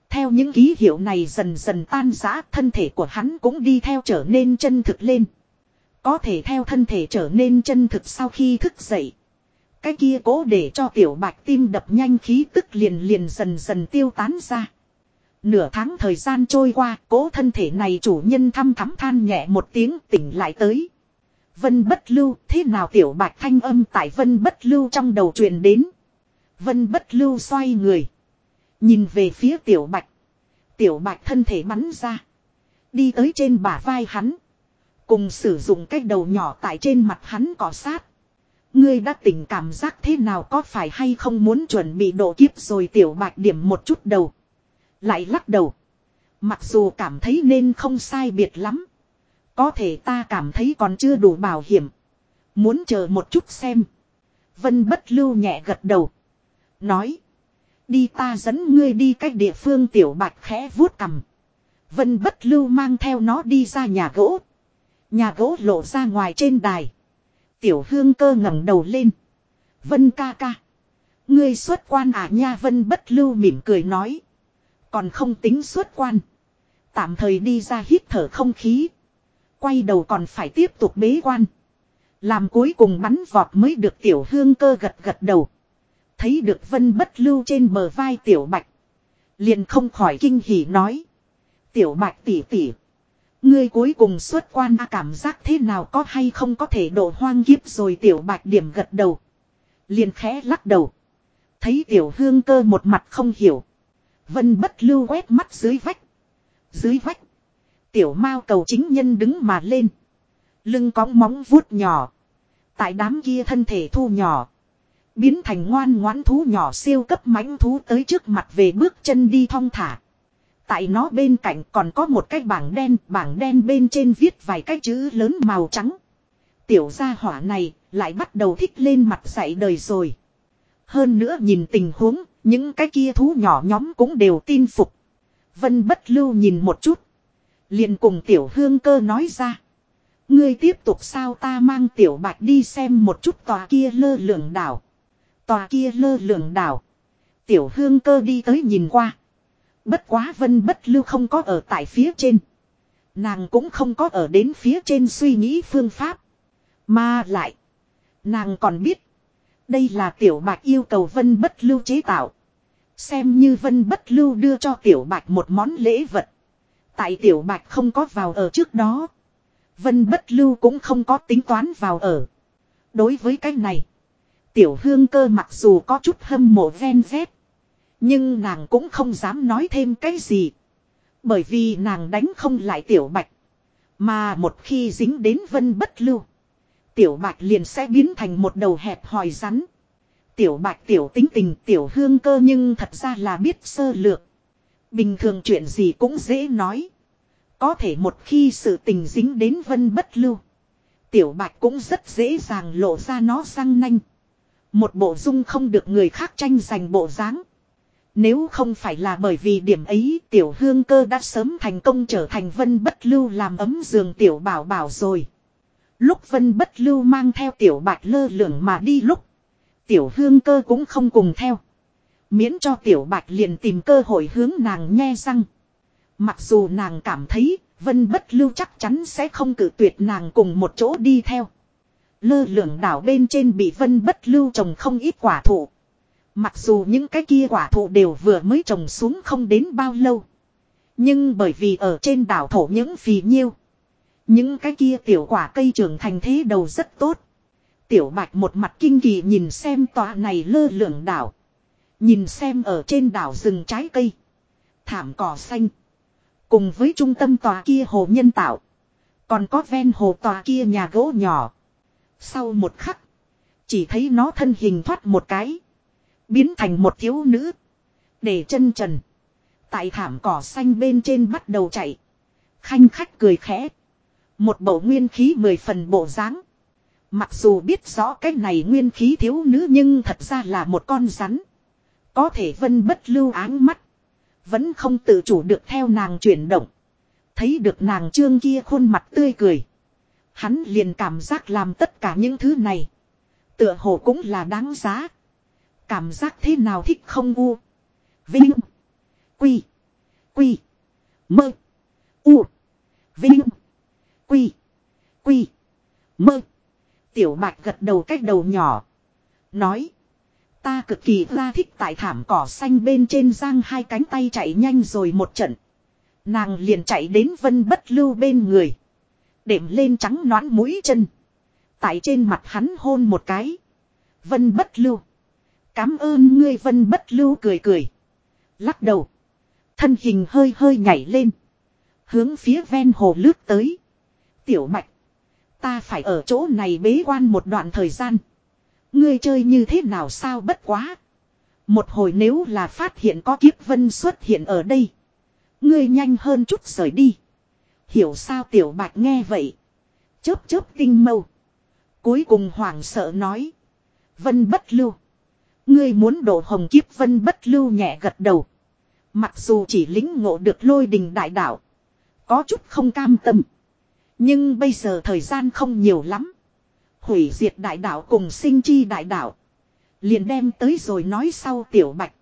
Theo những ký hiệu này dần dần tan giã thân thể của hắn cũng đi theo trở nên chân thực lên. Có thể theo thân thể trở nên chân thực sau khi thức dậy. Cái kia cố để cho tiểu bạch tim đập nhanh, khí tức liền liền dần dần tiêu tán ra. Nửa tháng thời gian trôi qua, cố thân thể này chủ nhân thăm thắm than nhẹ một tiếng tỉnh lại tới. Vân bất lưu, thế nào tiểu bạch thanh âm tại vân bất lưu trong đầu truyền đến. Vân bất lưu xoay người. Nhìn về phía tiểu bạch. Tiểu bạch thân thể bắn ra. Đi tới trên bả vai hắn. Cùng sử dụng cái đầu nhỏ tại trên mặt hắn cọ sát. Ngươi đã tỉnh cảm giác thế nào có phải hay không muốn chuẩn bị độ kiếp rồi tiểu bạch điểm một chút đầu. Lại lắc đầu. Mặc dù cảm thấy nên không sai biệt lắm. Có thể ta cảm thấy còn chưa đủ bảo hiểm. Muốn chờ một chút xem. Vân bất lưu nhẹ gật đầu. Nói. Đi ta dẫn ngươi đi cách địa phương tiểu bạch khẽ vuốt cầm. Vân bất lưu mang theo nó đi ra nhà gỗ. Nhà gỗ lộ ra ngoài trên đài. Tiểu hương cơ ngẩng đầu lên. Vân ca ca. Ngươi xuất quan à nha, vân bất lưu mỉm cười nói. Còn không tính xuất quan. Tạm thời đi ra hít thở không khí. Quay đầu còn phải tiếp tục bế quan. Làm cuối cùng bắn vọt mới được tiểu hương cơ gật gật đầu. Thấy được vân bất lưu trên bờ vai tiểu bạch. Liền không khỏi kinh hỉ nói. Tiểu bạch tỉ tỉ. Ngươi cuối cùng xuất quan, a cảm giác thế nào, có hay không có thể độ hoang kiếp rồi tiểu bạch điểm gật đầu. Liền khẽ lắc đầu. Thấy tiểu hương cơ một mặt không hiểu. Vân bất lưu quét mắt dưới vách. Dưới vách. Tiểu mao cầu chính nhân đứng mà lên. Lưng cóng móng vuốt nhỏ. Tại đám kia thân thể thu nhỏ. Biến thành ngoan ngoãn thú nhỏ siêu cấp mãnh thú tới trước mặt về bước chân đi thong thả. Tại nó bên cạnh còn có một cái bảng đen, bảng đen bên trên viết vài cái chữ lớn màu trắng. Tiểu gia hỏa này lại bắt đầu thích lên mặt dạy đời rồi. Hơn nữa nhìn tình huống, những cái kia thú nhỏ nhóm cũng đều tin phục. Vân bất lưu nhìn một chút. liền cùng tiểu hương cơ nói ra. Ngươi tiếp tục sao ta mang tiểu bạch đi xem một chút tòa kia lơ lửng đảo. Tòa kia lơ lửng đảo. Tiểu hương cơ đi tới nhìn qua. Bất quá vân bất lưu không có ở tại phía trên. Nàng cũng không có ở đến phía trên suy nghĩ phương pháp. Mà lại. Nàng còn biết. Đây là tiểu bạch yêu cầu vân bất lưu chế tạo. Xem như vân bất lưu đưa cho tiểu bạch một món lễ vật. Tại tiểu bạch không có vào ở trước đó. Vân bất lưu cũng không có tính toán vào ở. Đối với cái này. Tiểu hương cơ mặc dù có chút hâm mộ ven vét. Nhưng nàng cũng không dám nói thêm cái gì. Bởi vì nàng đánh không lại tiểu bạch. Mà một khi dính đến vân bất lưu. Tiểu bạch liền sẽ biến thành một đầu hẹp hòi rắn. Tiểu bạch tiểu tính tình tiểu hương cơ nhưng thật ra là biết sơ lược. Bình thường chuyện gì cũng dễ nói. Có thể một khi sự tình dính đến vân bất lưu. Tiểu bạch cũng rất dễ dàng lộ ra nó răng nanh. Một bộ dung không được người khác tranh giành bộ dáng. Nếu không phải là bởi vì điểm ấy, tiểu hương cơ đã sớm thành công trở thành vân bất lưu làm ấm giường tiểu bảo bảo rồi. Lúc vân bất lưu mang theo tiểu bạch lơ lửng mà đi lúc. Tiểu hương cơ cũng không cùng theo. Miễn cho tiểu bạch liền tìm cơ hội hướng nàng nghe răng. Mặc dù nàng cảm thấy vân bất lưu chắc chắn sẽ không cử tuyệt nàng cùng một chỗ đi theo. Lơ lửng đảo bên trên bị vân bất lưu trồng không ít quả thụ. Mặc dù những cái kia quả thụ đều vừa mới trồng xuống không đến bao lâu. Nhưng bởi vì ở trên đảo thổ những phì nhiêu. Những cái kia tiểu quả cây trưởng thành thế đầu rất tốt. Tiểu bạch một mặt kinh kỳ nhìn xem tòa này lơ lửng đảo. Nhìn xem ở trên đảo rừng trái cây. Thảm cỏ xanh. Cùng với trung tâm tòa kia hồ nhân tạo. Còn có ven hồ tòa kia nhà gỗ nhỏ. Sau một khắc. Chỉ thấy nó thân hình thoát một cái. Biến thành một thiếu nữ. Để chân trần. Tại thảm cỏ xanh bên trên bắt đầu chạy. Khanh khách cười khẽ. Một bộ nguyên khí mười phần bộ dáng. Mặc dù biết rõ cái này nguyên khí thiếu nữ nhưng thật ra là một con rắn. Có thể vân bất lưu áng mắt. Vẫn không tự chủ được theo nàng chuyển động. Thấy được nàng trương kia khuôn mặt tươi cười. Hắn liền cảm giác làm tất cả những thứ này. Tựa hồ cũng là đáng giá. Cảm giác thế nào thích không u. Vinh. Quy. Quy. Mơ. U. Vinh. Quy. Quy. Mơ. Tiểu bạch gật đầu cách đầu nhỏ. Nói. Ta cực kỳ ra thích tại thảm cỏ xanh bên trên giang hai cánh tay chạy nhanh rồi một trận. Nàng liền chạy đến vân bất lưu bên người. Đệm lên trắng nõn mũi chân. Tại trên mặt hắn hôn một cái. Vân bất lưu. Cám ơn ngươi vân bất lưu cười cười. Lắc đầu. Thân hình hơi hơi nhảy lên. Hướng phía ven hồ lướt tới. Tiểu mạch. Ta phải ở chỗ này bế quan một đoạn thời gian. Ngươi chơi như thế nào sao bất quá. Một hồi nếu là phát hiện có kiếp vân xuất hiện ở đây. Ngươi nhanh hơn chút rời đi. Hiểu sao tiểu bạch nghe vậy. Chớp chớp tinh mâu. Cuối cùng hoảng sợ nói. Vân bất lưu. Ngươi muốn đổ hồng kiếp vân bất lưu nhẹ gật đầu. Mặc dù chỉ lính ngộ được lôi đình đại đạo. Có chút không cam tâm. Nhưng bây giờ thời gian không nhiều lắm. Hủy diệt đại đạo cùng sinh chi đại đạo. Liền đem tới rồi nói sau tiểu bạch.